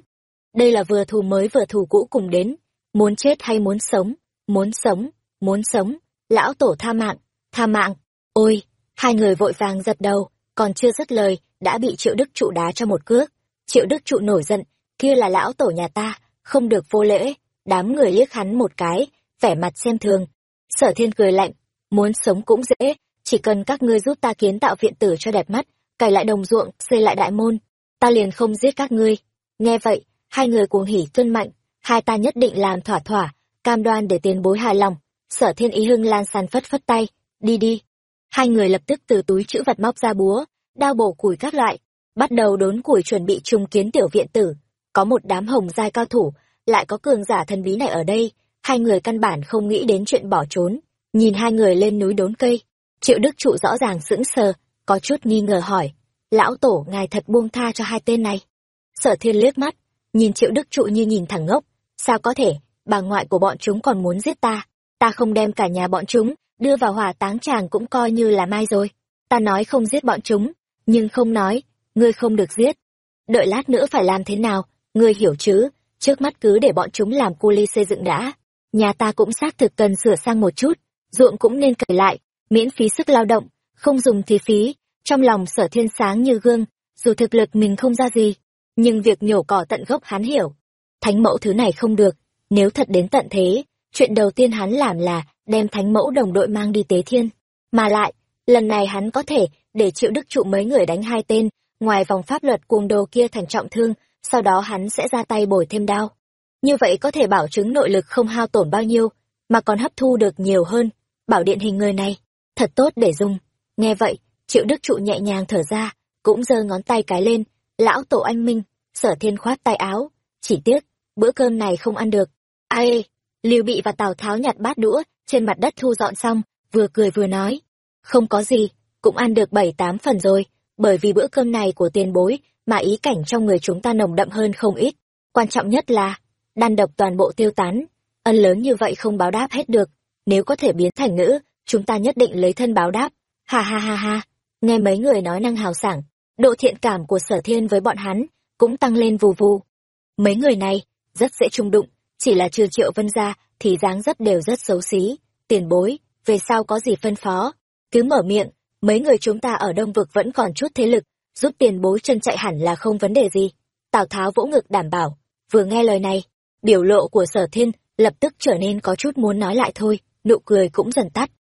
Đây là vừa thù mới vừa thù cũ cùng đến, muốn chết hay muốn sống, muốn sống, muốn sống, lão tổ tha mạng, tha mạng, ôi, hai người vội vàng giật đầu, còn chưa dứt lời, đã bị triệu đức trụ đá cho một cước. Triệu đức trụ nổi giận, kia là lão tổ nhà ta, không được vô lễ, đám người liếc hắn một cái, vẻ mặt xem thường. Sở thiên cười lạnh, muốn sống cũng dễ, chỉ cần các ngươi giúp ta kiến tạo viện tử cho đẹp mắt, cày lại đồng ruộng, xây lại đại môn, ta liền không giết các ngươi. Nghe vậy, hai người cuồng hỉ tuân mạnh, hai ta nhất định làm thỏa thỏa, cam đoan để tiền bối hài lòng. Sở thiên ý hưng lan sàn phất phất tay, đi đi. Hai người lập tức từ túi chữ vật móc ra búa, đao bổ củi các loại, bắt đầu đốn củi chuẩn bị trùng kiến tiểu viện tử. Có một đám hồng giai cao thủ, lại có cường giả thần bí này ở đây, hai người căn bản không nghĩ đến chuyện bỏ trốn. Nhìn hai người lên núi đốn cây, triệu đức trụ rõ ràng sững sờ, có chút nghi ngờ hỏi, lão tổ ngài thật buông tha cho hai tên này. Sở thiên liếc mắt, nhìn triệu đức trụ như nhìn thẳng ngốc, sao có thể, bà ngoại của bọn chúng còn muốn giết ta, ta không đem cả nhà bọn chúng, đưa vào hỏa táng chàng cũng coi như là mai rồi. Ta nói không giết bọn chúng, nhưng không nói, ngươi không được giết. Đợi lát nữa phải làm thế nào, ngươi hiểu chứ, trước mắt cứ để bọn chúng làm cu ly xây dựng đã. Nhà ta cũng xác thực cần sửa sang một chút, ruộng cũng nên cởi lại, miễn phí sức lao động, không dùng thì phí. Trong lòng sở thiên sáng như gương, dù thực lực mình không ra gì, nhưng việc nhổ cỏ tận gốc hắn hiểu. Thánh mẫu thứ này không được, nếu thật đến tận thế, chuyện đầu tiên hắn làm là đem thánh mẫu đồng đội mang đi tế thiên. Mà lại, lần này hắn có thể để triệu đức trụ mấy người đánh hai tên, ngoài vòng pháp luật cuồng đồ kia thành trọng thương, sau đó hắn sẽ ra tay bồi thêm đao. Như vậy có thể bảo chứng nội lực không hao tổn bao nhiêu, mà còn hấp thu được nhiều hơn. Bảo điện hình người này, thật tốt để dùng. Nghe vậy, triệu đức trụ nhẹ nhàng thở ra, cũng giơ ngón tay cái lên, lão tổ anh minh, sở thiên khoát tay áo. Chỉ tiếc, bữa cơm này không ăn được. Ai, Lưu Bị và Tào Tháo nhặt bát đũa, trên mặt đất thu dọn xong, vừa cười vừa nói. Không có gì, cũng ăn được bảy tám phần rồi, bởi vì bữa cơm này của tiền bối, mà ý cảnh trong người chúng ta nồng đậm hơn không ít. Quan trọng nhất là, đan độc toàn bộ tiêu tán, ân lớn như vậy không báo đáp hết được, nếu có thể biến thành ngữ, chúng ta nhất định lấy thân báo đáp. Ha ha ha ha, nghe mấy người nói năng hào sảng, độ thiện cảm của sở thiên với bọn hắn, cũng tăng lên vù vù. Mấy người này, rất dễ trung đụng, chỉ là trừ triệu vân ra, thì dáng dấp đều rất xấu xí. Tiền bối, về sau có gì phân phó? Cứ mở miệng, mấy người chúng ta ở đông vực vẫn còn chút thế lực, giúp tiền bối chân chạy hẳn là không vấn đề gì. Tào tháo vỗ ngực đảm bảo, vừa nghe lời này, biểu lộ của sở thiên lập tức trở nên có chút muốn nói lại thôi, nụ cười cũng dần tắt.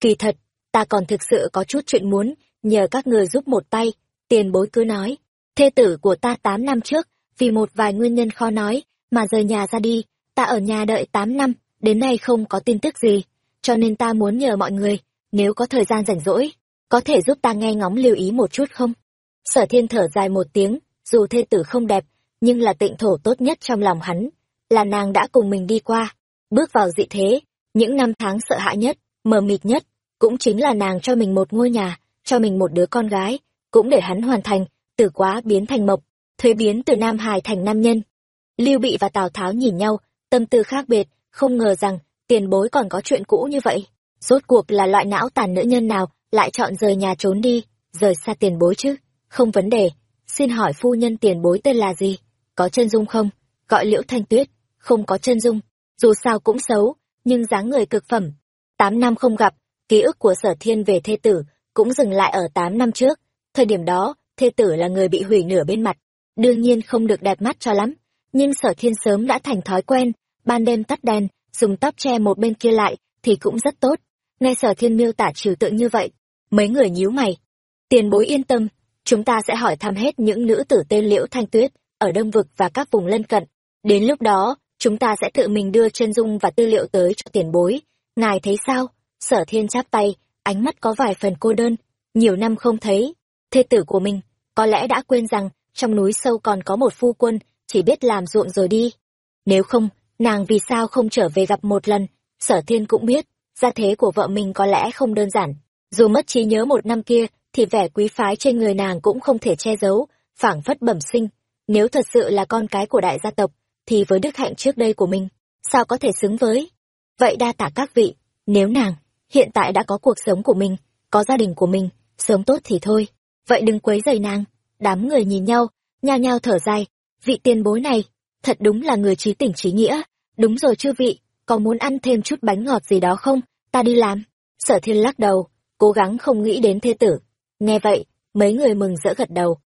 Kỳ thật, ta còn thực sự có chút chuyện muốn nhờ các người giúp một tay, tiền bối cứ nói. Thê tử của ta tám năm trước, vì một vài nguyên nhân khó nói, mà rời nhà ra đi ta ở nhà đợi tám năm, đến nay không có tin tức gì, cho nên ta muốn nhờ mọi người, nếu có thời gian rảnh rỗi, có thể giúp ta nghe ngóng lưu ý một chút không? Sở thiên thở dài một tiếng, dù thê tử không đẹp, nhưng là tịnh thổ tốt nhất trong lòng hắn, là nàng đã cùng mình đi qua, bước vào dị thế, những năm tháng sợ hãi nhất, mờ mịt nhất, cũng chính là nàng cho mình một ngôi nhà, cho mình một đứa con gái, cũng để hắn hoàn thành, từ quá biến thành mộc, thuế biến từ nam hài thành nam nhân. Lưu Bị và Tào Tháo nhìn nhau, tâm tư khác biệt, không ngờ rằng tiền bối còn có chuyện cũ như vậy. Rốt cuộc là loại não tàn nữ nhân nào lại chọn rời nhà trốn đi, rời xa tiền bối chứ? Không vấn đề, xin hỏi phu nhân tiền bối tên là gì? Có chân dung không? Gọi liễu thanh tuyết, không có chân dung, dù sao cũng xấu, nhưng dáng người cực phẩm. Tám năm không gặp, ký ức của sở thiên về thê tử cũng dừng lại ở tám năm trước. Thời điểm đó, thê tử là người bị hủy nửa bên mặt, đương nhiên không được đẹp mắt cho lắm. Nhưng sở thiên sớm đã thành thói quen, ban đêm tắt đèn, dùng tóc che một bên kia lại, thì cũng rất tốt. Nghe sở thiên miêu tả trừ tượng như vậy, mấy người nhíu mày. Tiền bối yên tâm, chúng ta sẽ hỏi thăm hết những nữ tử tên liễu thanh tuyết, ở Đông Vực và các vùng lân cận. Đến lúc đó, chúng ta sẽ tự mình đưa chân dung và tư liệu tới cho tiền bối. Ngài thấy sao? Sở thiên chắp tay, ánh mắt có vài phần cô đơn. Nhiều năm không thấy, thê tử của mình, có lẽ đã quên rằng trong núi sâu còn có một phu quân, chỉ biết làm ruộng rồi đi. Nếu không, nàng vì sao không trở về gặp một lần, sở thiên cũng biết, gia thế của vợ mình có lẽ không đơn giản. Dù mất trí nhớ một năm kia, thì vẻ quý phái trên người nàng cũng không thể che giấu, phảng phất bẩm sinh. Nếu thật sự là con cái của đại gia tộc, thì với đức hạnh trước đây của mình, sao có thể xứng với. Vậy đa tạ các vị, nếu nàng, hiện tại đã có cuộc sống của mình, có gia đình của mình, sống tốt thì thôi. Vậy đừng quấy rầy nàng. Đám người nhìn nhau, nhao nhao thở dài. Vị tiền bối này, thật đúng là người trí tỉnh trí nghĩa. Đúng rồi chư vị, có muốn ăn thêm chút bánh ngọt gì đó không? Ta đi làm. Sở thiên lắc đầu, cố gắng không nghĩ đến thê tử. Nghe vậy, mấy người mừng rỡ gật đầu.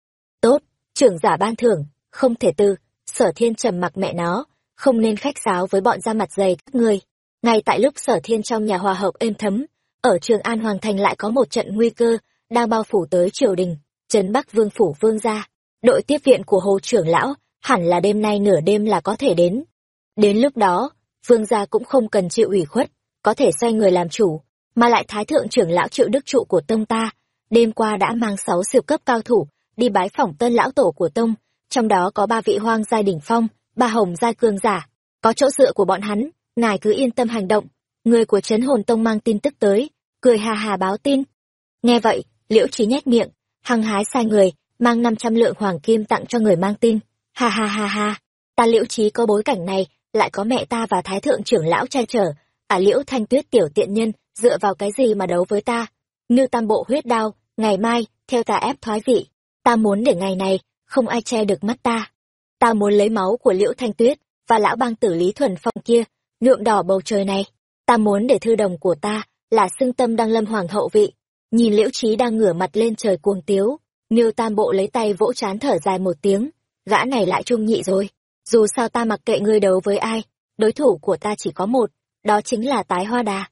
Tốt, trưởng giả ban thưởng, không thể tư. Sở thiên trầm mặc mẹ nó, không nên khách sáo với bọn da mặt dày các người. Ngay tại lúc sở thiên trong nhà hòa hợp êm thấm, ở trường An Hoàng Thành lại có một trận nguy cơ, đang bao phủ tới triều đình, trấn Bắc Vương Phủ Vương gia. Đội tiếp viện của Hồ trưởng lão, hẳn là đêm nay nửa đêm là có thể đến. Đến lúc đó, Vương gia cũng không cần chịu ủy khuất, có thể xoay người làm chủ, mà lại Thái Thượng trưởng lão triệu đức trụ của Tông ta, đêm qua đã mang sáu siêu cấp cao thủ, đi bái phỏng tân lão tổ của Tông, trong đó có ba vị hoang gia đỉnh phong, ba hồng gia cương giả, có chỗ dựa của bọn hắn, ngài cứ yên tâm hành động. Người của Trấn Hồn Tông mang tin tức tới, cười hà hà báo tin. Nghe vậy, liễu trí nhét miệng hăng hái sai người mang năm trăm lượng hoàng kim tặng cho người mang tin ha ha ha ha ta liễu trí có bối cảnh này lại có mẹ ta và thái thượng trưởng lão che chở ả à, liễu thanh tuyết tiểu tiện nhân dựa vào cái gì mà đấu với ta? Như tam bộ huyết đao ngày mai theo ta ép thoái vị. Ta muốn để ngày này không ai che được mắt ta. Ta muốn lấy máu của liễu thanh tuyết và lão bang tử lý thuần phong kia nhuộm đỏ bầu trời này. Ta muốn để thư đồng của ta là xưng tâm đăng lâm hoàng hậu vị. Nhìn liễu trí đang ngửa mặt lên trời cuồng tiếu miêu tam bộ lấy tay vỗ chán thở dài một tiếng. Gã này lại trung nhị rồi dù sao ta mặc kệ ngươi đấu với ai đối thủ của ta chỉ có một đó chính là tái hoa đà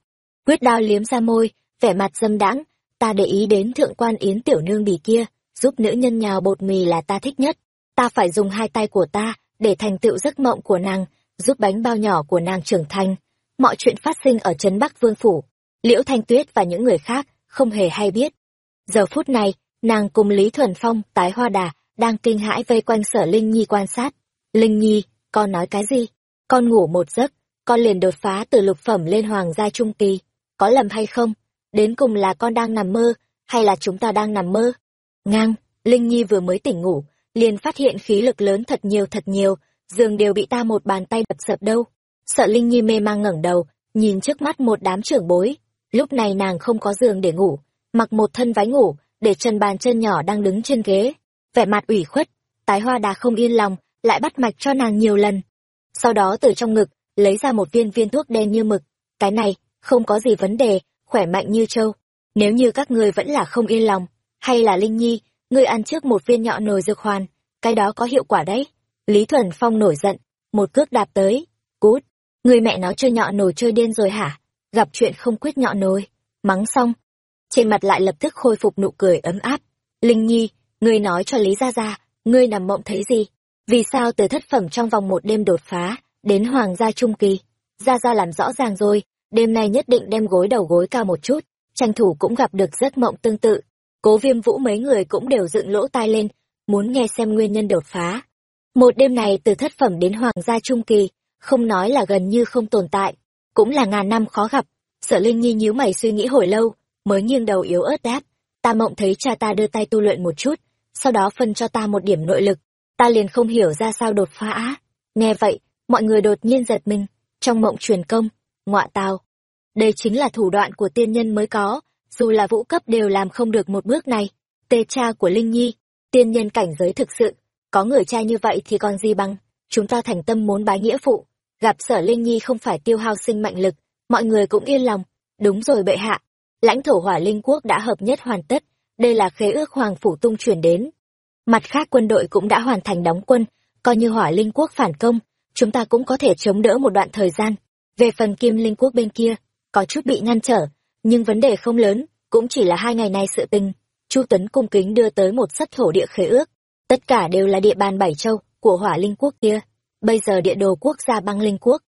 quyết đao liếm ra môi vẻ mặt dâm đãng ta để ý đến thượng quan yến tiểu nương bì kia giúp nữ nhân nhào bột mì là ta thích nhất ta phải dùng hai tay của ta để thành tựu giấc mộng của nàng giúp bánh bao nhỏ của nàng trưởng thành mọi chuyện phát sinh ở trấn bắc vương phủ liễu thanh tuyết và những người khác không hề hay biết. Giờ phút này, nàng cùng Lý Thuần Phong, tái hoa đà, đang kinh hãi vây quanh sở Linh Nhi quan sát. Linh Nhi, con nói cái gì? Con ngủ một giấc, con liền đột phá từ lục phẩm lên hoàng gia trung kỳ. Có lầm hay không? Đến cùng là con đang nằm mơ, hay là chúng ta đang nằm mơ? Ngang, Linh Nhi vừa mới tỉnh ngủ, liền phát hiện khí lực lớn thật nhiều thật nhiều, giường đều bị ta một bàn tay đập sập đâu. Sợ Linh Nhi mê mang ngẩng đầu, nhìn trước mắt một đám trưởng bối, Lúc này nàng không có giường để ngủ, mặc một thân váy ngủ, để chân bàn chân nhỏ đang đứng trên ghế. Vẻ mặt ủy khuất, tái hoa đà không yên lòng, lại bắt mạch cho nàng nhiều lần. Sau đó từ trong ngực, lấy ra một viên viên thuốc đen như mực. Cái này, không có gì vấn đề, khỏe mạnh như trâu. Nếu như các ngươi vẫn là không yên lòng, hay là Linh Nhi, ngươi ăn trước một viên nhọ nồi dược hoàn, cái đó có hiệu quả đấy. Lý Thuần Phong nổi giận, một cước đạp tới. Cút, người mẹ nó chơi nhọ nồi chơi điên rồi hả? gặp chuyện không quyết nhọ nồi mắng xong trên mặt lại lập tức khôi phục nụ cười ấm áp linh nhi ngươi nói cho lý gia gia ngươi nằm mộng thấy gì vì sao từ thất phẩm trong vòng một đêm đột phá đến hoàng gia trung kỳ? Gia gia làm rõ ràng rồi, đêm nay nhất định đem gối đầu gối cao một chút, tranh thủ cũng gặp được giấc mộng tương tự. Cố viêm vũ mấy người cũng đều dựng lỗ tai lên, muốn nghe xem nguyên nhân đột phá. Một đêm này từ thất phẩm đến hoàng gia trung kỳ, không nói là gần như không tồn tại, cũng là ngàn năm khó gặp. Sở linh nhi nhíu mày suy nghĩ hồi lâu, mới nghiêng đầu yếu ớt đáp, ta mộng thấy cha ta đưa tay tu luyện một chút, sau đó phân cho ta một điểm nội lực ta liền không hiểu ra sao đột phá. Á nghe vậy, mọi người đột nhiên giật mình, trong mộng truyền công, ngọa tào. Đây chính là thủ đoạn của tiên nhân mới có, dù là vũ cấp đều làm không được một bước này. Tê cha của linh nhi, tiên nhân cảnh giới thực sự, có người cha như vậy thì còn gì bằng, chúng ta thành tâm muốn bái nghĩa phụ. Gặp sở linh nhi không phải tiêu hao sinh mạnh lực, mọi người cũng yên lòng. Đúng rồi bệ hạ, lãnh thổ hỏa linh quốc đã hợp nhất hoàn tất, đây là khế ước hoàng phủ tung chuyển đến mặt khác quân đội cũng đã hoàn thành đóng quân, coi như hỏa linh quốc phản công, chúng ta cũng có thể chống đỡ một đoạn thời gian. Về phần kim linh quốc bên kia, có chút bị ngăn trở, nhưng vấn đề không lớn, cũng chỉ là hai ngày nay sự tình. Chu tuấn cung kính đưa tới một sắt thổ địa khế ước, tất cả đều là địa bàn bảy châu của hỏa linh quốc kia. Bây giờ địa đồ quốc gia băng linh quốc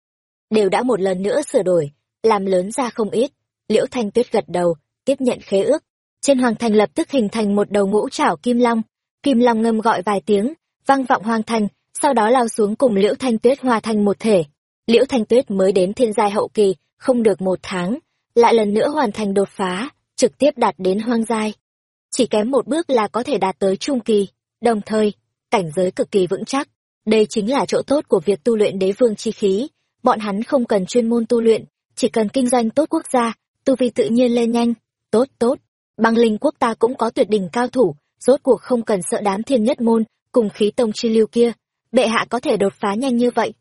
đều đã một lần nữa sửa đổi, làm lớn ra không ít. Liễu thanh tuyết gật đầu, tiếp nhận khế ước. Trên hoàng thành lập tức hình thành một đầu ngũ trảo kim long kim long ngâm gọi vài tiếng, vang vọng hoàng thành, sau đó lao xuống cùng liễu thanh tuyết hòa thành một thể. Liễu thanh tuyết mới đến thiên giai hậu kỳ, không được một tháng, lại lần nữa hoàn thành đột phá, trực tiếp đạt đến hoang giai. Chỉ kém một bước là có thể đạt tới trung kỳ. Đồng thời, cảnh giới cực kỳ vững chắc. Đây chính là chỗ tốt của việc tu luyện đế vương chi khí. Bọn hắn không cần chuyên môn tu luyện, chỉ cần kinh doanh tốt quốc gia, tu vi tự nhiên lên nhanh. Tốt tốt. Băng linh quốc ta cũng có tuyệt đỉnh cao thủ rốt cuộc không cần sợ đám thiên nhất môn, cùng khí tông chi lưu kia. Bệ hạ có thể đột phá nhanh như vậy.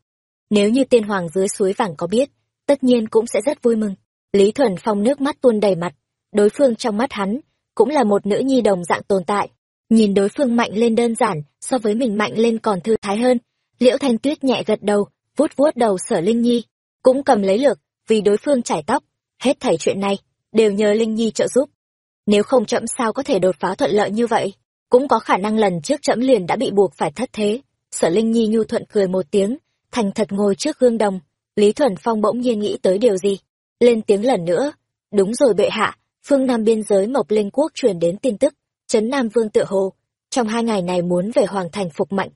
Nếu như tiên hoàng dưới suối vàng có biết, tất nhiên cũng sẽ rất vui mừng. Lý thuần phong nước mắt tuôn đầy mặt. Đối phương trong mắt hắn cũng là một nữ nhi đồng dạng tồn tại. Nhìn đối phương mạnh lên đơn giản, so với mình mạnh lên còn thư thái hơn. Liễu thanh tuyết nhẹ gật đầu, vuốt vuốt đầu sở linh nhi, cũng cầm lấy lược, vì đối phương trải tóc. Hết thảy chuyện này, đều nhờ linh nhi trợ giúp nếu không chậm sao có thể đột phá thuận lợi như vậy? Cũng có khả năng lần trước chậm liền đã bị buộc phải thất thế. Sở linh nhi nhu thuận cười một tiếng, thành thật ngồi trước gương đồng. Lý thuần phong bỗng nhiên nghĩ tới điều gì? Lên tiếng lần nữa. Đúng rồi bệ hạ, phương nam biên giới mộc linh quốc truyền đến tin tức. Trấn nam vương tựa hồ, trong hai ngày này muốn về hoàng thành phục mạnh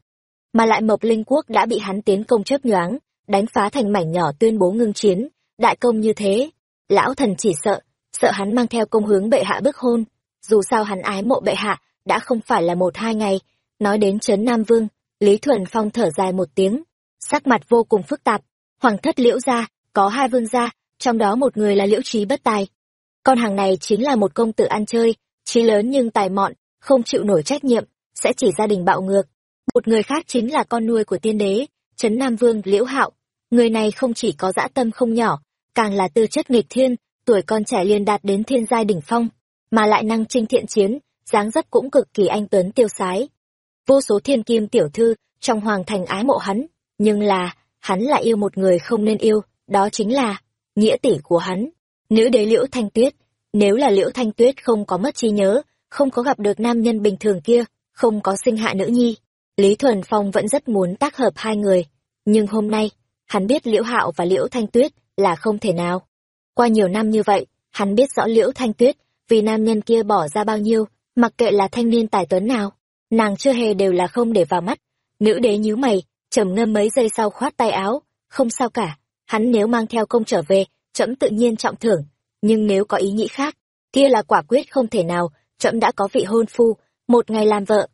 mà lại mộc linh quốc đã bị hắn tiến công chớp nhoáng, đánh phá thành mảnh nhỏ tuyên bố ngưng chiến. Đại công như thế, lão thần chỉ sợ sợ hắn mang theo công hướng bệ hạ bức hôn. Dù sao hắn ái mộ bệ hạ, đã không phải là một hai ngày. Nói đến trấn nam vương, lý thuần phong thở dài một tiếng. Sắc mặt vô cùng phức tạp. Hoàng thất liễu gia, có hai vương gia, trong đó một người là liễu trí bất tài. Con hàng này chính là một công tử ăn chơi, trí lớn nhưng tài mọn, không chịu nổi trách nhiệm, sẽ chỉ gia đình bạo ngược. Một người khác chính là con nuôi của tiên đế trấn nam vương liễu hạo. Người này không chỉ có dã tâm không nhỏ, càng là tư chất nghịch thiên tuổi con trẻ liền đạt đến thiên giai đỉnh phong, mà lại năng trinh thiện chiến, dáng dấp cũng cực kỳ anh tuấn tiêu sái. Vô số thiên kim tiểu thư trong hoàng thành ái mộ hắn, nhưng là, hắn lại yêu một người không nên yêu, đó chính là nghĩa tỷ của hắn. Nữ đế liễu thanh tuyết, nếu là liễu thanh tuyết không có mất trí nhớ, không có gặp được nam nhân bình thường kia, không có sinh hạ nữ nhi, lý thuần phong vẫn rất muốn tác hợp hai người, nhưng hôm nay, hắn biết liễu hạo và liễu thanh tuyết là không thể nào qua nhiều năm như vậy, hắn biết rõ liễu thanh tuyết vì nam nhân kia bỏ ra bao nhiêu, mặc kệ là thanh niên tài tuấn nào, nàng chưa hề đều là không để vào mắt. Nữ đế nhíu mày, trầm ngâm mấy giây sau khoát tay áo, không sao cả, hắn nếu mang theo công trở về trẫm tự nhiên trọng thưởng, nhưng nếu có ý nghĩ khác, kia là quả quyết không thể nào trẫm đã có vị hôn phu, một ngày làm vợ.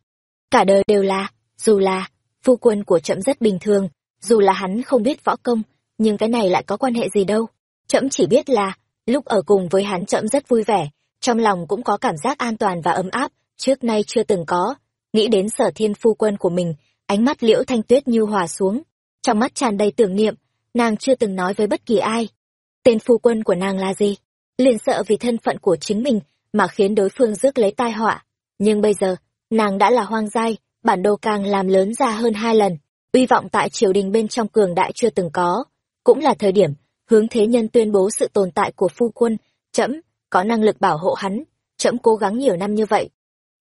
Cả đời đều là, dù là, phu quân của trẫm rất bình thường, dù là hắn không biết võ công, nhưng cái này lại có quan hệ gì đâu trẫm chỉ biết là, lúc ở cùng với hắn trẫm rất vui vẻ, trong lòng cũng có cảm giác an toàn và ấm áp, trước nay chưa từng có. Nghĩ đến sở thiên phu quân của mình, ánh mắt liễu thanh tuyết như hòa xuống, trong mắt tràn đầy tưởng niệm, nàng chưa từng nói với bất kỳ ai. Tên phu quân của nàng là gì? Liền sợ vì thân phận của chính mình mà khiến đối phương rước lấy tai họa. Nhưng bây giờ, nàng đã là hoang giai bản đồ càng làm lớn ra hơn hai lần. Uy vọng tại triều đình bên trong cường đại chưa từng có. Cũng là thời điểm hướng thế nhân tuyên bố sự tồn tại của phu quân trẫm có năng lực bảo hộ hắn trẫm cố gắng nhiều năm như vậy.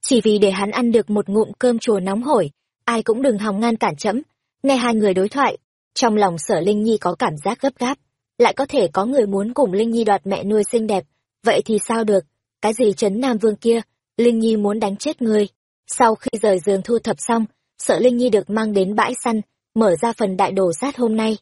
Chỉ vì để hắn ăn được một ngụm cơm chùa nóng hổi, ai cũng đừng hòng ngăn cản trẫm nghe hai người đối thoại, trong lòng sở linh nhi có cảm giác gấp gáp. Lại có thể có người muốn cùng linh nhi đoạt mẹ nuôi xinh đẹp. Vậy thì sao được? Cái gì trấn nam vương kia? Linh nhi muốn đánh chết người. Sau khi rời giường thu thập xong, sở linh nhi được mang đến bãi săn, mở ra phần đại đồ sát hôm nay.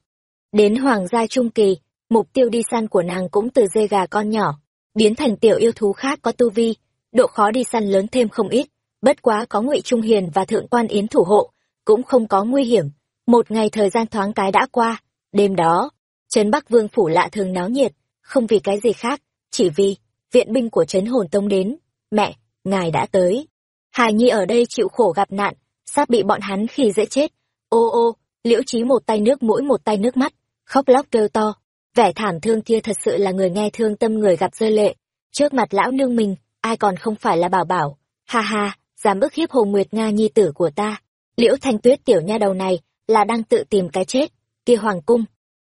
Đến hoàng gia trung kỳ mục tiêu đi săn của nàng cũng từ dê gà con nhỏ, biến thành tiểu yêu thú khác có tu vi, độ khó đi săn lớn thêm không ít. Bất quá có ngụy trung hiền và thượng quan yến thủ hộ, cũng không có nguy hiểm. Một ngày thời gian thoáng cái đã qua, đêm đó, trấn bắc vương phủ lạ thường náo nhiệt, không vì cái gì khác, chỉ vì viện binh của trấn hồn tông đến. Mẹ, ngài đã tới. Hà nhi ở đây chịu khổ gặp nạn, sắp bị bọn hắn khi dễ chết. Ô ô, liễu trí một tay nước mũi, một tay nước mắt, khóc lóc kêu to vẻ thảm thương kia thật sự là người nghe thương tâm người gặp rơi lệ. Trước mặt lão nương mình, ai còn không phải là bảo bảo. Ha ha dám ức hiếp hồ nguyệt nga nhi tử của ta. Liễu thanh tuyết tiểu nha đầu này là đang tự tìm cái chết, kia hoàng cung.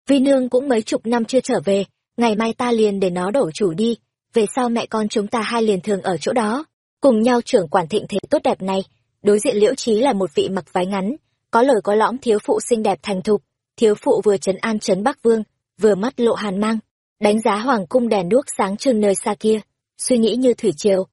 Vi nương cũng mấy chục năm chưa trở về, ngày mai ta liền để nó đổ chủ đi. Về sau mẹ con chúng ta hai liền thường ở chỗ đó. Cùng nhau trưởng quản thịnh thế tốt đẹp này, đối diện liễu trí là một vị mặc váy ngắn, có lời có lõm thiếu phụ xinh đẹp thành thục. Thiếu phụ vừa trấn an trấn bắc vương vừa mắt lộ hàn mang đánh giá hoàng cung đèn đuốc sáng trưng nơi xa kia suy nghĩ như thủy triều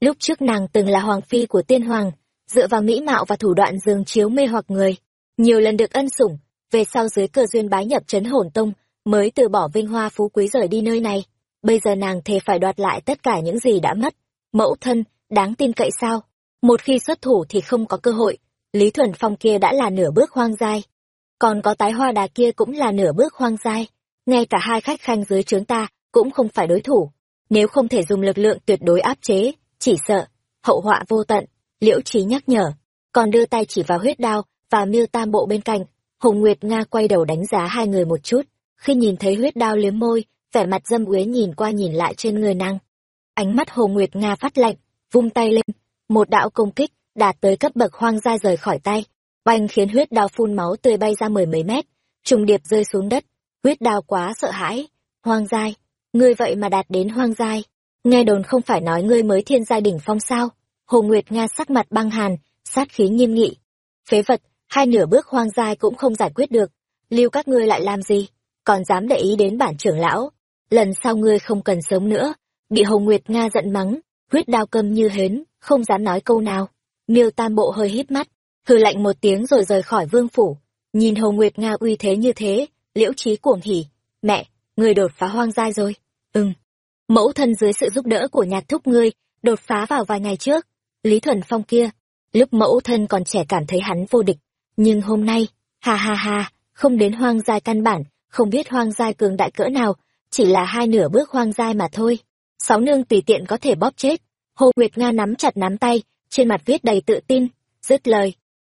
lúc trước nàng từng là hoàng phi của tiên hoàng dựa vào mỹ mạo và thủ đoạn dương chiếu mê hoặc người nhiều lần được ân sủng, về sau dưới cơ duyên bái nhập trấn hồn tông, mới từ bỏ vinh hoa phú quý rời đi nơi này. Bây giờ nàng thề phải đoạt lại tất cả những gì đã mất. Mẫu thân, đáng tin cậy sao? Một khi xuất thủ thì không có cơ hội. Lý Thuần Phong kia đã là nửa bước hoang dai. Còn có tái hoa đà kia cũng là nửa bước hoang dai. Ngay cả hai khách khanh dưới trướng ta cũng không phải đối thủ. Nếu không thể dùng lực lượng tuyệt đối áp chế, chỉ sợ, hậu họa vô tận. Liễu trí nhắc nhở, còn đưa tay chỉ vào huyết đao và miêu tam bộ bên cạnh. Hồng Nguyệt Nga quay đầu đánh giá hai người một chút, khi nhìn thấy huyết đao liếm môi, vẻ mặt dâm uế nhìn qua nhìn lại trên người nàng. Ánh mắt Hồ Nguyệt Nga phát lạnh, vung tay lên, một đạo công kích, đạt tới cấp bậc hoang gia rời khỏi tay, banh khiến huyết đao phun máu tươi bay ra mười mấy mét, trùng điệp rơi xuống đất, huyết đao quá sợ hãi, hoang giai, ngươi vậy mà đạt đến hoang giai, nghe đồn không phải nói ngươi mới thiên giai đỉnh phong sao, Hồ Nguyệt Nga sắc mặt băng hàn, sát khí nghiêm nghị, phế vật, hai nửa bước hoang giai cũng không giải quyết được, lưu các ngươi lại làm gì, còn dám để ý đến bản trưởng lão, lần sau ngươi không cần sống nữa, bị Hồ Nguyệt Nga giận mắng, huyết đao câm như hến, không dám nói câu nào. Miêu Tam Bộ hơi hít mắt, hừ lạnh một tiếng rồi rời khỏi vương phủ. Nhìn Hồ Nguyệt Nga uy thế như thế, liễu trí cuồng hỉ. Mẹ, người đột phá hoang giai rồi. Ừm. Mẫu thân dưới sự giúp đỡ của nhạc thúc ngươi, đột phá vào vài ngày trước. Lý Thuần Phong kia, lúc mẫu thân còn trẻ cảm thấy hắn vô địch. Nhưng hôm nay, ha ha ha, không đến hoang giai căn bản, không biết hoang giai cường đại cỡ nào, chỉ là hai nửa bước hoang giai mà thôi. Sáu nương tùy tiện có thể bóp chết. Hồ Nguyệt Nga nắm chặt nắm tay, trên mặt viết đầy tự tin, dứt lời.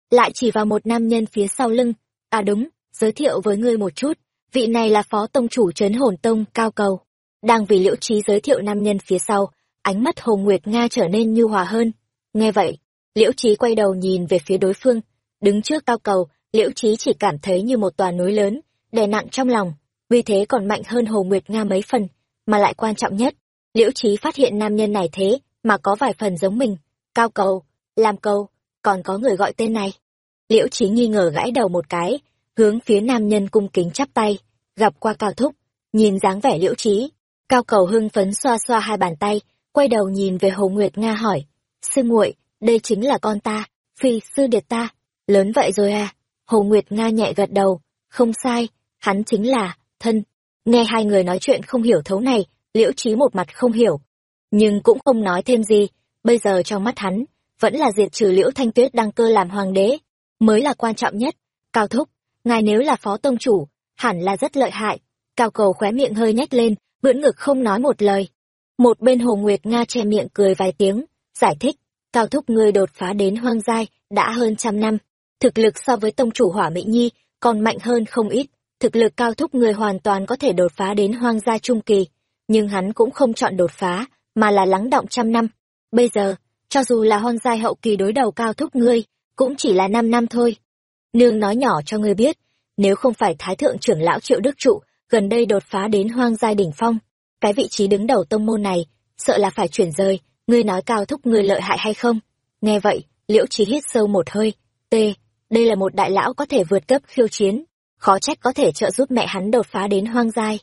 Lại chỉ vào một nam nhân phía sau lưng. À đúng, giới thiệu với ngươi một chút, vị này là phó tông chủ trấn hồn tông cao cầu. Đang vì liễu trí giới thiệu nam nhân phía sau, ánh mắt Hồ Nguyệt Nga trở nên nhu hòa hơn. Nghe vậy, liễu trí quay đầu nhìn về phía đối phương. Đứng trước cao cầu, liễu trí chỉ cảm thấy như một tòa núi lớn, đè nặng trong lòng, vì thế còn mạnh hơn Hồ Nguyệt Nga mấy phần, mà lại quan trọng nhất, Liễu Trí phát hiện nam nhân này thế mà có vài phần giống mình, cao cầu, làm cầu, còn có người gọi tên này. Liễu Trí nghi ngờ gãi đầu một cái, hướng phía nam nhân cung kính chắp tay, gặp qua Cao Thúc, nhìn dáng vẻ Liễu Trí, Cao Cầu hưng phấn xoa xoa hai bàn tay, quay đầu nhìn về Hồ Nguyệt Nga hỏi, sư muội, đây chính là con ta, phi sư điệt ta, lớn vậy rồi à? Hồ Nguyệt Nga nhẹ gật đầu, không sai, hắn chính là, thân. Nghe hai người nói chuyện không hiểu thấu này, liễu trí một mặt không hiểu. Nhưng cũng không nói thêm gì, bây giờ trong mắt hắn, vẫn là diệt trừ liễu thanh tuyết đăng cơ làm hoàng đế, mới là quan trọng nhất. Cao thúc, ngài nếu là phó tông chủ, hẳn là rất lợi hại. Cao cầu khóe miệng hơi nhếch lên, bưỡn ngực không nói một lời. Một bên Hồ Nguyệt Nga che miệng cười vài tiếng, giải thích, Cao thúc ngươi đột phá đến hoang giai, đã hơn trăm năm. Thực lực so với tông chủ hỏa mỹ nhi, còn mạnh hơn không ít thực lực cao thúc người hoàn toàn có thể đột phá đến hoang gia trung kỳ, nhưng hắn cũng không chọn đột phá, mà là lắng động trăm năm. Bây giờ, cho dù là hoang gia hậu kỳ đối đầu cao thúc ngươi, cũng chỉ là năm năm thôi. Nương nói nhỏ cho ngươi biết, nếu không phải Thái Thượng trưởng lão Triệu Đức Trụ gần đây đột phá đến hoang giai đỉnh phong, cái vị trí đứng đầu tông môn này, sợ là phải chuyển rời, ngươi nói cao thúc ngươi lợi hại hay không? Nghe vậy, Liễu Trí hít sâu một hơi, t, đây là một đại lão có thể vượt cấp khiêu chiến, khó trách có thể trợ giúp mẹ hắn đột phá đến hoang giai.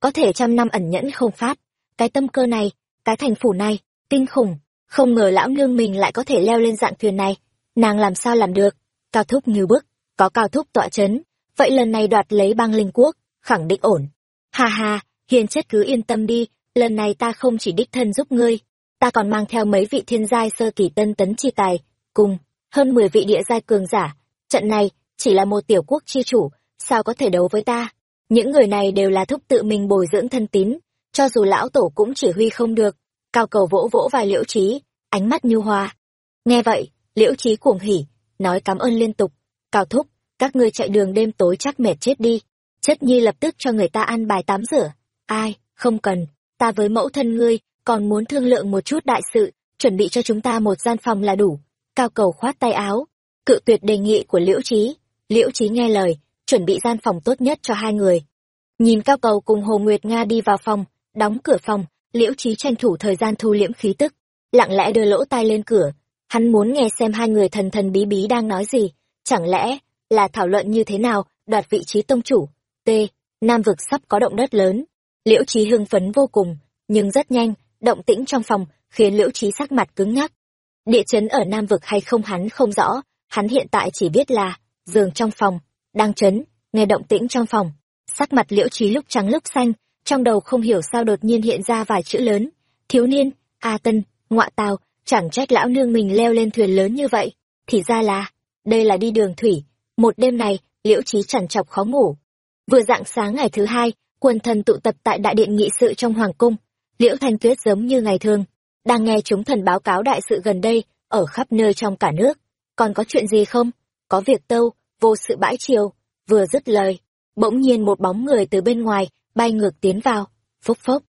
Có thể trăm năm ẩn nhẫn không phát, cái tâm cơ này, cái thành phủ này, kinh khủng, không ngờ lão nương mình lại có thể leo lên dạng thuyền này, nàng làm sao làm được, cao thúc như bức, có cao thúc tọa chấn, vậy lần này đoạt lấy băng linh quốc, khẳng định ổn. Ha ha, hiền chất cứ yên tâm đi, lần này ta không chỉ đích thân giúp ngươi, ta còn mang theo mấy vị thiên giai sơ kỳ tân tấn chi tài, cùng, hơn 10 vị địa giai cường giả, trận này, chỉ là một tiểu quốc chi chủ, sao có thể đấu với ta? Những người này đều là thúc tự mình bồi dưỡng thân tín, cho dù lão tổ cũng chỉ huy không được. Cao cầu vỗ vỗ vài liễu trí, ánh mắt như hoa. Nghe vậy, liễu trí cuồng hỉ, nói cảm ơn liên tục. Cao thúc, các ngươi chạy đường đêm tối chắc mệt chết đi. Chất nhi lập tức cho người ta ăn bài tắm rửa. Ai, không cần, ta với mẫu thân ngươi, còn muốn thương lượng một chút đại sự, chuẩn bị cho chúng ta một gian phòng là đủ. Cao cầu khoát tay áo, cự tuyệt đề nghị của liễu trí. Liễu trí nghe lời, chuẩn bị gian phòng tốt nhất cho hai người. Nhìn Cao Cầu cùng Hồ Nguyệt Nga đi vào phòng, đóng cửa phòng, Liễu Trí tranh thủ thời gian thu liễm khí tức, lặng lẽ đưa lỗ tai lên cửa. Hắn muốn nghe xem hai người thần thần bí bí đang nói gì, chẳng lẽ là thảo luận như thế nào đoạt vị trí tông chủ. T. Nam vực sắp có động đất lớn. Liễu Trí hưng phấn vô cùng, nhưng rất nhanh, động tĩnh trong phòng khiến Liễu Trí sắc mặt cứng ngắc. Địa chấn ở Nam vực hay không hắn không rõ, hắn hiện tại chỉ biết là giường trong phòng đang chấn nghe động tĩnh trong phòng sắc mặt liễu trí lúc trắng lúc xanh trong đầu không hiểu sao đột nhiên hiện ra vài chữ lớn thiếu niên a tân ngọa tào chẳng trách lão nương mình leo lên thuyền lớn như vậy. Thì ra là, đây là đi đường thủy. Một đêm này, liễu trí chằn chọc khó ngủ. Vừa dạng sáng ngày thứ hai, quần thần tụ tập tại đại điện nghị sự trong hoàng cung. Liễu thanh tuyết giống như ngày thường, đang nghe chúng thần báo cáo đại sự gần đây, ở khắp nơi trong cả nước. Còn có chuyện gì không? Có việc tâu, vô sự bãi chiều vừa dứt lời, bỗng nhiên một bóng người từ bên ngoài bay ngược tiến vào. Phốc phốc.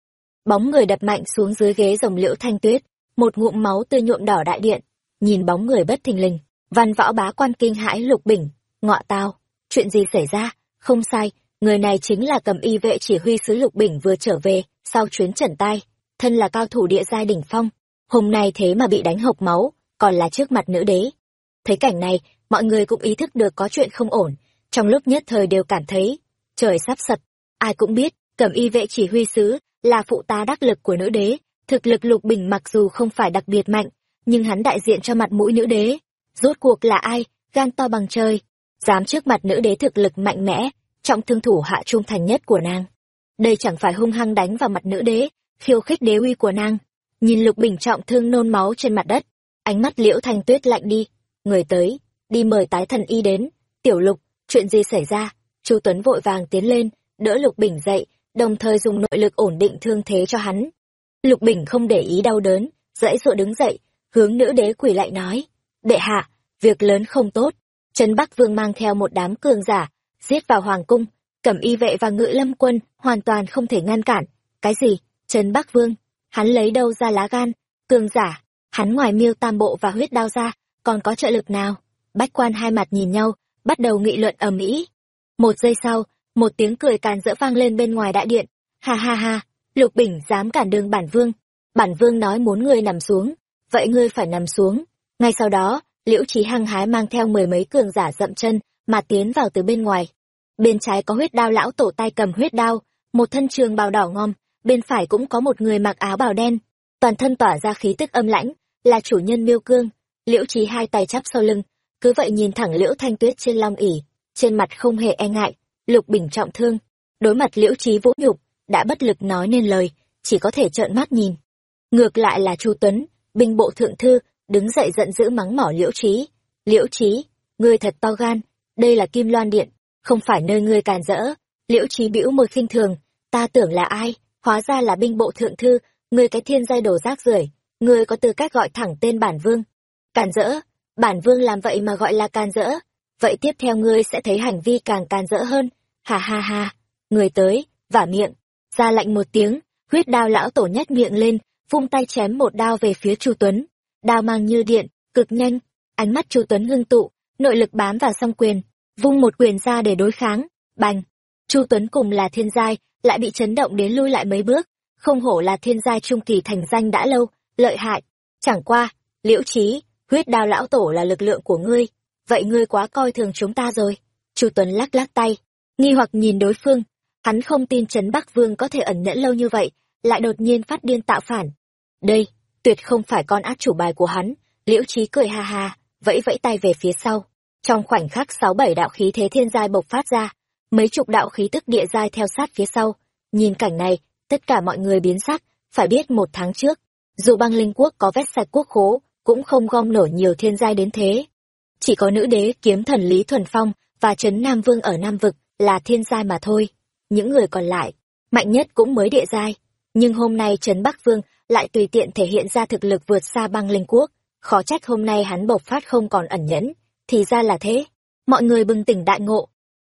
Bóng người đập mạnh xuống dưới ghế rồng liễu thanh tuyết một ngụm máu tươi nhuộm đỏ đại điện, nhìn bóng người bất thình lình. Văn võ bá quan kinh hãi lục bình ngọ tao, chuyện gì xảy ra? Không sai, người này chính là cầm y vệ chỉ huy sứ lục bình vừa trở về, sau chuyến trần tai, thân là cao thủ địa giai đỉnh phong, hôm nay thế mà bị đánh hộc máu, còn là trước mặt nữ đế. Thấy cảnh này, mọi người cũng ý thức được có chuyện không ổn, trong lúc nhất thời đều cảm thấy, trời sắp sập. Ai cũng biết cẩm y vệ chỉ huy sứ là phụ tá đắc lực của nữ đế thực lực lục bình mặc dù không phải đặc biệt mạnh, nhưng hắn đại diện cho mặt mũi nữ đế. Rốt cuộc là ai? Gan to bằng trời. Dám trước mặt nữ đế thực lực mạnh mẽ, trọng thương thủ hạ trung thành nhất của nàng. Đây chẳng phải hung hăng đánh vào mặt nữ đế, khiêu khích đế uy của nàng. Nhìn lục bình trọng thương nôn máu trên mặt đất, ánh mắt liễu thanh tuyết lạnh đi. Người tới, đi mời tái thần y đến. Tiểu lục, chuyện gì xảy ra? Chu tuấn vội vàng tiến lên, đỡ lục bình dậy, đồng thời dùng nội lực ổn định thương thế cho hắn lục bình không để ý đau đớn, dãy dụa đứng dậy, hướng nữ đế quỷ lại nói đệ hạ, việc lớn không tốt. Trấn bắc vương mang theo một đám cường giả, giết vào hoàng cung, cẩm y vệ và ngự lâm quân hoàn toàn không thể ngăn cản. Cái gì? Trấn bắc vương, hắn lấy đâu ra lá gan? Cường giả, hắn ngoài miêu tam bộ và huyết đao ra, còn có trợ lực nào? Bách quan hai mặt nhìn nhau, bắt đầu nghị luận ầm ĩ. Một giây sau, một tiếng cười càn rỡ vang lên bên ngoài đại điện. Ha ha ha lục bình dám cản đường bản vương. Bản vương nói muốn ngươi nằm xuống. Vậy ngươi phải nằm xuống. Ngay sau đó, liễu trí hăng hái mang theo mười mấy cường giả dậm chân mà tiến vào từ bên ngoài. Bên trái có huyết đao lão tổ tay cầm huyết đao, một thân trường bào đỏ ngom bên phải cũng có một người mặc áo bào đen. Toàn thân tỏa ra khí tức âm lãnh, là chủ nhân miêu cương. Liễu trí hai tay chắp sau lưng, cứ vậy nhìn thẳng liễu thanh tuyết trên long ỉ trên mặt không hề e ngại. Lục bình trọng thương. Đối mặt liễu trí vũ nhục đã bất lực nói nên lời, chỉ có thể trợn mắt nhìn. Ngược lại là chu tuấn, binh bộ thượng thư, đứng dậy giận dữ mắng mỏ liễu trí liễu trí ngươi thật to gan, đây là kim loan điện, không phải nơi ngươi càn rỡ. Liễu trí bĩu môi khinh thường, ta tưởng là ai, hóa ra là binh bộ thượng thư, ngươi cái thiên giai đồ rác rưởi, ngươi có tư cách gọi thẳng tên bản vương. Càn rỡ, bản vương làm vậy mà gọi là càn rỡ, vậy tiếp theo ngươi sẽ thấy hành vi càng càn rỡ hơn. Ha ha ha, người tới, vả miệng ra lạnh một tiếng, huyết đao lão tổ nhét miệng lên, vung tay chém một đao về phía chu tuấn. Đao mang như điện, cực nhanh, ánh mắt chu tuấn ngưng tụ, nội lực bám vào song quyền, vung một quyền ra để đối kháng, bành. Chu tuấn cùng là thiên giai, lại bị chấn động đến lui lại mấy bước, không hổ là thiên giai trung kỳ thành danh đã lâu, lợi hại. Chẳng qua, liễu trí, huyết đao lão tổ là lực lượng của ngươi, vậy ngươi quá coi thường chúng ta rồi. Chu tuấn lắc lắc tay, nghi hoặc nhìn đối phương hắn không tin trấn bắc vương có thể ẩn nhẫn lâu như vậy, lại đột nhiên phát điên tạo phản. Đây, tuyệt không phải con át chủ bài của hắn, liễu trí cười ha ha, vẫy vẫy tay về phía sau. Trong khoảnh khắc sáu bảy đạo khí thế thiên giai bộc phát ra, mấy chục đạo khí tức địa giai theo sát phía sau. Nhìn cảnh này, tất cả mọi người biến sắc, phải biết một tháng trước, dù băng linh quốc có vét sạch quốc khố, cũng không gom nổi nhiều thiên giai đến thế. Chỉ có nữ đế kiếm thần lý thuần phong và trấn nam vương ở nam vực là thiên giai mà thôi những người còn lại, mạnh nhất cũng mới địa giai. Nhưng hôm nay trấn bắc vương lại tùy tiện thể hiện ra thực lực vượt xa băng linh quốc. Khó trách hôm nay hắn bộc phát không còn ẩn nhẫn. Thì ra là thế. Mọi người bừng tỉnh đại ngộ.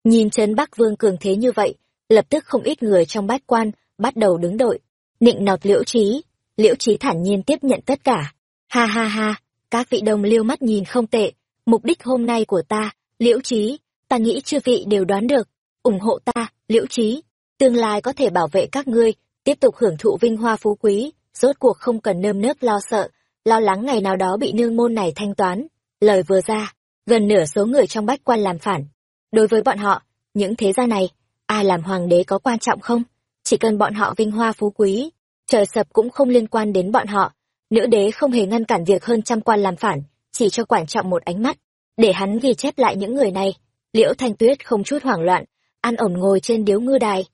Nhìn trấn bắc vương cường thế như vậy, lập tức không ít người trong bách quan bắt đầu đứng đội, nịnh nọt liễu trí. Liễu trí thản nhiên tiếp nhận tất cả. Ha ha ha, các vị đồng liêu mắt nhìn không tệ. Mục đích hôm nay của ta, liễu trí, ta nghĩ chư vị đều đoán được ủng hộ ta, liễu trí tương lai có thể bảo vệ các ngươi, tiếp tục hưởng thụ vinh hoa phú quý. Rốt cuộc không cần nơm nớp lo sợ, lo lắng ngày nào đó bị nương môn này thanh toán. Lời vừa ra, gần nửa số người trong bách quan làm phản. Đối với bọn họ, những thế gia này, ai làm hoàng đế có quan trọng không? Chỉ cần bọn họ vinh hoa phú quý, trời sập cũng không liên quan đến bọn họ. Nữ đế không hề ngăn cản việc hơn trăm quan làm phản, chỉ cho quản trọng một ánh mắt. Để hắn ghi chép lại những người này, liễu thanh tuyết không chút hoảng loạn an ổn ngồi trên điếu ngư đài.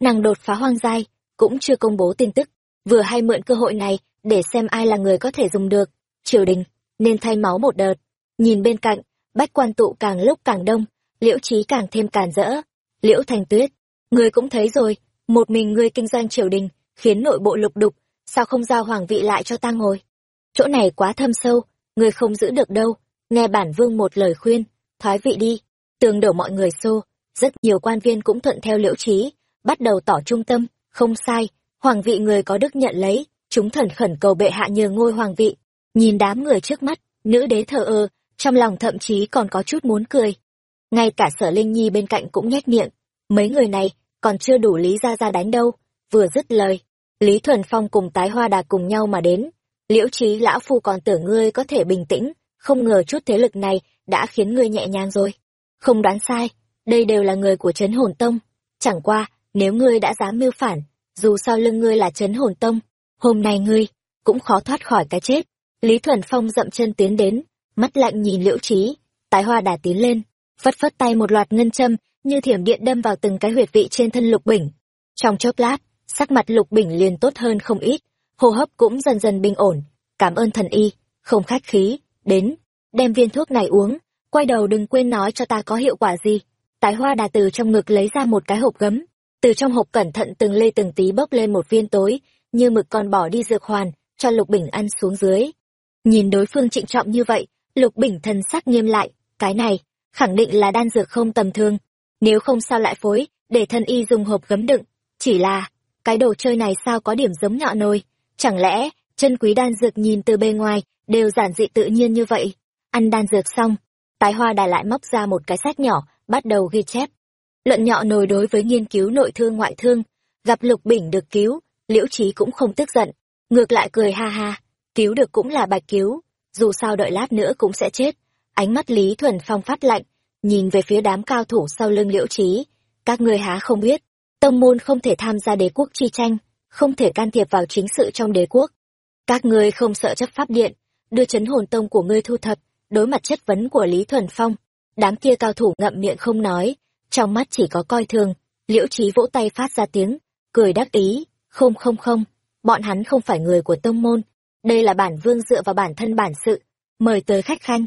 Nàng đột phá hoang giai cũng chưa công bố tin tức. Vừa hay mượn cơ hội này để xem ai là người có thể dùng được. Triều đình, nên thay máu một đợt. Nhìn bên cạnh, bách quan tụ càng lúc càng đông, liễu trí càng thêm càn rỡ. Liễu thanh tuyết, người cũng thấy rồi, một mình ngươi kinh doanh triều đình, khiến nội bộ lục đục, sao không giao hoàng vị lại cho ta ngồi? Chỗ này quá thâm sâu, người không giữ được đâu. Nghe bản vương một lời khuyên, thoái vị đi. Tường đổ mọi người xô rất nhiều quan viên cũng thuận theo liễu trí, bắt đầu tỏ trung tâm. Không sai, hoàng vị người có đức nhận lấy. Chúng thần khẩn cầu bệ hạ nhờ ngôi hoàng vị. Nhìn đám người trước mắt, nữ đế thờ ơ, trong lòng thậm chí còn có chút muốn cười. Ngay cả sở linh nhi bên cạnh cũng nhếch miệng. Mấy người này còn chưa đủ lý ra ra đánh đâu. Vừa dứt lời, lý thuần phong cùng tái hoa đà cùng nhau mà đến. Liễu trí lão phu còn tưởng ngươi có thể bình tĩnh, không ngờ chút thế lực này đã khiến ngươi nhẹ nhàng rồi. Không đoán sai đây đều là người của trấn hồn tông. Chẳng qua, nếu ngươi đã dám mưu phản, dù sau lưng ngươi là trấn hồn tông, hôm nay ngươi cũng khó thoát khỏi cái chết. Lý thuần phong dậm chân tiến đến, mắt lạnh nhìn liễu trí tái hoa đà tiến lên, phất phất tay một loạt ngân châm như thiểm điện đâm vào từng cái huyệt vị trên thân lục bình. Trong chốc lát, sắc mặt lục bình liền tốt hơn không ít, hô hấp cũng dần dần bình ổn. Cảm ơn thần y, không khách khí, đến, đem viên thuốc này uống, quay đầu đừng quên nói cho ta có hiệu quả gì tái hoa đà từ trong ngực lấy ra một cái hộp gấm. Từ trong hộp cẩn thận từng lê từng tí bốc lên một viên tối, như mực còn bỏ đi dược hoàn, cho lục bình ăn xuống dưới. Nhìn đối phương trịnh trọng như vậy, lục bình thần sắc nghiêm lại, cái này, khẳng định là đan dược không tầm thường. Nếu không sao lại phối, để thân y dùng hộp gấm đựng. Chỉ là, cái đồ chơi này sao có điểm giống nhọ nồi? Chẳng lẽ, chân quý đan dược nhìn từ bề ngoài, đều giản dị tự nhiên như vậy? Ăn đan dược xong tái hoa đà lại móc ra một cái sách nhỏ bắt đầu ghi chép. Luận nhọ nồi đối với nghiên cứu nội thương ngoại thương, gặp lục bình được cứu, liễu trí cũng không tức giận, ngược lại cười ha ha, cứu được cũng là bạch cứu, dù sao đợi lát nữa cũng sẽ chết. Ánh mắt lý thuần phong phát lạnh, nhìn về phía đám cao thủ sau lưng liễu trí các ngươi há không biết, tông môn không thể tham gia đế quốc chi tranh, không thể can thiệp vào chính sự trong đế quốc. Các ngươi không sợ chấp pháp điện, đưa chấn hồn tông của ngươi thu thập, đối mặt chất vấn của lý thuần phong đám kia cao thủ ngậm miệng không nói, trong mắt chỉ có coi thường. Liễu trí vỗ tay phát ra tiếng, cười đắc ý, không không không, bọn hắn không phải người của tông môn. Đây là bản vương dựa vào bản thân bản sự, mời tới khách khanh.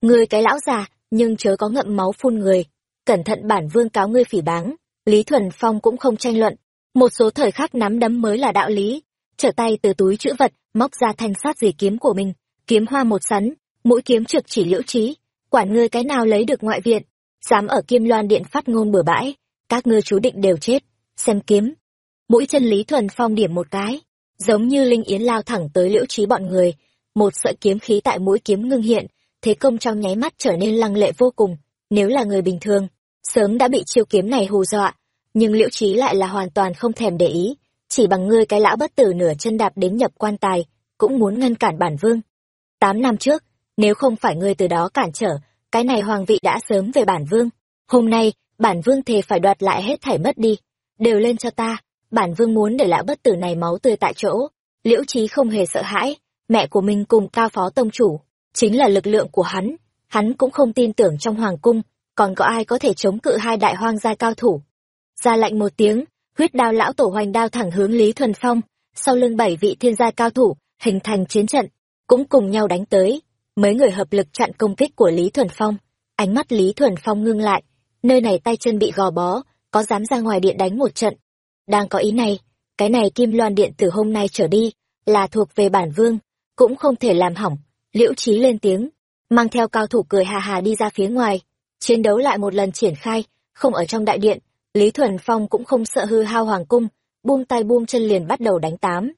Người cái lão già, nhưng chớ có ngậm máu phun người. Cẩn thận bản vương cáo ngươi phỉ báng, lý thuần phong cũng không tranh luận. Một số thời khắc nắm đấm mới là đạo lý. Trở tay từ túi chữ vật, móc ra thanh sát dì kiếm của mình, kiếm hoa một sắn, mũi kiếm trực chỉ liễu trí quản ngươi cái nào lấy được ngoại viện, dám ở kim loan điện phát ngôn bừa bãi, các ngươi chú định đều chết, xem kiếm. Mũi chân lý thuần phong điểm một cái, giống như linh yến lao thẳng tới liễu trí bọn người, một sợi kiếm khí tại mũi kiếm ngưng hiện, thế công trong nháy mắt trở nên lăng lệ vô cùng, nếu là người bình thường, sớm đã bị chiêu kiếm này hù dọa, nhưng liễu trí lại là hoàn toàn không thèm để ý, chỉ bằng ngươi cái lão bất tử nửa chân đạp đến nhập quan tài, cũng muốn ngăn cản bản vương. Tám năm trước nếu không phải ngươi từ đó cản trở, cái này hoàng vị đã sớm về bản vương. Hôm nay, bản vương thề phải đoạt lại hết thảy mất đi. Đều lên cho ta, bản vương muốn để lão bất tử này máu tươi tại chỗ. Liễu trí không hề sợ hãi, mẹ của mình cùng cao phó tông chủ, chính là lực lượng của hắn. Hắn cũng không tin tưởng trong hoàng cung, còn có ai có thể chống cự hai đại hoang gia cao thủ. Ra lệnh một tiếng, huyết đao lão tổ hoành đao thẳng hướng lý thuần phong, sau lưng bảy vị thiên gia cao thủ, hình thành chiến trận, cũng cùng nhau đánh tới mấy người hợp lực chặn công kích của lý thuần phong. Ánh mắt lý thuần phong ngưng lại. Nơi này tay chân bị gò bó, có dám ra ngoài điện đánh một trận. Đang có ý này, cái này kim loan điện từ hôm nay trở đi, là thuộc về bản vương, cũng không thể làm hỏng. Liễu trí lên tiếng, mang theo cao thủ cười hà hà đi ra phía ngoài. Chiến đấu lại một lần triển khai, không ở trong đại điện, lý thuần phong cũng không sợ hư hao hoàng cung, buông tay buông chân liền bắt đầu đánh tám.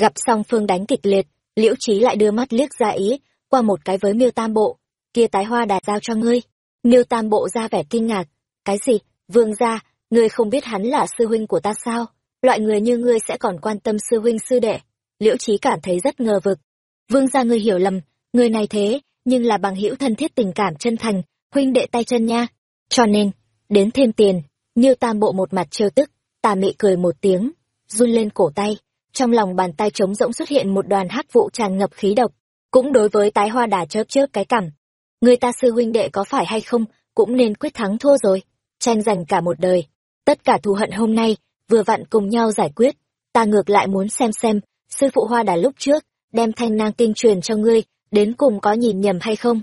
Gặp song phương đánh kịch liệt, liễu trí lại đưa mắt liếc ra ý qua một cái với miêu tam bộ. Kia tái hoa đà giao cho ngươi. Miêu tam bộ ra vẻ kinh ngạc. Cái gì? Vương gia, ngươi không biết hắn là sư huynh của ta sao? Loại người như ngươi sẽ còn quan tâm sư huynh sư đệ. Liễu trí cảm thấy rất ngờ vực. Vương gia ngươi hiểu lầm. Người này thế, nhưng là bằng hữu thân thiết tình cảm chân thành, huynh đệ tay chân nha. Cho nên, đến thêm tiền, Miêu tam bộ một mặt trêu tức, tà mị cười một tiếng, run lên cổ tay. Trong lòng bàn tay trống rỗng xuất hiện một đoàn hắc vụ tràn ngập khí độc cũng đối với tái hoa đà chớp chớp cái cằm người ta sư huynh đệ có phải hay không cũng nên quyết thắng thua rồi, tranh giành cả một đời. Tất cả thù hận hôm nay, vừa vặn cùng nhau giải quyết. Ta ngược lại muốn xem xem, sư phụ hoa đà lúc trước, đem thanh nang kinh truyền cho ngươi, đến cùng có nhìn nhầm hay không.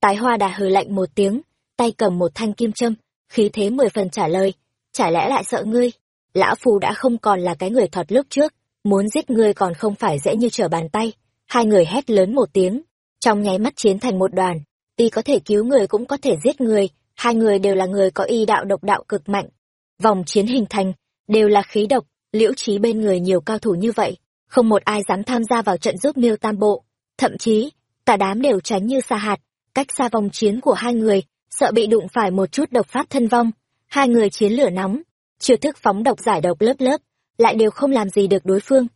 Tái hoa đà hừ lạnh một tiếng, tay cầm một thanh kim châm, khí thế mười phần trả lời, chả lẽ lại sợ ngươi? Lão phù đã không còn là cái người thọt lúc trước, muốn giết ngươi còn không phải dễ như trở bàn tay. Hai người hét lớn một tiếng, trong nháy mắt chiến thành một đoàn, y có thể cứu người cũng có thể giết người, hai người đều là người có y đạo độc đạo cực mạnh. Vòng chiến hình thành, đều là khí độc, liễu trí bên người nhiều cao thủ như vậy, không một ai dám tham gia vào trận giúp miêu tam bộ. Thậm chí, cả đám đều tránh như xa hạt, cách xa vòng chiến của hai người, sợ bị đụng phải một chút độc phát thân vong. Hai người chiến lửa nóng, chiêu thức phóng độc giải độc lớp lớp, lại đều không làm gì được đối phương.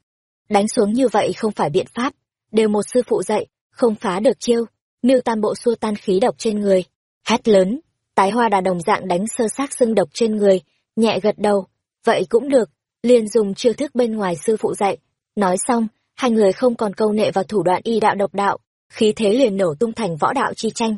Đánh xuống như vậy không phải biện pháp, đều một sư phụ dạy, không phá được chiêu. Miêu Tam Bộ xua tan khí độc trên người, hét lớn, tái hoa đà đồng dạng đánh sơ xác xưng độc trên người, nhẹ gật đầu, vậy cũng được, liền dùng chiêu thức bên ngoài sư phụ dạy. Nói xong, hai người không còn câu nệ vào thủ đoạn y đạo độc đạo, khí thế liền nổ tung thành võ đạo chi tranh.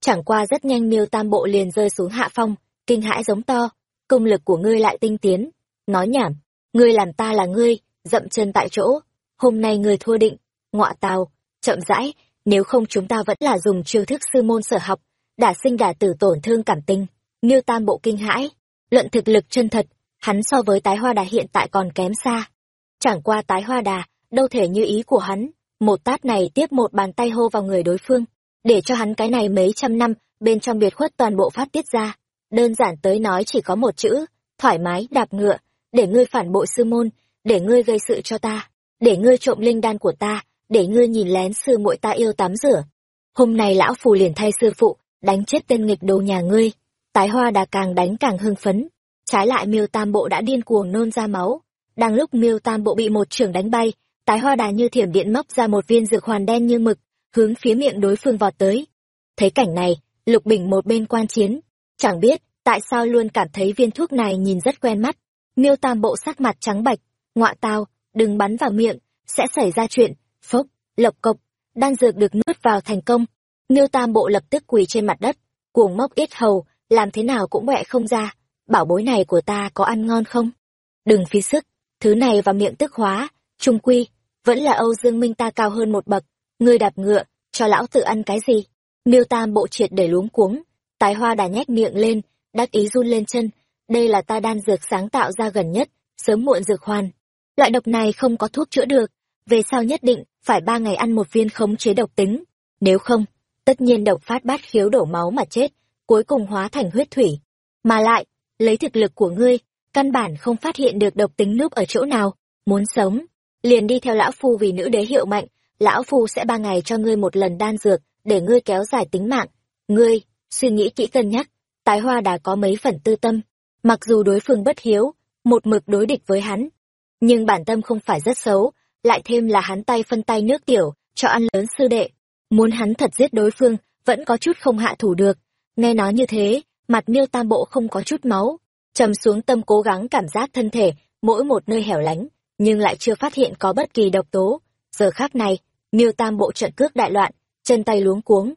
Chẳng qua rất nhanh miêu tam bộ liền rơi xuống hạ phong, kinh hãi giống to, công lực của ngươi lại tinh tiến. Nói nhảm, ngươi làm ta là ngươi, dậm chân tại chỗ, hôm nay ngươi thua định, ngọa tào, chậm rãi, nếu không chúng ta vẫn là dùng chiêu thức sư môn sở học, đả sinh đả tử tổn thương cảm tình. như tam bộ kinh hãi, luận thực lực chân thật, hắn so với tái hoa đà hiện tại còn kém xa. Chẳng qua tái hoa đà, đâu thể như ý của hắn, một tát này tiếp một bàn tay hô vào người đối phương, để cho hắn cái này mấy trăm năm bên trong biệt khuất toàn bộ phát tiết ra. Đơn giản tới nói chỉ có một chữ, thoải mái đạp ngựa, để ngươi phản bội sư môn, để ngươi gây sự cho ta, để ngươi trộm linh đan của ta, để ngươi nhìn lén sư muội ta yêu tắm rửa. Hôm nay lão phù liền thay sư phụ, đánh chết tên nghịch đồ nhà ngươi. Tái hoa đà càng đánh càng hưng phấn. Trái lại miêu tam bộ đã điên cuồng nôn ra máu. Đang lúc miêu tam bộ bị một trưởng đánh bay, tái hoa đà như thiểm điện móc ra một viên dược hoàn đen như mực, hướng phía miệng đối phương vọt tới. Thấy cảnh này, Lục Bình một bên quan chiến, chẳng biết tại sao luôn cảm thấy viên thuốc này nhìn rất quen mắt. Miêu Tam Bộ sắc mặt trắng bạch, "Ngọa tao, đừng bắn vào miệng, sẽ xảy ra chuyện." Phốc, lộc cộc, đan dược được nuốt vào thành công. Miêu Tam Bộ lập tức quỳ trên mặt đất, cuồng mốc yết hầu, làm thế nào cũng quẹ không ra. Bảo bối này của ta có ăn ngon không? Đừng phí sức, thứ này vào miệng tức hóa, trung quy, vẫn là Âu Dương Minh ta cao hơn một bậc, ngươi đạp ngựa, cho lão tự ăn cái gì? Miêu Tam bộ triệt để luống cuống, tái hoa đà nhét miệng lên, đắc ý run lên chân, đây là ta đan dược sáng tạo ra gần nhất, sớm muộn dược hoàn. Loại độc này không có thuốc chữa được, về sau nhất định phải ba ngày ăn một viên khống chế độc tính, nếu không, tất nhiên độc phát bát khiếu đổ máu mà chết, cuối cùng hóa thành huyết thủy. Mà lại, lấy thực lực của ngươi, căn bản không phát hiện được độc tính núp ở chỗ nào, muốn sống, liền đi theo lão phu vì nữ đế hiệu mạnh, lão phu sẽ ba ngày cho ngươi một lần đan dược, để ngươi kéo dài tính mạng. Ngươi, suy nghĩ kỹ cân nhắc, tái hoa đã có mấy phần tư tâm. Mặc dù đối phương bất hiếu, một mực đối địch với hắn, nhưng bản tâm không phải rất xấu, lại thêm là hắn tay phân tay nước tiểu, cho ăn lớn sư đệ. Muốn hắn thật giết đối phương, vẫn có chút không hạ thủ được. Nghe nói như thế, mặt miêu tam bộ không có chút máu, trầm xuống tâm cố gắng cảm giác thân thể, mỗi một nơi hẻo lánh, nhưng lại chưa phát hiện có bất kỳ độc tố. Giờ khác này, miêu tam bộ trận cước đại loạn, chân tay luống cuống.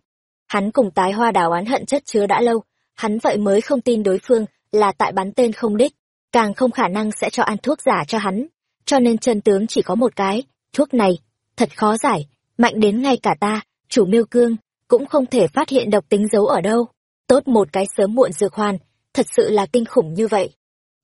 Hắn cùng tái hoa đào oán hận chất chứa đã lâu, hắn vậy mới không tin đối phương là tại bắn tên không đích, càng không khả năng sẽ cho ăn thuốc giả cho hắn. Cho nên chân tướng chỉ có một cái, thuốc này, thật khó giải, mạnh đến ngay cả ta, chủ miêu cương, cũng không thể phát hiện độc tính giấu ở đâu. Tốt một cái sớm muộn dược hoàn, thật sự là kinh khủng như vậy.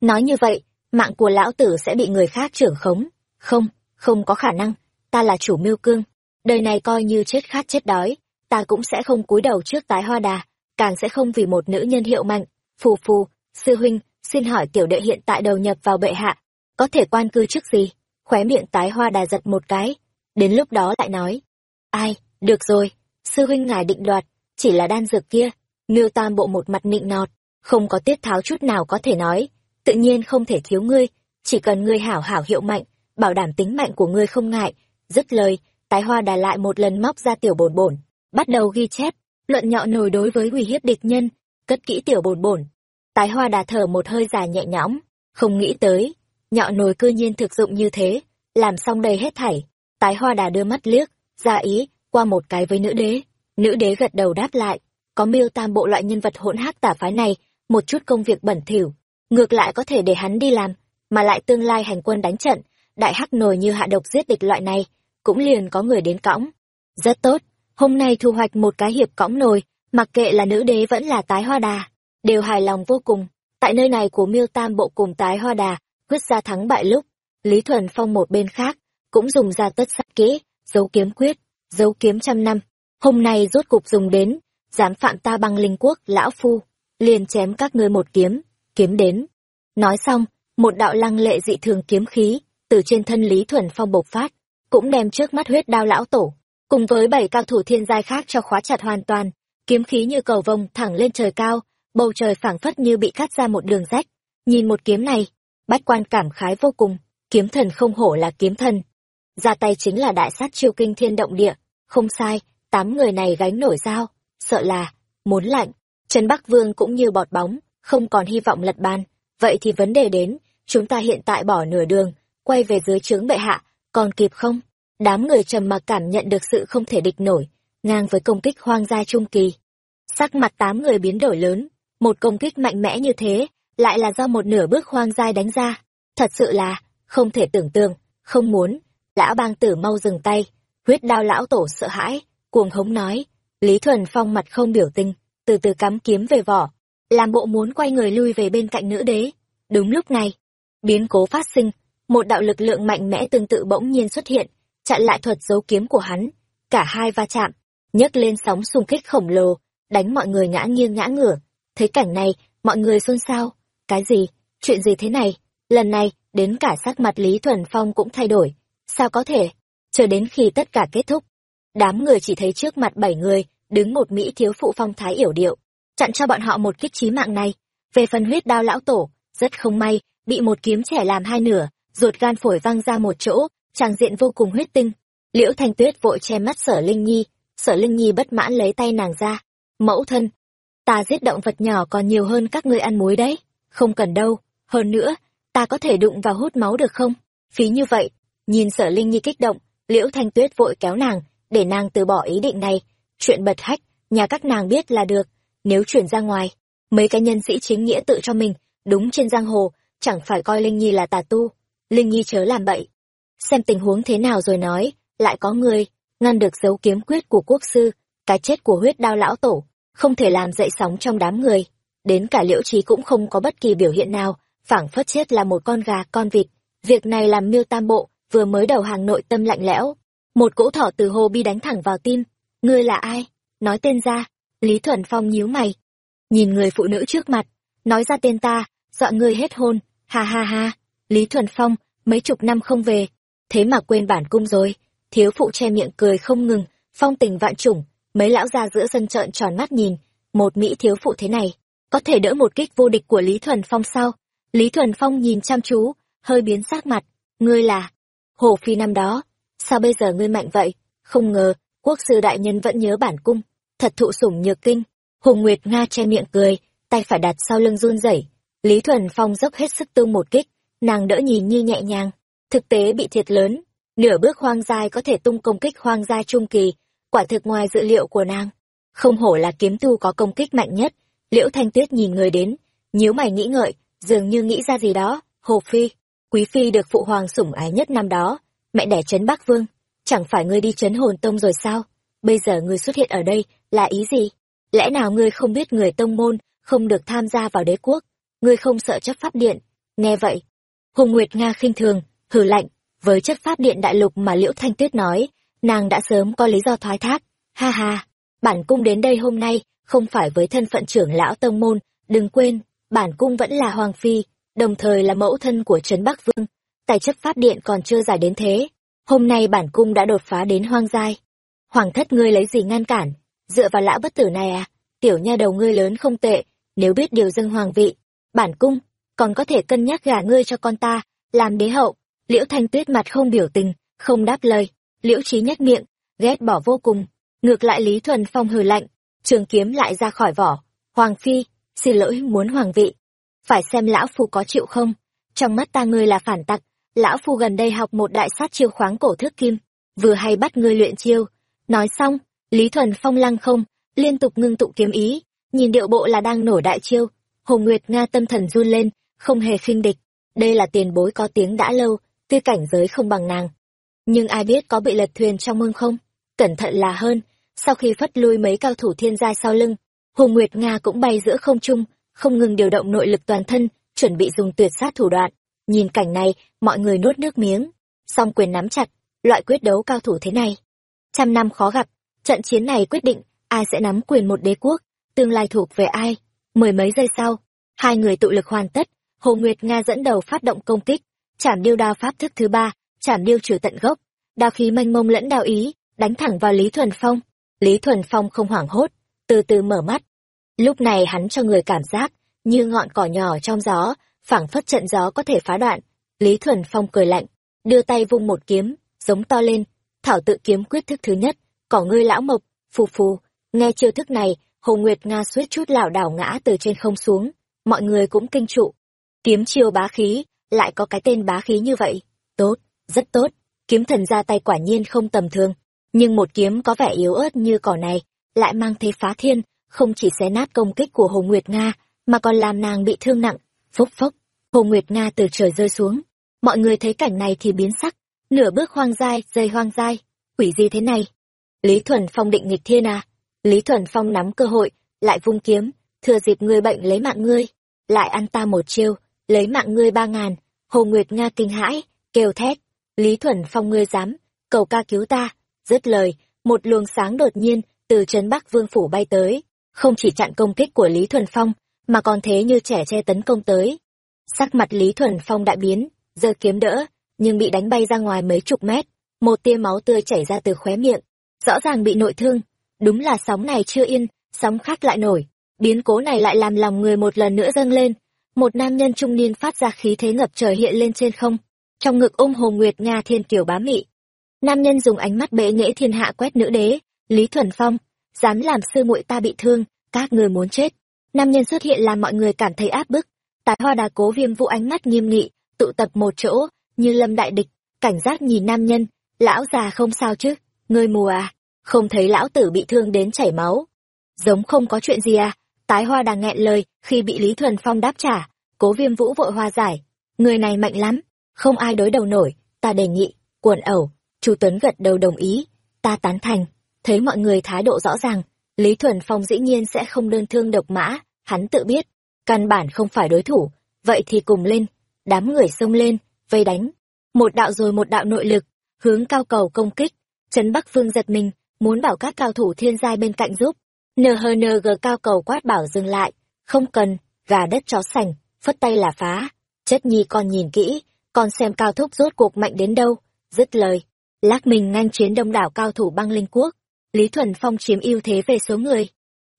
Nói như vậy, mạng của lão tử sẽ bị người khác trưởng khống. Không, không có khả năng, ta là chủ miêu cương. Đời này coi như chết khát chết đói, ta cũng sẽ không cúi đầu trước tái hoa đà, càng sẽ không vì một nữ nhân hiệu mạnh. Phù phù, sư huynh, xin hỏi tiểu đệ hiện tại đầu nhập vào bệ hạ, có thể quan cư trước gì? Khóe miệng tái hoa đà giật một cái, đến lúc đó lại nói. Ai, được rồi, sư huynh ngài định đoạt, chỉ là đan dược kia. Miêu tam bộ một mặt nịnh nọt, không có tiết tháo chút nào có thể nói, tự nhiên không thể thiếu ngươi, chỉ cần ngươi hảo hảo hiệu mạnh, bảo đảm tính mạnh của ngươi không ngại. Dứt lời, tái hoa đà lại một lần móc ra tiểu bồn bổn, bắt đầu ghi chép, luận nhọ nồi đối với uy hiếp địch nhân, cất kỹ tiểu bồn bổn. Tái hoa đà thở một hơi dài nhẹ nhõm, không nghĩ tới, nhọ nồi cư nhiên thực dụng như thế, làm xong đầy hết thảy. Tái hoa đà đưa mắt liếc, ra ý, qua một cái với nữ đế. Nữ đế gật đầu đáp lại, có miêu tam bộ loại nhân vật hỗn hắc tả phái này một chút công việc bẩn thỉu. Ngược lại có thể để hắn đi làm mà lại tương lai hành quân đánh trận. Đại hắc nồi như hạ độc giết địch loại này cũng liền có người đến cõng. Rất tốt hôm nay thu hoạch một cái hiệp cõng nồi mặc kệ là nữ đế vẫn là tái hoa đà đều hài lòng vô cùng. Tại nơi này của miêu tam bộ cùng tái hoa đà quyết ra thắng bại lúc, lý thuần phong một bên khác, cũng dùng ra tất sắc kỹ dấu kiếm quyết dấu kiếm trăm năm. Hôm nay rốt cục dùng đến, dám phạm ta băng linh quốc, lão phu, liền chém các ngươi một kiếm kiếm đến. Nói xong, một đạo lăng lệ dị thường kiếm khí, từ trên thân lý thuần phong bộc phát, cũng đem trước mắt huyết đao lão tổ, cùng với bảy cao thủ thiên giai khác cho khóa chặt hoàn toàn. Kiếm khí như cầu vồng thẳng lên trời cao, bầu trời phảng phất như bị cắt ra một đường rách. Nhìn một kiếm này bách quan cảm khái vô cùng, kiếm thần không hổ là kiếm thần. Ra tay chính là đại sát chiêu kinh thiên động địa. Không sai, tám người này gánh nổi dao. Sợ là, muốn lạnh trần bắc vương cũng như bọt bóng, không còn hy vọng lật bàn. Vậy thì vấn đề đến, chúng ta hiện tại bỏ nửa đường, quay về dưới trướng bệ hạ, còn kịp không? Đám người trầm mặc cảm nhận được sự không thể địch nổi, ngang với công kích hoang gia trung kỳ. Sắc mặt tám người biến đổi lớn, một công kích mạnh mẽ như thế lại là do một nửa bước hoang dai đánh ra. Thật sự là, không thể tưởng tượng, không muốn. Lão bang tử mau dừng tay, huyết đao lão tổ sợ hãi, cuồng hống nói. Lý thuần phong mặt không biểu tình, từ từ cắm kiếm về vỏ, làm bộ muốn quay người lui về bên cạnh nữ đế. Đúng lúc này, biến cố phát sinh, một đạo lực lượng mạnh mẽ tương tự bỗng nhiên xuất hiện, chặn lại thuật giấu kiếm của hắn. Cả hai va chạm, nhấc lên sóng xung kích khổng lồ, đánh mọi người ngã nghiêng ngã ngửa. Thấy cảnh này, mọi người xôn xao cái gì? Chuyện gì thế này? Lần này, đến cả sắc mặt lý thuần phong cũng thay đổi. Sao có thể? Chờ đến khi tất cả kết thúc, đám người chỉ thấy trước mặt bảy người đứng một mỹ thiếu phụ phong thái yểu điệu, chặn cho bọn họ một kích trí mạng này. Về phần huyết đao lão tổ, rất không may, bị một kiếm trẻ làm hai nửa, ruột gan phổi văng ra một chỗ, tràng diện vô cùng huyết tinh. Liễu thanh tuyết vội che mắt sở linh nhi, sở linh nhi bất mãn lấy tay nàng ra. Mẫu thân, ta giết động vật nhỏ còn nhiều hơn các ngươi ăn muối đấy không cần đâu. Hơn nữa, ta có thể đụng vào hút máu được không? Phí như vậy, nhìn sở linh nhi kích động, liễu thanh tuyết vội kéo nàng, để nàng từ bỏ ý định này. Chuyện bật hách, nhà các nàng biết là được, nếu chuyển ra ngoài, mấy cái nhân sĩ chính nghĩa tự cho mình, đúng trên giang hồ, chẳng phải coi linh nhi là tà tu. Linh nhi chớ làm bậy. Xem tình huống thế nào rồi nói, lại có người, ngăn được dấu kiếm quyết của quốc sư, cái chết của huyết đao lão tổ, không thể làm dậy sóng trong đám người đến cả liễu trí cũng không có bất kỳ biểu hiện nào, phảng phất chết là một con gà, con vịt. Việc này làm miêu tam bộ vừa mới đầu hàng nội tâm lạnh lẽo. Một cỗ thỏ từ hồ bi đánh thẳng vào tim. Ngươi là ai? Nói tên ra. Lý thuần phong nhíu mày. Nhìn người phụ nữ trước mặt. Nói ra tên ta. Dọa ngươi hết hôn ha ha ha. Lý thuần phong, mấy chục năm không về. Thế mà quên bản cung rồi. Thiếu phụ che miệng cười không ngừng. Phong tình vạn chủng. Mấy lão già giữa sân trợn tròn mắt nhìn. Một mỹ thiếu phụ thế này có thể đỡ một kích vô địch của lý thuần phong sao? Lý thuần phong nhìn chăm chú, hơi biến sắc mặt. Ngươi là hồ phi năm đó. Sao bây giờ ngươi mạnh vậy? Không ngờ, quốc sư đại nhân vẫn nhớ bản cung. Thật thụ sủng nhược kinh. Hùng nguyệt nga che miệng cười, tay phải đặt sau lưng run rẩy. Lý thuần phong dốc hết sức tung một kích, nàng đỡ nhìn như nhẹ nhàng. Thực tế bị thiệt lớn. Nửa bước hoang giai có thể tung công kích hoang giai trung kỳ. Quả thực ngoài dự liệu của nàng. Không hổ là kiếm tu có công kích mạnh nhất liễu thanh tuyết nhìn người đến, nhíu mày nghĩ ngợi, dường như nghĩ ra gì đó. Hồ phi, quý phi được phụ hoàng sủng ái nhất năm đó, mẹ đẻ trấn bắc vương, chẳng phải ngươi đi trấn hồn tông rồi sao? Bây giờ ngươi xuất hiện ở đây là ý gì? Lẽ nào ngươi không biết người tông môn không được tham gia vào đế quốc? Ngươi không sợ chấp pháp điện? Nghe vậy, hùng nguyệt nga khinh thường, hừ lạnh, với chất pháp điện đại lục mà liễu thanh tuyết nói, nàng đã sớm có lý do thoái thác. Ha ha, bản cung đến đây hôm nay không phải với thân phận trưởng lão tông môn, đừng quên, bản cung vẫn là hoàng phi, đồng thời là mẫu thân của trấn bắc vương. Tài chấp pháp điện còn chưa giải đến thế, hôm nay bản cung đã đột phá đến hoang giai. Hoàng thất ngươi lấy gì ngăn cản? Dựa vào lão bất tử này à? Tiểu nha đầu ngươi lớn không tệ, nếu biết điều dâng hoàng vị, bản cung còn có thể cân nhắc gả ngươi cho con ta, làm đế hậu. Liễu thanh tuyết mặt không biểu tình, không đáp lời. Liễu trí nhếch miệng, ghét bỏ vô cùng. Ngược lại lý thuần phong hừ lạnh trường kiếm lại ra khỏi vỏ hoàng phi xin lỗi muốn hoàng vị phải xem lão phu có chịu không trong mắt ta ngươi là phản tặc lão phu gần đây học một đại sát chiêu khoáng cổ thước kim vừa hay bắt ngươi luyện chiêu nói xong lý thuần phong lăng không liên tục ngưng tụ kiếm ý, nhìn điệu bộ là đang nổi đại chiêu. Hồ Nguyệt Nga tâm thần run lên, không hề khinh địch. Đây là tiền bối có tiếng đã lâu, tư cảnh giới không bằng nàng. Nhưng ai biết có bị lật thuyền trong mương không? Cẩn thận là hơn, sau khi phất lui mấy cao thủ thiên gia sau lưng, Hồ Nguyệt Nga cũng bay giữa không trung, không ngừng điều động nội lực toàn thân, chuẩn bị dùng tuyệt sát thủ đoạn. Nhìn cảnh này, mọi người nuốt nước miếng. Song quyền nắm chặt, loại quyết đấu cao thủ thế này. Trăm năm khó gặp, trận chiến này quyết định ai sẽ nắm quyền một đế quốc, tương lai thuộc về ai. Mười mấy giây sau, hai người tụ lực hoàn tất, Hồ Nguyệt Nga dẫn đầu phát động công kích, chảm điêu đao pháp thức thứ ba, chảm điêu trừ tận gốc, đao khí mênh mông lẫn đao ý, đánh thẳng vào Lý Thuần Phong. Lý Thuần Phong không hoảng hốt, từ từ mở mắt. Lúc này hắn cho người cảm giác như ngọn cỏ nhỏ trong gió, phảng phất trận gió có thể phá đoạn. Lý Thuần Phong cười lạnh, đưa tay vung một kiếm, giống to lên, thảo tự kiếm quyết thức thứ nhất, cỏ ngươi lão mộc, phù phù, nghe chiêu thức này, Hồ Nguyệt Nga suýt chút lảo đảo ngã từ trên không xuống, mọi người cũng kinh trụ. Kiếm chiêu bá khí, lại có cái tên bá khí như vậy, tốt, rất tốt, kiếm thần ra tay quả nhiên không tầm thường, nhưng một kiếm có vẻ yếu ớt như cỏ này, lại mang thế phá thiên, không chỉ xé nát công kích của Hồ Nguyệt Nga, mà còn làm nàng bị thương nặng, phốc phốc, Hồ Nguyệt Nga từ trời rơi xuống. Mọi người thấy cảnh này thì biến sắc, nửa bước hoang dai, dây hoang dai, quỷ gì thế này? Lý Thuần Phong định nghịch thiên à? Lý Thuần Phong nắm cơ hội, lại vung kiếm, thừa dịp ngươi bệnh lấy mạng ngươi, lại ăn ta một chiêu, lấy mạng ngươi ba ngàn. Hồ Nguyệt Nga kinh hãi, kêu thét, Lý Thuần Phong ngươi dám, cầu ca cứu ta. Dứt lời, một luồng sáng đột nhiên từ trấn Bắc Vương phủ bay tới, không chỉ chặn công kích của Lý Thuần Phong, mà còn thế như trẻ che tấn công tới. Sắc mặt Lý Thuần Phong đại biến, giơ kiếm đỡ, nhưng bị đánh bay ra ngoài mấy chục mét, một tia máu tươi chảy ra từ khóe miệng, rõ ràng bị nội thương. Đúng là sóng này chưa yên, sóng khác lại nổi, biến cố này lại làm lòng người một lần nữa dâng lên. Một nam nhân trung niên phát ra khí thế ngập trời hiện lên trên không, trong ngực ôm Hồ Nguyệt Nga thiên kiều bá mị. Nam nhân dùng ánh mắt bệ nghệ thiên hạ quét nữ đế, Lý Thuần Phong, dám làm sư muội ta bị thương, các người muốn chết. Nam nhân xuất hiện làm mọi người cảm thấy áp bức. Tại hoa đà cố viêm vũ ánh mắt nghiêm nghị, tụ tập một chỗ, như lâm đại địch, cảnh giác nhìn nam nhân, lão già không sao chứ, ngươi mù à, không thấy lão tử bị thương đến chảy máu. Giống không có chuyện gì à, tái hoa đà nghẹn lời khi bị Lý Thuần Phong đáp trả, cố viêm vũ vội hoa giải. Người này mạnh lắm, không ai đối đầu nổi, ta đề nghị, quần ẩu, Chu Tuấn gật đầu đồng ý, ta tán thành, thấy mọi người thái độ rõ ràng, Lý Thuần Phong dĩ nhiên sẽ không đơn thương độc mã, hắn tự biết, căn bản không phải đối thủ, vậy thì cùng lên, đám người xông lên, vây đánh. Một đạo rồi một đạo nội lực, hướng cao cầu công kích, Trấn Bắc Phương giật mình, muốn bảo các cao thủ thiên giai bên cạnh giúp. NHNG cao cầu quát bảo dừng lại, không cần, gà đất chó sành, phất tay là phá. Chất nhi còn nhìn kỹ, còn xem cao thúc rốt cuộc mạnh đến đâu, dứt lời. Lác mình ngang chiến đông đảo cao thủ băng linh quốc, Lý Thuần Phong chiếm ưu thế về số người.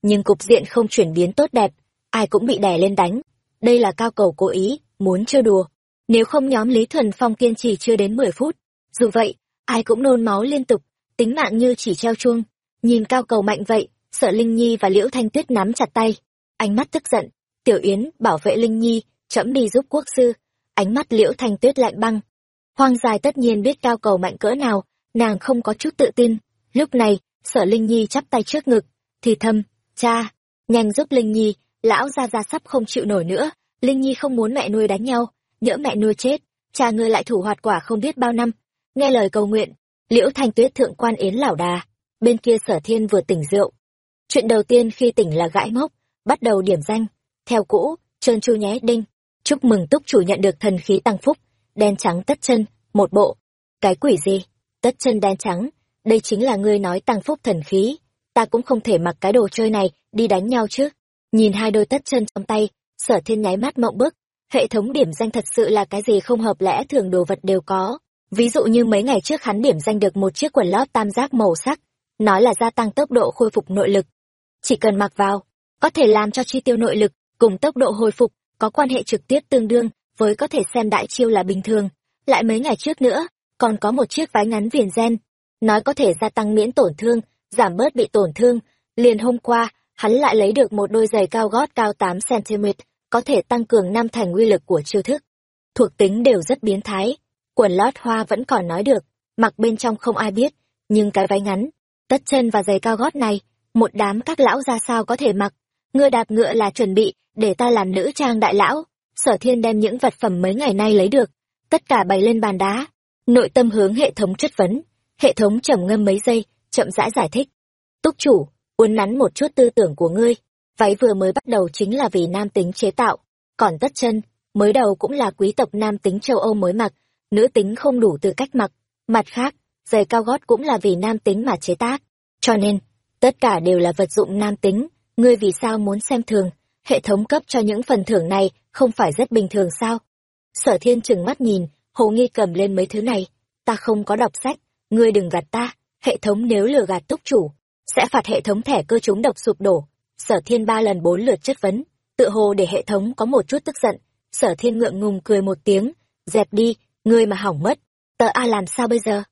Nhưng cục diện không chuyển biến tốt đẹp, ai cũng bị đè lên đánh. Đây là cao cầu cố ý, muốn chơi đùa. Nếu không nhóm Lý Thuần Phong kiên trì chưa đến 10 phút. Dù vậy, ai cũng nôn máu liên tục, tính mạng như chỉ treo chuông. Nhìn cao cầu mạnh vậy, sợ Linh Nhi và Liễu Thanh Tuyết nắm chặt tay. Ánh mắt tức giận, Tiểu Yến bảo vệ Linh Nhi, trẫm đi giúp quốc sư. Ánh mắt Liễu Thanh Tuyết lạnh băng. Hoang dài tất nhiên biết cao cầu mạnh cỡ nào, nàng không có chút tự tin. Lúc này, Sở Linh Nhi chắp tay trước ngực, thì thầm, cha, nhanh giúp Linh Nhi, lão gia gia sắp không chịu nổi nữa, Linh Nhi không muốn mẹ nuôi đánh nhau, nhỡ mẹ nuôi chết, cha ngươi lại thủ hoạt quả không biết bao năm. Nghe lời cầu nguyện, Liễu Thanh Tuyết thượng quan yến lão đà, bên kia Sở Thiên vừa tỉnh rượu. Chuyện đầu tiên khi tỉnh là gãi mốc, bắt đầu điểm danh, theo cũ, trơn chu nhé đinh, chúc mừng túc chủ nhận được thần khí tăng phúc, đen trắng tất chân, một bộ. Cái quỷ gì? Tất chân đen trắng, đây chính là ngươi nói tăng phúc thần khí, ta cũng không thể mặc cái đồ chơi này đi đánh nhau chứ. Nhìn hai đôi tất chân trong tay, sở thiên nháy mắt mộng bức, hệ thống điểm danh thật sự là cái gì không hợp lẽ thường đồ vật đều có. Ví dụ như mấy ngày trước hắn điểm danh được một chiếc quần lót tam giác màu sắc, nói là gia tăng tốc độ khôi phục nội lực. Chỉ cần mặc vào, có thể làm cho chi tiêu nội lực cùng tốc độ hồi phục có quan hệ trực tiếp tương đương với có thể xem đại chiêu là bình thường. Lại mấy ngày trước nữa, còn có một chiếc váy ngắn viền gen, nói có thể gia tăng miễn tổn thương, giảm bớt bị tổn thương. Liền hôm qua, hắn lại lấy được một đôi giày cao gót cao 8cm, có thể tăng cường năm thành uy lực của chiêu thức. Thuộc tính đều rất biến thái. Quần lót hoa vẫn còn nói được, mặc bên trong không ai biết, nhưng cái váy ngắn, tất chân và giày cao gót này, một đám các lão ra sao có thể mặc ngựa đạp ngựa là chuẩn bị để ta làm nữ trang đại lão sở thiên đem những vật phẩm mấy ngày nay lấy được tất cả bày lên bàn đá nội tâm hướng hệ thống chất vấn. Hệ thống trầm ngâm mấy giây chậm rãi giải, giải thích. Túc chủ uốn nắn một chút tư tưởng của ngươi. Váy vừa mới bắt đầu chính là vì nam tính chế tạo còn tất chân mới đầu cũng là quý tộc nam tính châu âu mới mặc nữ tính không đủ tư cách mặc. Mặt khác giày cao gót cũng là vì nam tính mà chế tác. Cho nên tất cả đều là vật dụng nam tính ngươi vì sao muốn xem thường? Hệ thống cấp cho những phần thưởng này không phải rất bình thường sao? Sở thiên chừng mắt nhìn, hồ nghi cầm lên mấy thứ này. Ta không có đọc sách, ngươi đừng gạt ta. Hệ thống nếu lừa gạt túc chủ, sẽ phạt hệ thống thẻ cơ chúng độc sụp đổ. Sở thiên ba lần bốn lượt chất vấn, tự hồ để hệ thống có một chút tức giận. Sở thiên ngượng ngùng cười một tiếng, dẹp đi, ngươi mà hỏng mất. Tờ a làm sao bây giờ?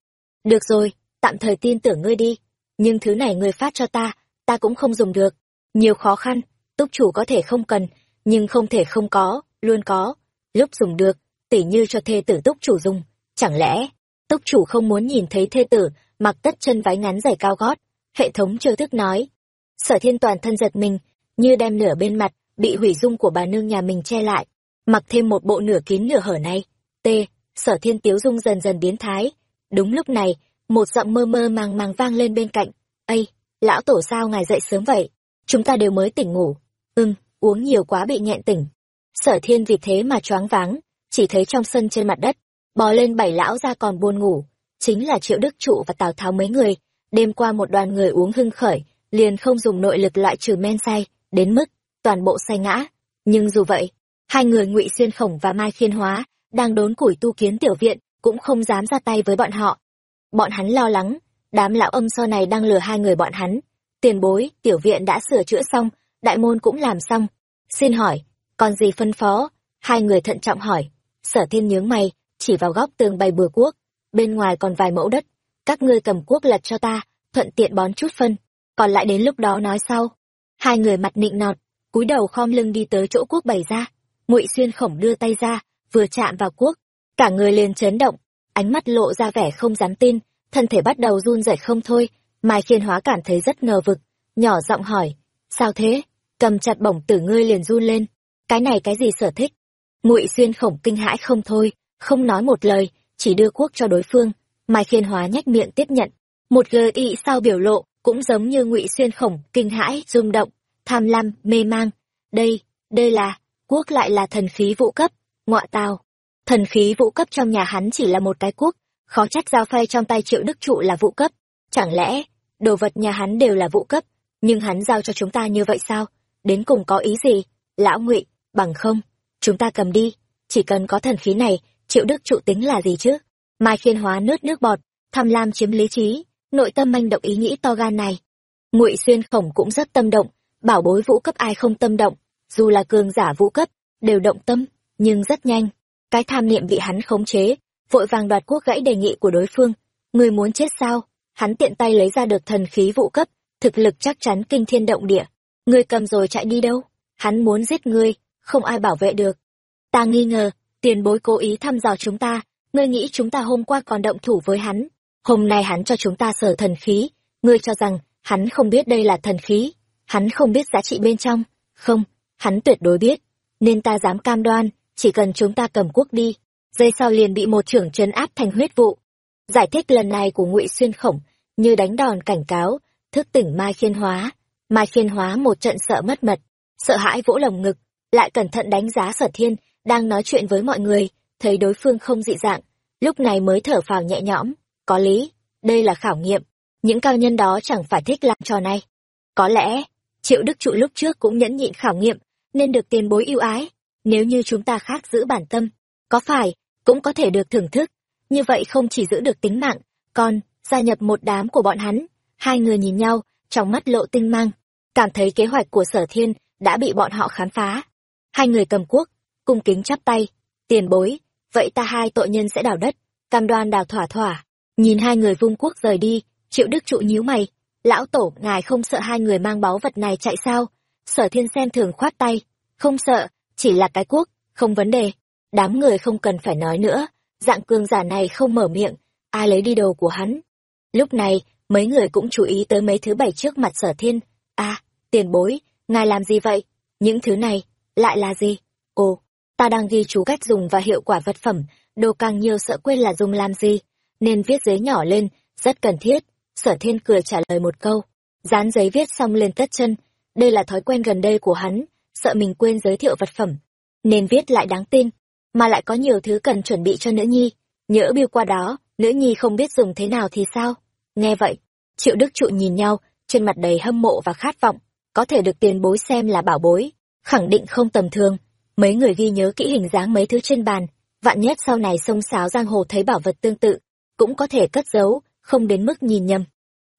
Được rồi, tạm thời tin tưởng ngươi đi. Nhưng thứ này ngươi phát cho ta ta cũng không dùng được. Nhiều khó khăn, túc chủ có thể không cần nhưng không thể không có, luôn có. Lúc dùng được, tỉ như cho thê tử túc chủ dùng, chẳng lẽ túc chủ không muốn nhìn thấy thê tử mặc tất chân váy ngắn giày cao gót? Hệ thống trêu thức nói, sở thiên toàn thân giật mình, như đem nửa bên mặt bị hủy dung của bà nương nhà mình che lại, mặc thêm một bộ nửa kín nửa hở này. T, sở thiên tiếu dung dần dần biến thái. Đúng lúc này, một giọng mơ mơ màng màng vang lên bên cạnh. Ây, lão tổ sao ngài dậy sớm vậy? Chúng ta đều mới tỉnh ngủ. Ưng uống nhiều quá bị nghẹn tỉnh. Sở thiên vì thế mà choáng váng, chỉ thấy trong sân trên mặt đất, bò lên bảy lão ra còn buồn ngủ, chính là triệu đức trụ và tào tháo mấy người. Đêm qua một đoàn người uống hưng khởi, liền không dùng nội lực loại trừ men say, đến mức toàn bộ say ngã. Nhưng dù vậy, hai người ngụy xuyên khổng và mai khiên hóa đang đốn củi tu kiến tiểu viện cũng không dám ra tay với bọn họ. Bọn hắn lo lắng, đám lão âm so này đang lừa hai người bọn hắn. Tiền bối, tiểu viện đã sửa chữa xong đại môn cũng làm xong. Xin hỏi, còn gì phân phó? Hai người thận trọng hỏi. Sở thiên nhướng mày, chỉ vào góc tường bày bừa cuốc. Bên ngoài còn vài mẫu đất. Các ngươi cầm cuốc lật cho ta, thuận tiện bón chút phân. Còn lại đến lúc đó nói sau. Hai người mặt nịnh nọt, cúi đầu khom lưng đi tới chỗ cuốc bày ra. Ngụy xuyên khổng đưa tay ra, vừa chạm vào cuốc. Cả người liền chấn động, ánh mắt lộ ra vẻ không dám tin, thân thể bắt đầu run rẩy không thôi. Mai khiên hóa cảm thấy rất ngờ vực, nhỏ giọng hỏi, sao thế? Cầm chặt bổng tử ngươi liền run lên. Cái này cái gì sở thích? Ngụy xuyên khổng kinh hãi không thôi, không nói một lời, chỉ đưa quốc cho đối phương. Mai khiên hóa nhách miệng tiếp nhận. Một gờ y sao biểu lộ cũng giống như ngụy xuyên khổng kinh hãi, rung động, tham lam, mê mang. Đây đây là, quốc lại là thần khí vũ cấp, ngọa tào. Thần khí vũ cấp trong nhà hắn chỉ là một cái quốc, khó trách giao phay trong tay triệu đức trụ là vũ cấp. Chẳng lẽ, đồ vật nhà hắn đều là vũ cấp, nhưng hắn giao cho chúng ta như vậy sao? Đến cùng có ý gì? Lão ngụy, bằng không, chúng ta cầm đi, chỉ cần có thần khí này, triệu đức trụ tính là gì chứ? Mai khiên hóa nước nước bọt, tham lam chiếm lý trí, nội tâm manh động ý nghĩ to gan này. Ngụy xuyên khổng cũng rất tâm động, bảo bối vũ cấp ai không tâm động, dù là cường giả vũ cấp, đều động tâm, nhưng rất nhanh. Cái tham niệm bị hắn khống chế, vội vàng đoạt quốc gãy đề nghị của đối phương. Người muốn chết sao? Hắn tiện tay lấy ra được thần khí vũ cấp, thực lực chắc chắn kinh thiên động địa ngươi cầm rồi chạy đi đâu? Hắn muốn giết ngươi, không ai bảo vệ được. Ta nghi ngờ, tiền bối cố ý thăm dò chúng ta, ngươi nghĩ chúng ta hôm qua còn động thủ với hắn. Hôm nay hắn cho chúng ta sở thần khí, ngươi cho rằng hắn không biết đây là thần khí, hắn không biết giá trị bên trong. Không, hắn tuyệt đối biết, nên ta dám cam đoan, chỉ cần chúng ta cầm quốc đi dây sau liền bị một trưởng trấn áp thành huyết vụ. Giải thích lần này của ngụy xuyên khổng, như đánh đòn cảnh cáo, thức tỉnh mai khiên hóa mai phiên hóa một trận sợ mất mật, sợ hãi vỗ lồng ngực, lại cẩn thận đánh giá sở thiên đang nói chuyện với mọi người, thấy đối phương không dị dạng, lúc này mới thở phào nhẹ nhõm, có lý, đây là khảo nghiệm, những cao nhân đó chẳng phải thích làm trò này. Có lẽ, triệu đức trụ lúc trước cũng nhẫn nhịn khảo nghiệm, nên được tiền bối ưu ái, nếu như chúng ta khác giữ bản tâm, có phải cũng có thể được thưởng thức. Như vậy không chỉ giữ được tính mạng, còn gia nhập một đám của bọn hắn. Hai người nhìn nhau, trong mắt lộ tinh mang cảm thấy kế hoạch của sở thiên đã bị bọn họ khám phá. Hai người cầm cuốc, cung kính chắp tay, tiền bối, vậy ta hai tội nhân sẽ đào đất. Cam đoan đào thỏa thỏa, nhìn hai người vung cuốc rời đi. Triệu đức trụ nhíu mày, lão tổ, ngài không sợ hai người mang báu vật này chạy sao? Sở thiên xem thường khoát tay, không sợ, chỉ là cái cuốc, không vấn đề. Đám người không cần phải nói nữa, dạng cường giả này không mở miệng, ai lấy đi đồ của hắn? Lúc này, mấy người cũng chú ý tới mấy thứ bày trước mặt sở thiên À, tiền bối, ngài làm gì vậy? Những thứ này, lại là gì? Ồ, ta đang ghi chú cách dùng và hiệu quả vật phẩm, đồ càng nhiều sợ quên là dùng làm gì, nên viết giấy nhỏ lên, rất cần thiết. Sở thiên cười trả lời một câu, dán giấy viết xong lên tất chân. Đây là thói quen gần đây của hắn, sợ mình quên giới thiệu vật phẩm, nên viết lại đáng tin, mà lại có nhiều thứ cần chuẩn bị cho nữ nhi. Nhỡ biêu qua đó, nữ nhi không biết dùng thế nào thì sao? Nghe vậy, triệu đức trụ nhìn nhau, trên mặt đầy hâm mộ và khát vọng, có thể được tiền bối xem là bảo bối, khẳng định không tầm thường. Mấy người ghi nhớ kỹ hình dáng mấy thứ trên bàn, vạn nhất sau này sông sáo giang hồ thấy bảo vật tương tự, cũng có thể cất giấu, không đến mức nhìn nhầm.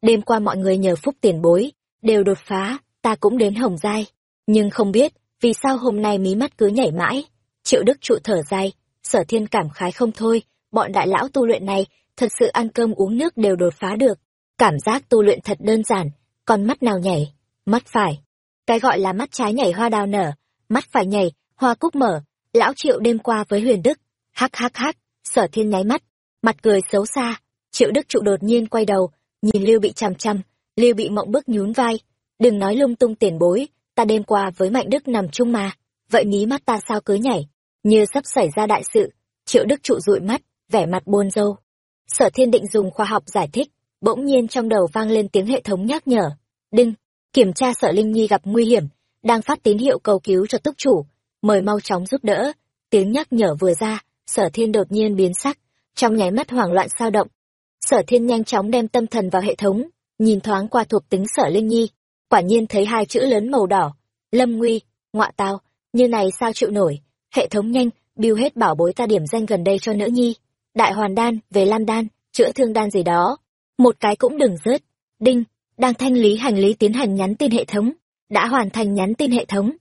Đêm qua mọi người nhờ phúc tiền bối, đều đột phá, ta cũng đến hồng giai, nhưng không biết, vì sao hôm nay mí mắt cứ nhảy mãi. Triệu Đức trụ thở dài, sở thiên cảm khái không thôi, bọn đại lão tu luyện này, thật sự ăn cơm uống nước đều đột phá được. Cảm giác tu luyện thật đơn giản, còn mắt nào nhảy? Mắt phải. Cái gọi là mắt trái nhảy hoa đào nở, mắt phải nhảy, hoa cúc mở. Lão Triệu đêm qua với huyền đức, hắc hắc hắc, sở thiên nháy mắt, mặt cười xấu xa. Triệu Đức trụ đột nhiên quay đầu, nhìn Lưu bị chằm chằm, Lưu bị mộng bức nhún vai. Đừng nói lung tung tiền bối, ta đêm qua với Mạnh Đức nằm chung mà, vậy mí mắt ta sao cứ nhảy, như sắp xảy ra đại sự. Triệu Đức trụ dụi mắt, vẻ mặt buồn râu. Sở thiên định dùng khoa học giải thích, bỗng nhiên trong đầu vang lên tiếng hệ thống nhắc nhở. Đinh, kiểm tra sở Linh Nhi gặp nguy hiểm, đang phát tín hiệu cầu cứu cho túc chủ, mời mau chóng giúp đỡ. Tiếng nhắc nhở vừa ra, sở thiên đột nhiên biến sắc, trong nháy mắt hoảng loạn sao động. Sở thiên nhanh chóng đem tâm thần vào hệ thống, nhìn thoáng qua thuộc tính sở Linh Nhi, quả nhiên thấy hai chữ lớn màu đỏ. Lâm nguy, ngọa tao, như này sao chịu nổi, hệ thống nhanh, biêu hết bảo bối ta điểm danh gần đây cho nữ nhi. Đại hoàn đan, về lan đan, chữa thương đan gì đó. Một cái cũng đừng rớt. Đinh, đang thanh lý hành lý tiến hành nhắn tin hệ thống. Đã hoàn thành nhắn tin hệ thống.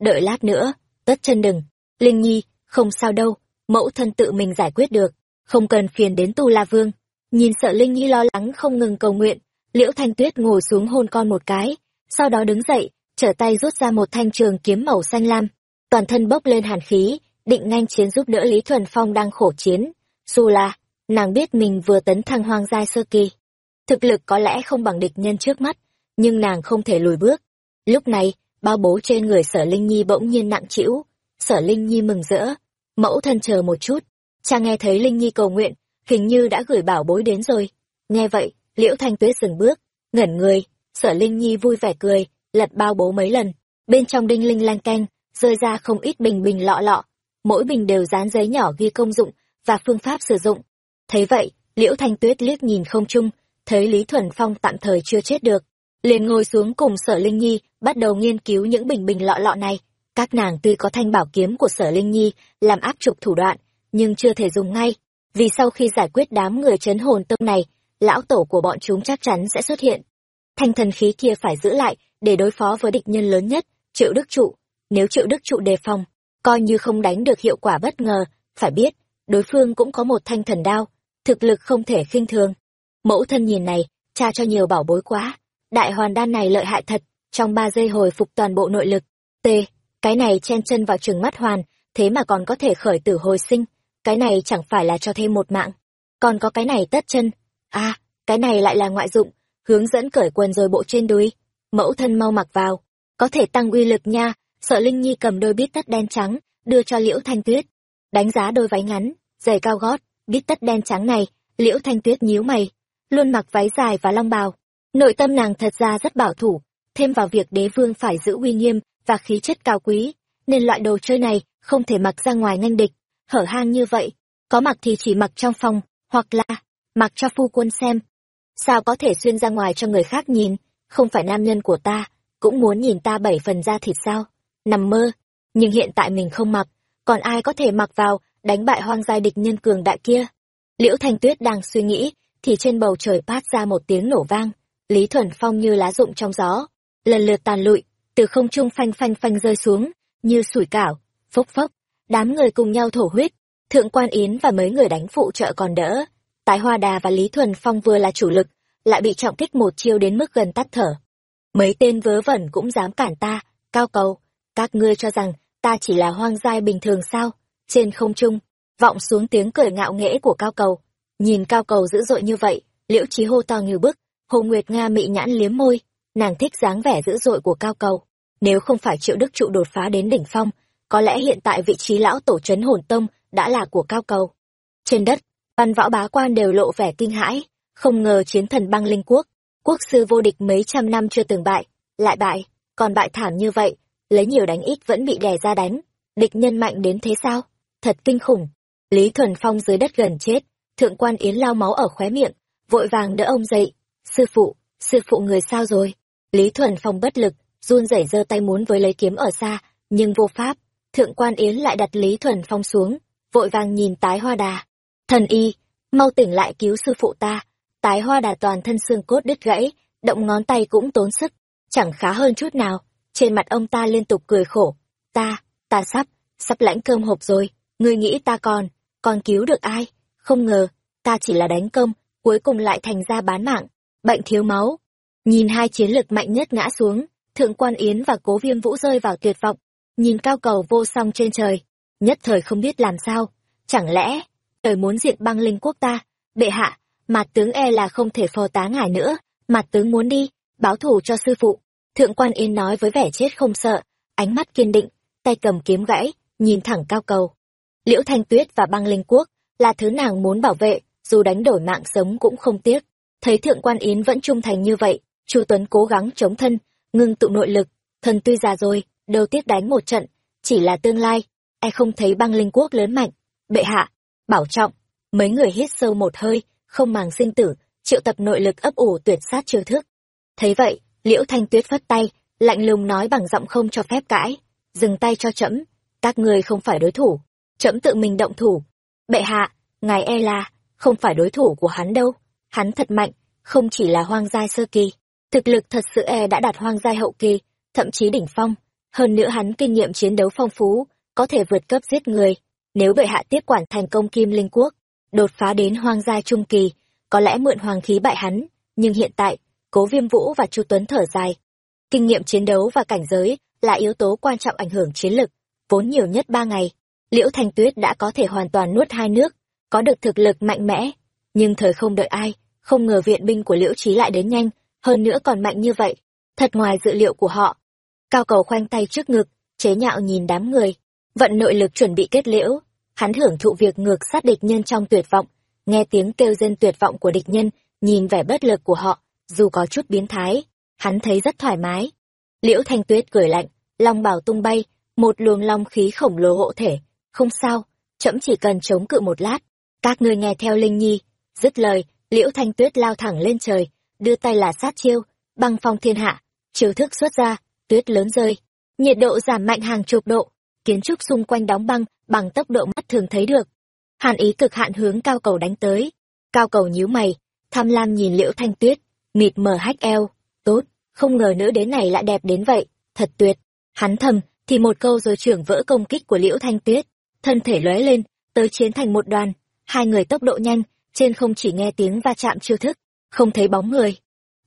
Đợi lát nữa, tất chân đừng. Linh Nhi, không sao đâu, mẫu thân tự mình giải quyết được. Không cần phiền đến Tu La Vương. Nhìn sợ Linh Nhi lo lắng không ngừng cầu nguyện, Liễu Thanh Tuyết ngồi xuống hôn con một cái, sau đó đứng dậy, trở tay rút ra một thanh trường kiếm màu xanh lam, toàn thân bốc lên hàn khí, định nhanh chiến giúp đỡ Lý Thuần Phong đang khổ chiến. Dù là, nàng biết mình vừa tấn thăng hoang giai sơ kỳ. Thực lực có lẽ không bằng địch nhân trước mắt, nhưng nàng không thể lùi bước. Lúc này, bao bố trên người sở Linh Nhi bỗng nhiên nặng trĩu. Sở Linh Nhi mừng rỡ, mẫu thân chờ một chút. Cha nghe thấy Linh Nhi cầu nguyện, hình như đã gửi bảo bối đến rồi. Nghe vậy, Liễu Thanh Tuyết dừng bước, ngẩn người, sở Linh Nhi vui vẻ cười, lật bao bố mấy lần. Bên trong đinh linh lanh canh, rơi ra không ít bình bình lọ lọ. Mỗi bình đều dán giấy nhỏ ghi công dụng và phương pháp sử dụng. Thấy vậy, Liễu Thanh Tuyết liếc nhìn không trung thấy Lý Thuần Phong tạm thời chưa chết được. liền ngồi xuống cùng sở Linh Nhi, bắt đầu nghiên cứu những bình bình lọ lọ này. Các nàng tuy có thanh bảo kiếm của sở Linh Nhi làm áp trục thủ đoạn, nhưng chưa thể dùng ngay. Vì sau khi giải quyết đám người chấn hồn tâm này, lão tổ của bọn chúng chắc chắn sẽ xuất hiện. Thanh thần khí kia phải giữ lại để đối phó với địch nhân lớn nhất, Triệu Đức Trụ. Nếu Triệu Đức Trụ đề phòng, coi như không đánh được hiệu quả bất ngờ, phải biết, đối phương cũng có một thanh thần đao, thực lực không thể khinh thường. Mẫu thân nhìn này, cha cho nhiều bảo bối quá. Đại hoàn đan này lợi hại thật, trong ba giây hồi phục toàn bộ nội lực. T, cái này chen chân vào trừng mắt hoàn, thế mà còn có thể khởi tử hồi sinh. Cái này chẳng phải là cho thêm một mạng. Còn có cái này tất chân. a cái này lại là ngoại dụng, hướng dẫn cởi quần rồi bộ trên đùi. Mẫu thân mau mặc vào, có thể tăng uy lực nha. Sợ Linh Nhi cầm đôi bít tất đen trắng, đưa cho Liễu Thanh Tuyết. Đánh giá đôi váy ngắn, giày cao gót, bít tất đen trắng này, Liễu Thanh Tuyết nhíu mày, luôn mặc váy dài và long bào. Nội tâm nàng thật ra rất bảo thủ, thêm vào việc đế vương phải giữ uy nghiêm và khí chất cao quý, nên loại đồ chơi này không thể mặc ra ngoài nganh địch, hở hang như vậy, có mặc thì chỉ mặc trong phòng, hoặc là mặc cho phu quân xem. Sao có thể xuyên ra ngoài cho người khác nhìn, không phải nam nhân của ta, cũng muốn nhìn ta bảy phần da thịt sao? Nằm mơ, nhưng hiện tại mình không mặc, còn ai có thể mặc vào, đánh bại hoang giai địch nhân cường đại kia? Liễu Thanh Tuyết đang suy nghĩ, thì trên bầu trời phát ra một tiếng nổ vang, Lý Thuần Phong như lá rụng trong gió, lần lượt tàn lụi, từ không trung phanh phanh phanh rơi xuống, như sủi cảo, phốc phốc, đám người cùng nhau thổ huyết, Thượng quan Yến và mấy người đánh phụ trợ còn đỡ, Tái Hoa Đà và Lý Thuần Phong vừa là chủ lực, lại bị trọng kích một chiêu đến mức gần tắt thở. Mấy tên vớ vẩn cũng dám cản ta, cao cầu, các ngươi cho rằng ta chỉ là hoang giai bình thường sao? Trên không trung, vọng xuống tiếng cười ngạo nghễ của cao cầu. Nhìn cao cầu dữ dội như vậy, liễu trí hô to như bức, hồ nguyệt nga mị nhãn liếm môi. nàng thích dáng vẻ dữ dội của cao cầu. Nếu không phải triệu đức trụ đột phá đến đỉnh phong, có lẽ hiện tại vị trí lão tổ trấn hồn tông đã là của cao cầu. Trên đất, văn võ bá quan đều lộ vẻ kinh hãi, không ngờ chiến thần băng linh quốc, quốc sư vô địch mấy trăm năm chưa từng bại, lại bại, còn bại thảm như vậy, lấy nhiều đánh ít vẫn bị đè ra đánh, địch nhân mạnh đến thế sao? Thật kinh khủng. Lý Thuần Phong dưới đất gần chết, thượng quan yến lao máu ở khóe miệng, vội vàng đỡ ông dậy. Sư phụ, sư phụ người sao rồi? Lý Thuần Phong bất lực, run rẩy giơ tay muốn với lấy kiếm ở xa, nhưng vô pháp. Thượng quan yến lại đặt Lý Thuần Phong xuống, vội vàng nhìn tái hoa đà. Thần y, mau tỉnh lại cứu sư phụ ta. Tái hoa đà toàn thân xương cốt đứt gãy, động ngón tay cũng tốn sức, chẳng khá hơn chút nào. Trên mặt ông ta liên tục cười khổ. Ta, ta sắp, sắp lãnh cơm hộp rồi, ngươi nghĩ ta còn, còn cứu được ai? Không ngờ, ta chỉ là đánh công, cuối cùng lại thành ra bán mạng, bệnh thiếu máu. Nhìn hai chiến lực mạnh nhất ngã xuống, Thượng quan Yến và Cố Viêm Vũ rơi vào tuyệt vọng, nhìn cao cầu vô song trên trời, nhất thời không biết làm sao, chẳng lẽ trời muốn diệt băng linh quốc ta, bệ hạ, mặt tướng e là không thể phò tá ngài nữa, mặt tướng muốn đi, báo thù cho sư phụ. Thượng quan Yến nói với vẻ chết không sợ, ánh mắt kiên định, tay cầm kiếm gãy, nhìn thẳng cao cầu. Liễu Thanh Tuyết và băng linh quốc là thứ nàng muốn bảo vệ, dù đánh đổi mạng sống cũng không tiếc. Thấy Thượng quan Yến vẫn trung thành như vậy, Chu Tuấn cố gắng chống thân, ngưng tụ nội lực, thần tuy già rồi, đâu tiếc đánh một trận, chỉ là tương lai, ai không thấy băng linh quốc lớn mạnh. Bệ hạ, bảo trọng, mấy người hít sâu một hơi, không màng sinh tử, triệu tập nội lực ấp ủ tuyệt sát chiêu thức. Thấy vậy, Liễu Thanh Tuyết phất tay, lạnh lùng nói bằng giọng không cho phép cãi, dừng tay cho trẫm, các người không phải đối thủ, trẫm tự mình động thủ. Bệ hạ, ngài e là không phải đối thủ của hắn đâu, hắn thật mạnh, không chỉ là hoang giai sơ kỳ, thực lực thật sự e đã đạt hoang giai hậu kỳ, thậm chí đỉnh phong, hơn nữa hắn kinh nghiệm chiến đấu phong phú, có thể vượt cấp giết người. Nếu bệ hạ tiếp quản thành công Kim Linh Quốc, đột phá đến hoang giai trung kỳ, có lẽ mượn hoàng khí bại hắn, nhưng hiện tại, Cố Viêm Vũ và Chu Tuấn thở dài. Kinh nghiệm chiến đấu và cảnh giới là yếu tố quan trọng ảnh hưởng chiến lực, vốn nhiều nhất ba ngày. Liễu Thanh Tuyết đã có thể hoàn toàn nuốt hai nước, có được thực lực mạnh mẽ, nhưng thời không đợi ai, không ngờ viện binh của Liễu Trí lại đến nhanh, hơn nữa còn mạnh như vậy, thật ngoài dự liệu của họ. Cao cầu khoanh tay trước ngực, chế nhạo nhìn đám người, vận nội lực chuẩn bị kết liễu, hắn hưởng thụ việc ngược sát địch nhân trong tuyệt vọng, nghe tiếng kêu rên tuyệt vọng của địch nhân, nhìn vẻ bất lực của họ, dù có chút biến thái, hắn thấy rất thoải mái. Liễu Thanh Tuyết cười lạnh, long bảo tung bay, một luồng long khí khổng lồ hộ thể, không sao, trẫm chỉ cần chống cự một lát, các ngươi nghe theo Linh Nhi, dứt lời, Liễu Thanh Tuyết lao thẳng lên trời, đưa tay là sát chiêu, băng phong thiên hạ, chiêu thức xuất ra, tuyết lớn rơi, nhiệt độ giảm mạnh hàng chục độ, kiến trúc xung quanh đóng băng bằng tốc độ mắt thường thấy được. Hàn ý cực hạn hướng cao cầu đánh tới, cao cầu nhíu mày, tham lam nhìn Liễu Thanh Tuyết, mịt mờ hách eo, tốt, không ngờ nữ đến này lại đẹp đến vậy, thật tuyệt. Hắn thầm, thì một câu rồi trưởng vỡ công kích của Liễu Thanh Tuyết, thân thể lóe lên, tới chiến thành một đoàn, hai người tốc độ nhanh, trên không chỉ nghe tiếng va chạm chiêu thức, không thấy bóng người.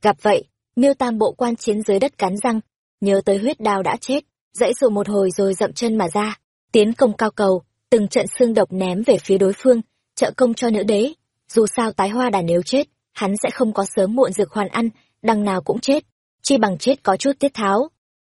Gặp vậy, miêu tam bộ quan chiến dưới đất cắn răng, nhớ tới huyết đao đã chết, dãy dụ một hồi rồi dậm chân mà ra, tiến công cao cầu, từng trận xương độc ném về phía đối phương, trợ công cho nữ đế. Dù sao tái hoa đà nếu chết, hắn sẽ không có sớm muộn dược hoàn ăn, đằng nào cũng chết, chi bằng chết có chút tiết tháo.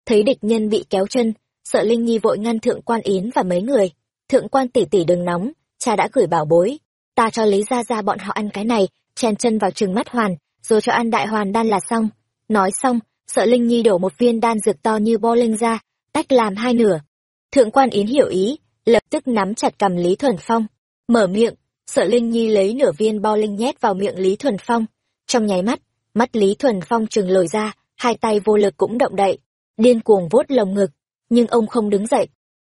Thấy địch nhân bị kéo chân, sợ Linh Nhi vội ngăn thượng quan yến và mấy người. Thượng quan tỷ tỷ đừng nóng, cha đã gửi bảo bối. Ta cho lý ra ra bọn họ ăn cái này, chen chân vào trừng mắt hoàn, rồi cho ăn đại hoàn đan là xong. Nói xong, sợ Linh Nhi đổ một viên đan dược to như bo linh ra, tách làm hai nửa. Thượng quan Yến hiểu ý, lập tức nắm chặt cầm Lý Thuần Phong, mở miệng, sợ Linh Nhi lấy nửa viên bo linh nhét vào miệng Lý Thuần Phong. Trong nháy mắt, mắt Lý Thuần Phong trừng lồi ra, hai tay vô lực cũng động đậy, điên cuồng vuốt lồng ngực, nhưng ông không đứng dậy.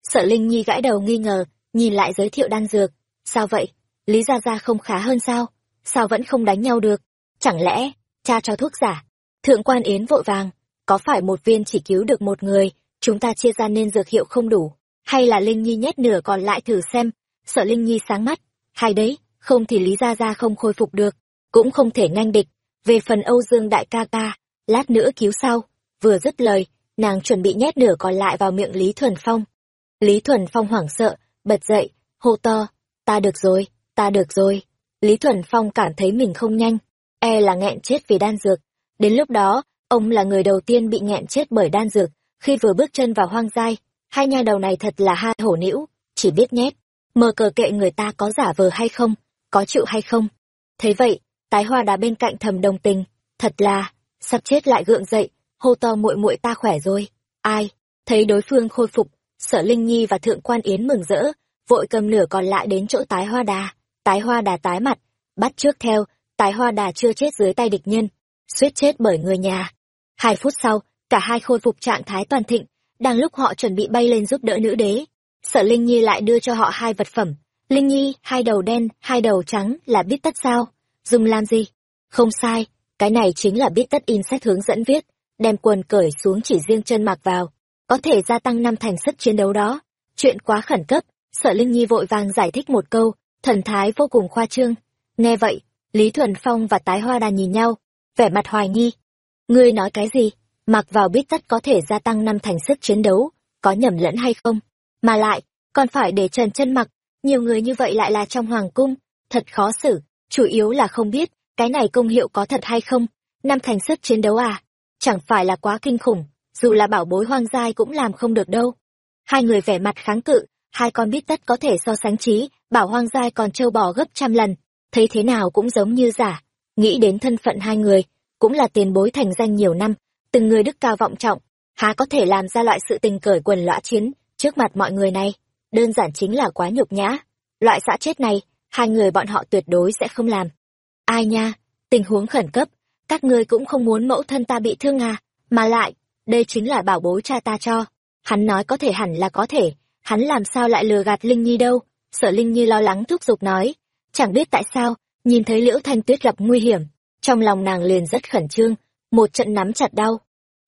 Sợ Linh Nhi gãi đầu nghi ngờ, nhìn lại giới thiệu đan dược. Sao vậy? Lý Gia Gia không khá hơn sao? Sao vẫn không đánh nhau được? Chẳng lẽ, cha cho thuốc giả? Thượng quan Yến vội vàng, có phải một viên chỉ cứu được một người, chúng ta chia ra nên dược hiệu không đủ? Hay là Linh Nhi nhét nửa còn lại thử xem? Sợ Linh Nhi sáng mắt, hay đấy, không thì Lý Gia Gia không khôi phục được, cũng không thể nganh địch. Về phần Âu Dương Đại ca ca, lát nữa cứu sau. Vừa dứt lời, nàng chuẩn bị nhét nửa còn lại vào miệng Lý Thuần Phong. Lý Thuần Phong hoảng sợ, bật dậy, hô to, ta được rồi, ta được rồi. Lý Thuần Phong cảm thấy mình không nhanh, e là nghẹn chết vì đan dược. Đến lúc đó, ông là người đầu tiên bị nghẹn chết bởi đan dược khi vừa bước chân vào hoang dai, hai nha đầu này thật là hai hổ nĩu chỉ biết nhét mờ cờ kệ người ta có giả vờ hay không có chịu hay không Thế vậy tái hoa đá bên cạnh thầm đồng tình thật là sắp chết lại gượng dậy hô to muội muội ta khỏe rồi ai thấy đối phương khôi phục sở linh nhi và thượng quan yến mừng rỡ, vội cầm nửa còn lại đến chỗ tái hoa đà. Tái hoa đà tái mặt, bắt trước theo, tái hoa đà chưa chết dưới tay địch nhân, suýt chết bởi người nhà. Hai phút sau, cả hai khôi phục trạng thái toàn thịnh, đang lúc họ chuẩn bị bay lên giúp đỡ nữ đế. Sở linh nhi lại đưa cho họ hai vật phẩm. Linh nhi, hai đầu đen, hai đầu trắng là biết tất sao? Dùng làm gì? Không sai, cái này chính là biết tất in sách hướng dẫn viết, đem quần cởi xuống chỉ riêng chân mặc vào có thể gia tăng năm thành sức chiến đấu đó. Chuyện quá khẩn cấp sở linh nhi vội vàng giải thích một câu, thần thái vô cùng khoa trương. Nghe vậy, lý thuần phong và tái hoa đà nhìn nhau, vẻ mặt hoài nghi. Ngươi nói cái gì? Mặc vào biết tất có thể gia tăng năm thành sức chiến đấu, có nhầm lẫn hay không? Mà lại, còn phải để trần chân mặc, nhiều người như vậy lại là trong hoàng cung, thật khó xử, chủ yếu là không biết, cái này công hiệu có thật hay không? Năm thành sức chiến đấu à? Chẳng phải là quá kinh khủng dù là bảo bối hoang giai cũng làm không được đâu. Hai người vẻ mặt kháng cự, hai con biết tất có thể so sánh trí, bảo hoang giai còn trâu bò gấp trăm lần, thấy thế nào cũng giống như giả. Nghĩ đến thân phận hai người, cũng là tiền bối thành danh nhiều năm, từng người đức cao vọng trọng, há có thể làm ra loại sự tình cởi quần lõa chiến trước mặt mọi người này. Đơn giản chính là quá nhục nhã. Loại xã chết này, hai người bọn họ tuyệt đối sẽ không làm. Ai nha, tình huống khẩn cấp, các ngươi cũng không muốn mẫu thân ta bị thương à mà lại đây chính là bảo bối cha ta cho. Hắn nói có thể hẳn là có thể. Hắn làm sao lại lừa gạt linh nhi đâu? Sợ linh nhi lo lắng thúc giục nói. Chẳng biết tại sao, nhìn thấy liễu thanh tuyết gặp nguy hiểm, trong lòng nàng liền rất khẩn trương, một trận nắm chặt đau.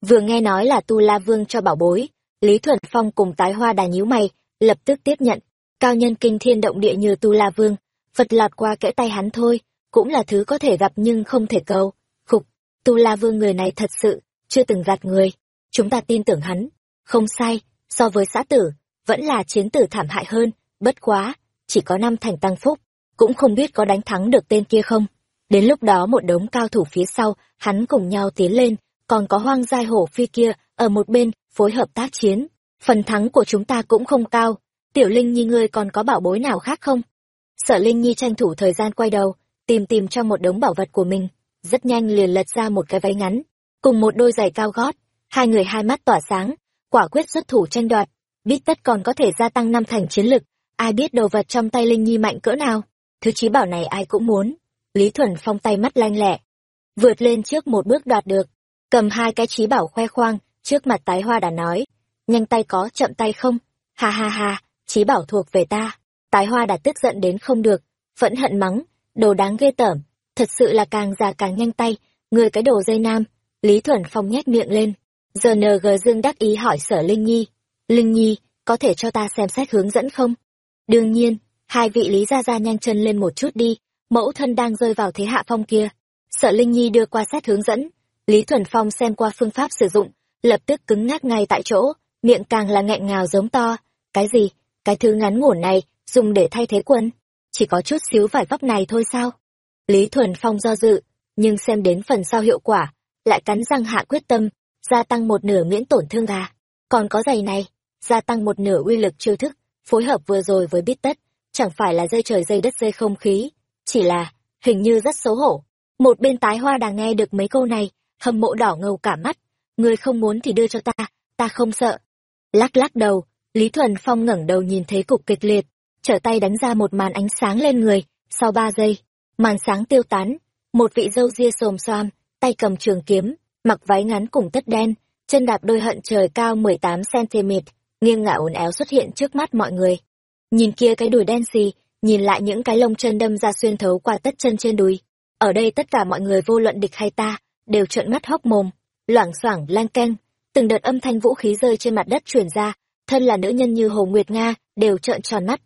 Vừa nghe nói là tu la vương cho bảo bối, lý thuần phong cùng tái hoa đà nhíu mày, lập tức tiếp nhận. Cao nhân kinh thiên động địa như tu la vương phật lọt qua kẽ tay hắn thôi, cũng là thứ có thể gặp nhưng không thể cầu. Khục, tu la vương người này thật sự chưa từng gạt người chúng ta tin tưởng hắn. Không sai, so với xã tử, vẫn là chiến tử thảm hại hơn. Bất quá, chỉ có năm thành tăng phúc, cũng không biết có đánh thắng được tên kia không. Đến lúc đó một đống cao thủ phía sau, hắn cùng nhau tiến lên, còn có hoang giai hổ phi kia ở một bên, phối hợp tác chiến. Phần thắng của chúng ta cũng không cao. Tiểu linh nhi ngươi còn có bảo bối nào khác không? Sở linh nhi tranh thủ thời gian quay đầu, tìm tìm trong một đống bảo vật của mình, rất nhanh liền lật ra một cái váy ngắn, cùng một đôi giày cao gót hai người hai mắt tỏa sáng, quả quyết xuất thủ tranh đoạt. Biết tất còn có thể gia tăng năm thành chiến lực, ai biết đồ vật trong tay linh nhi mạnh cỡ nào. Thứ trí bảo này ai cũng muốn. Lý thuần phong tay mắt lanh lẹ. Vượt lên trước một bước đoạt được. Cầm hai cái trí bảo khoe khoang, trước mặt tái hoa đã nói. Nhanh tay có, chậm tay không. Ha ha ha trí bảo thuộc về ta. Tái hoa đã tức giận đến không được. Phẫn hận mắng, đồ đáng ghê tởm. Thật sự là càng già càng nhanh tay, người cái đồ dây nam. Lý thuần phong nhét miệng lên giờ ng dương đắc ý hỏi sở linh nhi linh nhi, có thể cho ta xem xét hướng dẫn không? Đương nhiên, hai vị lý gia gia nhanh chân lên một chút đi, mẫu thân đang rơi vào thế hạ phong kia. Sở linh nhi đưa qua xét hướng dẫn, lý thuần phong xem qua phương pháp sử dụng, lập tức cứng ngắc ngay tại chỗ, miệng càng là nghẹn ngào giống to, cái gì? Cái thứ ngắn ngủn này, dùng để thay thế quân chỉ có chút xíu vải vóc này thôi sao? Lý thuần phong do dự, nhưng xem đến phần sau hiệu quả, lại cắn răng hạ quyết tâm gia tăng một nửa miễn tổn thương gà. Còn có giày này, gia tăng một nửa uy lực chiêu thức, phối hợp vừa rồi với bít tất, chẳng phải là dây trời dây đất dây không khí, chỉ là hình như rất xấu hổ. Một bên tái hoa đang nghe được mấy câu này, hâm mộ đỏ ngầu cả mắt. Người không muốn thì đưa cho ta ta không sợ. Lắc lắc đầu, lý thuần phong ngẩng đầu nhìn thấy cục kịch liệt, trở tay đánh ra một màn ánh sáng lên người. Sau ba giây, màn sáng tiêu tán, một vị dâu ria xồm xoam tay cầm trường kiếm mặc váy ngắn cùng tất đen, chân đạp đôi hận trời cao mười tám cm nghiêng ngả ồn éo xuất hiện trước mắt mọi người. Nhìn kia cái đùi đen xì, nhìn lại những cái lông chân đâm ra xuyên thấu qua tất chân trên đùi. Ở đây tất cả mọi người vô luận địch hay ta, đều trợn mắt hốc mồm, loảng xoảng lang keng. Từng đợt âm thanh vũ khí rơi trên mặt đất truyền ra, thân là nữ nhân như hồ nguyệt nga, đều trợn tròn mắt.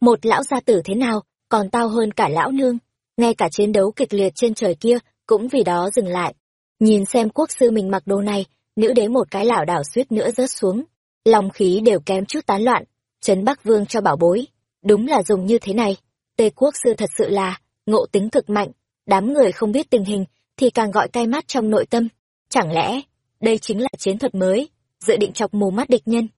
Một lão gia tử thế nào, còn tao hơn cả lão nương. Ngay cả chiến đấu kịch liệt trên trời kia, cũng vì đó dừng lại nhìn xem quốc sư mình mặc đồ này nữ đế một cái lảo đảo suýt nữa rớt xuống. Lòng khí đều kém chút tán loạn trấn bắc vương cho bảo bối. Đúng là dùng như thế này tề quốc sư thật sự là ngộ tính cực mạnh. Đám người không biết tình hình thì càng gọi cay mắt trong nội tâm. Chẳng lẽ, đây chính là chiến thuật mới, dự định chọc mù mắt địch nhân.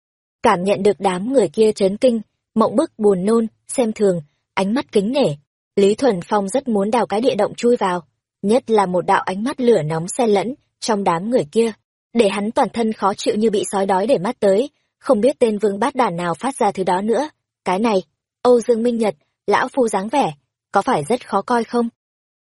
Cảm nhận được đám người kia chấn kinh, mộng bức buồn nôn, xem thường, ánh mắt kính nể. Lý Thuần Phong rất muốn đào cái địa động chui vào, nhất là một đạo ánh mắt lửa nóng xen lẫn trong đám người kia, để hắn toàn thân khó chịu như bị sói đói để mắt tới, không biết tên vương bát đàn nào phát ra thứ đó nữa. Cái này, Âu Dương Minh Nhật, lão phu dáng vẻ, có phải rất khó coi không?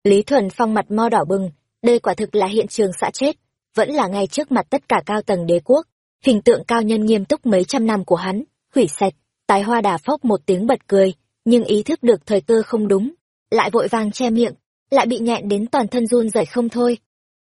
Lý Thuần Phong mặt mo đỏ bừng, đây quả thực là hiện trường xã chết, vẫn là ngay trước mặt tất cả cao tầng đế quốc, hình tượng cao nhân nghiêm túc mấy trăm năm của hắn, hủy sạch, tái hoa đà phốc một tiếng bật cười, nhưng ý thức được thời cơ không đúng, lại vội vàng che miệng, lại bị nghẹn đến toàn thân run rẩy không thôi.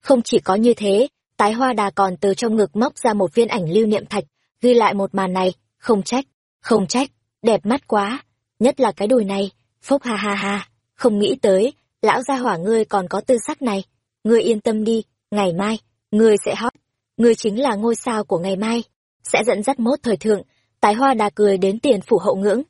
Không chỉ có như thế, tái hoa đà còn từ trong ngực móc ra một viên ảnh lưu niệm thạch, ghi lại một màn này, không trách, không trách, đẹp mắt quá, nhất là cái đùi này, phốc ha ha ha, không nghĩ tới, lão gia hỏa ngươi còn có tư sắc này, ngươi yên tâm đi, ngày mai, ngươi sẽ hot, ngươi chính là ngôi sao của ngày mai, sẽ dẫn dắt mốt thời thượng, tái hoa đà cười đến tiền phủ hậu ngưỡng.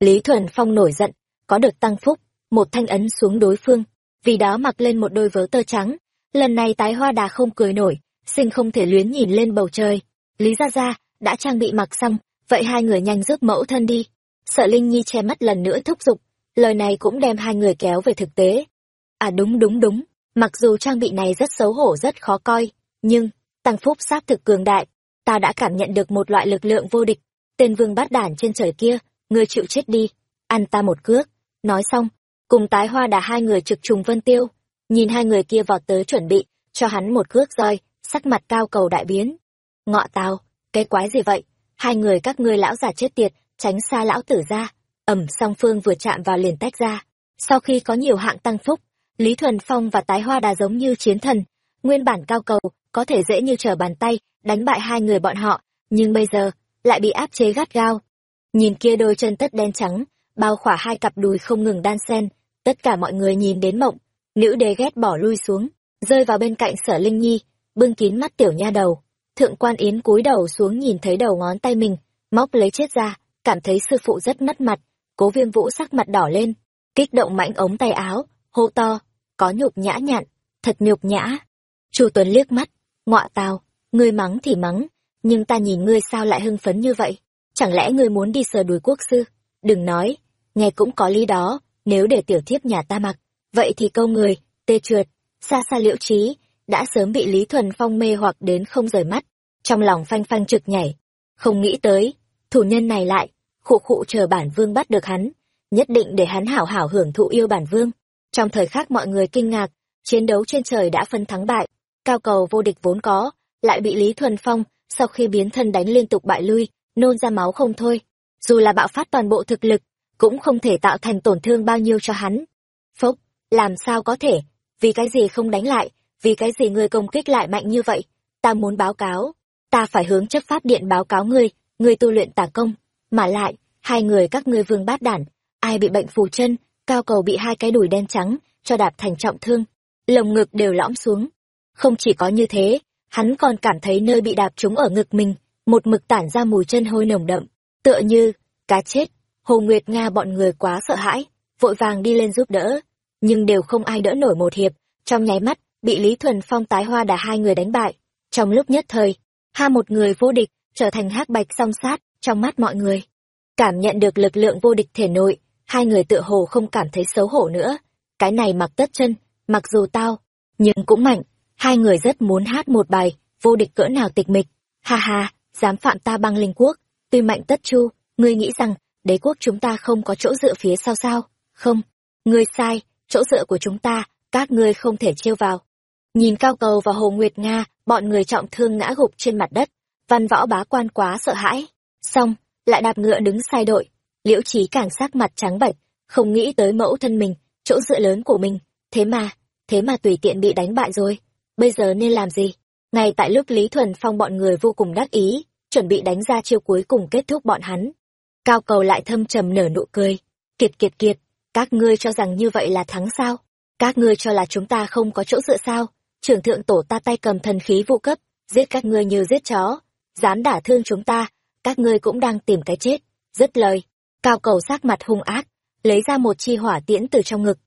Lý Thuần Phong nổi giận, có được tăng phúc, một thanh ấn xuống đối phương, vì đó mặc lên một đôi vớ tơ trắng, lần này tái hoa đà không cười nổi, sinh không thể luyến nhìn lên bầu trời. Lý Gia Gia, đã trang bị mặc xong, vậy hai người nhanh rước mẫu thân đi. Sợ Linh Nhi che mắt lần nữa thúc giục, lời này cũng đem hai người kéo về thực tế. À đúng đúng đúng, mặc dù trang bị này rất xấu hổ rất khó coi, nhưng, tăng phúc xác thực cường đại, ta đã cảm nhận được một loại lực lượng vô địch. Tên vương bát đản trên trời kia, ngươi chịu chết đi, ăn ta một cước. Nói xong, cùng tái hoa đà hai người trực trùng vân tiêu, nhìn hai người kia vọt tới chuẩn bị, cho hắn một cước roi, sắc mặt cao cầu đại biến. Ngọ tào, cái quái gì vậy? Hai người các ngươi lão già chết tiệt, tránh xa lão tử ra. Ẩm song phương vừa chạm vào liền tách ra. Sau khi có nhiều hạng tăng phúc, Lý Thuần Phong và tái hoa đà giống như chiến thần. Nguyên bản cao cầu, có thể dễ như trở bàn tay, đánh bại hai người bọn họ, nhưng bây giờ, lại bị áp chế gắt gao. Nhìn kia đôi chân tất đen trắng, bao khỏa hai cặp đùi không ngừng đan sen, tất cả mọi người nhìn đến mộng, nữ đế ghét bỏ lui xuống, rơi vào bên cạnh sở Linh Nhi, bưng kín mắt tiểu nha đầu. Thượng quan Yến cúi đầu xuống nhìn thấy đầu ngón tay mình, móc lấy chết ra, cảm thấy sư phụ rất mất mặt, cố viêm vũ sắc mặt đỏ lên, kích động mãnh ống tay áo, hô to, có nhục nhã nhặn, thật nhục nhã. Chu Tuấn liếc mắt, ngọa tào, ngươi mắng thì mắng, nhưng ta nhìn ngươi sao lại hưng phấn như vậy? Chẳng lẽ ngươi muốn đi sờ đùi quốc sư? Đừng nói, nghe cũng có lý đó, nếu để tiểu thiếp nhà ta mặc, vậy thì câu người, tê trượt, xa xa liễu trí, đã sớm bị Lý Thuần Phong mê hoặc đến không rời mắt, trong lòng phanh phanh trực nhảy. Không nghĩ tới, thủ nhân này lại, khụ khụ chờ bản vương bắt được hắn, nhất định để hắn hảo hảo hưởng thụ yêu bản vương. Trong thời khắc mọi người kinh ngạc, chiến đấu trên trời đã phân thắng bại, cao cầu vô địch vốn có, lại bị Lý Thuần Phong, sau khi biến thân đánh liên tục bại lui, nôn ra máu không thôi. Dù là bạo phát toàn bộ thực lực, cũng không thể tạo thành tổn thương bao nhiêu cho hắn. Phốc, làm sao có thể, vì cái gì không đánh lại, vì cái gì ngươi công kích lại mạnh như vậy, ta muốn báo cáo, ta phải hướng chấp pháp điện báo cáo ngươi, ngươi tu luyện tà công, mà lại, hai người các ngươi vương bát đản, ai bị bệnh phù chân, cao cầu bị hai cái đùi đen trắng, cho đạp thành trọng thương, lồng ngực đều lõm xuống. Không chỉ có như thế, hắn còn cảm thấy nơi bị đạp trúng ở ngực mình, một mực tản ra mùi chân hôi nồng đậm, tựa như, cá chết, Hồ Nguyệt Nga bọn người quá sợ hãi, vội vàng đi lên giúp đỡ, nhưng đều không ai đỡ nổi một hiệp, trong nháy mắt, bị Lý Thuần Phong tái hoa đà hai người đánh bại. Trong lúc nhất thời, ha một người vô địch, trở thành hắc bạch song sát, trong mắt mọi người. Cảm nhận được lực lượng vô địch thể nội, hai người tựa hồ không cảm thấy xấu hổ nữa. Cái này mặc tất chân, mặc dù tao, nhưng cũng mạnh. Hai người rất muốn hát một bài, vô địch cỡ nào tịch mịch. Ha ha, dám phạm ta băng linh quốc, tuy mạnh tất chu, ngươi nghĩ rằng, đế quốc chúng ta không có chỗ dựa phía sau sao? Không, ngươi sai, chỗ dựa của chúng ta, các ngươi không thể trêu vào. Nhìn Cao Cầu và Hồ Nguyệt Nga, bọn người trọng thương ngã gục trên mặt đất, văn võ bá quan quá sợ hãi. Xong, lại đạp ngựa đứng sai đội, liễu trí càng sắc mặt trắng bệch, không nghĩ tới mẫu thân mình, chỗ dựa lớn của mình, thế mà, thế mà tùy tiện bị đánh bại rồi. Bây giờ nên làm gì? Ngay tại lúc Lý Thuần Phong bọn người vô cùng đắc ý, chuẩn bị đánh ra chiêu cuối cùng kết thúc bọn hắn. Cao cầu lại thâm trầm nở nụ cười. Kiệt kiệt kiệt, các ngươi cho rằng như vậy là thắng sao? Các ngươi cho là chúng ta không có chỗ dựa sao? Trưởng thượng tổ ta tay cầm thần khí vụ cấp, giết các ngươi như giết chó. Dám đả thương chúng ta, các ngươi cũng đang tìm cái chết. Dứt lời, cao cầu sắc mặt hung ác, lấy ra một chi hỏa tiễn từ trong ngực.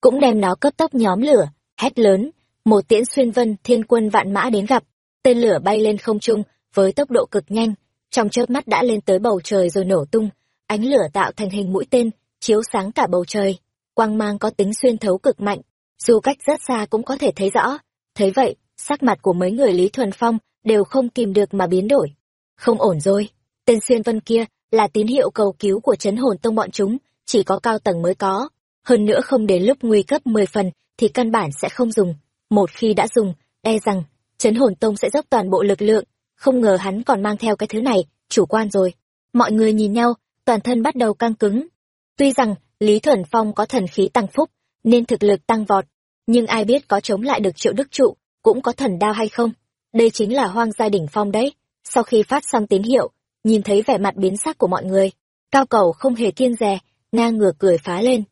Cũng đem nó cấp tốc nhóm lửa, hét lớn, một tiễn xuyên vân thiên quân vạn mã đến gặp. tên lửa bay lên không trung với tốc độ cực nhanh trong chớp mắt đã lên tới bầu trời rồi nổ tung, ánh lửa tạo thành hình mũi tên, chiếu sáng cả bầu trời. Quang mang có tính xuyên thấu cực mạnh, dù cách rất xa cũng có thể thấy rõ. Thấy vậy, sắc mặt của mấy người lý thuần phong đều không kìm được mà biến đổi. Không ổn rồi, tên xuyên vân kia là tín hiệu cầu cứu của chấn hồn tông bọn chúng, chỉ có cao tầng mới có. Hơn nữa không đến lúc nguy cấp mười phần thì căn bản sẽ không dùng. Một khi đã dùng e rằng chấn hồn tông sẽ dốc toàn bộ lực lượng không ngờ hắn còn mang theo cái thứ này, chủ quan rồi. Mọi người nhìn nhau, toàn thân bắt đầu căng cứng. Tuy rằng, lý thuần phong có thần khí tăng phúc, nên thực lực tăng vọt, nhưng ai biết có chống lại được triệu đức trụ, cũng có thần đao hay không? Đây chính là hoang gia đỉnh phong đấy. Sau khi phát xong tín hiệu, nhìn thấy vẻ mặt biến sắc của mọi người, cao cầu không hề kiên rè ngang ngửa cười phá lên.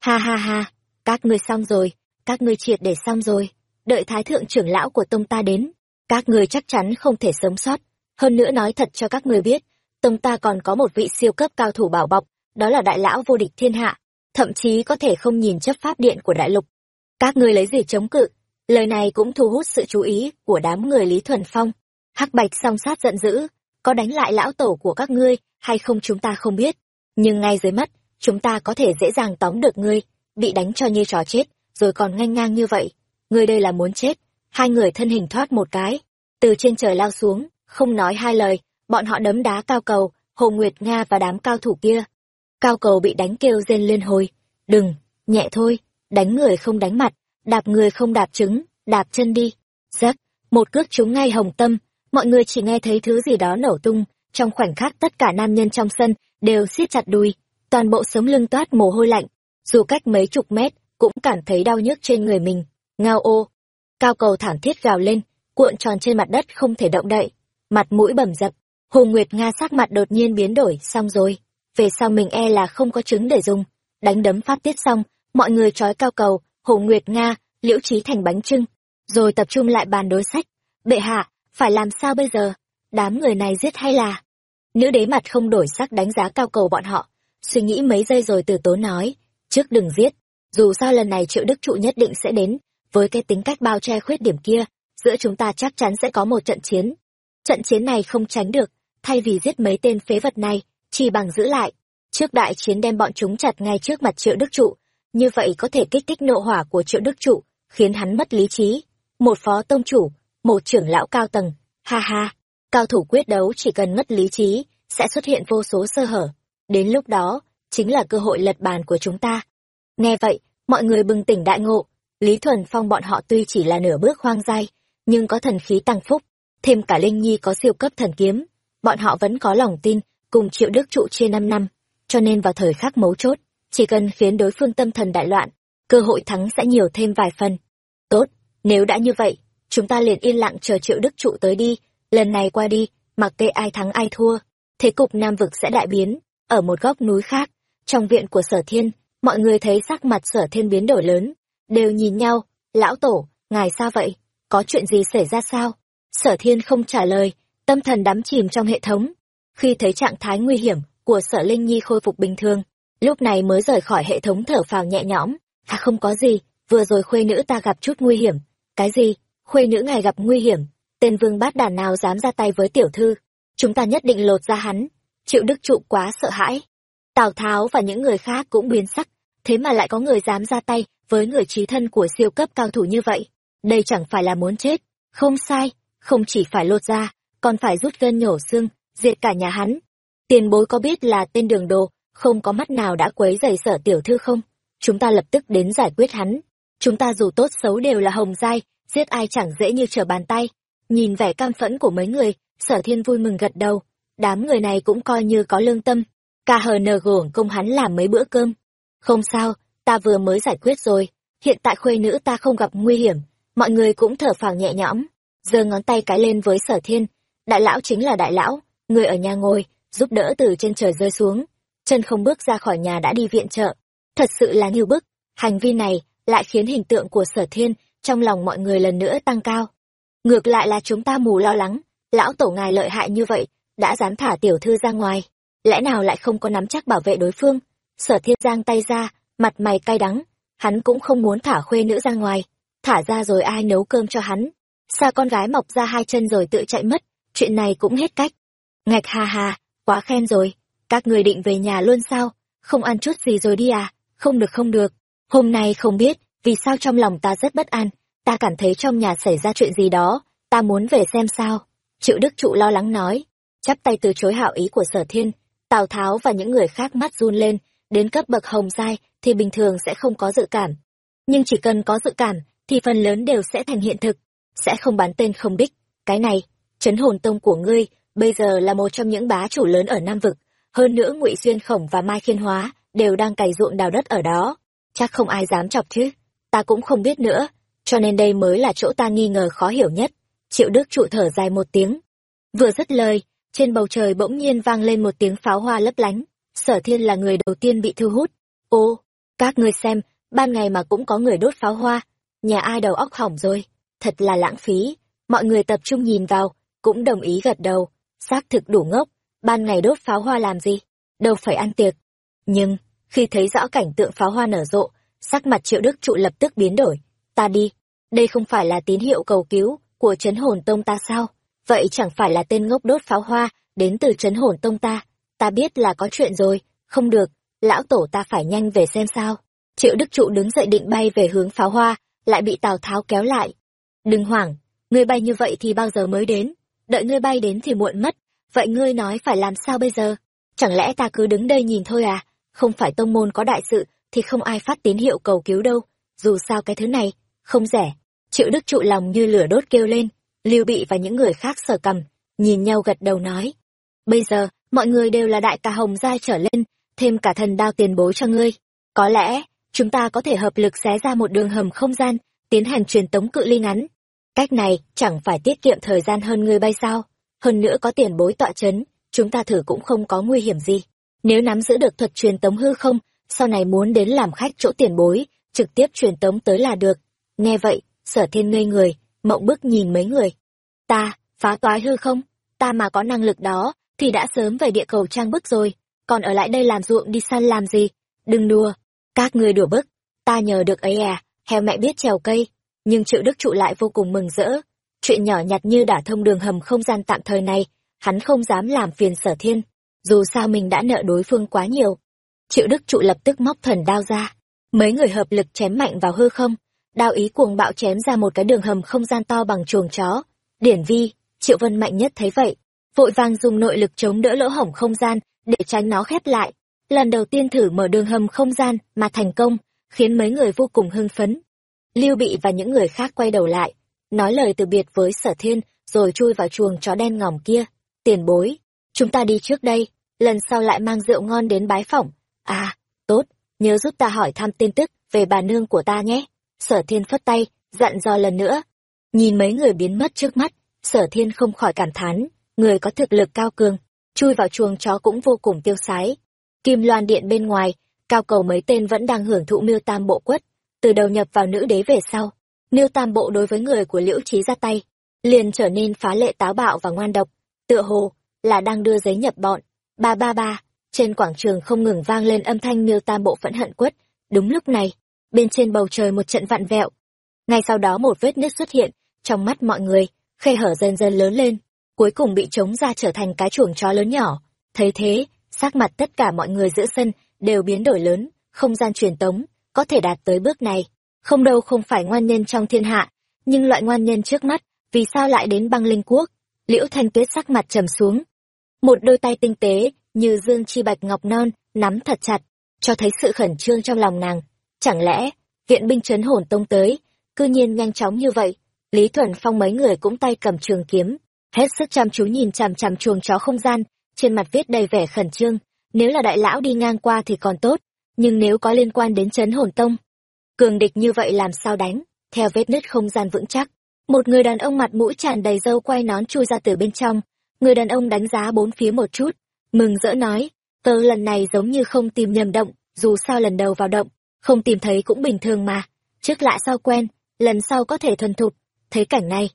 Ha ha ha, các ngươi xong rồi, các ngươi triệt để xong rồi. Đợi thái thượng trưởng lão của tông ta đến các ngươi chắc chắn không thể sống sót. Hơn nữa nói thật cho các ngươi biết, tông ta còn có một vị siêu cấp cao thủ bảo bọc, đó là đại lão vô địch thiên hạ, thậm chí có thể không nhìn chấp pháp điện của đại lục. Các ngươi lấy gì chống cự? Lời này cũng thu hút sự chú ý của đám người lý thuần phong. Hắc bạch song sát giận dữ, có đánh lại lão tổ của các ngươi hay không chúng ta không biết. Nhưng ngay dưới mắt, chúng ta có thể dễ dàng tóm được ngươi, bị đánh cho như trò chết, rồi còn nganh ngang như vậy. Ngươi đây là muốn chết hai người thân hình thoát một cái, từ trên trời lao xuống, không nói hai lời, bọn họ đấm đá cao cầu, hồ nguyệt nga và đám cao thủ kia. Cao cầu bị đánh kêu rên liên hồi, đừng, nhẹ thôi, đánh người không đánh mặt, đạp người không đạp trứng, đạp chân đi. Giấc, một cước trúng ngay hồng tâm, mọi người chỉ nghe thấy thứ gì đó nổ tung, trong khoảnh khắc tất cả nam nhân trong sân đều siết chặt đùi, toàn bộ sống lưng toát mồ hôi lạnh, dù cách mấy chục mét cũng cảm thấy đau nhức trên người mình. Ngao ô cao cầu thảm thiết gào lên, cuộn tròn trên mặt đất không thể động đậy. Mặt mũi bầm dập, hồ nguyệt nga sắc mặt đột nhiên biến đổi, xong rồi. Về sau mình e là không có trứng để dùng. Đánh đấm phát tiết xong, mọi người trói cao cầu, hồ nguyệt nga, liễu trí thành bánh trưng. Rồi tập trung lại bàn đối sách. Bệ hạ, phải làm sao bây giờ? Đám người này giết hay là? Nữ đế mặt không đổi sắc đánh giá cao cầu bọn họ. Suy nghĩ mấy giây rồi từ tốn nói. Trước đừng giết. Dù sao lần này triệu đức trụ nhất định sẽ đến với cái tính cách bao che khuyết điểm kia, giữa chúng ta chắc chắn sẽ có một trận chiến. Trận chiến này không tránh được, thay vì giết mấy tên phế vật này, chỉ bằng giữ lại. Trước đại chiến đem bọn chúng chặt ngay trước mặt triệu đức trụ, như vậy có thể kích thích nộ hỏa của triệu đức trụ, khiến hắn mất lý trí. Một phó tông chủ, một trưởng lão cao tầng, ha ha. Cao thủ quyết đấu chỉ cần mất lý trí, sẽ xuất hiện vô số sơ hở. Đến lúc đó, chính là cơ hội lật bàn của chúng ta. Nghe vậy, mọi người bừng tỉnh đại ngộ lý thuần phong bọn họ tuy chỉ là nửa bước hoang dai, nhưng có thần khí tăng phúc, thêm cả linh nhi có siêu cấp thần kiếm, bọn họ vẫn có lòng tin cùng triệu đức trụ trên năm năm. Cho nên vào thời khắc mấu chốt, chỉ cần khiến đối phương tâm thần đại loạn, cơ hội thắng sẽ nhiều thêm vài phần. Tốt, nếu đã như vậy, chúng ta liền yên lặng chờ triệu đức trụ tới đi, lần này qua đi, mặc kệ ai thắng ai thua, thế cục nam vực sẽ đại biến, ở một góc núi khác, trong viện của sở thiên, mọi người thấy sắc mặt sở thiên biến đổi lớn đều nhìn nhau. Lão tổ, ngài sao vậy? Có chuyện gì xảy ra sao? Sở thiên không trả lời, tâm thần đắm chìm trong hệ thống. Khi thấy trạng thái nguy hiểm của sở linh nhi khôi phục bình thường, lúc này mới rời khỏi hệ thống thở phào nhẹ nhõm. À không có gì, vừa rồi khuê nữ ta gặp chút nguy hiểm. Cái gì? Khuê nữ ngài gặp nguy hiểm? Tên vương bát đàn nào dám ra tay với tiểu thư? Chúng ta nhất định lột ra hắn. Triệu đức trụ quá sợ hãi. Tào tháo và những người khác cũng biến sắc thế mà lại có người dám ra tay với người trí thân của siêu cấp cao thủ như vậy. Đây chẳng phải là muốn chết. Không sai, không chỉ phải lột ra còn phải rút gân nhổ xương, diệt cả nhà hắn. Tiền bối có biết là tên đường đồ không có mắt nào đã quấy dày sở tiểu thư không? Chúng ta lập tức đến giải quyết hắn. Chúng ta dù tốt xấu đều là hồng giai, giết ai chẳng dễ như trở bàn tay. Nhìn vẻ cam phẫn của mấy người, sở thiên vui mừng gật đầu. Đám người này cũng coi như có lương tâm. Ca hờ nờ gổn công hắn làm mấy bữa cơm không sao, ta vừa mới giải quyết rồi. Hiện tại khuê nữ ta không gặp nguy hiểm, mọi người cũng thở phào nhẹ nhõm. Giơ ngón tay cái lên với sở thiên. Đại lão chính là đại lão, người ở nhà ngồi, giúp đỡ từ trên trời rơi xuống. Chân không bước ra khỏi nhà đã đi viện trợ. Thật sự là như bức, hành vi này lại khiến hình tượng của sở thiên trong lòng mọi người lần nữa tăng cao. Ngược lại là chúng ta mù lo lắng, lão tổ ngài lợi hại như vậy, đã dám thả tiểu thư ra ngoài. Lẽ nào lại không có nắm chắc bảo vệ đối phương? Sở thiên giang tay ra, mặt mày cay đắng, hắn cũng không muốn thả khuê nữ ra ngoài, thả ra rồi ai nấu cơm cho hắn. Xa con gái mọc ra hai chân rồi tự chạy mất, chuyện này cũng hết cách. Ngạch hà hà quá khen rồi, các người định về nhà luôn sao? Không ăn chút gì rồi đi à? Không được không được. Hôm nay không biết, vì sao trong lòng ta rất bất an, ta cảm thấy trong nhà xảy ra chuyện gì đó, ta muốn về xem sao. Triệu đức trụ lo lắng nói, chắp tay từ chối hảo ý của sở thiên, tào tháo và những người khác mắt run lên đến cấp bậc hồng giai thì bình thường sẽ không có dự cảm. Nhưng chỉ cần có dự cảm thì phần lớn đều sẽ thành hiện thực, sẽ không bán tên không đích. Cái này, chấn hồn tông của ngươi, bây giờ là một trong những bá chủ lớn ở nam vực. Hơn nữa ngụy xuyên khổng và mai khiên hóa đều đang cày ruộng đào đất ở đó. Chắc không ai dám chọc chứ. Ta cũng không biết nữa, cho nên đây mới là chỗ ta nghi ngờ khó hiểu nhất. Triệu đức trụ thở dài một tiếng. Vừa dứt lời, trên bầu trời bỗng nhiên vang lên một tiếng pháo hoa lấp lánh sở thiên là người đầu tiên bị thu hút. Ô, các ngươi xem, ban ngày mà cũng có người đốt pháo hoa, nhà ai đầu óc hỏng rồi, thật là lãng phí. Mọi người tập trung nhìn vào, cũng đồng ý gật đầu. Xác thực đủ ngốc, ban ngày đốt pháo hoa làm gì? Đâu phải ăn tiệc. Nhưng, khi thấy rõ cảnh tượng pháo hoa nở rộ, sắc mặt triệu đức trụ lập tức biến đổi. Ta đi, đây không phải là tín hiệu cầu cứu của trấn hồn tông ta sao? Vậy chẳng phải là tên ngốc đốt pháo hoa đến từ trấn hồn tông ta ta biết là có chuyện rồi. Không được, lão tổ ta phải nhanh về xem sao. Triệu đức trụ đứng dậy định bay về hướng pháo hoa, lại bị tào tháo kéo lại. Đừng hoảng, ngươi bay như vậy thì bao giờ mới đến? Đợi ngươi bay đến thì muộn mất, vậy ngươi nói phải làm sao bây giờ? Chẳng lẽ ta cứ đứng đây nhìn thôi à? Không phải tông môn có đại sự thì không ai phát tín hiệu cầu cứu đâu. Dù sao cái thứ này, không rẻ. Triệu đức trụ lòng như lửa đốt kêu lên, lưu bị và những người khác sờ cầm, nhìn nhau gật đầu nói. Bây giờ mọi người đều là đại ca hồng giai trở lên, thêm cả thần đao tiền bối cho ngươi. Có lẽ, chúng ta có thể hợp lực xé ra một đường hầm không gian, tiến hành truyền tống cự ly ngắn. Cách này chẳng phải tiết kiệm thời gian hơn ngươi bay sao? Hơn nữa có tiền bối tọa chấn, chúng ta thử cũng không có nguy hiểm gì. Nếu nắm giữ được thuật truyền tống hư không, sau này muốn đến làm khách chỗ tiền bối, trực tiếp truyền tống tới là được. Nghe vậy, sở thiên ngây người, mộng bức nhìn mấy người. Ta, phá toái hư không? Ta mà có năng lực đó thì đã sớm về địa cầu trang bức rồi. Còn ở lại đây làm ruộng đi săn làm gì? Đừng đùa. Các người đùa bức. Ta nhờ được ấy à. Heo mẹ biết trèo cây. Nhưng triệu đức trụ lại vô cùng mừng rỡ. Chuyện nhỏ nhặt như đả thông đường hầm không gian tạm thời này, hắn không dám làm phiền sở thiên. Dù sao mình đã nợ đối phương quá nhiều. Triệu đức trụ lập tức móc thần đao ra. Mấy người hợp lực chém mạnh vào hư không. Đao ý cuồng bạo chém ra một cái đường hầm không gian to bằng chuồng chó. Điển vi, triệu vân mạnh nhất thấy vậy vội vàng dùng nội lực chống đỡ lỗ hổng không gian để tránh nó khép lại. Lần đầu tiên thử mở đường hầm không gian mà thành công, khiến mấy người vô cùng hưng phấn. Lưu bị và những người khác quay đầu lại, nói lời từ biệt với sở thiên rồi chui vào chuồng chó đen ngòm kia. Tiền bối, chúng ta đi trước đây, lần sau lại mang rượu ngon đến bái phỏng. À tốt, nhớ giúp ta hỏi thăm tin tức về bà nương của ta nhé. Sở thiên phất tay, dặn dò lần nữa. Nhìn mấy người biến mất trước mắt, sở thiên không khỏi cảm thán người có thực lực cao cường, chui vào chuồng chó cũng vô cùng tiêu sái. Kim loan điện bên ngoài, cao cầu mấy tên vẫn đang hưởng thụ miêu tam bộ quất. Từ đầu nhập vào nữ đế về sau, miêu tam bộ đối với người của liễu trí ra tay, liền trở nên phá lệ táo bạo và ngoan độc, tựa hồ là đang đưa giấy nhập bọn. Ba ba ba, trên quảng trường không ngừng vang lên âm thanh miêu tam bộ phẫn hận quất. Đúng lúc này, bên trên bầu trời một trận vặn vẹo. Ngay sau đó một vết nứt xuất hiện trong mắt mọi người, khe hở dần dần lớn lên cuối cùng bị trống ra trở thành cái chuồng chó lớn nhỏ. Thấy thế, sắc mặt tất cả mọi người giữa sân đều biến đổi lớn, không gian truyền tống có thể đạt tới bước này. Không đâu không phải ngoan nhân trong thiên hạ, nhưng loại ngoan nhân trước mắt, vì sao lại đến băng linh quốc? Liễu thanh tuyết sắc mặt trầm xuống. Một đôi tay tinh tế như dương chi bạch ngọc non nắm thật chặt, cho thấy sự khẩn trương trong lòng nàng. Chẳng lẽ, viện binh trấn hồn tông tới, cư nhiên nhanh chóng như vậy? Lý thuần phong mấy người cũng tay cầm trường kiếm hết sức chăm chú nhìn chằm chằm chuồng chó không gian, trên mặt viết đầy vẻ khẩn trương, nếu là đại lão đi ngang qua thì còn tốt, nhưng nếu có liên quan đến chấn hồn tông, cường địch như vậy làm sao đánh, theo vết nứt không gian vững chắc. Một người đàn ông mặt mũi tràn đầy râu quay nón chui ra từ bên trong, người đàn ông đánh giá bốn phía một chút, mừng rỡ nói, tớ lần này giống như không tìm nhầm động, dù sao lần đầu vào động, không tìm thấy cũng bình thường mà, trước lạ sao quen, lần sau có thể thuần thục, thấy cảnh này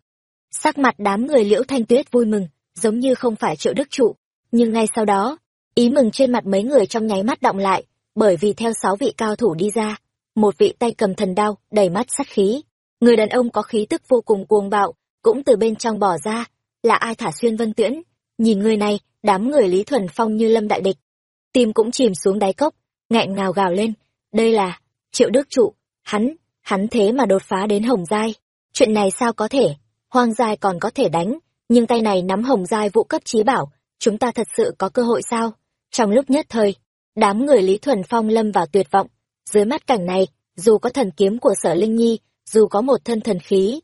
sắc mặt đám người liễu thanh tuyết vui mừng giống như không phải triệu đức trụ. Nhưng ngay sau đó ý mừng trên mặt mấy người trong nháy mắt động lại bởi vì theo sáu vị cao thủ đi ra một vị tay cầm thần đao đầy mắt sát khí. Người đàn ông có khí tức vô cùng cuồng bạo cũng từ bên trong bỏ ra, là ai thả xuyên vân tiễn, nhìn người này, đám người Lý Thuần Phong như lâm đại địch. Tim cũng chìm xuống đáy cốc, nghẹn ngào gào lên, đây là, triệu đức trụ, hắn, hắn thế mà đột phá đến hồng giai. Chuyện này sao có thể, hoang giai còn có thể đánh, nhưng tay này nắm hồng giai vũ cấp trí bảo, chúng ta thật sự có cơ hội sao? Trong lúc nhất thời, đám người Lý Thuần Phong lâm vào tuyệt vọng, dưới mắt cảnh này, dù có thần kiếm của sở Linh Nhi, dù có một thân thần khí,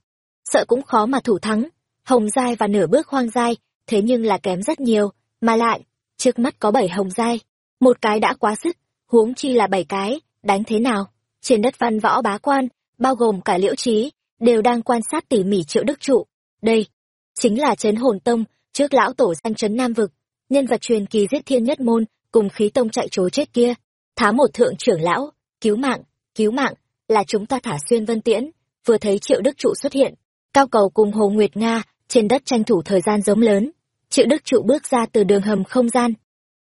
sợ cũng khó mà thủ thắng. Hồng giai và nửa bước hoang giai, thế nhưng là kém rất nhiều, mà lại, trước mắt có bảy hồng giai, một cái đã quá sức, huống chi là bảy cái, đánh thế nào? Trên đất văn võ bá quan, bao gồm cả liễu trí, đều đang quan sát tỉ mỉ triệu đức trụ. Đây, chính là chấn hồn tông, trước lão tổ danh chấn nam vực, nhân vật truyền kỳ giết thiên nhất môn, cùng khí tông chạy trối chết kia. Thá một thượng trưởng lão, cứu mạng, cứu mạng, là chúng ta thả xuyên vân tiễn, vừa thấy triệu đức trụ xuất hiện. Cao cầu cùng Hồ Nguyệt Nga, trên đất tranh thủ thời gian giống lớn. Triệu đức trụ bước ra từ đường hầm không gian.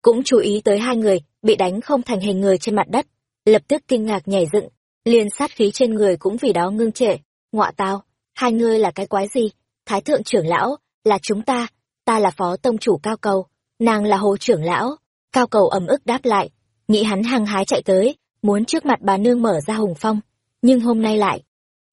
Cũng chú ý tới hai người, bị đánh không thành hình người trên mặt đất. Lập tức kinh ngạc nhảy dựng, liền sát khí trên người cũng vì đó ngưng trệ. Ngọa tao, hai ngươi là cái quái gì? Thái thượng trưởng lão, là chúng ta, ta là phó tông chủ cao cầu, nàng là hồ trưởng lão. Cao cầu ầm ức đáp lại, nghĩ hắn hăng hái chạy tới, muốn trước mặt bà nương mở ra hùng phong. Nhưng hôm nay lại,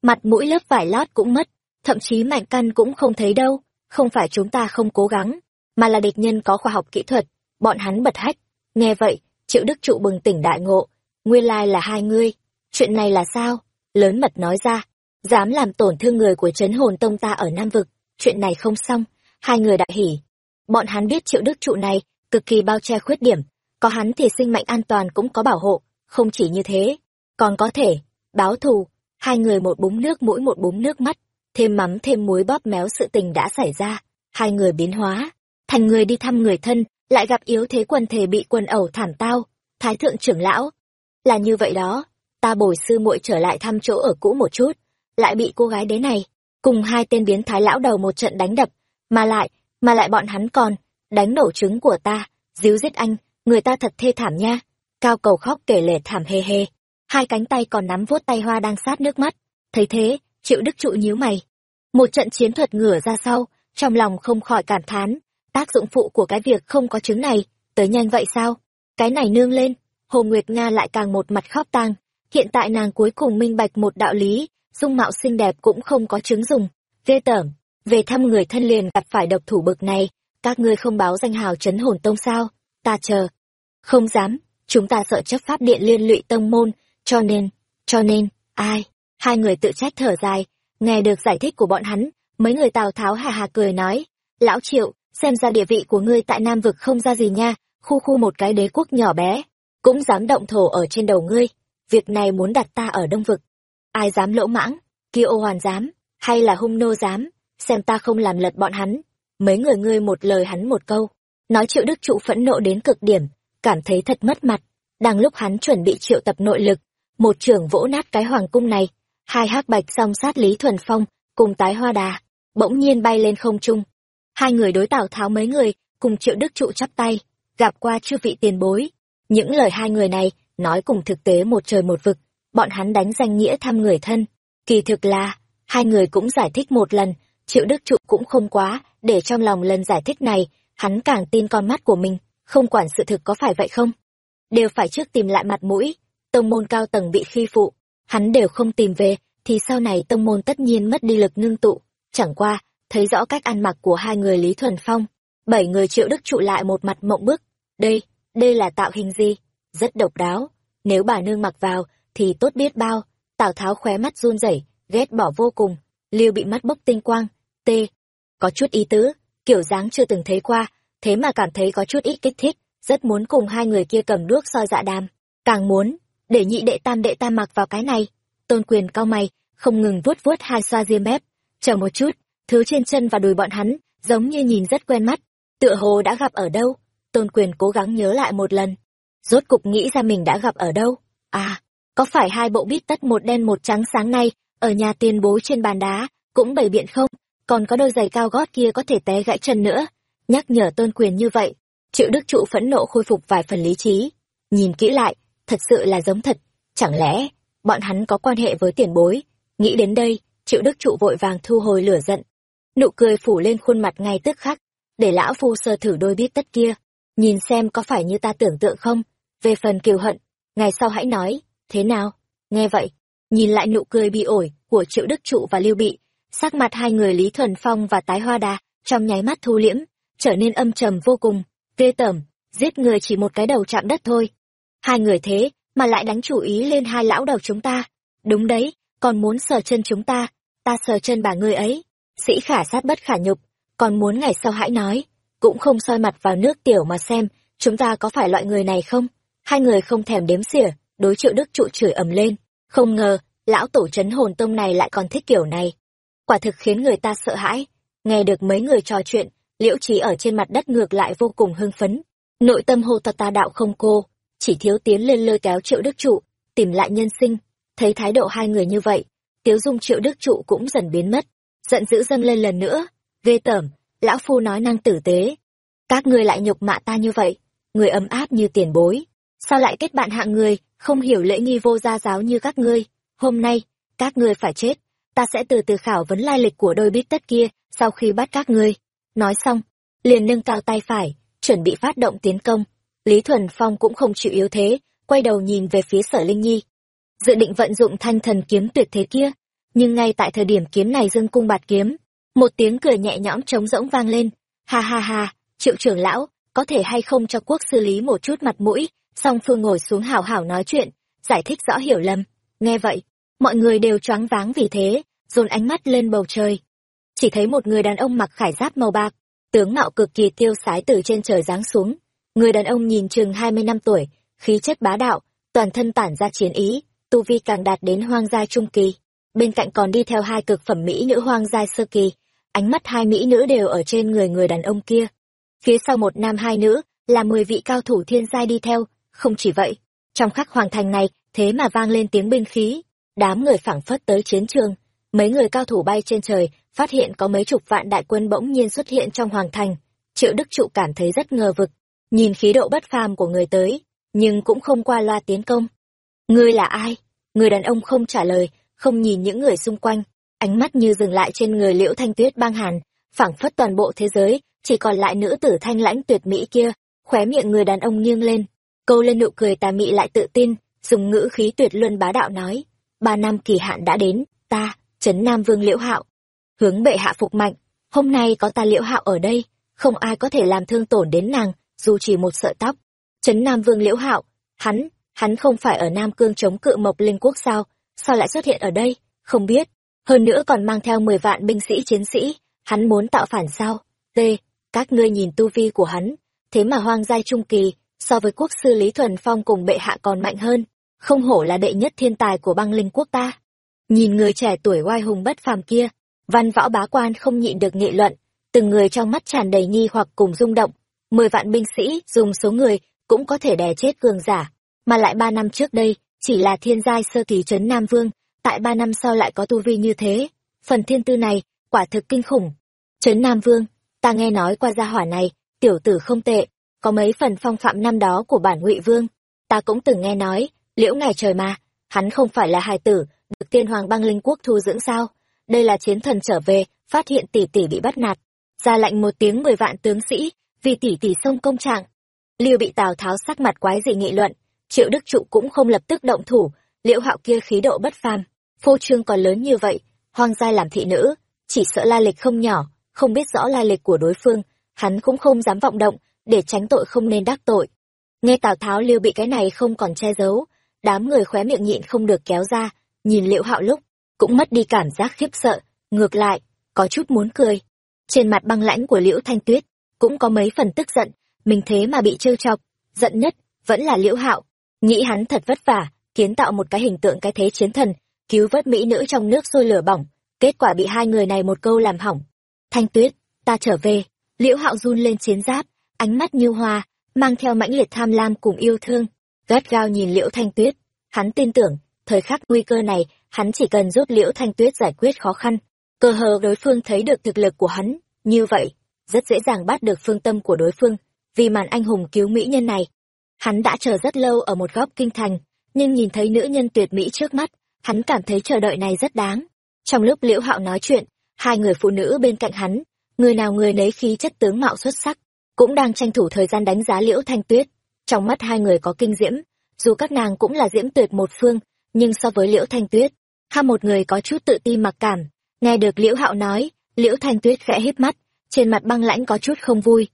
mặt mũi lớp vải lót cũng mất, thậm chí mạnh căn cũng không thấy đâu, không phải chúng ta không cố gắng, mà là địch nhân có khoa học kỹ thuật, bọn hắn bật hách. Nghe vậy, triệu đức trụ bừng tỉnh đại ngộ, nguyên lai là hai ngươi, chuyện này là sao? Lớn mật nói ra, dám làm tổn thương người của chấn hồn tông ta ở Nam Vực, chuyện này không xong, hai người đại hỉ. Bọn hắn biết triệu đức trụ này, cực kỳ bao che khuyết điểm, có hắn thì sinh mệnh an toàn cũng có bảo hộ, không chỉ như thế, còn có thể, báo thù, hai người một búng nước mũi một búng nước mắt, thêm mắm thêm muối bóp méo sự tình đã xảy ra, hai người biến hóa, thành người đi thăm người thân, lại gặp yếu thế quần thể bị quần ẩu thảm tao, thái thượng trưởng lão. Là như vậy đó, ta bồi sư muội trở lại thăm chỗ ở cũ một chút, lại bị cô gái đế này, cùng hai tên biến thái lão đầu một trận đánh đập, mà lại, mà lại bọn hắn còn, đánh nổ trứng của ta, díu giết anh, người ta thật thê thảm nha. Cao cầu khóc kể lể thảm hề hề, hai cánh tay còn nắm vuốt tay hoa đang sát nước mắt. Thấy thế, triệu đức trụ nhíu mày. Một trận chiến thuật ngửa ra sau, trong lòng không khỏi cảm thán, tác dụng phụ của cái việc không có trứng này, tới nhanh vậy sao? Cái này nương lên, Hồ Nguyệt Nga lại càng một mặt khóc tang. Hiện tại nàng cuối cùng minh bạch một đạo lý, dung mạo xinh đẹp cũng không có chứng dùng. Ghê tởm, về thăm người thân liền gặp phải độc thủ bực này, các ngươi không báo danh hào chấn hồn tông sao? Ta chờ. Không dám, chúng ta sợ chấp pháp điện liên lụy tông môn, cho nên, cho nên, ai? Hai người tự trách thở dài, nghe được giải thích của bọn hắn, mấy người Tào Tháo hà hà cười nói, lão triệu, xem ra địa vị của ngươi tại Nam Vực không ra gì nha, khu khu một cái đế quốc nhỏ bé, cũng dám động thổ ở trên đầu ngươi, việc này muốn đặt ta ở Đông Vực. Ai dám lỗ mãng, kia ô hoàn dám, hay là hung nô dám, xem ta không làm lật bọn hắn. Mấy người ngươi một lời hắn một câu, nói triệu đức trụ phẫn nộ đến cực điểm, cảm thấy thật mất mặt. Đang lúc hắn chuẩn bị triệu tập nội lực, một trưởng vỗ nát cái hoàng cung này, hai hắc bạch song sát Lý Thuần Phong, cùng tái hoa đà, bỗng nhiên bay lên không trung. Hai người đối tào tháo mấy người, cùng triệu đức trụ chắp tay, gặp qua chư vị tiền bối. Những lời hai người này, nói cùng thực tế một trời một vực, bọn hắn đánh danh nghĩa thăm người thân. Kỳ thực là, hai người cũng giải thích một lần, triệu đức trụ cũng không quá, để trong lòng lần giải thích này, hắn càng tin con mắt của mình, không quản sự thực có phải vậy không. Đều phải trước tìm lại mặt mũi, tông môn cao tầng bị khi phụ, hắn đều không tìm về, thì sau này tông môn tất nhiên mất đi lực ngưng tụ. Chẳng qua, thấy rõ cách ăn mặc của hai người Lý Thuần Phong, bảy người triệu đức trụ lại một mặt mộng bức. Đây, đây là tạo hình gì? Rất độc đáo. Nếu bà nương mặc vào, thì tốt biết bao. Tào Tháo khóe mắt run rẩy, ghét bỏ vô cùng. Lưu bị mắt bốc tinh quang. T. Có chút ý tứ, kiểu dáng chưa từng thấy qua, thế mà cảm thấy có chút ít kích thích, rất muốn cùng hai người kia cầm đuốc soi dạ đàm. Càng muốn, để nhị đệ tam đệ tam mặc vào cái này. Tôn quyền cao mày, không ngừng vuốt vuốt hai xoa diêm bếp. Chờ một chút, thứ trên chân và đùi bọn hắn, giống như nhìn rất quen mắt. Tựa hồ đã gặp ở đâu? Tôn quyền cố gắng nhớ lại một lần. Rốt cục nghĩ ra mình đã gặp ở đâu? À, có phải hai bộ bít tất một đen một trắng sáng nay, ở nhà tiền bối trên bàn đá, cũng bày biện không? Còn có đôi giày cao gót kia có thể té gãy chân nữa. Nhắc nhở tôn quyền như vậy, triệu đức trụ phẫn nộ khôi phục vài phần lý trí. Nhìn kỹ lại, thật sự là giống thật. Chẳng lẽ, bọn hắn có quan hệ với tiền bối? Nghĩ đến đây, triệu đức trụ vội vàng thu hồi lửa giận. nụ cười phủ lên khuôn mặt ngay tức khắc để lão phu sơ thử đôi bít tất kia nhìn xem có phải như ta tưởng tượng không về phần kiều hận ngày sau hãy nói thế nào? Nghe vậy, nhìn lại nụ cười bị ổi của triệu đức trụ và lưu bị, sắc mặt hai người lý thuần phong và tái hoa đà trong nháy mắt thu liễm, trở nên âm trầm vô cùng, ghê tởm, giết người chỉ một cái đầu chạm đất thôi. Hai người thế mà lại đánh chủ ý lên hai lão đầu chúng ta. Đúng đấy, còn muốn sờ chân chúng ta ta sờ chân bà ngươi ấy. Sĩ khả sát bất khả nhục, còn muốn ngày sau hãy nói, cũng không soi mặt vào nước tiểu mà xem, chúng ta có phải loại người này không? Hai người không thèm đếm xỉa đối triệu đức trụ chửi ầm lên. Không ngờ, lão tổ trấn hồn tông này lại còn thích kiểu này. Quả thực khiến người ta sợ hãi. Nghe được mấy người trò chuyện, liễu trí ở trên mặt đất ngược lại vô cùng hưng phấn. Nội tâm hồ ta ta đạo không cô. Chỉ thiếu tiến lên lôi kéo triệu đức trụ, tìm lại nhân sinh. Thấy thái độ hai người như vậy, tiếu dung triệu đức trụ cũng dần biến mất. Giận dữ dâng lên lần nữa. Ghê tởm, lão phu nói năng tử tế. Các ngươi lại nhục mạ ta như vậy, người ấm áp như tiền bối. Sao lại kết bạn hạng người? Không hiểu lễ nghi vô gia giáo như các ngươi. Hôm nay, các ngươi phải chết. Ta sẽ từ từ khảo vấn lai lịch của đôi bít tất kia sau khi bắt các ngươi. Nói xong, liền nâng cao tay phải, chuẩn bị phát động tiến công. Lý thuần phong cũng không chịu yếu thế, quay đầu nhìn về phía sở linh nhi. Dự định vận dụng thanh thần kiếm tuyệt thế kia, nhưng ngay tại thời điểm kiếm này dâng cung bạt kiếm, một tiếng cười nhẹ nhõm trống rỗng vang lên. Ha ha ha, triệu trưởng lão, có thể hay không cho quốc xử lý một chút mặt mũi? Song phương ngồi xuống hào hào nói chuyện, giải thích rõ hiểu lầm. Nghe vậy, mọi người đều choáng váng vì thế, dồn ánh mắt lên bầu trời. Chỉ thấy một người đàn ông mặc khải giáp màu bạc, tướng mạo cực kỳ tiêu sái từ trên trời giáng xuống. Người đàn ông nhìn chừng hai mươi năm tuổi, khí chất bá đạo, toàn thân tản ra chiến ý, tu vi càng đạt đến hoang gia trung kỳ. Bên cạnh còn đi theo hai cực phẩm mỹ nữ hoang gia sơ kỳ, ánh mắt hai mỹ nữ đều ở trên người người đàn ông kia. Phía sau một nam hai nữ, là mười vị cao thủ thiên giai đi theo không chỉ vậy, trong khắc hoàng thành này, thế mà vang lên tiếng binh khí. Đám người phảng phất tới chiến trường. Mấy người cao thủ bay trên trời, phát hiện có mấy chục vạn đại quân bỗng nhiên xuất hiện trong hoàng thành. Triệu đức trụ cảm thấy rất ngờ vực, nhìn khí độ bất phàm của người tới, nhưng cũng không qua loa tiến công. Ngươi là ai? Người đàn ông không trả lời, không nhìn những người xung quanh. Ánh mắt như dừng lại trên người liễu thanh tuyết băng hàn, phảng phất toàn bộ thế giới, chỉ còn lại nữ tử thanh lãnh tuyệt mỹ kia, khóe miệng người đàn ông nghiêng lên câu lên nụ cười tà mị lại tự tin, dùng ngữ khí tuyệt luân bá đạo nói, ba năm kỳ hạn đã đến, ta, trấn nam vương liễu hạo, hướng bệ hạ phục mạnh hôm nay có ta liễu hạo ở đây, không ai có thể làm thương tổn đến nàng, dù chỉ một sợi tóc. Trấn nam vương liễu hạo, hắn hắn không phải ở nam cương chống cự mộc linh quốc sao? Sao lại xuất hiện ở đây? Không biết. Hơn nữa còn mang theo mười vạn binh sĩ chiến sĩ, hắn muốn tạo phản sao? T các ngươi nhìn tu vi của hắn, thế mà hoang giai trung kỳ so với quốc sư lý thuần phong cùng bệ hạ còn mạnh hơn, không hổ là đệ nhất thiên tài của băng linh quốc ta. Nhìn người trẻ tuổi oai hùng bất phàm kia, văn võ bá quan không nhịn được nghị luận, từng người trong mắt tràn đầy nghi hoặc cùng rung động. Mười vạn binh sĩ dùng số người cũng có thể đè chết cường giả, mà lại ba năm trước đây, chỉ là thiên giai sơ kỳ trấn nam vương, tại ba năm sau lại có tu vi như thế. Phần thiên tư này, quả thực kinh khủng. Trấn nam vương, ta nghe nói qua gia hỏa này, tiểu tử không tệ có mấy phần phong phạm năm đó của bản ngụy vương, ta cũng từng nghe nói, liễu ngài trời mà, hắn không phải là hài tử, được tiên hoàng băng linh quốc thu dưỡng sao? Đây là chiến thần trở về, phát hiện tỷ tỷ bị bắt nạt, ra lệnh một tiếng mười vạn tướng sĩ, vì tỷ tỷ sông công trạng. Liêu bị tào tháo sắc mặt quái dị nghị luận, triệu đức trụ cũng không lập tức động thủ, liễu hạo kia khí độ bất phàm, phô trương còn lớn như vậy, hoang giai làm thị nữ, chỉ sợ la lịch không nhỏ, không biết rõ la lịch của đối phương, hắn cũng không dám vọng động để tránh tội không nên đắc tội. Nghe tào tháo liêu bị cái này không còn che giấu, đám người khóe miệng nhịn không được kéo ra, nhìn liễu hạo lúc, cũng mất đi cảm giác khiếp sợ, ngược lại, có chút muốn cười. Trên mặt băng lãnh của liễu thanh tuyết, cũng có mấy phần tức giận, mình thế mà bị trêu chọc, giận nhất vẫn là liễu hạo, nghĩ hắn thật vất vả, kiến tạo một cái hình tượng cái thế chiến thần, cứu vớt mỹ nữ trong nước sôi lửa bỏng, kết quả bị hai người này một câu làm hỏng. Thanh tuyết, ta trở về, liễu hạo run lên chiến giáp ánh mắt như hoa, mang theo mãnh liệt tham lam cùng yêu thương, gắt gao nhìn liễu thanh tuyết. Hắn tin tưởng, thời khắc nguy cơ này, hắn chỉ cần giúp liễu thanh tuyết giải quyết khó khăn. Cơ hờ đối phương thấy được thực lực của hắn, như vậy, rất dễ dàng bắt được phương tâm của đối phương, vì màn anh hùng cứu mỹ nhân này. Hắn đã chờ rất lâu ở một góc kinh thành, nhưng nhìn thấy nữ nhân tuyệt mỹ trước mắt, hắn cảm thấy chờ đợi này rất đáng. Trong lúc liễu hạo nói chuyện, hai người phụ nữ bên cạnh hắn, người nào người nấy khí chất tướng mạo xuất sắc cũng đang tranh thủ thời gian đánh giá liễu thanh tuyết. Trong mắt hai người có kinh diễm, dù các nàng cũng là diễm tuyệt một phương, nhưng so với liễu thanh tuyết hai một người có chút tự ti mặc cảm. Nghe được liễu hạo nói, liễu thanh tuyết khẽ híp mắt, trên mặt băng lãnh có chút không vui.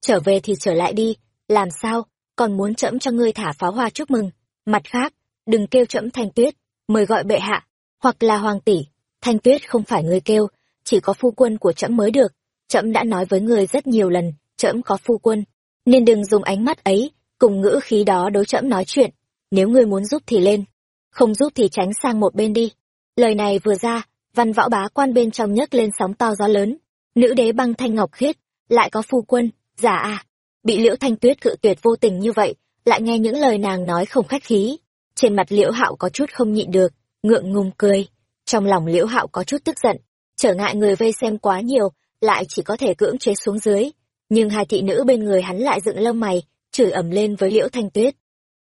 Trở về thì trở lại đi, làm sao, còn muốn trẫm cho ngươi thả pháo hoa chúc mừng. Mặt khác, đừng kêu trẫm thanh tuyết, mời gọi bệ hạ, hoặc là hoàng tỷ. Thanh tuyết không phải người kêu, chỉ có phu quân của trẫm mới được. Trẫm đã nói với người rất nhiều lần trẫm có phu quân, nên đừng dùng ánh mắt ấy cùng ngữ khí đó đối trẫm nói chuyện. Nếu ngươi muốn giúp thì lên, không giúp thì tránh sang một bên đi. Lời này vừa ra, văn võ bá quan bên trong nhấc lên sóng to gió lớn. Nữ đế băng thanh ngọc khiết, lại có phu quân giả à. Bị liễu thanh tuyết cự tuyệt vô tình như vậy, lại nghe những lời nàng nói không khách khí. Trên mặt liễu hạo có chút không nhịn được, ngượng ngùng cười. Trong lòng liễu hạo có chút tức giận, trở ngại người vây xem quá nhiều, lại chỉ có thể cưỡng chế xuống dưới nhưng hai thị nữ bên người hắn lại dựng lông mày, chửi ầm lên với liễu thanh tuyết.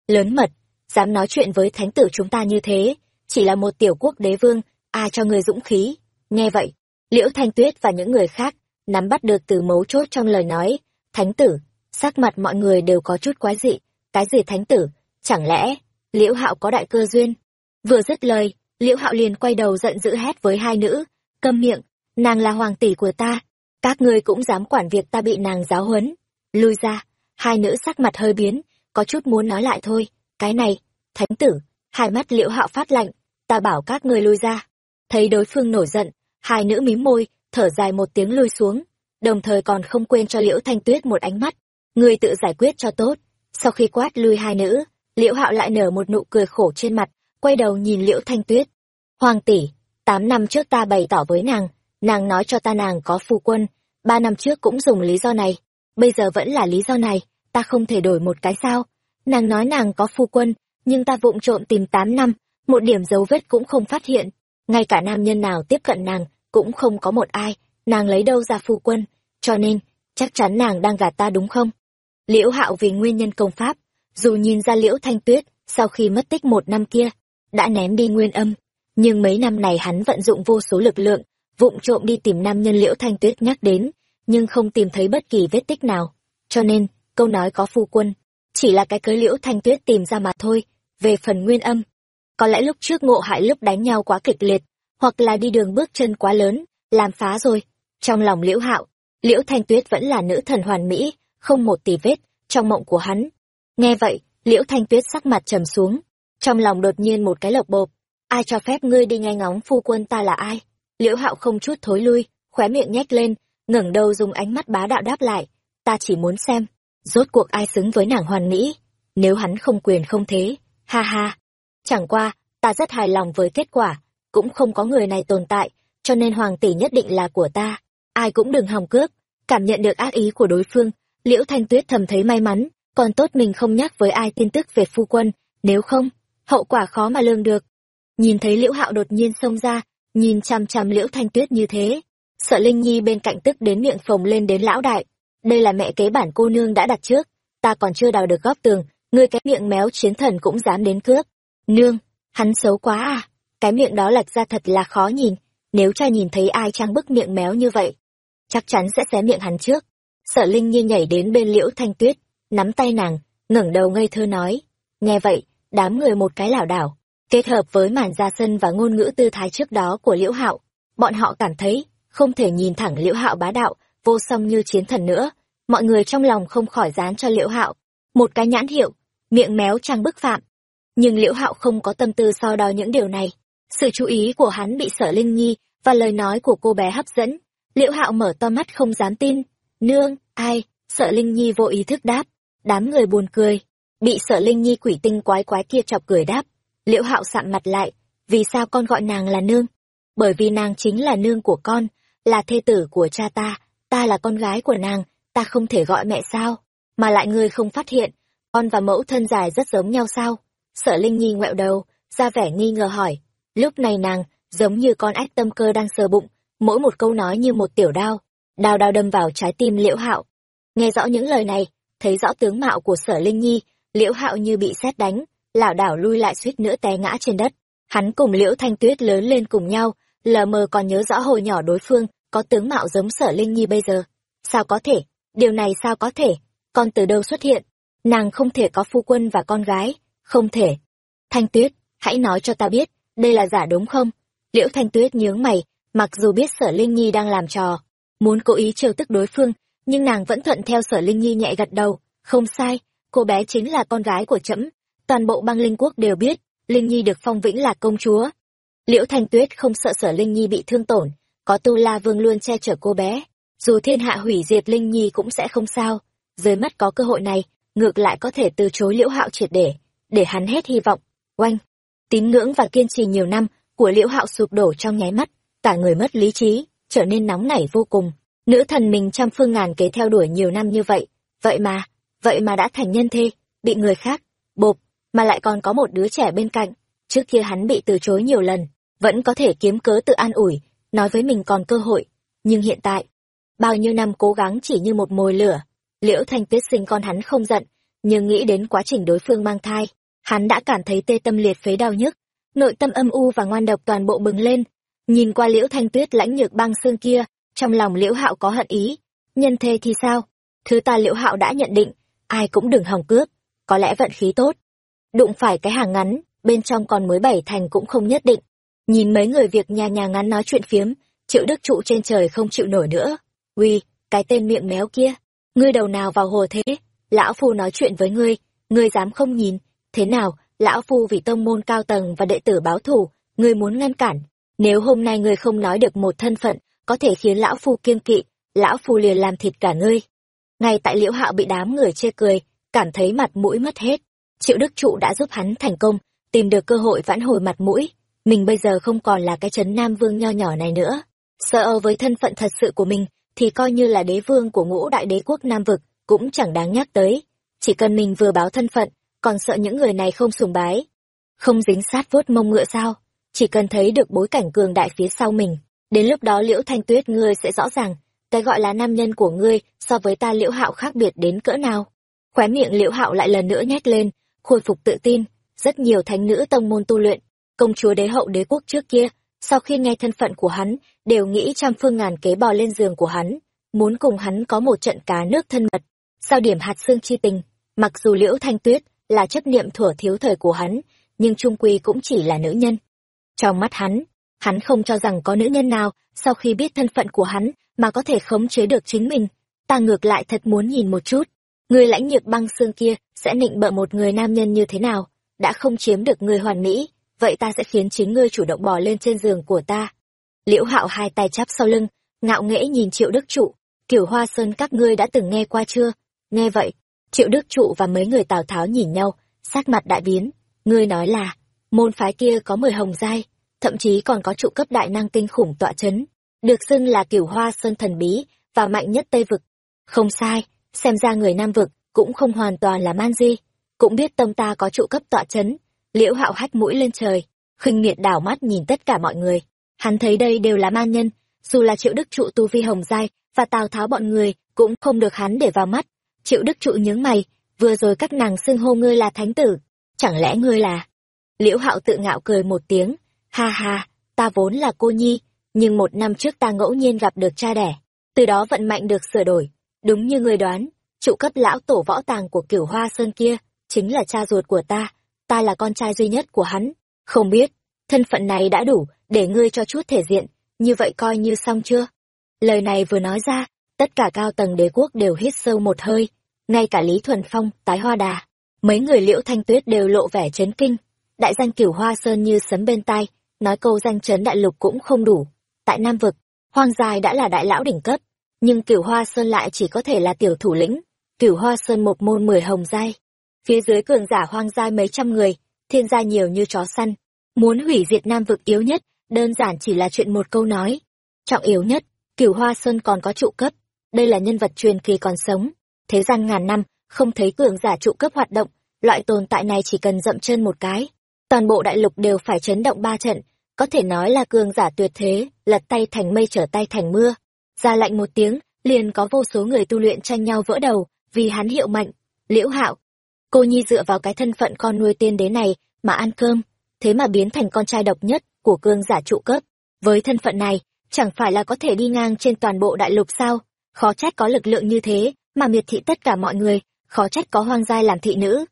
Lớn mật, dám nói chuyện với thánh tử chúng ta như thế, chỉ là một tiểu quốc đế vương, ai cho người dũng khí? Nghe vậy, liễu thanh tuyết và những người khác nắm bắt được từ mấu chốt trong lời nói, thánh tử, sắc mặt mọi người đều có chút quái dị, cái gì thánh tử? Chẳng lẽ liễu hạo có đại cơ duyên? Vừa dứt lời, liễu hạo liền quay đầu giận dữ hét với hai nữ, câm miệng, nàng là hoàng tỷ của ta các ngươi cũng dám quản việc ta bị nàng giáo huấn. Lui ra, hai nữ sắc mặt hơi biến, có chút muốn nói lại thôi. Cái này, thánh tử, hai mắt liễu hạo phát lạnh, ta bảo các ngươi lui ra. Thấy đối phương nổi giận, hai nữ mím môi, thở dài một tiếng lui xuống, đồng thời còn không quên cho liễu thanh tuyết một ánh mắt. Ngươi tự giải quyết cho tốt. Sau khi quát lui hai nữ, liễu hạo lại nở một nụ cười khổ trên mặt, quay đầu nhìn liễu thanh tuyết. Hoàng tỷ, tám năm trước ta bày tỏ với nàng nàng nói cho ta nàng có phu quân, ba năm trước cũng dùng lý do này, bây giờ vẫn là lý do này, ta không thể đổi một cái sao. Nàng nói nàng có phu quân, nhưng ta vụng trộm tìm tám năm, một điểm dấu vết cũng không phát hiện. Ngay cả nam nhân nào tiếp cận nàng, cũng không có một ai, nàng lấy đâu ra phu quân, cho nên, chắc chắn nàng đang gạt ta đúng không? Liễu hạo vì nguyên nhân công pháp, dù nhìn ra liễu thanh tuyết, sau khi mất tích một năm kia, đã ném đi nguyên âm, nhưng mấy năm này hắn vận dụng vô số lực lượng vụng trộm đi tìm nam nhân liễu thanh tuyết nhắc đến, nhưng không tìm thấy bất kỳ vết tích nào. Cho nên, câu nói có phu quân, chỉ là cái cưới liễu thanh tuyết tìm ra mà thôi, về phần nguyên âm. Có lẽ lúc trước ngộ hại lúc đánh nhau quá kịch liệt, hoặc là đi đường bước chân quá lớn, làm phá rồi. Trong lòng liễu hạo, liễu thanh tuyết vẫn là nữ thần hoàn mỹ, không một tì vết trong mộng của hắn. Nghe vậy, liễu thanh tuyết sắc mặt trầm xuống. Trong lòng đột nhiên một cái lộc bộp. Ai cho phép ngươi đi nghe ngóng phu quân ta là ai? Liễu hạo không chút thối lui, khóe miệng nhếch lên, ngẩng đầu dùng ánh mắt bá đạo đáp lại, ta chỉ muốn xem, rốt cuộc ai xứng với nàng hoàn mỹ. Nếu hắn không quyền không thế, ha ha. Chẳng qua, ta rất hài lòng với kết quả, cũng không có người này tồn tại, cho nên hoàng tỷ nhất định là của ta. Ai cũng đừng hòng cướp, cảm nhận được ác ý của đối phương. Liễu thanh tuyết thầm thấy may mắn, còn tốt mình không nhắc với ai tin tức về phu quân, nếu không, hậu quả khó mà lường được. Nhìn thấy liễu hạo đột nhiên xông ra nhìn chằm chằm liễu thanh tuyết như thế, sợ linh nhi bên cạnh tức đến miệng phồng lên đến lão đại. Đây là mẹ kế bản cô nương đã đặt trước, ta còn chưa đào được góp tường, ngươi cái miệng méo chiến thần cũng dám đến cướp. Nương, hắn xấu quá à cái miệng đó lật ra thật là khó nhìn, nếu cha nhìn thấy ai trang bức miệng méo như vậy, chắc chắn sẽ xé miệng hắn trước. Sở linh nhi nhảy đến bên liễu thanh tuyết, nắm tay nàng, ngẩng đầu ngây thơ nói, nghe vậy, đám người một cái lảo đảo kết hợp với màn ra sân và ngôn ngữ tư thái trước đó của liễu hạo, bọn họ cảm thấy không thể nhìn thẳng liễu hạo bá đạo, vô song như chiến thần nữa. Mọi người trong lòng không khỏi dán cho liễu hạo một cái nhãn hiệu, miệng méo trang bức phạm. Nhưng liễu hạo không có tâm tư so đo những điều này. Sự chú ý của hắn bị sở linh nhi và lời nói của cô bé hấp dẫn. Liễu hạo mở to mắt không dám tin. Nương, ai? Sợ linh nhi vô ý thức đáp. Đám người buồn cười. Bị sợ linh nhi quỷ tinh quái quái kia chọc cười đáp liễu hạo sạm mặt lại, vì sao con gọi nàng là nương? Bởi vì nàng chính là nương của con, là thê tử của cha ta ta là con gái của nàng, ta không thể gọi mẹ sao? Mà lại ngươi không phát hiện, con và mẫu thân dài rất giống nhau sao? Sở linh nhi ngoẹo đầu, ra vẻ nghi ngờ hỏi. Lúc này nàng, giống như con ách tâm cơ đang sờ bụng, mỗi một câu nói như một tiểu đao đao đao đâm vào trái tim liễu hạo. Nghe rõ những lời này, thấy rõ tướng mạo của sở linh nhi, liễu hạo như bị xét đánh lảo đảo lui lại suýt nữa té ngã trên đất. Hắn cùng liễu thanh tuyết lớn lên cùng nhau, lờ mờ còn nhớ rõ hồi nhỏ đối phương, có tướng mạo giống sở linh nhi bây giờ. Sao có thể? Điều này sao có thể? Con từ đâu xuất hiện? Nàng không thể có phu quân và con gái. Không thể. Thanh tuyết, hãy nói cho ta biết, đây là giả đúng không? Liễu thanh tuyết nhướng mày, mặc dù biết sở linh nhi đang làm trò, muốn cố ý trêu tức đối phương, nhưng nàng vẫn thuận theo sở linh nhi nhẹ gật đầu. Không sai, cô bé chính là con gái của trẫm toàn bộ băng linh quốc đều biết, linh nhi được phong vĩnh là công chúa. Liễu thanh tuyết không sợ sở linh nhi bị thương tổn, có tu la vương luôn che chở cô bé. Dù thiên hạ hủy diệt linh nhi cũng sẽ không sao. Dưới mắt có cơ hội này, ngược lại có thể từ chối liễu hạo triệt để để hắn hết hy vọng. Oanh! Tín ngưỡng và kiên trì nhiều năm của liễu hạo sụp đổ trong nháy mắt, cả người mất lý trí, trở nên nóng nảy vô cùng. Nữ thần mình trăm phương ngàn kế theo đuổi nhiều năm như vậy vậy mà vậy mà đã thành nhân thê bị người khác bộp mà lại còn có một đứa trẻ bên cạnh. Trước kia hắn bị từ chối nhiều lần, vẫn có thể kiếm cớ tự an ủi, nói với mình còn cơ hội. Nhưng hiện tại, bao nhiêu năm cố gắng chỉ như một mồi lửa, liễu thanh tuyết sinh con hắn không giận, nhưng nghĩ đến quá trình đối phương mang thai, hắn đã cảm thấy tê tâm liệt phế đau nhức. Nội tâm âm u và ngoan độc toàn bộ bừng lên. Nhìn qua liễu thanh tuyết lãnh nhược băng xương kia, trong lòng liễu hạo có hận ý. Nhân thê thì sao? Thứ ta liễu hạo đã nhận định, ai cũng đừng hòng cướp. Có lẽ vận khí tốt đụng phải cái hàng ngắn, bên trong còn mới bảy thành cũng không nhất định. Nhìn mấy người việc nhà nhà ngắn nói chuyện phiếm, triệu đức trụ trên trời không chịu nổi nữa. Uy, cái tên miệng méo kia, ngươi đầu nào vào hồ thế? Lão phu nói chuyện với ngươi ngươi dám không nhìn? Thế nào, lão phu vì tông môn cao tầng và đệ tử báo thù, ngươi muốn ngăn cản? Nếu hôm nay ngươi không nói được một thân phận, có thể khiến lão phu kiêng kỵ, lão phu liền làm thịt cả ngươi. Ngay tại liễu hạo bị đám người chê cười, cảm thấy mặt mũi mất hết triệu đức trụ đã giúp hắn thành công, tìm được cơ hội vãn hồi mặt mũi. Mình bây giờ không còn là cái trấn nam vương nho nhỏ này nữa. Sợ với thân phận thật sự của mình, thì coi như là đế vương của ngũ đại đế quốc nam vực cũng chẳng đáng nhắc tới. Chỉ cần mình vừa báo thân phận, còn sợ những người này không sùng bái. Không dính sát vuốt mông ngựa sao? Chỉ cần thấy được bối cảnh cường đại phía sau mình, đến lúc đó liễu thanh tuyết ngươi sẽ rõ ràng, cái gọi là nam nhân của ngươi so với ta liễu hạo khác biệt đến cỡ nào. Khóe miệng liễu hạo lại lần nữa nhét lên khôi phục tự tin. Rất nhiều thánh nữ tông môn tu luyện, công chúa đế hậu đế quốc trước kia, sau khi nghe thân phận của hắn, đều nghĩ trăm phương ngàn kế bò lên giường của hắn, muốn cùng hắn có một trận cá nước thân mật. Sao điểm hạt xương chi tình, mặc dù liễu thanh tuyết là chấp niệm thuở thiếu thời của hắn, nhưng trung quy cũng chỉ là nữ nhân. Trong mắt hắn hắn không cho rằng có nữ nhân nào sau khi biết thân phận của hắn mà có thể khống chế được chính mình. Ta ngược lại thật muốn nhìn một chút người lãnh nhược băng xương kia sẽ nịnh bợ một người nam nhân như thế nào? Đã không chiếm được người hoàn mỹ, vậy ta sẽ khiến chính ngươi chủ động bò lên trên giường của ta. Liễu hạo hai tay chắp sau lưng, ngạo nghễ nhìn triệu đức trụ. Kiểu hoa sơn các ngươi đã từng nghe qua chưa? Nghe vậy, triệu đức trụ và mấy người tào tháo nhìn nhau sát mặt đại biến. Ngươi nói là, môn phái kia có mười hồng giai, thậm chí còn có trụ cấp đại năng kinh khủng tọa chấn, được xưng là kiểu hoa sơn thần bí và mạnh nhất tây vực. Không sai xem ra người nam vực cũng không hoàn toàn là man di. Cũng biết tâm ta có trụ cấp tọa chấn, liễu hạo hách mũi lên trời, khinh miệt đảo mắt nhìn tất cả mọi người. Hắn thấy đây đều là man nhân, dù là triệu đức trụ tu vi hồng giai và tào tháo bọn người cũng không được hắn để vào mắt. Triệu đức trụ nhướng mày, vừa rồi các nàng xưng hô ngươi là thánh tử, chẳng lẽ ngươi là? Liễu hạo tự ngạo cười một tiếng, ha ha, ta vốn là cô nhi, nhưng một năm trước ta ngẫu nhiên gặp được cha đẻ, từ đó vận mạnh được sửa đổi đúng như ngươi đoán, trụ cấp lão tổ võ tàng của cửu hoa sơn kia chính là cha ruột của ta ta là con trai duy nhất của hắn. Không biết, thân phận này đã đủ để ngươi cho chút thể diện, như vậy coi như xong chưa? Lời này vừa nói ra, tất cả cao tầng đế quốc đều hít sâu một hơi, ngay cả lý thuần phong, tái hoa đà, mấy người liễu thanh tuyết đều lộ vẻ chấn kinh. Đại danh cửu hoa sơn như sấm bên tai, nói câu danh chấn đại lục cũng không đủ. Tại nam vực, hoang dài đã là đại lão đỉnh cấp nhưng cửu hoa sơn lại chỉ có thể là tiểu thủ lĩnh. Cửu hoa sơn một môn mười hồng giai. Phía dưới cường giả hoang giai mấy trăm người, thiên gia nhiều như chó săn. Muốn hủy diệt nam vực yếu nhất, đơn giản chỉ là chuyện một câu nói. Trọng yếu nhất, cửu hoa sơn còn có trụ cấp. Đây là nhân vật truyền kỳ còn sống. Thế gian ngàn năm, không thấy cường giả trụ cấp hoạt động. Loại tồn tại này chỉ cần dậm chân một cái, toàn bộ đại lục đều phải chấn động ba trận. Có thể nói là cường giả tuyệt thế, lật tay thành mây trở tay thành mưa ra lạnh một tiếng, liền có vô số người tu luyện tranh nhau vỡ đầu, vì hắn hiệu mạnh, liễu hạo. Cô nhi dựa vào cái thân phận con nuôi tiên đế này mà ăn cơm, thế mà biến thành con trai độc nhất của cương giả trụ cấp. Với thân phận này, chẳng phải là có thể đi ngang trên toàn bộ đại lục sao? Khó trách có lực lượng như thế mà miệt thị tất cả mọi người, khó trách có hoang giai làm thị nữ.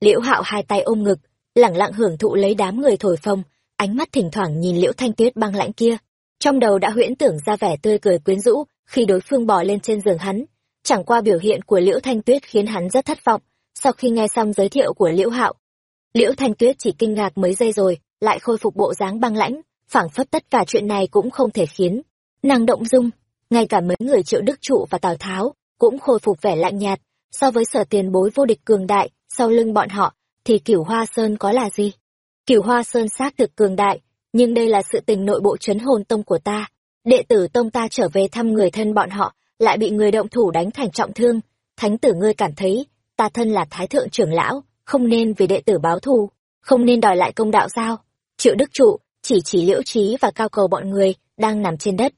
Liễu hạo hai tay ôm ngực, lẳng lặng hưởng thụ lấy đám người thổi phồng, ánh mắt thỉnh thoảng nhìn liễu thanh tuyết băng lãnh kia trong đầu đã huyễn tưởng ra vẻ tươi cười quyến rũ khi đối phương bỏ lên trên giường hắn. Chẳng qua biểu hiện của liễu thanh tuyết khiến hắn rất thất vọng sau khi nghe xong giới thiệu của liễu hạo. Liễu thanh tuyết chỉ kinh ngạc mấy giây rồi, lại khôi phục bộ dáng băng lãnh, phảng phất tất cả chuyện này cũng không thể khiến nàng động dung. Ngay cả mấy người triệu đức trụ và tào tháo cũng khôi phục vẻ lạnh nhạt, so với sở tiền bối vô địch cường đại sau lưng bọn họ, thì cửu hoa sơn có là gì? Cửu hoa sơn xác thực cường đại nhưng đây là sự tình nội bộ chấn hồn tông của ta. Đệ tử tông ta trở về thăm người thân bọn họ, lại bị người động thủ đánh thành trọng thương. Thánh tử ngươi cảm thấy, ta thân là thái thượng trưởng lão, không nên vì đệ tử báo thù, không nên đòi lại công đạo sao? Triệu đức trụ, chỉ chỉ liễu trí và cao cầu bọn người đang nằm trên đất.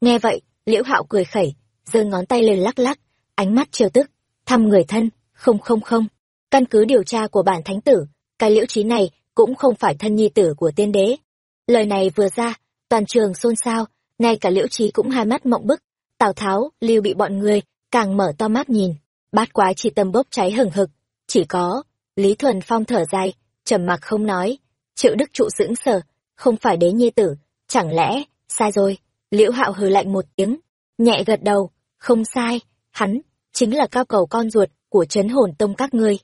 Nghe vậy, liễu hạo cười khẩy, giơ ngón tay lên lắc lắc, ánh mắt trêu tức, thăm người thân, không không không. Căn cứ điều tra của bản thánh tử, cái liễu trí này cũng không phải thân nhi tử của tiên đế lời này vừa ra, toàn trường xôn xao, ngay cả liễu trí cũng hai mắt mộng bức. Tào tháo, lưu bị bọn người, càng mở to mắt nhìn. Bát quái chỉ tâm bốc cháy hừng hực. Chỉ có, lý thuần phong thở dài, trầm mặc không nói. Triệu đức trụ sững sờ, không phải đế nhi tử, chẳng lẽ, sai rồi. Liễu hạo hừ lạnh một tiếng, nhẹ gật đầu, không sai, hắn chính là cao cầu con ruột của trấn hồn tông các ngươi.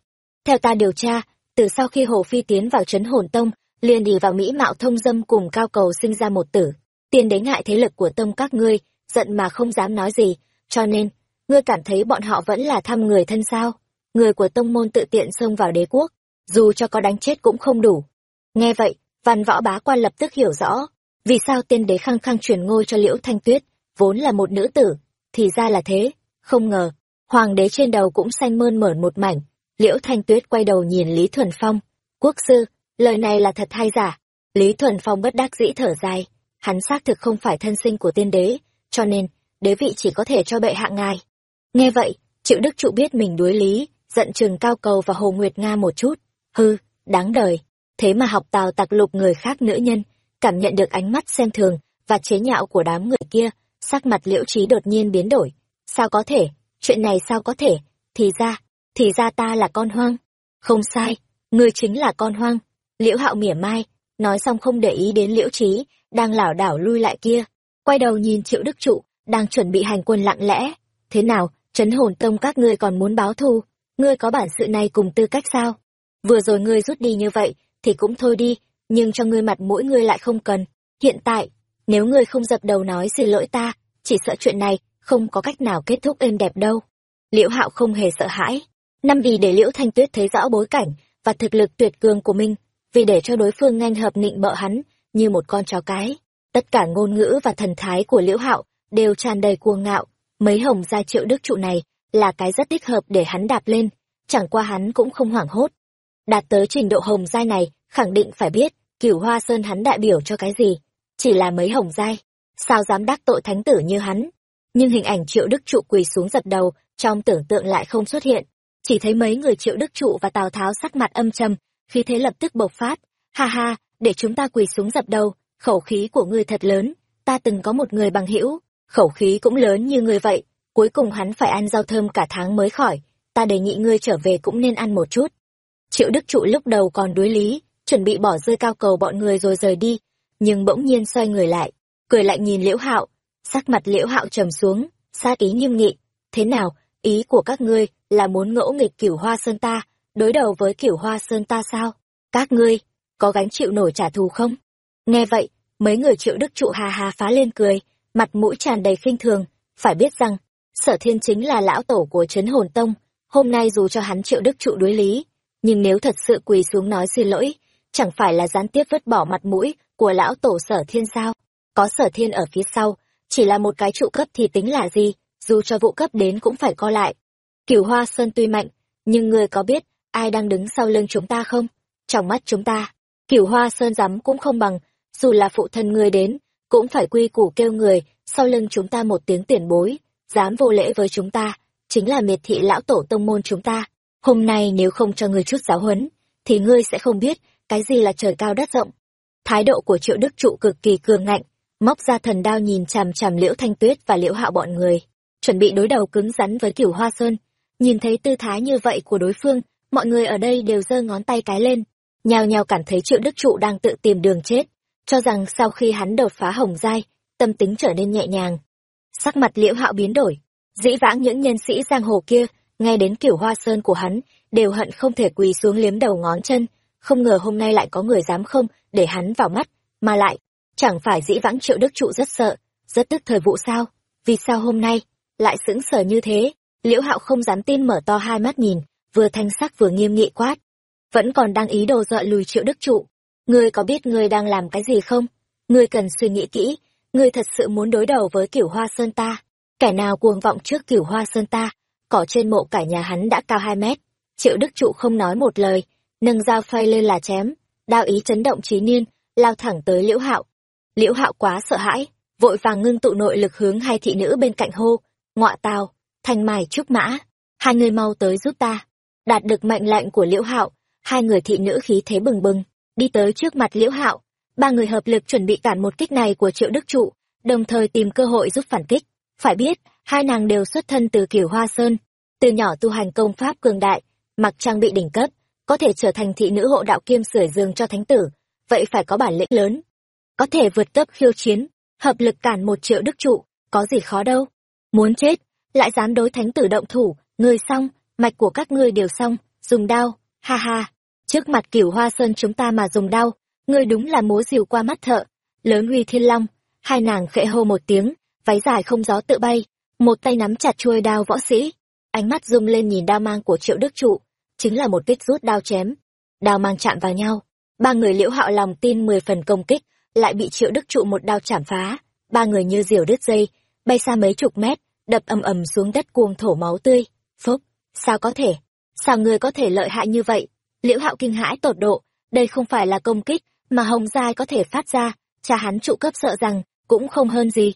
Theo ta điều tra, từ sau khi hồ phi tiến vào trấn hồn tông liền đi vào mỹ mạo thông dâm cùng cao cầu sinh ra một tử. Tiên đế ngại thế lực của tông các ngươi, giận mà không dám nói gì, cho nên, ngươi cảm thấy bọn họ vẫn là thăm người thân sao? Người của tông môn tự tiện xông vào đế quốc, dù cho có đánh chết cũng không đủ. Nghe vậy, văn võ bá quan lập tức hiểu rõ, vì sao tiên đế khăng khăng truyền ngôi cho liễu thanh tuyết, vốn là một nữ tử, thì ra là thế, không ngờ, hoàng đế trên đầu cũng xanh mơn mởn một mảnh. Liễu thanh tuyết quay đầu nhìn lý thuần phong, quốc sư lời này là thật hay giả? Lý thuần phong bất đắc dĩ thở dài. Hắn xác thực không phải thân sinh của tiên đế, cho nên, đế vị chỉ có thể cho bệ hạ ngài. Nghe vậy, triệu đức trụ biết mình đuối lý, giận trường cao cầu và hồ nguyệt nga một chút. Hư đáng đời. Thế mà học tào tặc lục người khác nữ nhân, cảm nhận được ánh mắt xem thường và chế nhạo của đám người kia, sắc mặt liễu trí đột nhiên biến đổi. Sao có thể? Chuyện này sao có thể? Thì ra thì ra ta là con hoang. Không sai, ngươi chính là con hoang liễu hạo mỉa mai, nói xong không để ý đến liễu trí đang lảo đảo lui lại kia, quay đầu nhìn triệu đức trụ, đang chuẩn bị hành quân lặng lẽ. Thế nào, trấn hồn tông các ngươi còn muốn báo thù? Ngươi có bản sự này cùng tư cách sao? Vừa rồi ngươi rút đi như vậy, thì cũng thôi đi, nhưng cho ngươi mặt mũi ngươi lại không cần. Hiện tại, nếu ngươi không dập đầu nói xin lỗi ta, chỉ sợ chuyện này không có cách nào kết thúc êm đẹp đâu. Liễu hạo không hề sợ hãi. Năm vì để liễu thanh tuyết thấy rõ bối cảnh và thực lực tuyệt cường của mình vì để cho đối phương nhanh hợp nịnh bợ hắn, như một con chó cái. Tất cả ngôn ngữ và thần thái của liễu hạo đều tràn đầy cuồng ngạo. Mấy hồng gia triệu đức trụ này là cái rất thích hợp để hắn đạp lên, chẳng qua hắn cũng không hoảng hốt. Đạt tới trình độ hồng giai này, khẳng định phải biết cửu hoa sơn hắn đại biểu cho cái gì, chỉ là mấy hồng giai. Sao dám đắc tội thánh tử như hắn? Nhưng hình ảnh triệu đức trụ quỳ xuống giật đầu, trong tưởng tượng lại không xuất hiện. Chỉ thấy mấy người triệu đức trụ và tào tháo sắc mặt âm trầm khi thế lập tức bộc phát. Ha ha, để chúng ta quỳ xuống dập đầu, khẩu khí của ngươi thật lớn, ta từng có một người bằng hữu, khẩu khí cũng lớn như ngươi vậy, cuối cùng hắn phải ăn rau thơm cả tháng mới khỏi, ta đề nghị ngươi trở về cũng nên ăn một chút. Triệu đức trụ lúc đầu còn đối lý, chuẩn bị bỏ rơi cao cầu bọn người rồi rời đi, nhưng bỗng nhiên xoay người lại, cười lại nhìn liễu hạo, sắc mặt liễu hạo trầm xuống, sát ý nghiêm nghị, thế nào, ý của các ngươi là muốn ngẫu nghịch cửu hoa sơn ta đối đầu với kiểu hoa sơn ta sao? Các ngươi, có gánh chịu nổi trả thù không? Nghe vậy, mấy người triệu đức trụ hà hà phá lên cười, mặt mũi tràn đầy khinh thường. Phải biết rằng, sở thiên chính là lão tổ của chấn hồn tông, hôm nay dù cho hắn triệu đức trụ đối lý, nhưng nếu thật sự quỳ xuống nói xin lỗi, chẳng phải là gián tiếp vứt bỏ mặt mũi của lão tổ sở thiên sao? Có sở thiên ở phía sau, chỉ là một cái trụ cấp thì tính là gì, dù cho vụ cấp đến cũng phải co lại. Cửu hoa sơn tuy mạnh, nhưng người có biết ai đang đứng sau lưng chúng ta không? Trong mắt chúng ta, cửu hoa sơn rắm cũng không bằng, dù là phụ thân người đến, cũng phải quy củ kêu người, sau lưng chúng ta một tiếng tiền bối, dám vô lễ với chúng ta, chính là miệt thị lão tổ tông môn chúng ta. Hôm nay nếu không cho ngươi chút giáo huấn, thì ngươi sẽ không biết cái gì là trời cao đất rộng. Thái độ của triệu đức trụ cực kỳ cường ngạnh, móc ra thần đao nhìn chằm chằm liễu thanh tuyết và liễu hạo bọn người, chuẩn bị đối đầu cứng rắn với cửu hoa sơn. Nhìn thấy tư thái như vậy của đối phương mọi người ở đây đều giơ ngón tay cái lên, nhao nhao cảm thấy triệu đức trụ đang tự tìm đường chết, cho rằng sau khi hắn đột phá hồng giai, tâm tính trở nên nhẹ nhàng. Sắc mặt liễu hạo biến đổi, dĩ vãng những nhân sĩ giang hồ kia nghe đến kiểu hoa sơn của hắn, đều hận không thể quỳ xuống liếm đầu ngón chân, không ngờ hôm nay lại có người dám không để hắn vào mắt, mà lại, chẳng phải dĩ vãng triệu đức trụ rất sợ, rất tức thời vụ sao? Vì sao hôm nay lại sững sờ như thế? Liễu hạo không dám tin mở to hai mắt nhìn vừa thanh sắc vừa nghiêm nghị quát. Vẫn còn đang ý đồ dọa lùi triệu đức trụ. Ngươi có biết ngươi đang làm cái gì không? Ngươi cần suy nghĩ kỹ. Ngươi thật sự muốn đối đầu với kiểu hoa sơn ta. Kẻ nào cuồng vọng trước kiểu hoa sơn ta, cỏ trên mộ cả nhà hắn đã cao hai mét. Triệu đức trụ không nói một lời, nâng dao phay lên là chém. Đao ý chấn động trí niên, lao thẳng tới liễu hạo. Liễu hạo quá sợ hãi, vội vàng ngưng tụ nội lực hướng hai thị nữ bên cạnh hô, ngọa tào, thanh mài trúc mã, hai người mau tới giúp ta đạt được mệnh lệnh của liễu hạo, hai người thị nữ khí thế bừng bừng, đi tới trước mặt liễu hạo. Ba người hợp lực chuẩn bị cản một kích này của triệu đức trụ, đồng thời tìm cơ hội giúp phản kích. Phải biết, hai nàng đều xuất thân từ kiểu hoa sơn, từ nhỏ tu hành công pháp cường đại, mặc trang bị đỉnh cấp, có thể trở thành thị nữ hộ đạo kiêm sửa giường cho thánh tử, vậy phải có bản lĩnh lớn. Có thể vượt cấp khiêu chiến, hợp lực cản một triệu đức trụ, có gì khó đâu. Muốn chết, lại dám đối thánh tử động thủ người xong mạch của các ngươi đều xong, dùng đao, ha ha. Trước mặt cửu hoa sơn chúng ta mà dùng đao, ngươi đúng là múa dìu qua mắt thợ. Lớn huy thiên long, hai nàng khẽ hô một tiếng, váy dài không gió tự bay, một tay nắm chặt chuôi đao võ sĩ. Ánh mắt rung lên nhìn đao mang của triệu đức trụ, chính là một kích rút đao chém. Đao mang chạm vào nhau, ba người liễu hạo lòng tin mười phần công kích, lại bị triệu đức trụ một đao chạm phá. Ba người như diều đứt dây, bay xa mấy chục mét, đập ầm ầm xuống đất cuồng thổ máu tươi. Phốc sao có thể? Sao người có thể lợi hại như vậy? Liễu hạo kinh hãi tột độ, đây không phải là công kích mà hồng giai có thể phát ra, cha hắn trụ cấp sợ rằng cũng không hơn gì.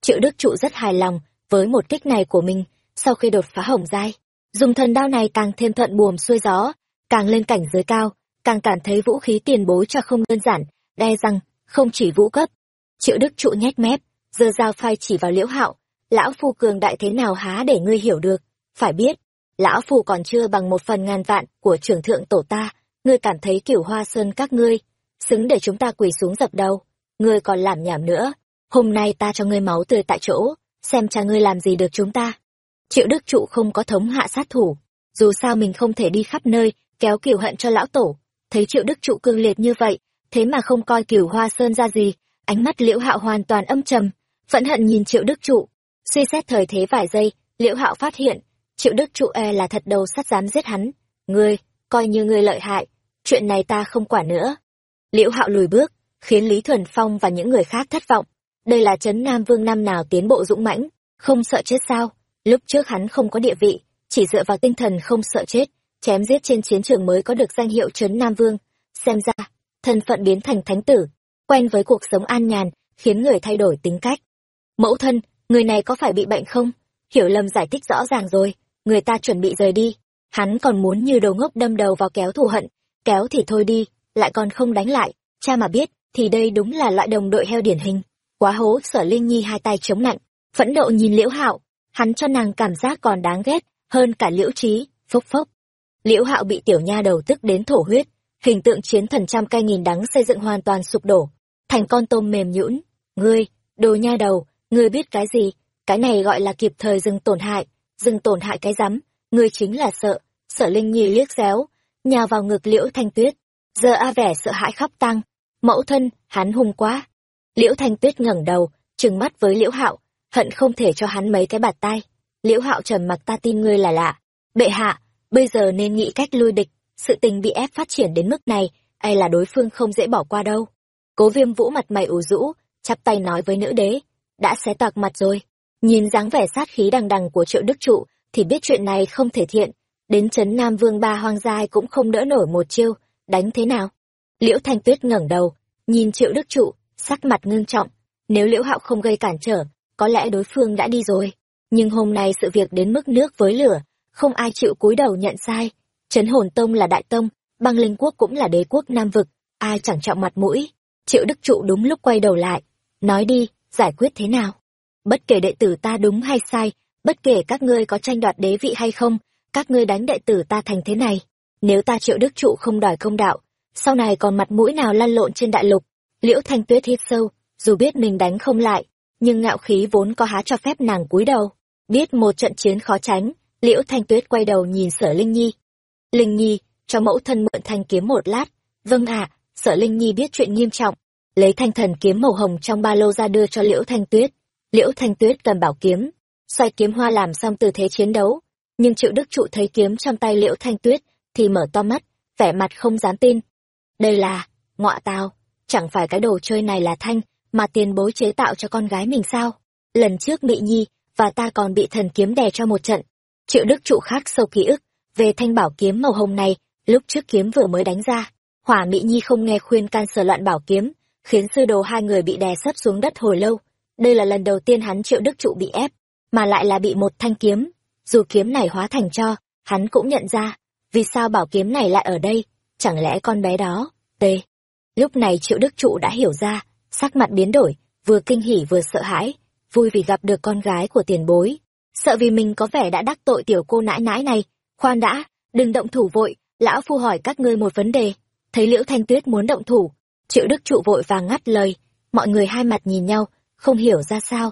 Triệu đức trụ rất hài lòng với một kích này của mình, sau khi đột phá hồng giai, dùng thần đao này càng thêm thuận buồm xuôi gió, càng lên cảnh giới cao, càng cảm thấy vũ khí tiền bối cho không đơn giản, đe rằng không chỉ vũ cấp. Triệu đức trụ nhét mép, giơ dao phai chỉ vào liễu hạo, lão phu cường đại thế nào há để ngươi hiểu được? Phải biết lão phù còn chưa bằng một phần ngàn vạn của trưởng thượng tổ ta. Ngươi cảm thấy kiểu hoa sơn các ngươi, xứng để chúng ta quỳ xuống dập đầu. Ngươi còn làm nhảm nữa. Hôm nay ta cho ngươi máu tươi tại chỗ, xem cha ngươi làm gì được chúng ta. Triệu đức trụ không có thống hạ sát thủ. Dù sao mình không thể đi khắp nơi, kéo kiều hận cho lão tổ. Thấy triệu đức trụ cương liệt như vậy, thế mà không coi kiều hoa sơn ra gì, ánh mắt liễu hạo hoàn toàn âm trầm, phẫn hận nhìn triệu đức trụ. Suy xét thời thế vài giây, liễu hạo phát hiện triệu đức trụ e là thật đầu sắt dám giết hắn. Ngươi, coi như ngươi lợi hại, chuyện này ta không quản nữa. Liễu hạo lùi bước, khiến lý thuần phong và những người khác thất vọng. Đây là trấn nam vương năm nào tiến bộ dũng mãnh, không sợ chết sao? Lúc trước hắn không có địa vị, chỉ dựa vào tinh thần không sợ chết, chém giết trên chiến trường mới có được danh hiệu trấn nam vương. Xem ra, thân phận biến thành thánh tử, quen với cuộc sống an nhàn, khiến người thay đổi tính cách. Mẫu thân, người này có phải bị bệnh không? Hiểu lầm giải thích rõ ràng rồi người ta chuẩn bị rời đi. Hắn còn muốn như đầu ngốc đâm đầu vào kéo thù hận. Kéo thì thôi đi, lại còn không đánh lại. Cha mà biết, thì đây đúng là loại đồng đội heo điển hình. Quá hố, sở linh nhi hai tay chống nạnh. Phẫn nộ nhìn liễu hạo. Hắn cho nàng cảm giác còn đáng ghét hơn cả liễu trí. Phốc phốc. Liễu hạo bị tiểu nha đầu tức đến thổ huyết. Hình tượng chiến thần trăm cay nghìn đắng xây dựng hoàn toàn sụp đổ. Thành con tôm mềm nhũn. Ngươi, đồ nha đầu, ngươi biết cái gì? Cái này gọi là kịp thời dừng tổn hại dừng tổn hại cái rắm. Ngươi chính là sợ. Sợ linh nhi liếc xéo nhào vào ngực liễu thanh tuyết. Giờ a vẻ sợ hãi khóc tăng mẫu thân hắn hung quá. Liễu thanh tuyết ngẩng đầu trừng mắt với liễu hạo hận không thể cho hắn mấy cái bạt tai, liễu hạo trầm mặc ta tin ngươi là lạ. Bệ hạ bây giờ nên nghĩ cách lui địch. Sự tình bị ép phát triển đến mức này ai là đối phương không dễ bỏ qua đâu. Cố viêm vũ mặt mày ủ rũ chắp tay nói với nữ đế. Đã xé toạc mặt rồi nhìn dáng vẻ sát khí đằng đằng của triệu đức trụ, thì biết chuyện này không thể thiện. Đến chấn nam vương ba hoang giai cũng không đỡ nổi một chiêu. Đánh thế nào? Liễu thanh tuyết ngẩng đầu, nhìn triệu đức trụ, sắc mặt ngưng trọng. Nếu liễu hạo không gây cản trở, có lẽ đối phương đã đi rồi. Nhưng hôm nay sự việc đến mức nước với lửa, không ai chịu cúi đầu nhận sai. Trấn hồn tông là đại tông, băng linh quốc cũng là đế quốc nam vực, ai chẳng trọng mặt mũi. Triệu đức trụ đúng lúc quay đầu lại, nói đi, giải quyết thế nào? Bất kể đệ tử ta đúng hay sai, bất kể các ngươi có tranh đoạt đế vị hay không, các ngươi đánh đệ tử ta thành thế này. Nếu ta triệu đức trụ không đòi công đạo, sau này còn mặt mũi nào lăn lộn trên đại lục? Liễu thanh tuyết hít sâu, dù biết mình đánh không lại, nhưng ngạo khí vốn có há cho phép nàng cúi đầu. Biết một trận chiến khó tránh, liễu thanh tuyết quay đầu nhìn sở linh nhi. Linh nhi, cho mẫu thân mượn thanh kiếm một lát. Vâng ạ, sở linh nhi biết chuyện nghiêm trọng. Lấy thanh thần kiếm màu hồng trong ba lô ra đưa cho liễu thanh tuyết liễu thanh tuyết cầm bảo kiếm, xoay kiếm hoa làm xong tư thế chiến đấu, nhưng triệu đức trụ thấy kiếm trong tay liễu thanh tuyết thì mở to mắt, vẻ mặt không dám tin. Đây là, ngọa tào, chẳng phải cái đồ chơi này là thanh, mà tiền bối chế tạo cho con gái mình sao? Lần trước mị nhi và ta còn bị thần kiếm đè cho một trận. Triệu đức trụ khác sâu ký ức về thanh bảo kiếm màu hồng này lúc trước kiếm vừa mới đánh ra. Hỏa Mị nhi không nghe khuyên can sở loạn bảo kiếm, khiến sư đồ hai người bị đè sấp xuống đất hồi lâu đây là lần đầu tiên hắn triệu đức trụ bị ép, mà lại là bị một thanh kiếm. Dù kiếm này hóa thành cho, hắn cũng nhận ra, vì sao bảo kiếm này lại ở đây? Chẳng lẽ con bé đó? T. Lúc này triệu đức trụ đã hiểu ra, sắc mặt biến đổi, vừa kinh hỉ vừa sợ hãi, vui vì gặp được con gái của tiền bối. Sợ vì mình có vẻ đã đắc tội tiểu cô nãi nãi này. Khoan đã, đừng động thủ vội, lão phu hỏi các ngươi một vấn đề. Thấy liễu thanh tuyết muốn động thủ, triệu đức trụ vội vàng ngắt lời. Mọi người hai mặt nhìn nhau không hiểu ra sao.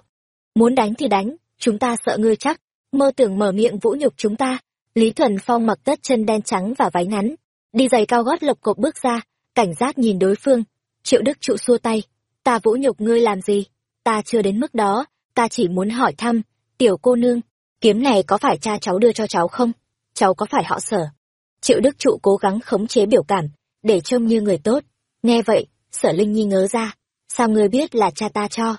Muốn đánh thì đánh, chúng ta sợ ngươi chắc. Mơ tưởng mở miệng vũ nhục chúng ta. Lý thuần phong mặc tất chân đen trắng và váy ngắn. Đi giày cao gót lộc cộc bước ra, cảnh giác nhìn đối phương. Triệu đức trụ xua tay. Ta vũ nhục ngươi làm gì? Ta chưa đến mức đó, ta chỉ muốn hỏi thăm. Tiểu cô nương, kiếm này có phải cha cháu đưa cho cháu không? Cháu có phải họ sở? Triệu đức trụ cố gắng khống chế biểu cảm, để trông như người tốt. Nghe vậy, sở linh nhi ngớ ra. Sao ngươi biết là cha ta cho?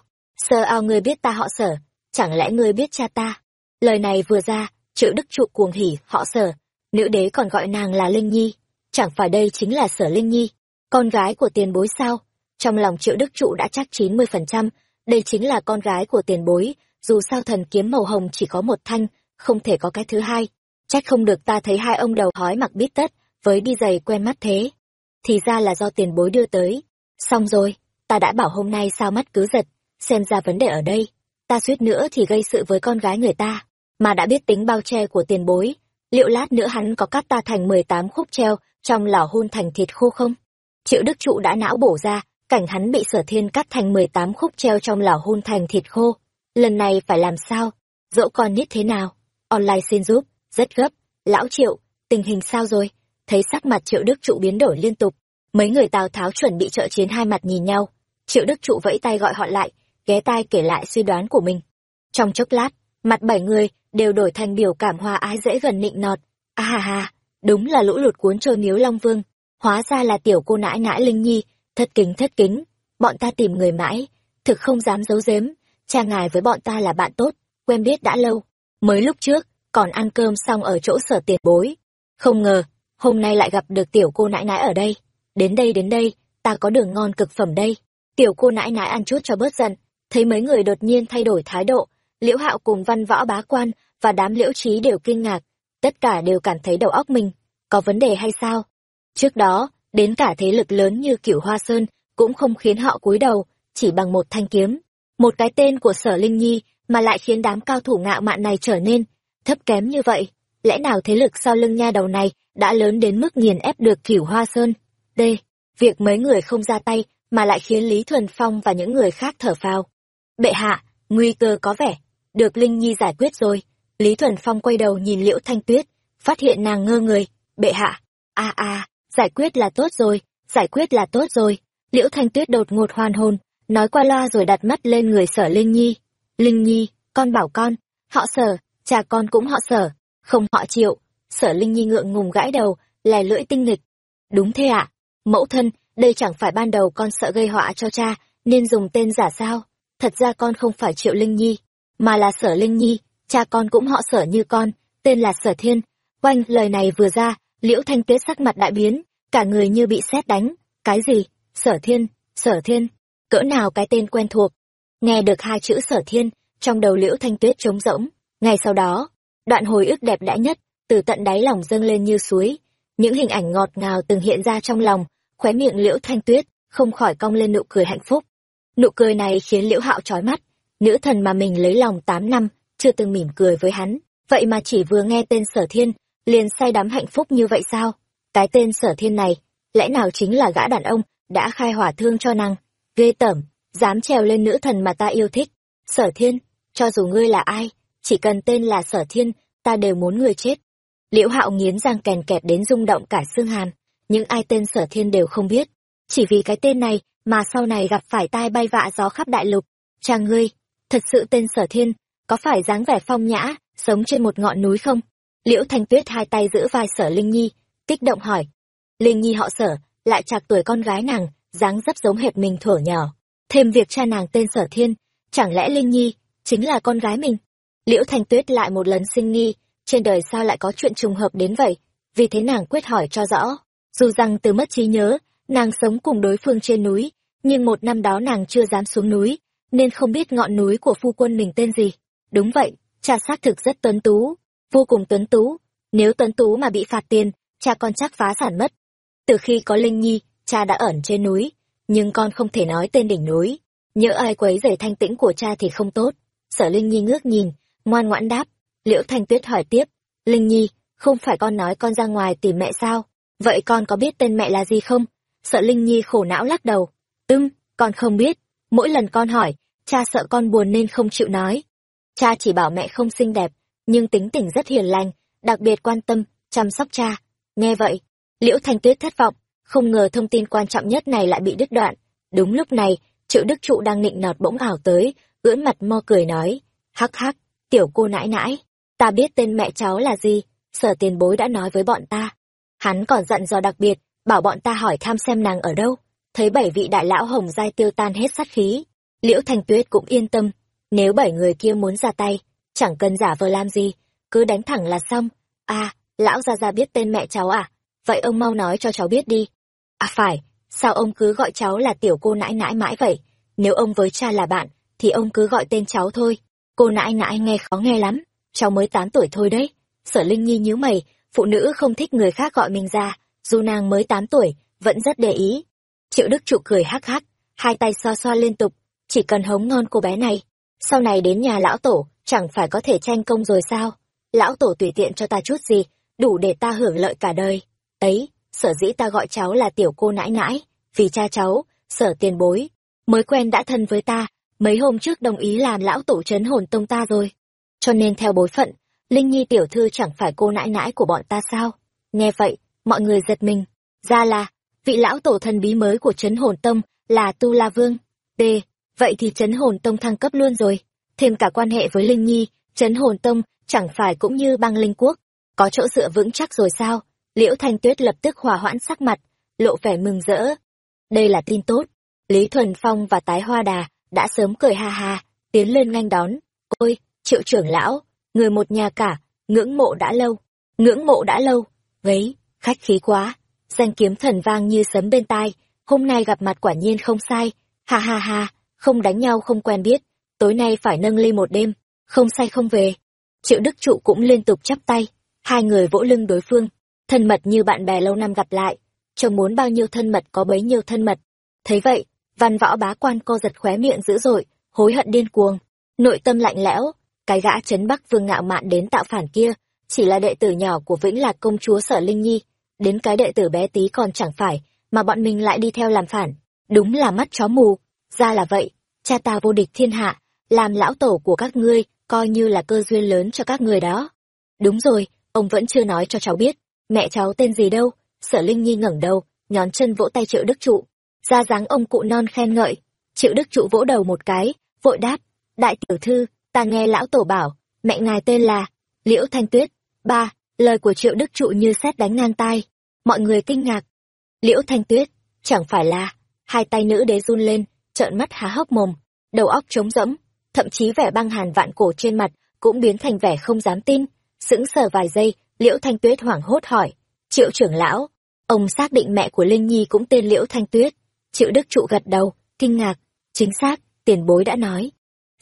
Sơ ao ngươi biết ta họ sở, chẳng lẽ ngươi biết cha ta? Lời này vừa ra, triệu đức trụ cuồng hỉ, họ sở. Nữ đế còn gọi nàng là linh nhi, chẳng phải đây chính là sở linh nhi. Con gái của tiền bối sao? Trong lòng triệu đức trụ đã chắc chín mươi phần trăm, đây chính là con gái của tiền bối, dù sao thần kiếm màu hồng chỉ có một thanh, không thể có cái thứ hai. Trách không được ta thấy hai ông đầu hói mặc bít tất, với đi giày quen mắt thế. Thì ra là do tiền bối đưa tới. Xong rồi, ta đã bảo hôm nay sao mắt cứ giật xem ra vấn đề ở đây, ta suýt nữa thì gây sự với con gái người ta, mà đã biết tính bao che của tiền bối. Liệu lát nữa hắn có cắt ta thành mười tám khúc treo trong lò hun thành thịt khô không? Triệu đức trụ đã não bổ ra, cảnh hắn bị sở thiên cắt thành mười tám khúc treo trong lò hun thành thịt khô. Lần này phải làm sao? Dỗ con nít thế nào? Online xin giúp, rất gấp. Lão triệu, tình hình sao rồi? Thấy sắc mặt triệu đức trụ biến đổi liên tục, mấy người tào tháo chuẩn bị trợ chiến hai mặt nhìn nhau. Triệu đức trụ vẫy tay gọi họ lại ghé tai kể lại suy đoán của mình. Trong chốc lát mặt bảy người đều đổi thành biểu cảm hoa ái dễ gần nịnh nọt. À, hà hà đúng là lũ lụt cuốn trôi miếu long vương. Hóa ra là tiểu cô nãi nãi linh nhi. Thất kính thất kính bọn ta tìm người mãi. Thực không dám giấu giếm cha ngài với bọn ta là bạn tốt quen biết đã lâu. Mới lúc trước còn ăn cơm xong ở chỗ sở tiền bối. Không ngờ hôm nay lại gặp được tiểu cô nãi nãi ở đây. Đến đây đến đây ta có đường ngon cực phẩm đây. Tiểu cô nãi nãi ăn chút cho bớt giận thấy mấy người đột nhiên thay đổi thái độ, liễu hạo cùng văn võ bá quan và đám liễu trí đều kinh ngạc, tất cả đều cảm thấy đầu óc mình có vấn đề hay sao? Trước đó, đến cả thế lực lớn như cửu hoa sơn cũng không khiến họ cúi đầu, chỉ bằng một thanh kiếm. Một cái tên của sở linh nhi mà lại khiến đám cao thủ ngạo mạn này trở nên thấp kém như vậy. Lẽ nào thế lực sau lưng nha đầu này đã lớn đến mức nghiền ép được cửu hoa sơn? D việc mấy người không ra tay mà lại khiến lý thuần phong và những người khác thở phào bệ hạ, nguy cơ có vẻ. Được linh nhi giải quyết rồi. Lý thuần phong quay đầu nhìn liễu thanh tuyết, phát hiện nàng ngơ người. Bệ hạ, a a, giải quyết là tốt rồi, giải quyết là tốt rồi. Liễu thanh tuyết đột ngột hoàn hồn, nói qua loa rồi đặt mắt lên người sở linh nhi. Linh nhi, con bảo con, họ sở, cha con cũng họ sở. Không họ chịu, sở linh nhi ngượng ngùng gãi đầu, lè lưỡi tinh nghịch. Đúng thế ạ, mẫu thân, đây chẳng phải ban đầu con sợ gây họa cho cha, nên dùng tên giả sao? Thật ra con không phải triệu linh nhi, mà là sở linh nhi. Cha con cũng họ sở như con, tên là sở thiên. Oanh, lời này vừa ra, liễu thanh tuyết sắc mặt đại biến, cả người như bị sét đánh. Cái gì? Sở thiên sở thiên. Cỡ nào cái tên quen thuộc? Nghe được hai chữ sở thiên, trong đầu liễu thanh tuyết trống rỗng. Ngay sau đó, đoạn hồi ức đẹp đẽ nhất, từ tận đáy lòng dâng lên như suối. Những hình ảnh ngọt ngào từng hiện ra trong lòng, khóe miệng liễu thanh tuyết không khỏi cong lên nụ cười hạnh phúc nụ cười này khiến liễu hạo trói mắt. Nữ thần mà mình lấy lòng tám năm, chưa từng mỉm cười với hắn. Vậy mà chỉ vừa nghe tên sở thiên, liền say đắm hạnh phúc như vậy sao? Cái tên sở thiên này, lẽ nào chính là gã đàn ông đã khai hỏa thương cho nàng? Ghê tởm, dám trèo lên nữ thần mà ta yêu thích. Sở thiên, cho dù ngươi là ai, chỉ cần tên là sở thiên, ta đều muốn người chết. Liễu hạo nghiến răng kèn kẹt đến rung động cả xương hàn những ai tên sở thiên đều không biết. Chỉ vì cái tên này mà sau này gặp phải tai bay vạ gió khắp đại lục. Cha ngươi, thật sự tên sở thiên, có phải dáng vẻ phong nhã, sống trên một ngọn núi không? Liễu thanh tuyết hai tay giữ vai sở linh nhi, kích động hỏi. Linh nhi họ sở, lại chạc tuổi con gái nàng, dáng dấp giống hệt mình thuở nhỏ. Thêm việc cha nàng tên sở thiên, chẳng lẽ linh nhi chính là con gái mình? Liễu thanh tuyết lại một lần sinh nghi, trên đời sao lại có chuyện trùng hợp đến vậy? Vì thế nàng quyết hỏi cho rõ. Dù rằng từ mất trí nhớ nàng sống cùng đối phương trên núi, nhưng một năm đó nàng chưa dám xuống núi, nên không biết ngọn núi của phu quân mình tên gì. Đúng vậy, cha xác thực rất tuấn tú, vô cùng tuấn tú. Nếu tuấn tú mà bị phạt tiền, cha con chắc phá sản mất. Từ khi có linh nhi, cha đã ẩn trên núi, nhưng con không thể nói tên đỉnh núi. Nhỡ ai quấy rầy thanh tĩnh của cha thì không tốt. Sở linh nhi ngước nhìn, ngoan ngoãn đáp. Liễu thanh tuyết hỏi tiếp, linh nhi, không phải con nói con ra ngoài tìm mẹ sao? Vậy con có biết tên mẹ là gì không? Sợ linh nhi khổ não lắc đầu. Ưm, con không biết. Mỗi lần con hỏi cha sợ con buồn nên không chịu nói. Cha chỉ bảo mẹ không xinh đẹp nhưng tính tình rất hiền lành đặc biệt quan tâm chăm sóc cha. Nghe vậy liễu thanh tuyết thất vọng không ngờ thông tin quan trọng nhất này lại bị đứt đoạn. Đúng lúc này triệu đức trụ đang nịnh nọt bỗng ảo tới ưỡn mặt mo cười nói hắc hắc tiểu cô nãi nãi ta biết tên mẹ cháu là gì sở tiền bối đã nói với bọn ta. Hắn còn dặn dò đặc biệt bảo bọn ta hỏi thăm xem nàng ở đâu. Thấy bảy vị đại lão hồng giai tiêu tan hết sát khí, liễu thanh tuyết cũng yên tâm. Nếu bảy người kia muốn ra tay, chẳng cần giả vờ làm gì, cứ đánh thẳng là xong. À lão gia gia biết tên mẹ cháu à? Vậy ông mau nói cho cháu biết đi. À phải, sao ông cứ gọi cháu là tiểu cô nãi nãi mãi vậy? Nếu ông với cha là bạn, thì ông cứ gọi tên cháu thôi. Cô nãi nãi nghe khó nghe lắm, cháu mới tám tuổi thôi đấy. Sở linh nhi nhíu mày, phụ nữ không thích người khác gọi mình ra dù nàng mới tám tuổi, vẫn rất để ý. Triệu đức trụ cười hắc hắc, hai tay xoa xoa liên tục, chỉ cần hống ngon cô bé này. Sau này đến nhà lão tổ, chẳng phải có thể tranh công rồi sao? Lão tổ tùy tiện cho ta chút gì, đủ để ta hưởng lợi cả đời. Ấy, sở dĩ ta gọi cháu là tiểu cô nãi nãi, vì cha cháu, sở tiền bối, mới quen đã thân với ta, mấy hôm trước đồng ý làm lão tổ trấn hồn tông ta rồi. Cho nên theo bối phận, linh nhi tiểu thư chẳng phải cô nãi nãi của bọn ta sao? Nghe vậy mọi người giật mình. Ra là, vị lão tổ thần bí mới của trấn hồn tông là tu la vương. T vậy thì trấn hồn tông thăng cấp luôn rồi. Thêm cả quan hệ với linh nhi, trấn hồn tông chẳng phải cũng như băng linh quốc. Có chỗ dựa vững chắc rồi sao? Liễu thanh tuyết lập tức hòa hoãn sắc mặt, lộ vẻ mừng rỡ. Đây là tin tốt. Lý thuần phong và tái hoa đà đã sớm cười ha ha, tiến lên nghênh đón. Ôi, triệu trưởng lão, người một nhà cả, ngưỡng mộ đã lâu, ngưỡng mộ đã lâu. Vấy khách khí quá. Danh kiếm thần vang như sấm bên tai. Hôm nay gặp mặt quả nhiên không sai. Ha ha ha, không đánh nhau không quen biết. Tối nay phải nâng ly một đêm. Không say không về. Triệu đức trụ cũng liên tục chắp tay. Hai người vỗ lưng đối phương. Thân mật như bạn bè lâu năm gặp lại. Chồng muốn bao nhiêu thân mật có bấy nhiêu thân mật. Thấy vậy, văn võ bá quan co giật khóe miệng dữ dội, hối hận điên cuồng. Nội tâm lạnh lẽo. Cái gã chấn bắc vương ngạo mạn đến tạo phản kia chỉ là đệ tử nhỏ của vĩnh lạc công chúa sở linh nhi. Đến cái đệ tử bé tí còn chẳng phải, mà bọn mình lại đi theo làm phản. Đúng là mắt chó mù. Ra là vậy. Cha ta vô địch thiên hạ, làm lão tổ của các ngươi, coi như là cơ duyên lớn cho các người đó. Đúng rồi, ông vẫn chưa nói cho cháu biết. Mẹ cháu tên gì đâu? Sở linh nhi ngẩng đầu, nhón chân vỗ tay triệu đức trụ. Ra dáng ông cụ non khen ngợi. Triệu đức trụ vỗ đầu một cái, vội đáp. Đại tiểu thư, ta nghe lão tổ bảo, mẹ ngài tên là liễu thanh tuyết ba, lời của triệu đức trụ như xét đánh ngang tai. Mọi người kinh ngạc. Liễu thanh tuyết, chẳng phải là, hai tay nữ đế run lên, trợn mắt há hốc mồm, đầu óc trống rỗng, thậm chí vẻ băng hàn vạn cổ trên mặt cũng biến thành vẻ không dám tin. Sững sờ vài giây, liễu thanh tuyết hoảng hốt hỏi, triệu trưởng lão, ông xác định mẹ của linh nhi cũng tên liễu thanh tuyết? Triệu đức trụ gật đầu, kinh ngạc, chính xác, tiền bối đã nói.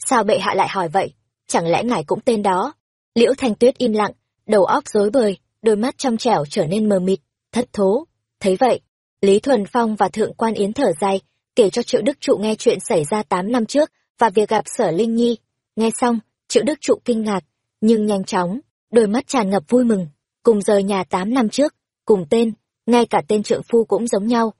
Sao bệ hạ lại hỏi vậy? Chẳng lẽ ngài cũng tên đó? Liễu thanh tuyết im lặng đầu óc rối bời đôi mắt trong trẻo trở nên mờ mịt thất thố thấy vậy lý thuần phong và thượng quan yến thở dài kể cho Triệu Đức Trụ nghe chuyện xảy ra 8 năm trước và việc gặp Sở Linh Nhi. Nghe xong, Triệu Đức Trụ kinh ngạc, nhưng nhanh chóng, đôi mắt tràn ngập vui mừng, cùng rời nhà 8 năm trước, cùng tên, ngay cả tên trượng phu cũng giống nhau.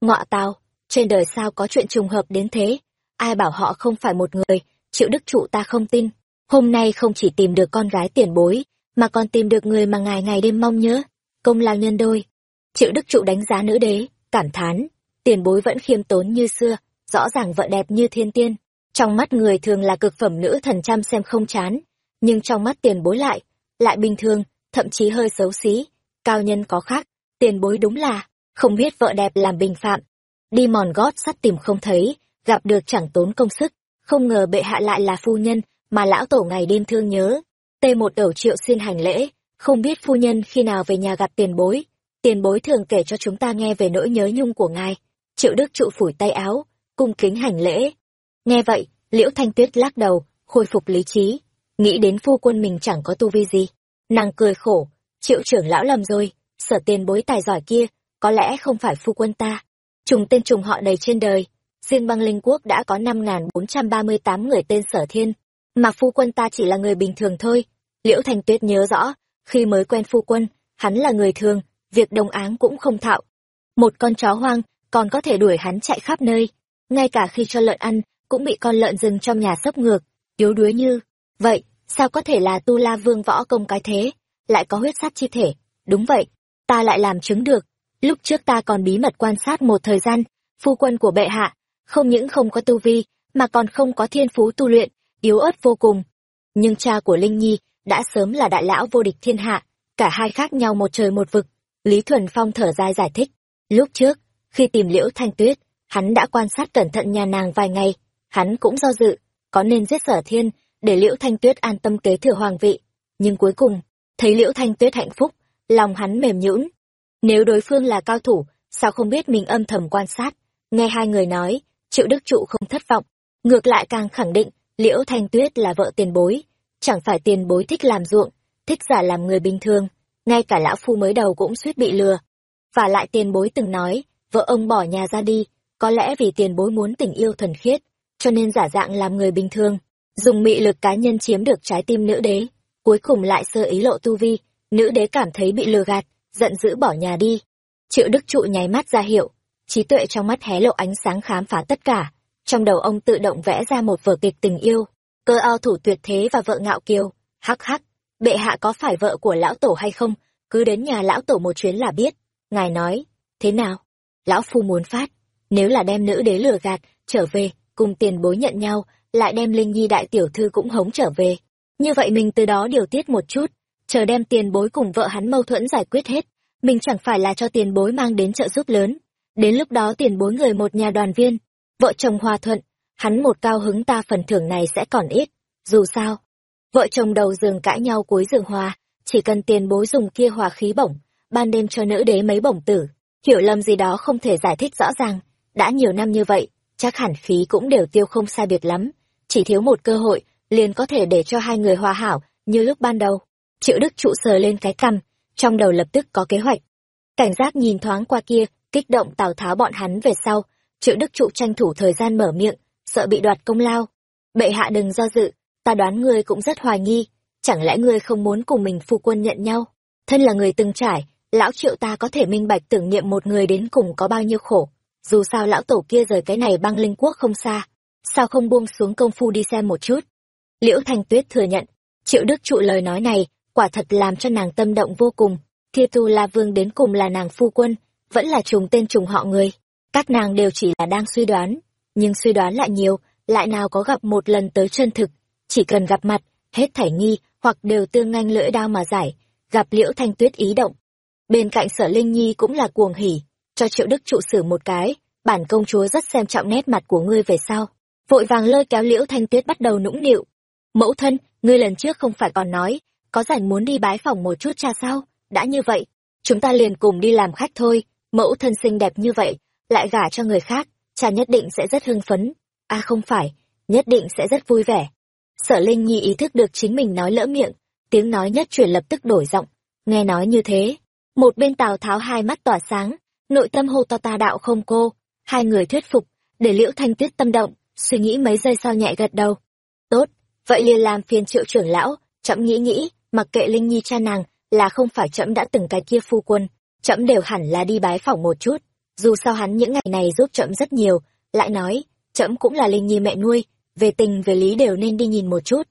Ngọa tào, trên đời sao có chuyện trùng hợp đến thế, ai bảo họ không phải một người, Triệu Đức Trụ ta không tin. Hôm nay không chỉ tìm được con gái tiền bối, mà còn tìm được người mà ngài ngày đêm mong nhớ, công lao nhân đôi. Triệu Đức Trụ đánh giá nữ đế, cảm thán, tiền bối vẫn khiêm tốn như xưa, rõ ràng vợ đẹp như thiên tiên. Trong mắt người thường là cực phẩm nữ thần trăm xem không chán, nhưng trong mắt tiền bối lại, lại bình thường, thậm chí hơi xấu xí. Cao nhân có khác, tiền bối đúng là, không biết vợ đẹp làm bình phạm. Đi mòn gót sắt tìm không thấy, gặp được chẳng tốn công sức, không ngờ bệ hạ lại là phu nhân, mà lão tổ ngày đêm thương nhớ. Tê một đầu triệu xin hành lễ, không biết phu nhân khi nào về nhà gặp tiền bối. Tiền bối thường kể cho chúng ta nghe về nỗi nhớ nhung của ngài. Triệu Đức trụ phủi tay áo, cung kính hành lễ. Nghe vậy, Liễu Thanh Tuyết lắc đầu, khôi phục lý trí, nghĩ đến phu quân mình chẳng có tu vi gì. Nàng cười khổ, triệu trưởng lão lầm rồi, sở tiền bối tài giỏi kia, có lẽ không phải phu quân ta. Trùng tên trùng họ đầy trên đời, riêng băng linh quốc đã có 5.438 người tên sở thiên, mà phu quân ta chỉ là người bình thường thôi. Liễu Thành Tuyết nhớ rõ, khi mới quen phu quân, hắn là người thường, việc đồng áng cũng không thạo. Một con chó hoang còn có thể đuổi hắn chạy khắp nơi, ngay cả khi cho lợn ăn, cũng bị con lợn rừng trong nhà sốc ngược, yếu đuối như. Vậy, sao có thể là tu la vương võ công cái thế, lại có huyết sát chi thể? Đúng vậy, ta lại làm chứng được. Lúc trước ta còn bí mật quan sát một thời gian, phu quân của bệ hạ, không những không có tu vi, mà còn không có thiên phú tu luyện, yếu ớt vô cùng. Nhưng cha của Linh Nhi đã sớm là đại lão vô địch thiên hạ, cả hai khác nhau một trời một vực. Lý Thuần Phong thở dài giải thích. Lúc trước, khi tìm liễu thanh tuyết, hắn đã quan sát cẩn thận nhà nàng vài ngày, hắn cũng do dự, có nên giết sở thiên, để liễu thanh tuyết an tâm kế thừa hoàng vị. Nhưng cuối cùng, thấy liễu thanh tuyết hạnh phúc, lòng hắn mềm nhũn. Nếu đối phương là cao thủ, sao không biết mình âm thầm quan sát? Nghe hai người nói, triệu đức trụ không thất vọng, ngược lại càng khẳng định, liễu thanh tuyết là vợ tiền bối, chẳng phải tiền bối thích làm ruộng, thích giả làm người bình thường, ngay cả lão phu mới đầu cũng suýt bị lừa. Và lại tiền bối từng nói, vợ ông bỏ nhà ra đi, có lẽ vì tiền bối muốn tình yêu thuần khiết, cho nên giả dạng làm người bình thường, dùng mị lực cá nhân chiếm được trái tim nữ đế, cuối cùng lại sơ ý lộ tu vi, nữ đế cảm thấy bị lừa gạt, giận dữ bỏ nhà đi. Triệu Đức Trụ nháy mắt ra hiệu, trí tuệ trong mắt hé lộ ánh sáng khám phá tất cả, trong đầu ông tự động vẽ ra một vở kịch tình yêu, cơ ao thủ tuyệt thế và vợ ngạo kiều, hắc hắc, bệ hạ có phải vợ của lão tổ hay không, cứ đến nhà lão tổ một chuyến là biết. Ngài nói, thế nào? Lão phu muốn phát, nếu là đem nữ đế lừa gạt, trở về, cùng tiền bối nhận nhau, lại đem Linh Nhi đại tiểu thư cũng hống trở về. Như vậy mình từ đó điều tiết một chút, chờ đem tiền bối cùng vợ hắn mâu thuẫn giải quyết hết, mình chẳng phải là cho tiền bối mang đến trợ giúp lớn. Đến lúc đó tiền bối người một nhà đoàn viên, vợ chồng hòa thuận, hắn một cao hứng ta phần thưởng này sẽ còn ít. Dù sao, vợ chồng đầu giường cãi nhau cuối giường hòa, chỉ cần tiền bối dùng kia hòa khí bổng, ban đêm cho nữ đế mấy bổng tử. Hiểu lầm gì đó không thể giải thích rõ ràng, đã nhiều năm như vậy, chắc hẳn khí cũng đều tiêu không sai biệt lắm, chỉ thiếu một cơ hội, liền có thể để cho hai người hòa hảo, như lúc ban đầu. Triệu Đức trụ sờ lên cái cằm, trong đầu lập tức có kế hoạch. Cảnh giác nhìn thoáng qua kia, kích động Tào Tháo bọn hắn về sau, Triệu Đức trụ tranh thủ thời gian mở miệng, sợ bị đoạt công lao. Bệ hạ đừng do dự, ta đoán ngươi cũng rất hoài nghi, chẳng lẽ ngươi không muốn cùng mình phu quân nhận nhau? Thân là người từng trải, lão Triệu ta có thể minh bạch tưởng niệm một người đến cùng có bao nhiêu khổ. Dù sao lão tổ kia rời cái này băng linh quốc không xa, sao không buông xuống công phu đi xem một chút? Liễu Thanh Tuyết thừa nhận, Triệu Đức trụ lời nói này, quả thật làm cho nàng tâm động vô cùng. Kia tu la vương đến cùng là nàng phu quân, vẫn là trùng tên trùng họ người. Các nàng đều chỉ là đang suy đoán, nhưng suy đoán lại nhiều, lại nào có gặp một lần tới chân thực. Chỉ cần gặp mặt, hết thảy nghi, hoặc đều tương nganh lưỡi đao mà giải, gặp liễu thanh tuyết ý động. Bên cạnh sở Linh Nhi cũng là cuồng hỉ, cho triệu đức trụ sử một cái, bản công chúa rất xem trọng nét mặt của ngươi về sau. Vội vàng lôi kéo liễu thanh tuyết bắt đầu nũng nịu. Mẫu thân, ngươi lần trước không phải còn nói, có rảnh muốn đi bái phòng một chút cha sao? Đã như vậy, chúng ta liền cùng đi làm khách thôi, mẫu thân xinh đẹp như vậy, lại gả cho người khác, cha nhất định sẽ rất hưng phấn. À không phải, nhất định sẽ rất vui vẻ. Sở Linh Nhi ý thức được chính mình nói lỡ miệng, tiếng nói nhất chuyển lập tức đổi giọng. Nghe nói như thế, một bên Tào Tháo hai mắt tỏa sáng, nội tâm hô to ta đạo không cô, hai người thuyết phục, để liễu thanh tuyết tâm động suy nghĩ mấy giây sau nhẹ gật đầu tốt vậy liền làm phiền triệu trưởng lão trẫm nghĩ nghĩ mặc kệ linh nhi cha nàng là không phải trẫm đã từng cái kia phu quân trẫm đều hẳn là đi bái phỏng một chút dù sao hắn những ngày này giúp trẫm rất nhiều, lại nói, trẫm cũng là linh nhi mẹ nuôi, về tình về lý đều nên đi nhìn một chút.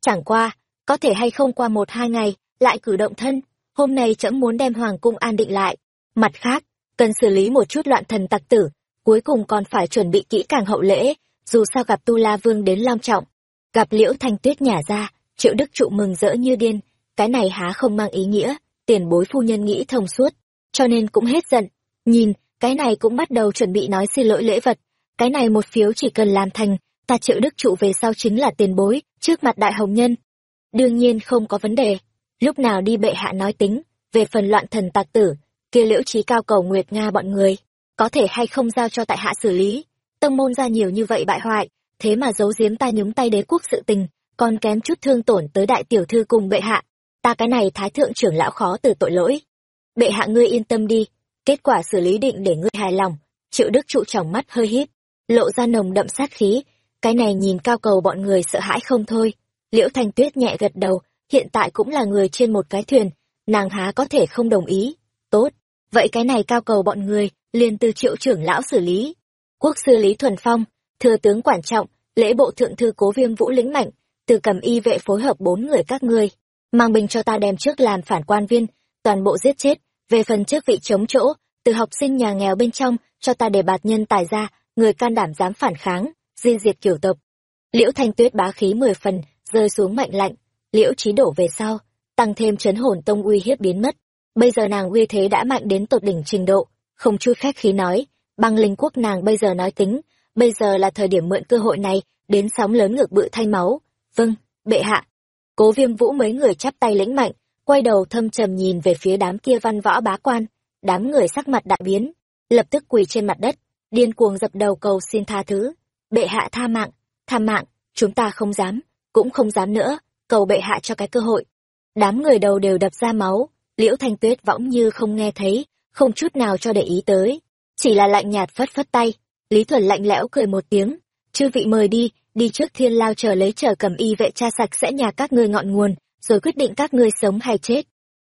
Chẳng qua, có thể hay không qua một hai ngày, lại cử động thân, hôm nay trẫm muốn đem hoàng cung an định lại. Mặt khác, cần xử lý một chút loạn thần tặc tử, cuối cùng còn phải chuẩn bị kỹ càng hậu lễ, dù sao gặp tu la vương đến long trọng. Gặp liễu thanh tuyết nhả ra, triệu đức trụ mừng rỡ như điên, cái này há không mang ý nghĩa, tiền bối phu nhân nghĩ thông suốt, cho nên cũng hết giận. Nhìn cái này cũng bắt đầu chuẩn bị nói xin lỗi lễ vật. Cái này một phiếu chỉ cần làm thành, ta triệu đức trụ về sau chính là tiền bối, trước mặt đại hồng nhân. Đương nhiên không có vấn đề. Lúc nào đi bệ hạ nói tính, về phần loạn thần tạc tử, kia liễu trí cao cầu nguyệt nga bọn người, có thể hay không giao cho tại hạ xử lý. Tông môn ra nhiều như vậy bại hoại, thế mà giấu giếm ta nhúng tay đế quốc sự tình, còn kém chút thương tổn tới đại tiểu thư cùng bệ hạ. Ta cái này thái thượng trưởng lão khó từ tội lỗi. Bệ hạ ngươi yên tâm đi kết quả xử lý định để ngươi hài lòng. Triệu đức trụ tròng mắt hơi hít, lộ ra nồng đậm sát khí. Cái này nhìn cao cầu bọn người sợ hãi không thôi. Liễu thanh tuyết nhẹ gật đầu hiện tại cũng là người trên một cái thuyền nàng há có thể không đồng ý. Tốt vậy cái này cao cầu bọn người liền từ triệu trưởng lão xử lý. Quốc sư lý thuần phong thừa tướng quản trọng lễ bộ thượng thư cố viêm vũ lĩnh mạnh từ cầm y vệ phối hợp bốn người các ngươi mang binh cho ta đem trước làm phản quan viên toàn bộ giết chết về phần trước vị chống chỗ, từ học sinh nhà nghèo bên trong, cho ta để bạt nhân tài ra, người can đảm dám phản kháng diệt diệt kiểu tộc. Liễu thanh tuyết bá khí mười phần, rơi xuống mạnh lạnh liễu trí đổ về sau, tăng thêm chấn hồn tông uy hiếp biến mất. Bây giờ nàng uy thế đã mạnh đến tột đỉnh trình độ, không chui khách khí nói, băng linh quốc nàng bây giờ nói tính, bây giờ là thời điểm mượn cơ hội này, đến sóng lớn ngược bự thay máu. Vâng bệ hạ. Cố viêm vũ mấy người chắp tay lĩnh mạnh quay đầu thâm trầm nhìn về phía đám kia văn võ bá quan, đám người sắc mặt đại biến, lập tức quỳ trên mặt đất, điên cuồng dập đầu cầu xin tha thứ. Bệ hạ tha mạng tha mạng, chúng ta không dám, cũng không dám nữa, cầu bệ hạ cho cái cơ hội. Đám người đầu đều đập ra máu, liễu thanh tuyết võng như không nghe thấy, không chút nào cho để ý tới. Chỉ là lạnh nhạt phất phất tay, lý thuần lạnh lẽo cười một tiếng, chư vị mời đi đi trước thiên lao chờ lấy chờ cầm y vệ cha sạch sẽ nhà các ngươi ngọn nguồn rồi quyết định các ngươi sống hay chết.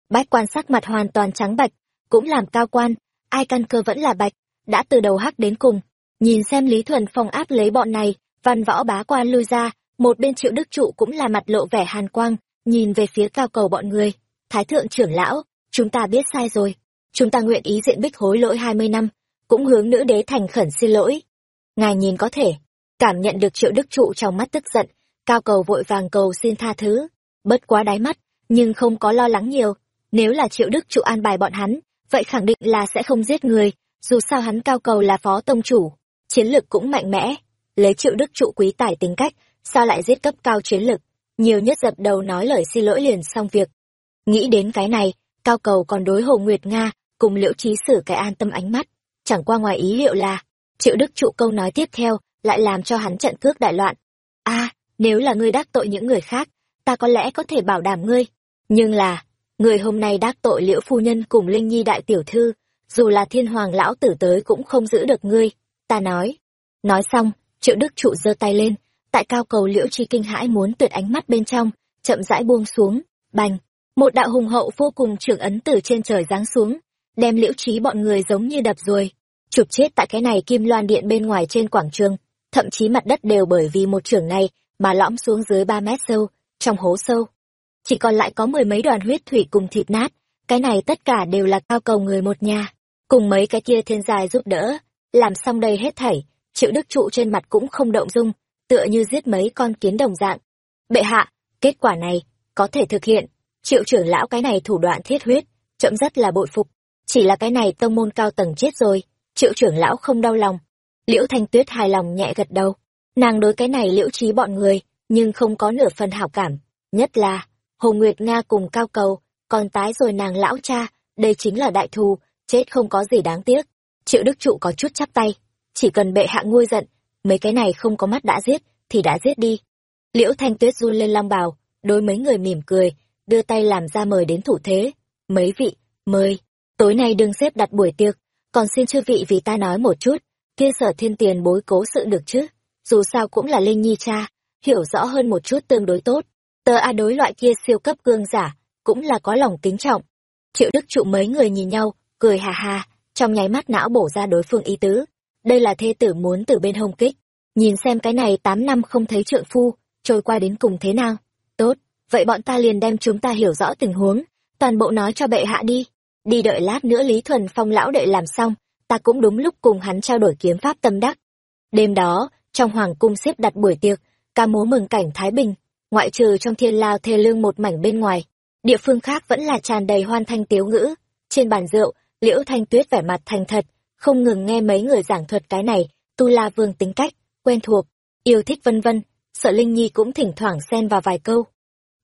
Bách quan sắc mặt hoàn toàn trắng bạch, cũng làm cao quan, ai căn cơ vẫn là bạch, đã từ đầu hắc đến cùng. Nhìn xem lý thuần phong áp lấy bọn này, văn võ bá quan lui ra, một bên triệu đức trụ cũng là mặt lộ vẻ hàn quang, nhìn về phía cao cầu bọn người. Thái thượng trưởng lão, chúng ta biết sai rồi. Chúng ta nguyện ý diện bích hối lỗi hai mươi năm, cũng hướng nữ đế thành khẩn xin lỗi. Ngài nhìn có thể cảm nhận được triệu đức trụ trong mắt tức giận, cao cầu vội vàng cầu xin tha thứ bất quá đáy mắt, nhưng không có lo lắng nhiều. Nếu là triệu đức trụ an bài bọn hắn, vậy khẳng định là sẽ không giết người, dù sao hắn cao cầu là phó tông chủ, chiến lực cũng mạnh mẽ. Lấy triệu đức trụ quý tài tính cách, sao lại giết cấp cao chiến lực? Nhiều nhất dập đầu nói lời xin lỗi liền xong việc. Nghĩ đến cái này, cao cầu còn đối hồ nguyệt nga, cùng liễu trí sử cái an tâm ánh mắt. Chẳng qua ngoài ý liệu là, triệu đức trụ câu nói tiếp theo lại làm cho hắn trận cước đại loạn. A nếu là ngươi đắc tội những người khác ta có lẽ có thể bảo đảm ngươi. Nhưng là, người hôm nay đắc tội liễu phu nhân cùng linh nhi đại tiểu thư, dù là thiên hoàng lão tử tới cũng không giữ được ngươi. Ta nói. Nói xong, triệu đức trụ giơ tay lên, tại cao cầu liễu chi kinh hãi muốn tuyệt ánh mắt bên trong, chậm rãi buông xuống, bành. Một đạo hùng hậu vô cùng trưởng ấn từ trên trời giáng xuống, đem liễu trí bọn người giống như đập rồi. Chụp chết tại cái này kim loan điện bên ngoài trên quảng trường, thậm chí mặt đất đều bởi vì một trưởng này mà lõm xuống dưới ba mét sâu trong hố sâu. Chỉ còn lại có mười mấy đoàn huyết thủy cùng thịt nát, cái này tất cả đều là cao cầu người một nhà. Cùng mấy cái kia thiên dài giúp đỡ, làm xong đây hết thảy, triệu đức trụ trên mặt cũng không động dung, tựa như giết mấy con kiến đồng dạng. Bệ hạ, kết quả này, có thể thực hiện. Triệu trưởng lão cái này thủ đoạn thiết huyết chậm rất là bội phục. Chỉ là cái này tông môn cao tầng chết rồi, triệu trưởng lão không đau lòng. Liễu thanh tuyết hài lòng nhẹ gật đầu. Nàng đối cái này liễu trí bọn người nhưng không có nửa phần hảo cảm nhất là hồ nguyệt nga cùng cao cầu còn tái rồi nàng lão cha đây chính là đại thù chết không có gì đáng tiếc. Triệu đức trụ có chút chắp tay chỉ cần bệ hạ nguôi giận mấy cái này không có mắt đã giết thì đã giết đi. Liễu thanh tuyết run lên long bào đối mấy người mỉm cười đưa tay làm ra mời đến thủ thế. Mấy vị mời tối nay đừng xếp đặt buổi tiệc còn xin chư vị vì ta nói một chút kia sở thiên tiền bối cố sự được chứ, dù sao cũng là Linh Nhi cha, hiểu rõ hơn một chút tương đối tốt. Tờ A đối loại kia siêu cấp gương giả, cũng là có lòng kính trọng. Triệu Đức Trụ mấy người nhìn nhau, cười hà hà, trong nháy mắt não bổ ra đối phương ý tứ. Đây là thê tử muốn từ bên hông kích. Nhìn xem cái này tám năm không thấy trượng phu, trôi qua đến cùng thế nào. Tốt, vậy bọn ta liền đem chúng ta hiểu rõ tình huống, toàn bộ nói cho bệ hạ đi. Đi đợi lát nữa Lý Thuần Phong lão đệ làm xong, ta cũng đúng lúc cùng hắn trao đổi kiếm pháp tâm đắc. Đêm đó, trong hoàng cung xếp đặt buổi tiệc, ca múa mừng cảnh Thái Bình, ngoại trừ trong thiên lao thê lương một mảnh bên ngoài. Địa phương khác vẫn là tràn đầy hoan thanh tiếu ngữ. Trên bàn rượu, Liễu Thanh Tuyết vẻ mặt thành thật, không ngừng nghe mấy người giảng thuật cái này, tu la vương tính cách, quen thuộc, yêu thích vân vân, sợ Linh Nhi cũng thỉnh thoảng xen vào vài câu.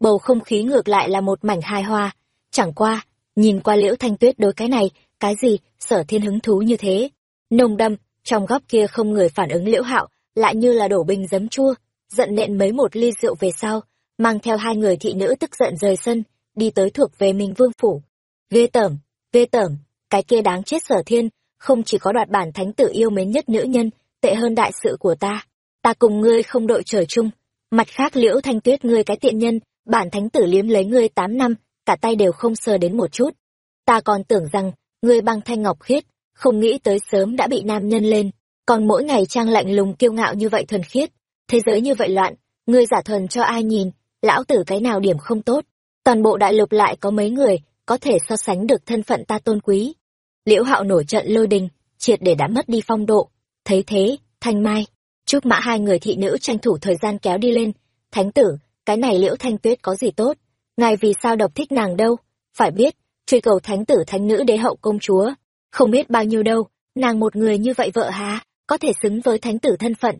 Bầu không khí ngược lại là một mảnh hài hoa, chẳng qua, nhìn qua Liễu Thanh Tuyết đối cái này, cái gì, sở thiên hứng thú như thế. Nồng đâm, trong góc kia không người phản ứng Liễu Hạo, lại như là đổ bình giấm chua, giận nện mấy một ly rượu về sau, mang theo hai người thị nữ tức giận rời sân, đi tới thuộc về mình vương phủ. Ghê tởm, ghê tởm, cái kia đáng chết sở thiên, không chỉ có đoạt bản thánh tử yêu mến nhất nữ nhân, tệ hơn đại sự của ta. Ta cùng ngươi không đội trời chung. Mặt khác liễu thanh tuyết ngươi cái tiện nhân, bản thánh tử liếm lấy ngươi tám năm, cả tay đều không sờ đến một chút. Ta còn tưởng rằng, ngươi băng thanh ngọc khiết, không nghĩ tới sớm đã bị nam nhân lên, còn mỗi ngày trang lạnh lùng kiêu ngạo như vậy thuần khiết. Thế giới như vậy loạn, ngươi giả thuần cho ai nhìn, lão tử cái nào điểm không tốt. Toàn bộ đại lục lại có mấy người, có thể so sánh được thân phận ta tôn quý. Liễu hạo nổi trận lôi đình, triệt để đã mất đi phong độ. Thấy thế, thanh mai, chúc mã hai người thị nữ tranh thủ thời gian kéo đi lên. Thánh tử, cái này liễu thanh tuyết có gì tốt? Ngài vì sao độc thích nàng đâu? Phải biết, truy cầu thánh tử thánh nữ đế hậu công chúa. Không biết bao nhiêu đâu, nàng một người như vậy vợ há, có thể xứng với thánh tử thân phận.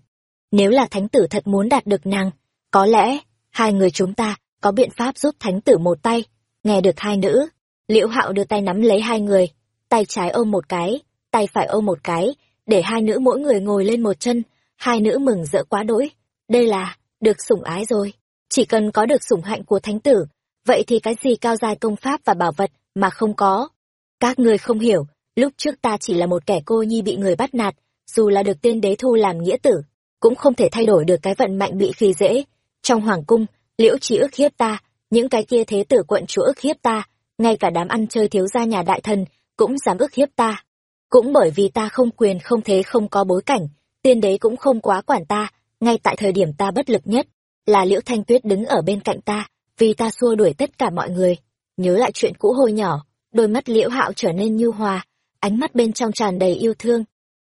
Nếu là thánh tử thật muốn đạt được nàng, có lẽ, hai người chúng ta có biện pháp giúp thánh tử một tay. Nghe được hai nữ, liễu hạo đưa tay nắm lấy hai người, tay trái ôm một cái, tay phải ôm một cái, để hai nữ mỗi người ngồi lên một chân, hai nữ mừng rỡ quá đỗi. Đây là, được sủng ái rồi. Chỉ cần có được sủng hạnh của thánh tử, vậy thì cái gì cao dài công pháp và bảo vật mà không có. Các ngươi không hiểu, lúc trước ta chỉ là một kẻ cô nhi bị người bắt nạt, dù là được tiên đế thu làm nghĩa tử, cũng không thể thay đổi được cái vận mạnh bị khi dễ. Trong hoàng cung, liễu chỉ ức hiếp ta, những cái kia thế tử quận chúa ức hiếp ta, ngay cả đám ăn chơi thiếu gia nhà đại thần cũng dám ức hiếp ta. Cũng bởi vì ta không quyền không thế không có bối cảnh, tiên đế cũng không quá quản ta, ngay tại thời điểm ta bất lực nhất, là liễu thanh tuyết đứng ở bên cạnh ta, vì ta xua đuổi tất cả mọi người. Nhớ lại chuyện cũ hồi nhỏ, đôi mắt liễu hạo trở nên nhu hòa, ánh mắt bên trong tràn đầy yêu thương.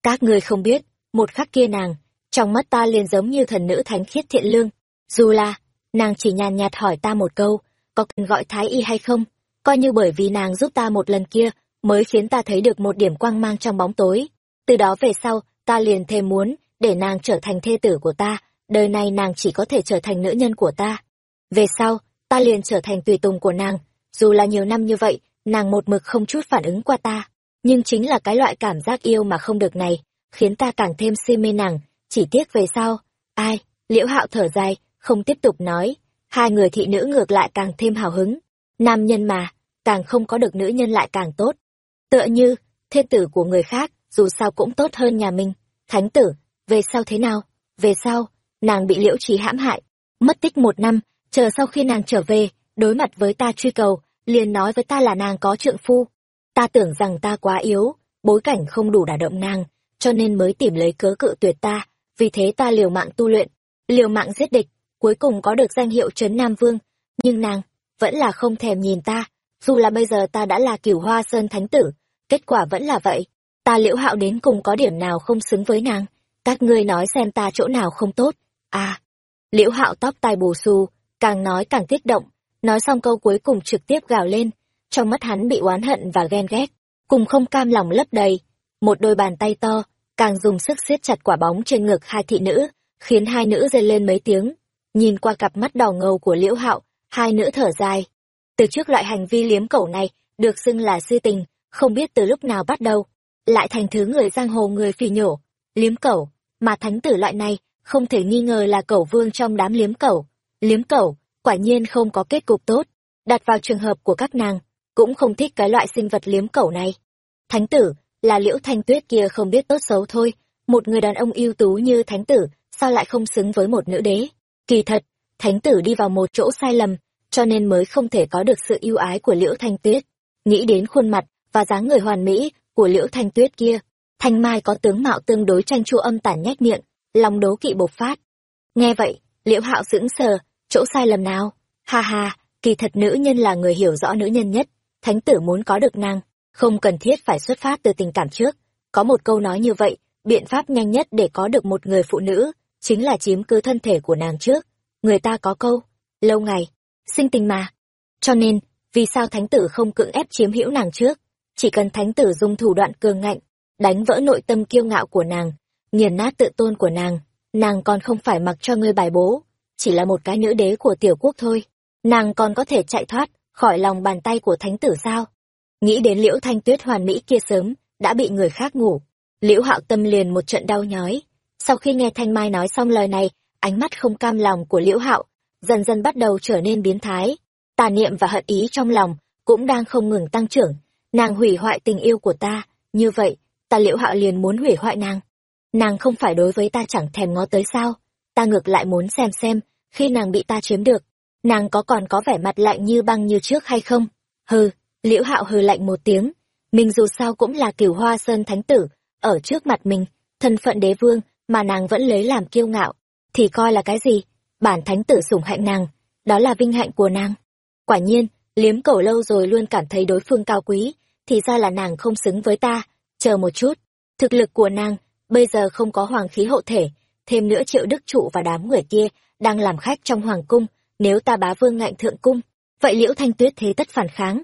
Các người không biết, một khắc kia nàng, trong mắt ta liền giống như thần nữ thánh khiết thiện lương. Dù là, nàng chỉ nhàn nhạt hỏi ta một câu, có cần gọi thái y hay không? Coi như bởi vì nàng giúp ta một lần kia, mới khiến ta thấy được một điểm quang mang trong bóng tối. Từ đó về sau, ta liền thề muốn, để nàng trở thành thê tử của ta, đời này nàng chỉ có thể trở thành nữ nhân của ta. Về sau, ta liền trở thành tùy tùng của nàng, dù là nhiều năm như vậy, nàng một mực không chút phản ứng qua ta. Nhưng chính là cái loại cảm giác yêu mà không được này, khiến ta càng thêm si mê nàng, chỉ tiếc về sau. Ai, liễu hạo thở dài, không tiếp tục nói, hai người thị nữ ngược lại càng thêm hào hứng. Nam nhân mà, càng không có được nữ nhân lại càng tốt. Tựa như, thê tử của người khác, dù sao cũng tốt hơn nhà mình. Thánh tử, về sau thế nào? Về sau, nàng bị liễu trí hãm hại. Mất tích một năm, chờ sau khi nàng trở về, đối mặt với ta truy cầu, liền nói với ta là nàng có trượng phu. Ta tưởng rằng ta quá yếu, bối cảnh không đủ đả động nàng, cho nên mới tìm lấy cớ cự tuyệt ta, vì thế ta liều mạng tu luyện, liều mạng giết địch, cuối cùng có được danh hiệu Trấn Nam Vương. Nhưng nàng, vẫn là không thèm nhìn ta, dù là bây giờ ta đã là cửu hoa sơn thánh tử, kết quả vẫn là vậy. Ta liễu hạo đến cùng có điểm nào không xứng với nàng, các ngươi nói xem ta chỗ nào không tốt. À, liễu hạo tóc tai bù xù, càng nói càng kích động, nói xong câu cuối cùng trực tiếp gào lên, trong mắt hắn bị oán hận và ghen ghét, cùng không cam lòng lấp đầy. Một đôi bàn tay to, càng dùng sức siết chặt quả bóng trên ngực hai thị nữ, khiến hai nữ rên lên mấy tiếng. Nhìn qua cặp mắt đỏ ngầu của liễu hạo, hai nữ thở dài, từ trước loại hành vi liếm cẩu này, được xưng là si tình, không biết từ lúc nào bắt đầu, lại thành thứ người giang hồ người phỉ nhổ, liếm cẩu, mà thánh tử loại này, không thể nghi ngờ là cẩu vương trong đám liếm cẩu. Liếm cẩu, quả nhiên không có kết cục tốt, đặt vào trường hợp của các nàng, cũng không thích cái loại sinh vật liếm cẩu này. Thánh tử, là liễu thanh tuyết kia không biết tốt xấu thôi, một người đàn ông ưu tú như thánh tử sao lại không xứng với một nữ đế? Kỳ thật thánh tử đi vào một chỗ sai lầm cho nên mới không thể có được sự ưu ái của liễu thanh tuyết. Nghĩ đến khuôn mặt và dáng người hoàn mỹ của liễu thanh tuyết kia thanh mai có tướng mạo tương đối tranh chua âm tản nhét miệng lòng đố kỵ bộc phát. Nghe vậy liễu hạo sững sờ chỗ sai lầm nào? Ha ha kỳ thật nữ nhân là người hiểu rõ nữ nhân nhất thánh tử muốn có được nàng không cần thiết phải xuất phát từ tình cảm trước. Có một câu nói như vậy, biện pháp nhanh nhất để có được một người phụ nữ chính là chiếm cứ thân thể của nàng trước. Người ta có câu, lâu ngày, sinh tình mà. Cho nên, vì sao thánh tử không cưỡng ép chiếm hữu nàng trước? Chỉ cần thánh tử dùng thủ đoạn cường ngạnh, đánh vỡ nội tâm kiêu ngạo của nàng, nghiền nát tự tôn của nàng nàng còn không phải mặc cho ngươi bài bố, chỉ là một cái nữ đế của tiểu quốc thôi. Nàng còn có thể chạy thoát khỏi lòng bàn tay của thánh tử sao? Nghĩ đến liễu thanh tuyết hoàn mỹ kia sớm, đã bị người khác ngủ. Liễu hạo tâm liền một trận đau nhói. Sau khi nghe thanh mai nói xong lời này, ánh mắt không cam lòng của liễu hạo dần dần bắt đầu trở nên biến thái. Tà niệm và hận ý trong lòng cũng đang không ngừng tăng trưởng. Nàng hủy hoại tình yêu của ta. Như vậy, ta liễu hạo liền muốn hủy hoại nàng. Nàng không phải đối với ta chẳng thèm ngó tới sao? Ta ngược lại muốn xem xem, khi nàng bị ta chiếm được, nàng có còn có vẻ mặt lạnh như băng như trước hay không? Hừ liễu hạo hừ lạnh một tiếng. Mình dù sao cũng là cửu hoa sơn thánh tử, ở trước mặt mình, thân phận đế vương mà nàng vẫn lấy làm kiêu ngạo, thì coi là cái gì? Bản thánh tử sủng hạnh nàng, đó là vinh hạnh của nàng. Quả nhiên, liếm cẩu lâu rồi luôn cảm thấy đối phương cao quý, thì ra là nàng không xứng với ta. Chờ một chút, thực lực của nàng bây giờ không có hoàng khí hộ thể, thêm nữa triệu đức trụ và đám người kia đang làm khách trong hoàng cung, nếu ta bá vương ngạnh thượng cung, vậy liễu thanh tuyết thế tất phản kháng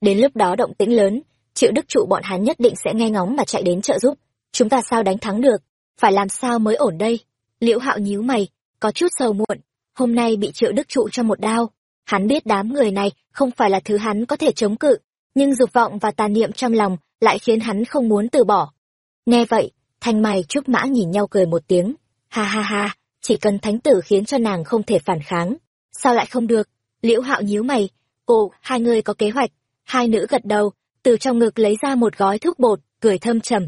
đến lúc đó động tĩnh lớn triệu đức trụ bọn hắn nhất định sẽ nghe ngóng mà chạy đến trợ giúp. Chúng ta sao đánh thắng được? Phải làm sao mới ổn đây? Liễu hạo nhíu mày có chút sầu muộn. Hôm nay bị triệu đức trụ cho một đao. Hắn biết đám người này không phải là thứ hắn có thể chống cự nhưng dục vọng và tàn niệm trong lòng lại khiến hắn không muốn từ bỏ. Nghe vậy thanh mày trúc mã nhìn nhau cười một tiếng. Ha ha ha chỉ cần thánh tử khiến cho nàng không thể phản kháng sao lại không được? Liễu hạo nhíu mày. Cô, hai người có kế hoạch hai nữ gật đầu, từ trong ngực lấy ra một gói thuốc bột, cười thâm trầm.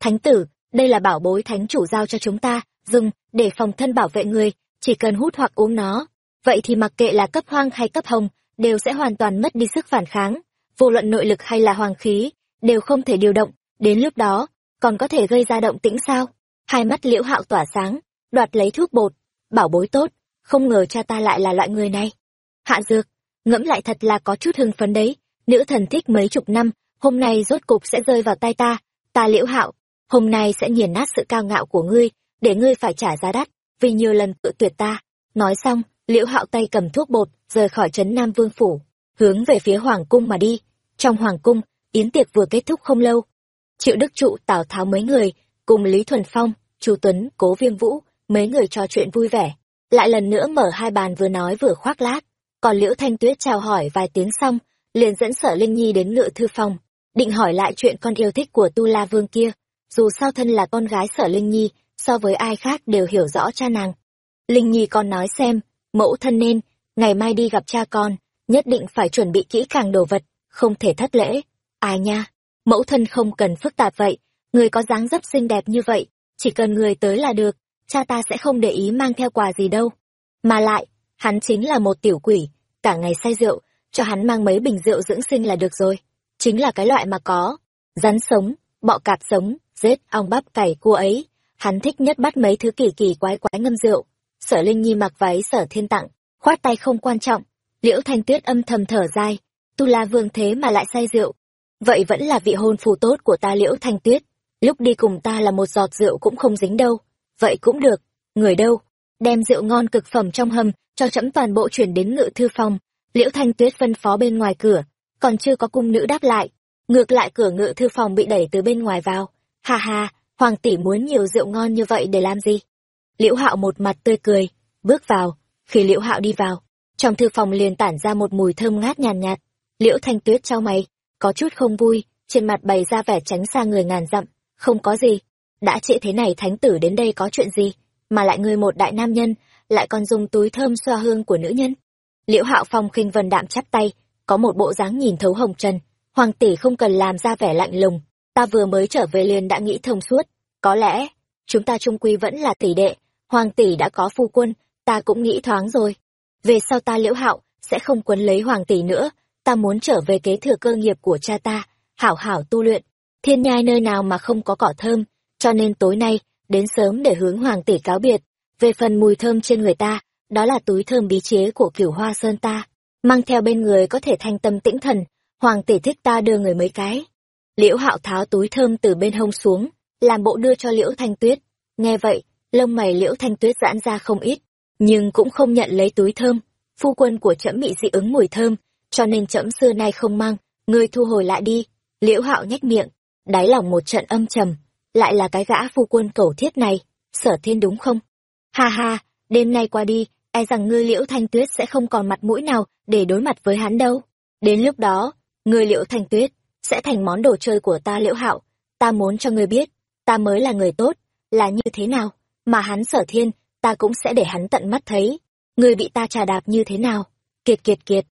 Thánh tử, đây là bảo bối thánh chủ giao cho chúng ta, dùng để phòng thân bảo vệ người, chỉ cần hút hoặc uống nó. Vậy thì mặc kệ là cấp hoang hay cấp hồng, đều sẽ hoàn toàn mất đi sức phản kháng. Vô luận nội lực hay là hoàng khí, đều không thể điều động. Đến lúc đó, còn có thể gây ra động tĩnh sao? Hai mắt liễu hạo tỏa sáng, đoạt lấy thuốc bột. Bảo bối tốt, không ngờ cha ta lại là loại người này. Hạ dược, ngẫm lại thật là có chút hưng phấn đấy nữ thần thích mấy chục năm, hôm nay rốt cục sẽ rơi vào tay ta. Ta liễu hạo, hôm nay sẽ nghiền nát sự cao ngạo của ngươi, để ngươi phải trả giá đắt, vì nhiều lần tự tuyệt ta. Nói xong, liễu hạo tay cầm thuốc bột, rời khỏi trấn nam vương phủ, hướng về phía hoàng cung mà đi. Trong hoàng cung, yến tiệc vừa kết thúc không lâu. Triệu đức trụ, tào tháo mấy người, cùng lý thuần phong, chu tuấn, cố viêm vũ, mấy người trò chuyện vui vẻ. Lại lần nữa mở hai bàn vừa nói vừa khoác lác. Còn liễu thanh tuyết chào hỏi vài tiếng xong liền dẫn sở linh nhi đến ngựa thư phòng, định hỏi lại chuyện con yêu thích của tu la vương kia. Dù sao thân là con gái sở linh nhi, so với ai khác đều hiểu rõ cha nàng. Linh nhi con nói xem, mẫu thân nên, ngày mai đi gặp cha con, nhất định phải chuẩn bị kỹ càng đồ vật, không thể thất lễ. Ai nha, mẫu thân không cần phức tạp vậy, người có dáng dấp xinh đẹp như vậy, chỉ cần người tới là được, cha ta sẽ không để ý mang theo quà gì đâu. Mà lại, hắn chính là một tiểu quỷ, cả ngày say rượu cho hắn mang mấy bình rượu dưỡng sinh là được rồi. Chính là cái loại mà có, rắn sống, bọ cạp sống, rết, ong bắp, cày, cua ấy. Hắn thích nhất bắt mấy thứ kỳ kỳ quái quái ngâm rượu. Sở linh nhi mặc váy sở thiên tặng, khoát tay không quan trọng. Liễu thanh tuyết âm thầm thở dài. Tu la vương thế mà lại say rượu. Vậy vẫn là vị hôn phù tốt của ta liễu thanh tuyết. Lúc đi cùng ta là một giọt rượu cũng không dính đâu. Vậy cũng được. Người đâu? Đem rượu ngon cực phẩm trong hầm, cho trẫm toàn bộ chuyển đến ngự thư phòng liễu thanh tuyết phân phó bên ngoài cửa còn chưa có cung nữ đáp lại. Ngược lại cửa ngự thư phòng bị đẩy từ bên ngoài vào. Hà hà hoàng tỷ muốn nhiều rượu ngon như vậy để làm gì? Liễu hạo một mặt tươi cười bước vào. Khi liễu hạo đi vào trong thư phòng liền tản ra một mùi thơm ngát nhàn nhạt, nhạt. Liễu thanh tuyết trao mày có chút không vui trên mặt bày ra vẻ tránh xa người ngàn dặm. Không có gì đã trễ thế này thánh tử đến đây có chuyện gì mà lại người một đại nam nhân lại còn dùng túi thơm xoa hương của nữ nhân liễu hạo phong khinh vân đạm chắp tay có một bộ dáng nhìn thấu hồng trần hoàng tỷ không cần làm ra vẻ lạnh lùng ta vừa mới trở về liền đã nghĩ thông suốt có lẽ chúng ta trung quy vẫn là tỷ đệ, hoàng tỷ đã có phu quân, ta cũng nghĩ thoáng rồi. Về sau ta liễu hạo, sẽ không quấn lấy hoàng tỷ nữa, ta muốn trở về kế thừa cơ nghiệp của cha ta, hảo hảo tu luyện. Thiên nhai nơi nào mà không có cỏ thơm, cho nên tối nay, đến sớm để hướng hoàng tỷ cáo biệt. Về phần mùi thơm trên người ta, đó là túi thơm bí chế của cửu hoa sơn ta, mang theo bên người có thể thanh tâm tĩnh thần, hoàng tỷ thích ta đưa người mấy cái. Liễu hạo tháo túi thơm từ bên hông xuống, làm bộ đưa cho liễu thanh tuyết. Nghe vậy, lông mày liễu thanh tuyết giãn ra không ít, nhưng cũng không nhận lấy túi thơm. Phu quân của trẫm bị dị ứng mùi thơm, cho nên trẫm xưa nay không mang, ngươi thu hồi lại đi. Liễu hạo nhếch miệng, đáy lòng một trận âm trầm, lại là cái gã phu quân cầu thiết này, sở thiên đúng không? Ha ha, đêm nay qua đi, e rằng ngươi liễu thanh tuyết sẽ không còn mặt mũi nào để đối mặt với hắn đâu. Đến lúc đó, ngươi liễu thanh tuyết sẽ thành món đồ chơi của ta liễu hạo. Ta muốn cho ngươi biết, ta mới là người tốt, là như thế nào, mà hắn sở thiên, ta cũng sẽ để hắn tận mắt thấy. Ngươi bị ta trà đạp như thế nào? Kiệt kiệt kiệt,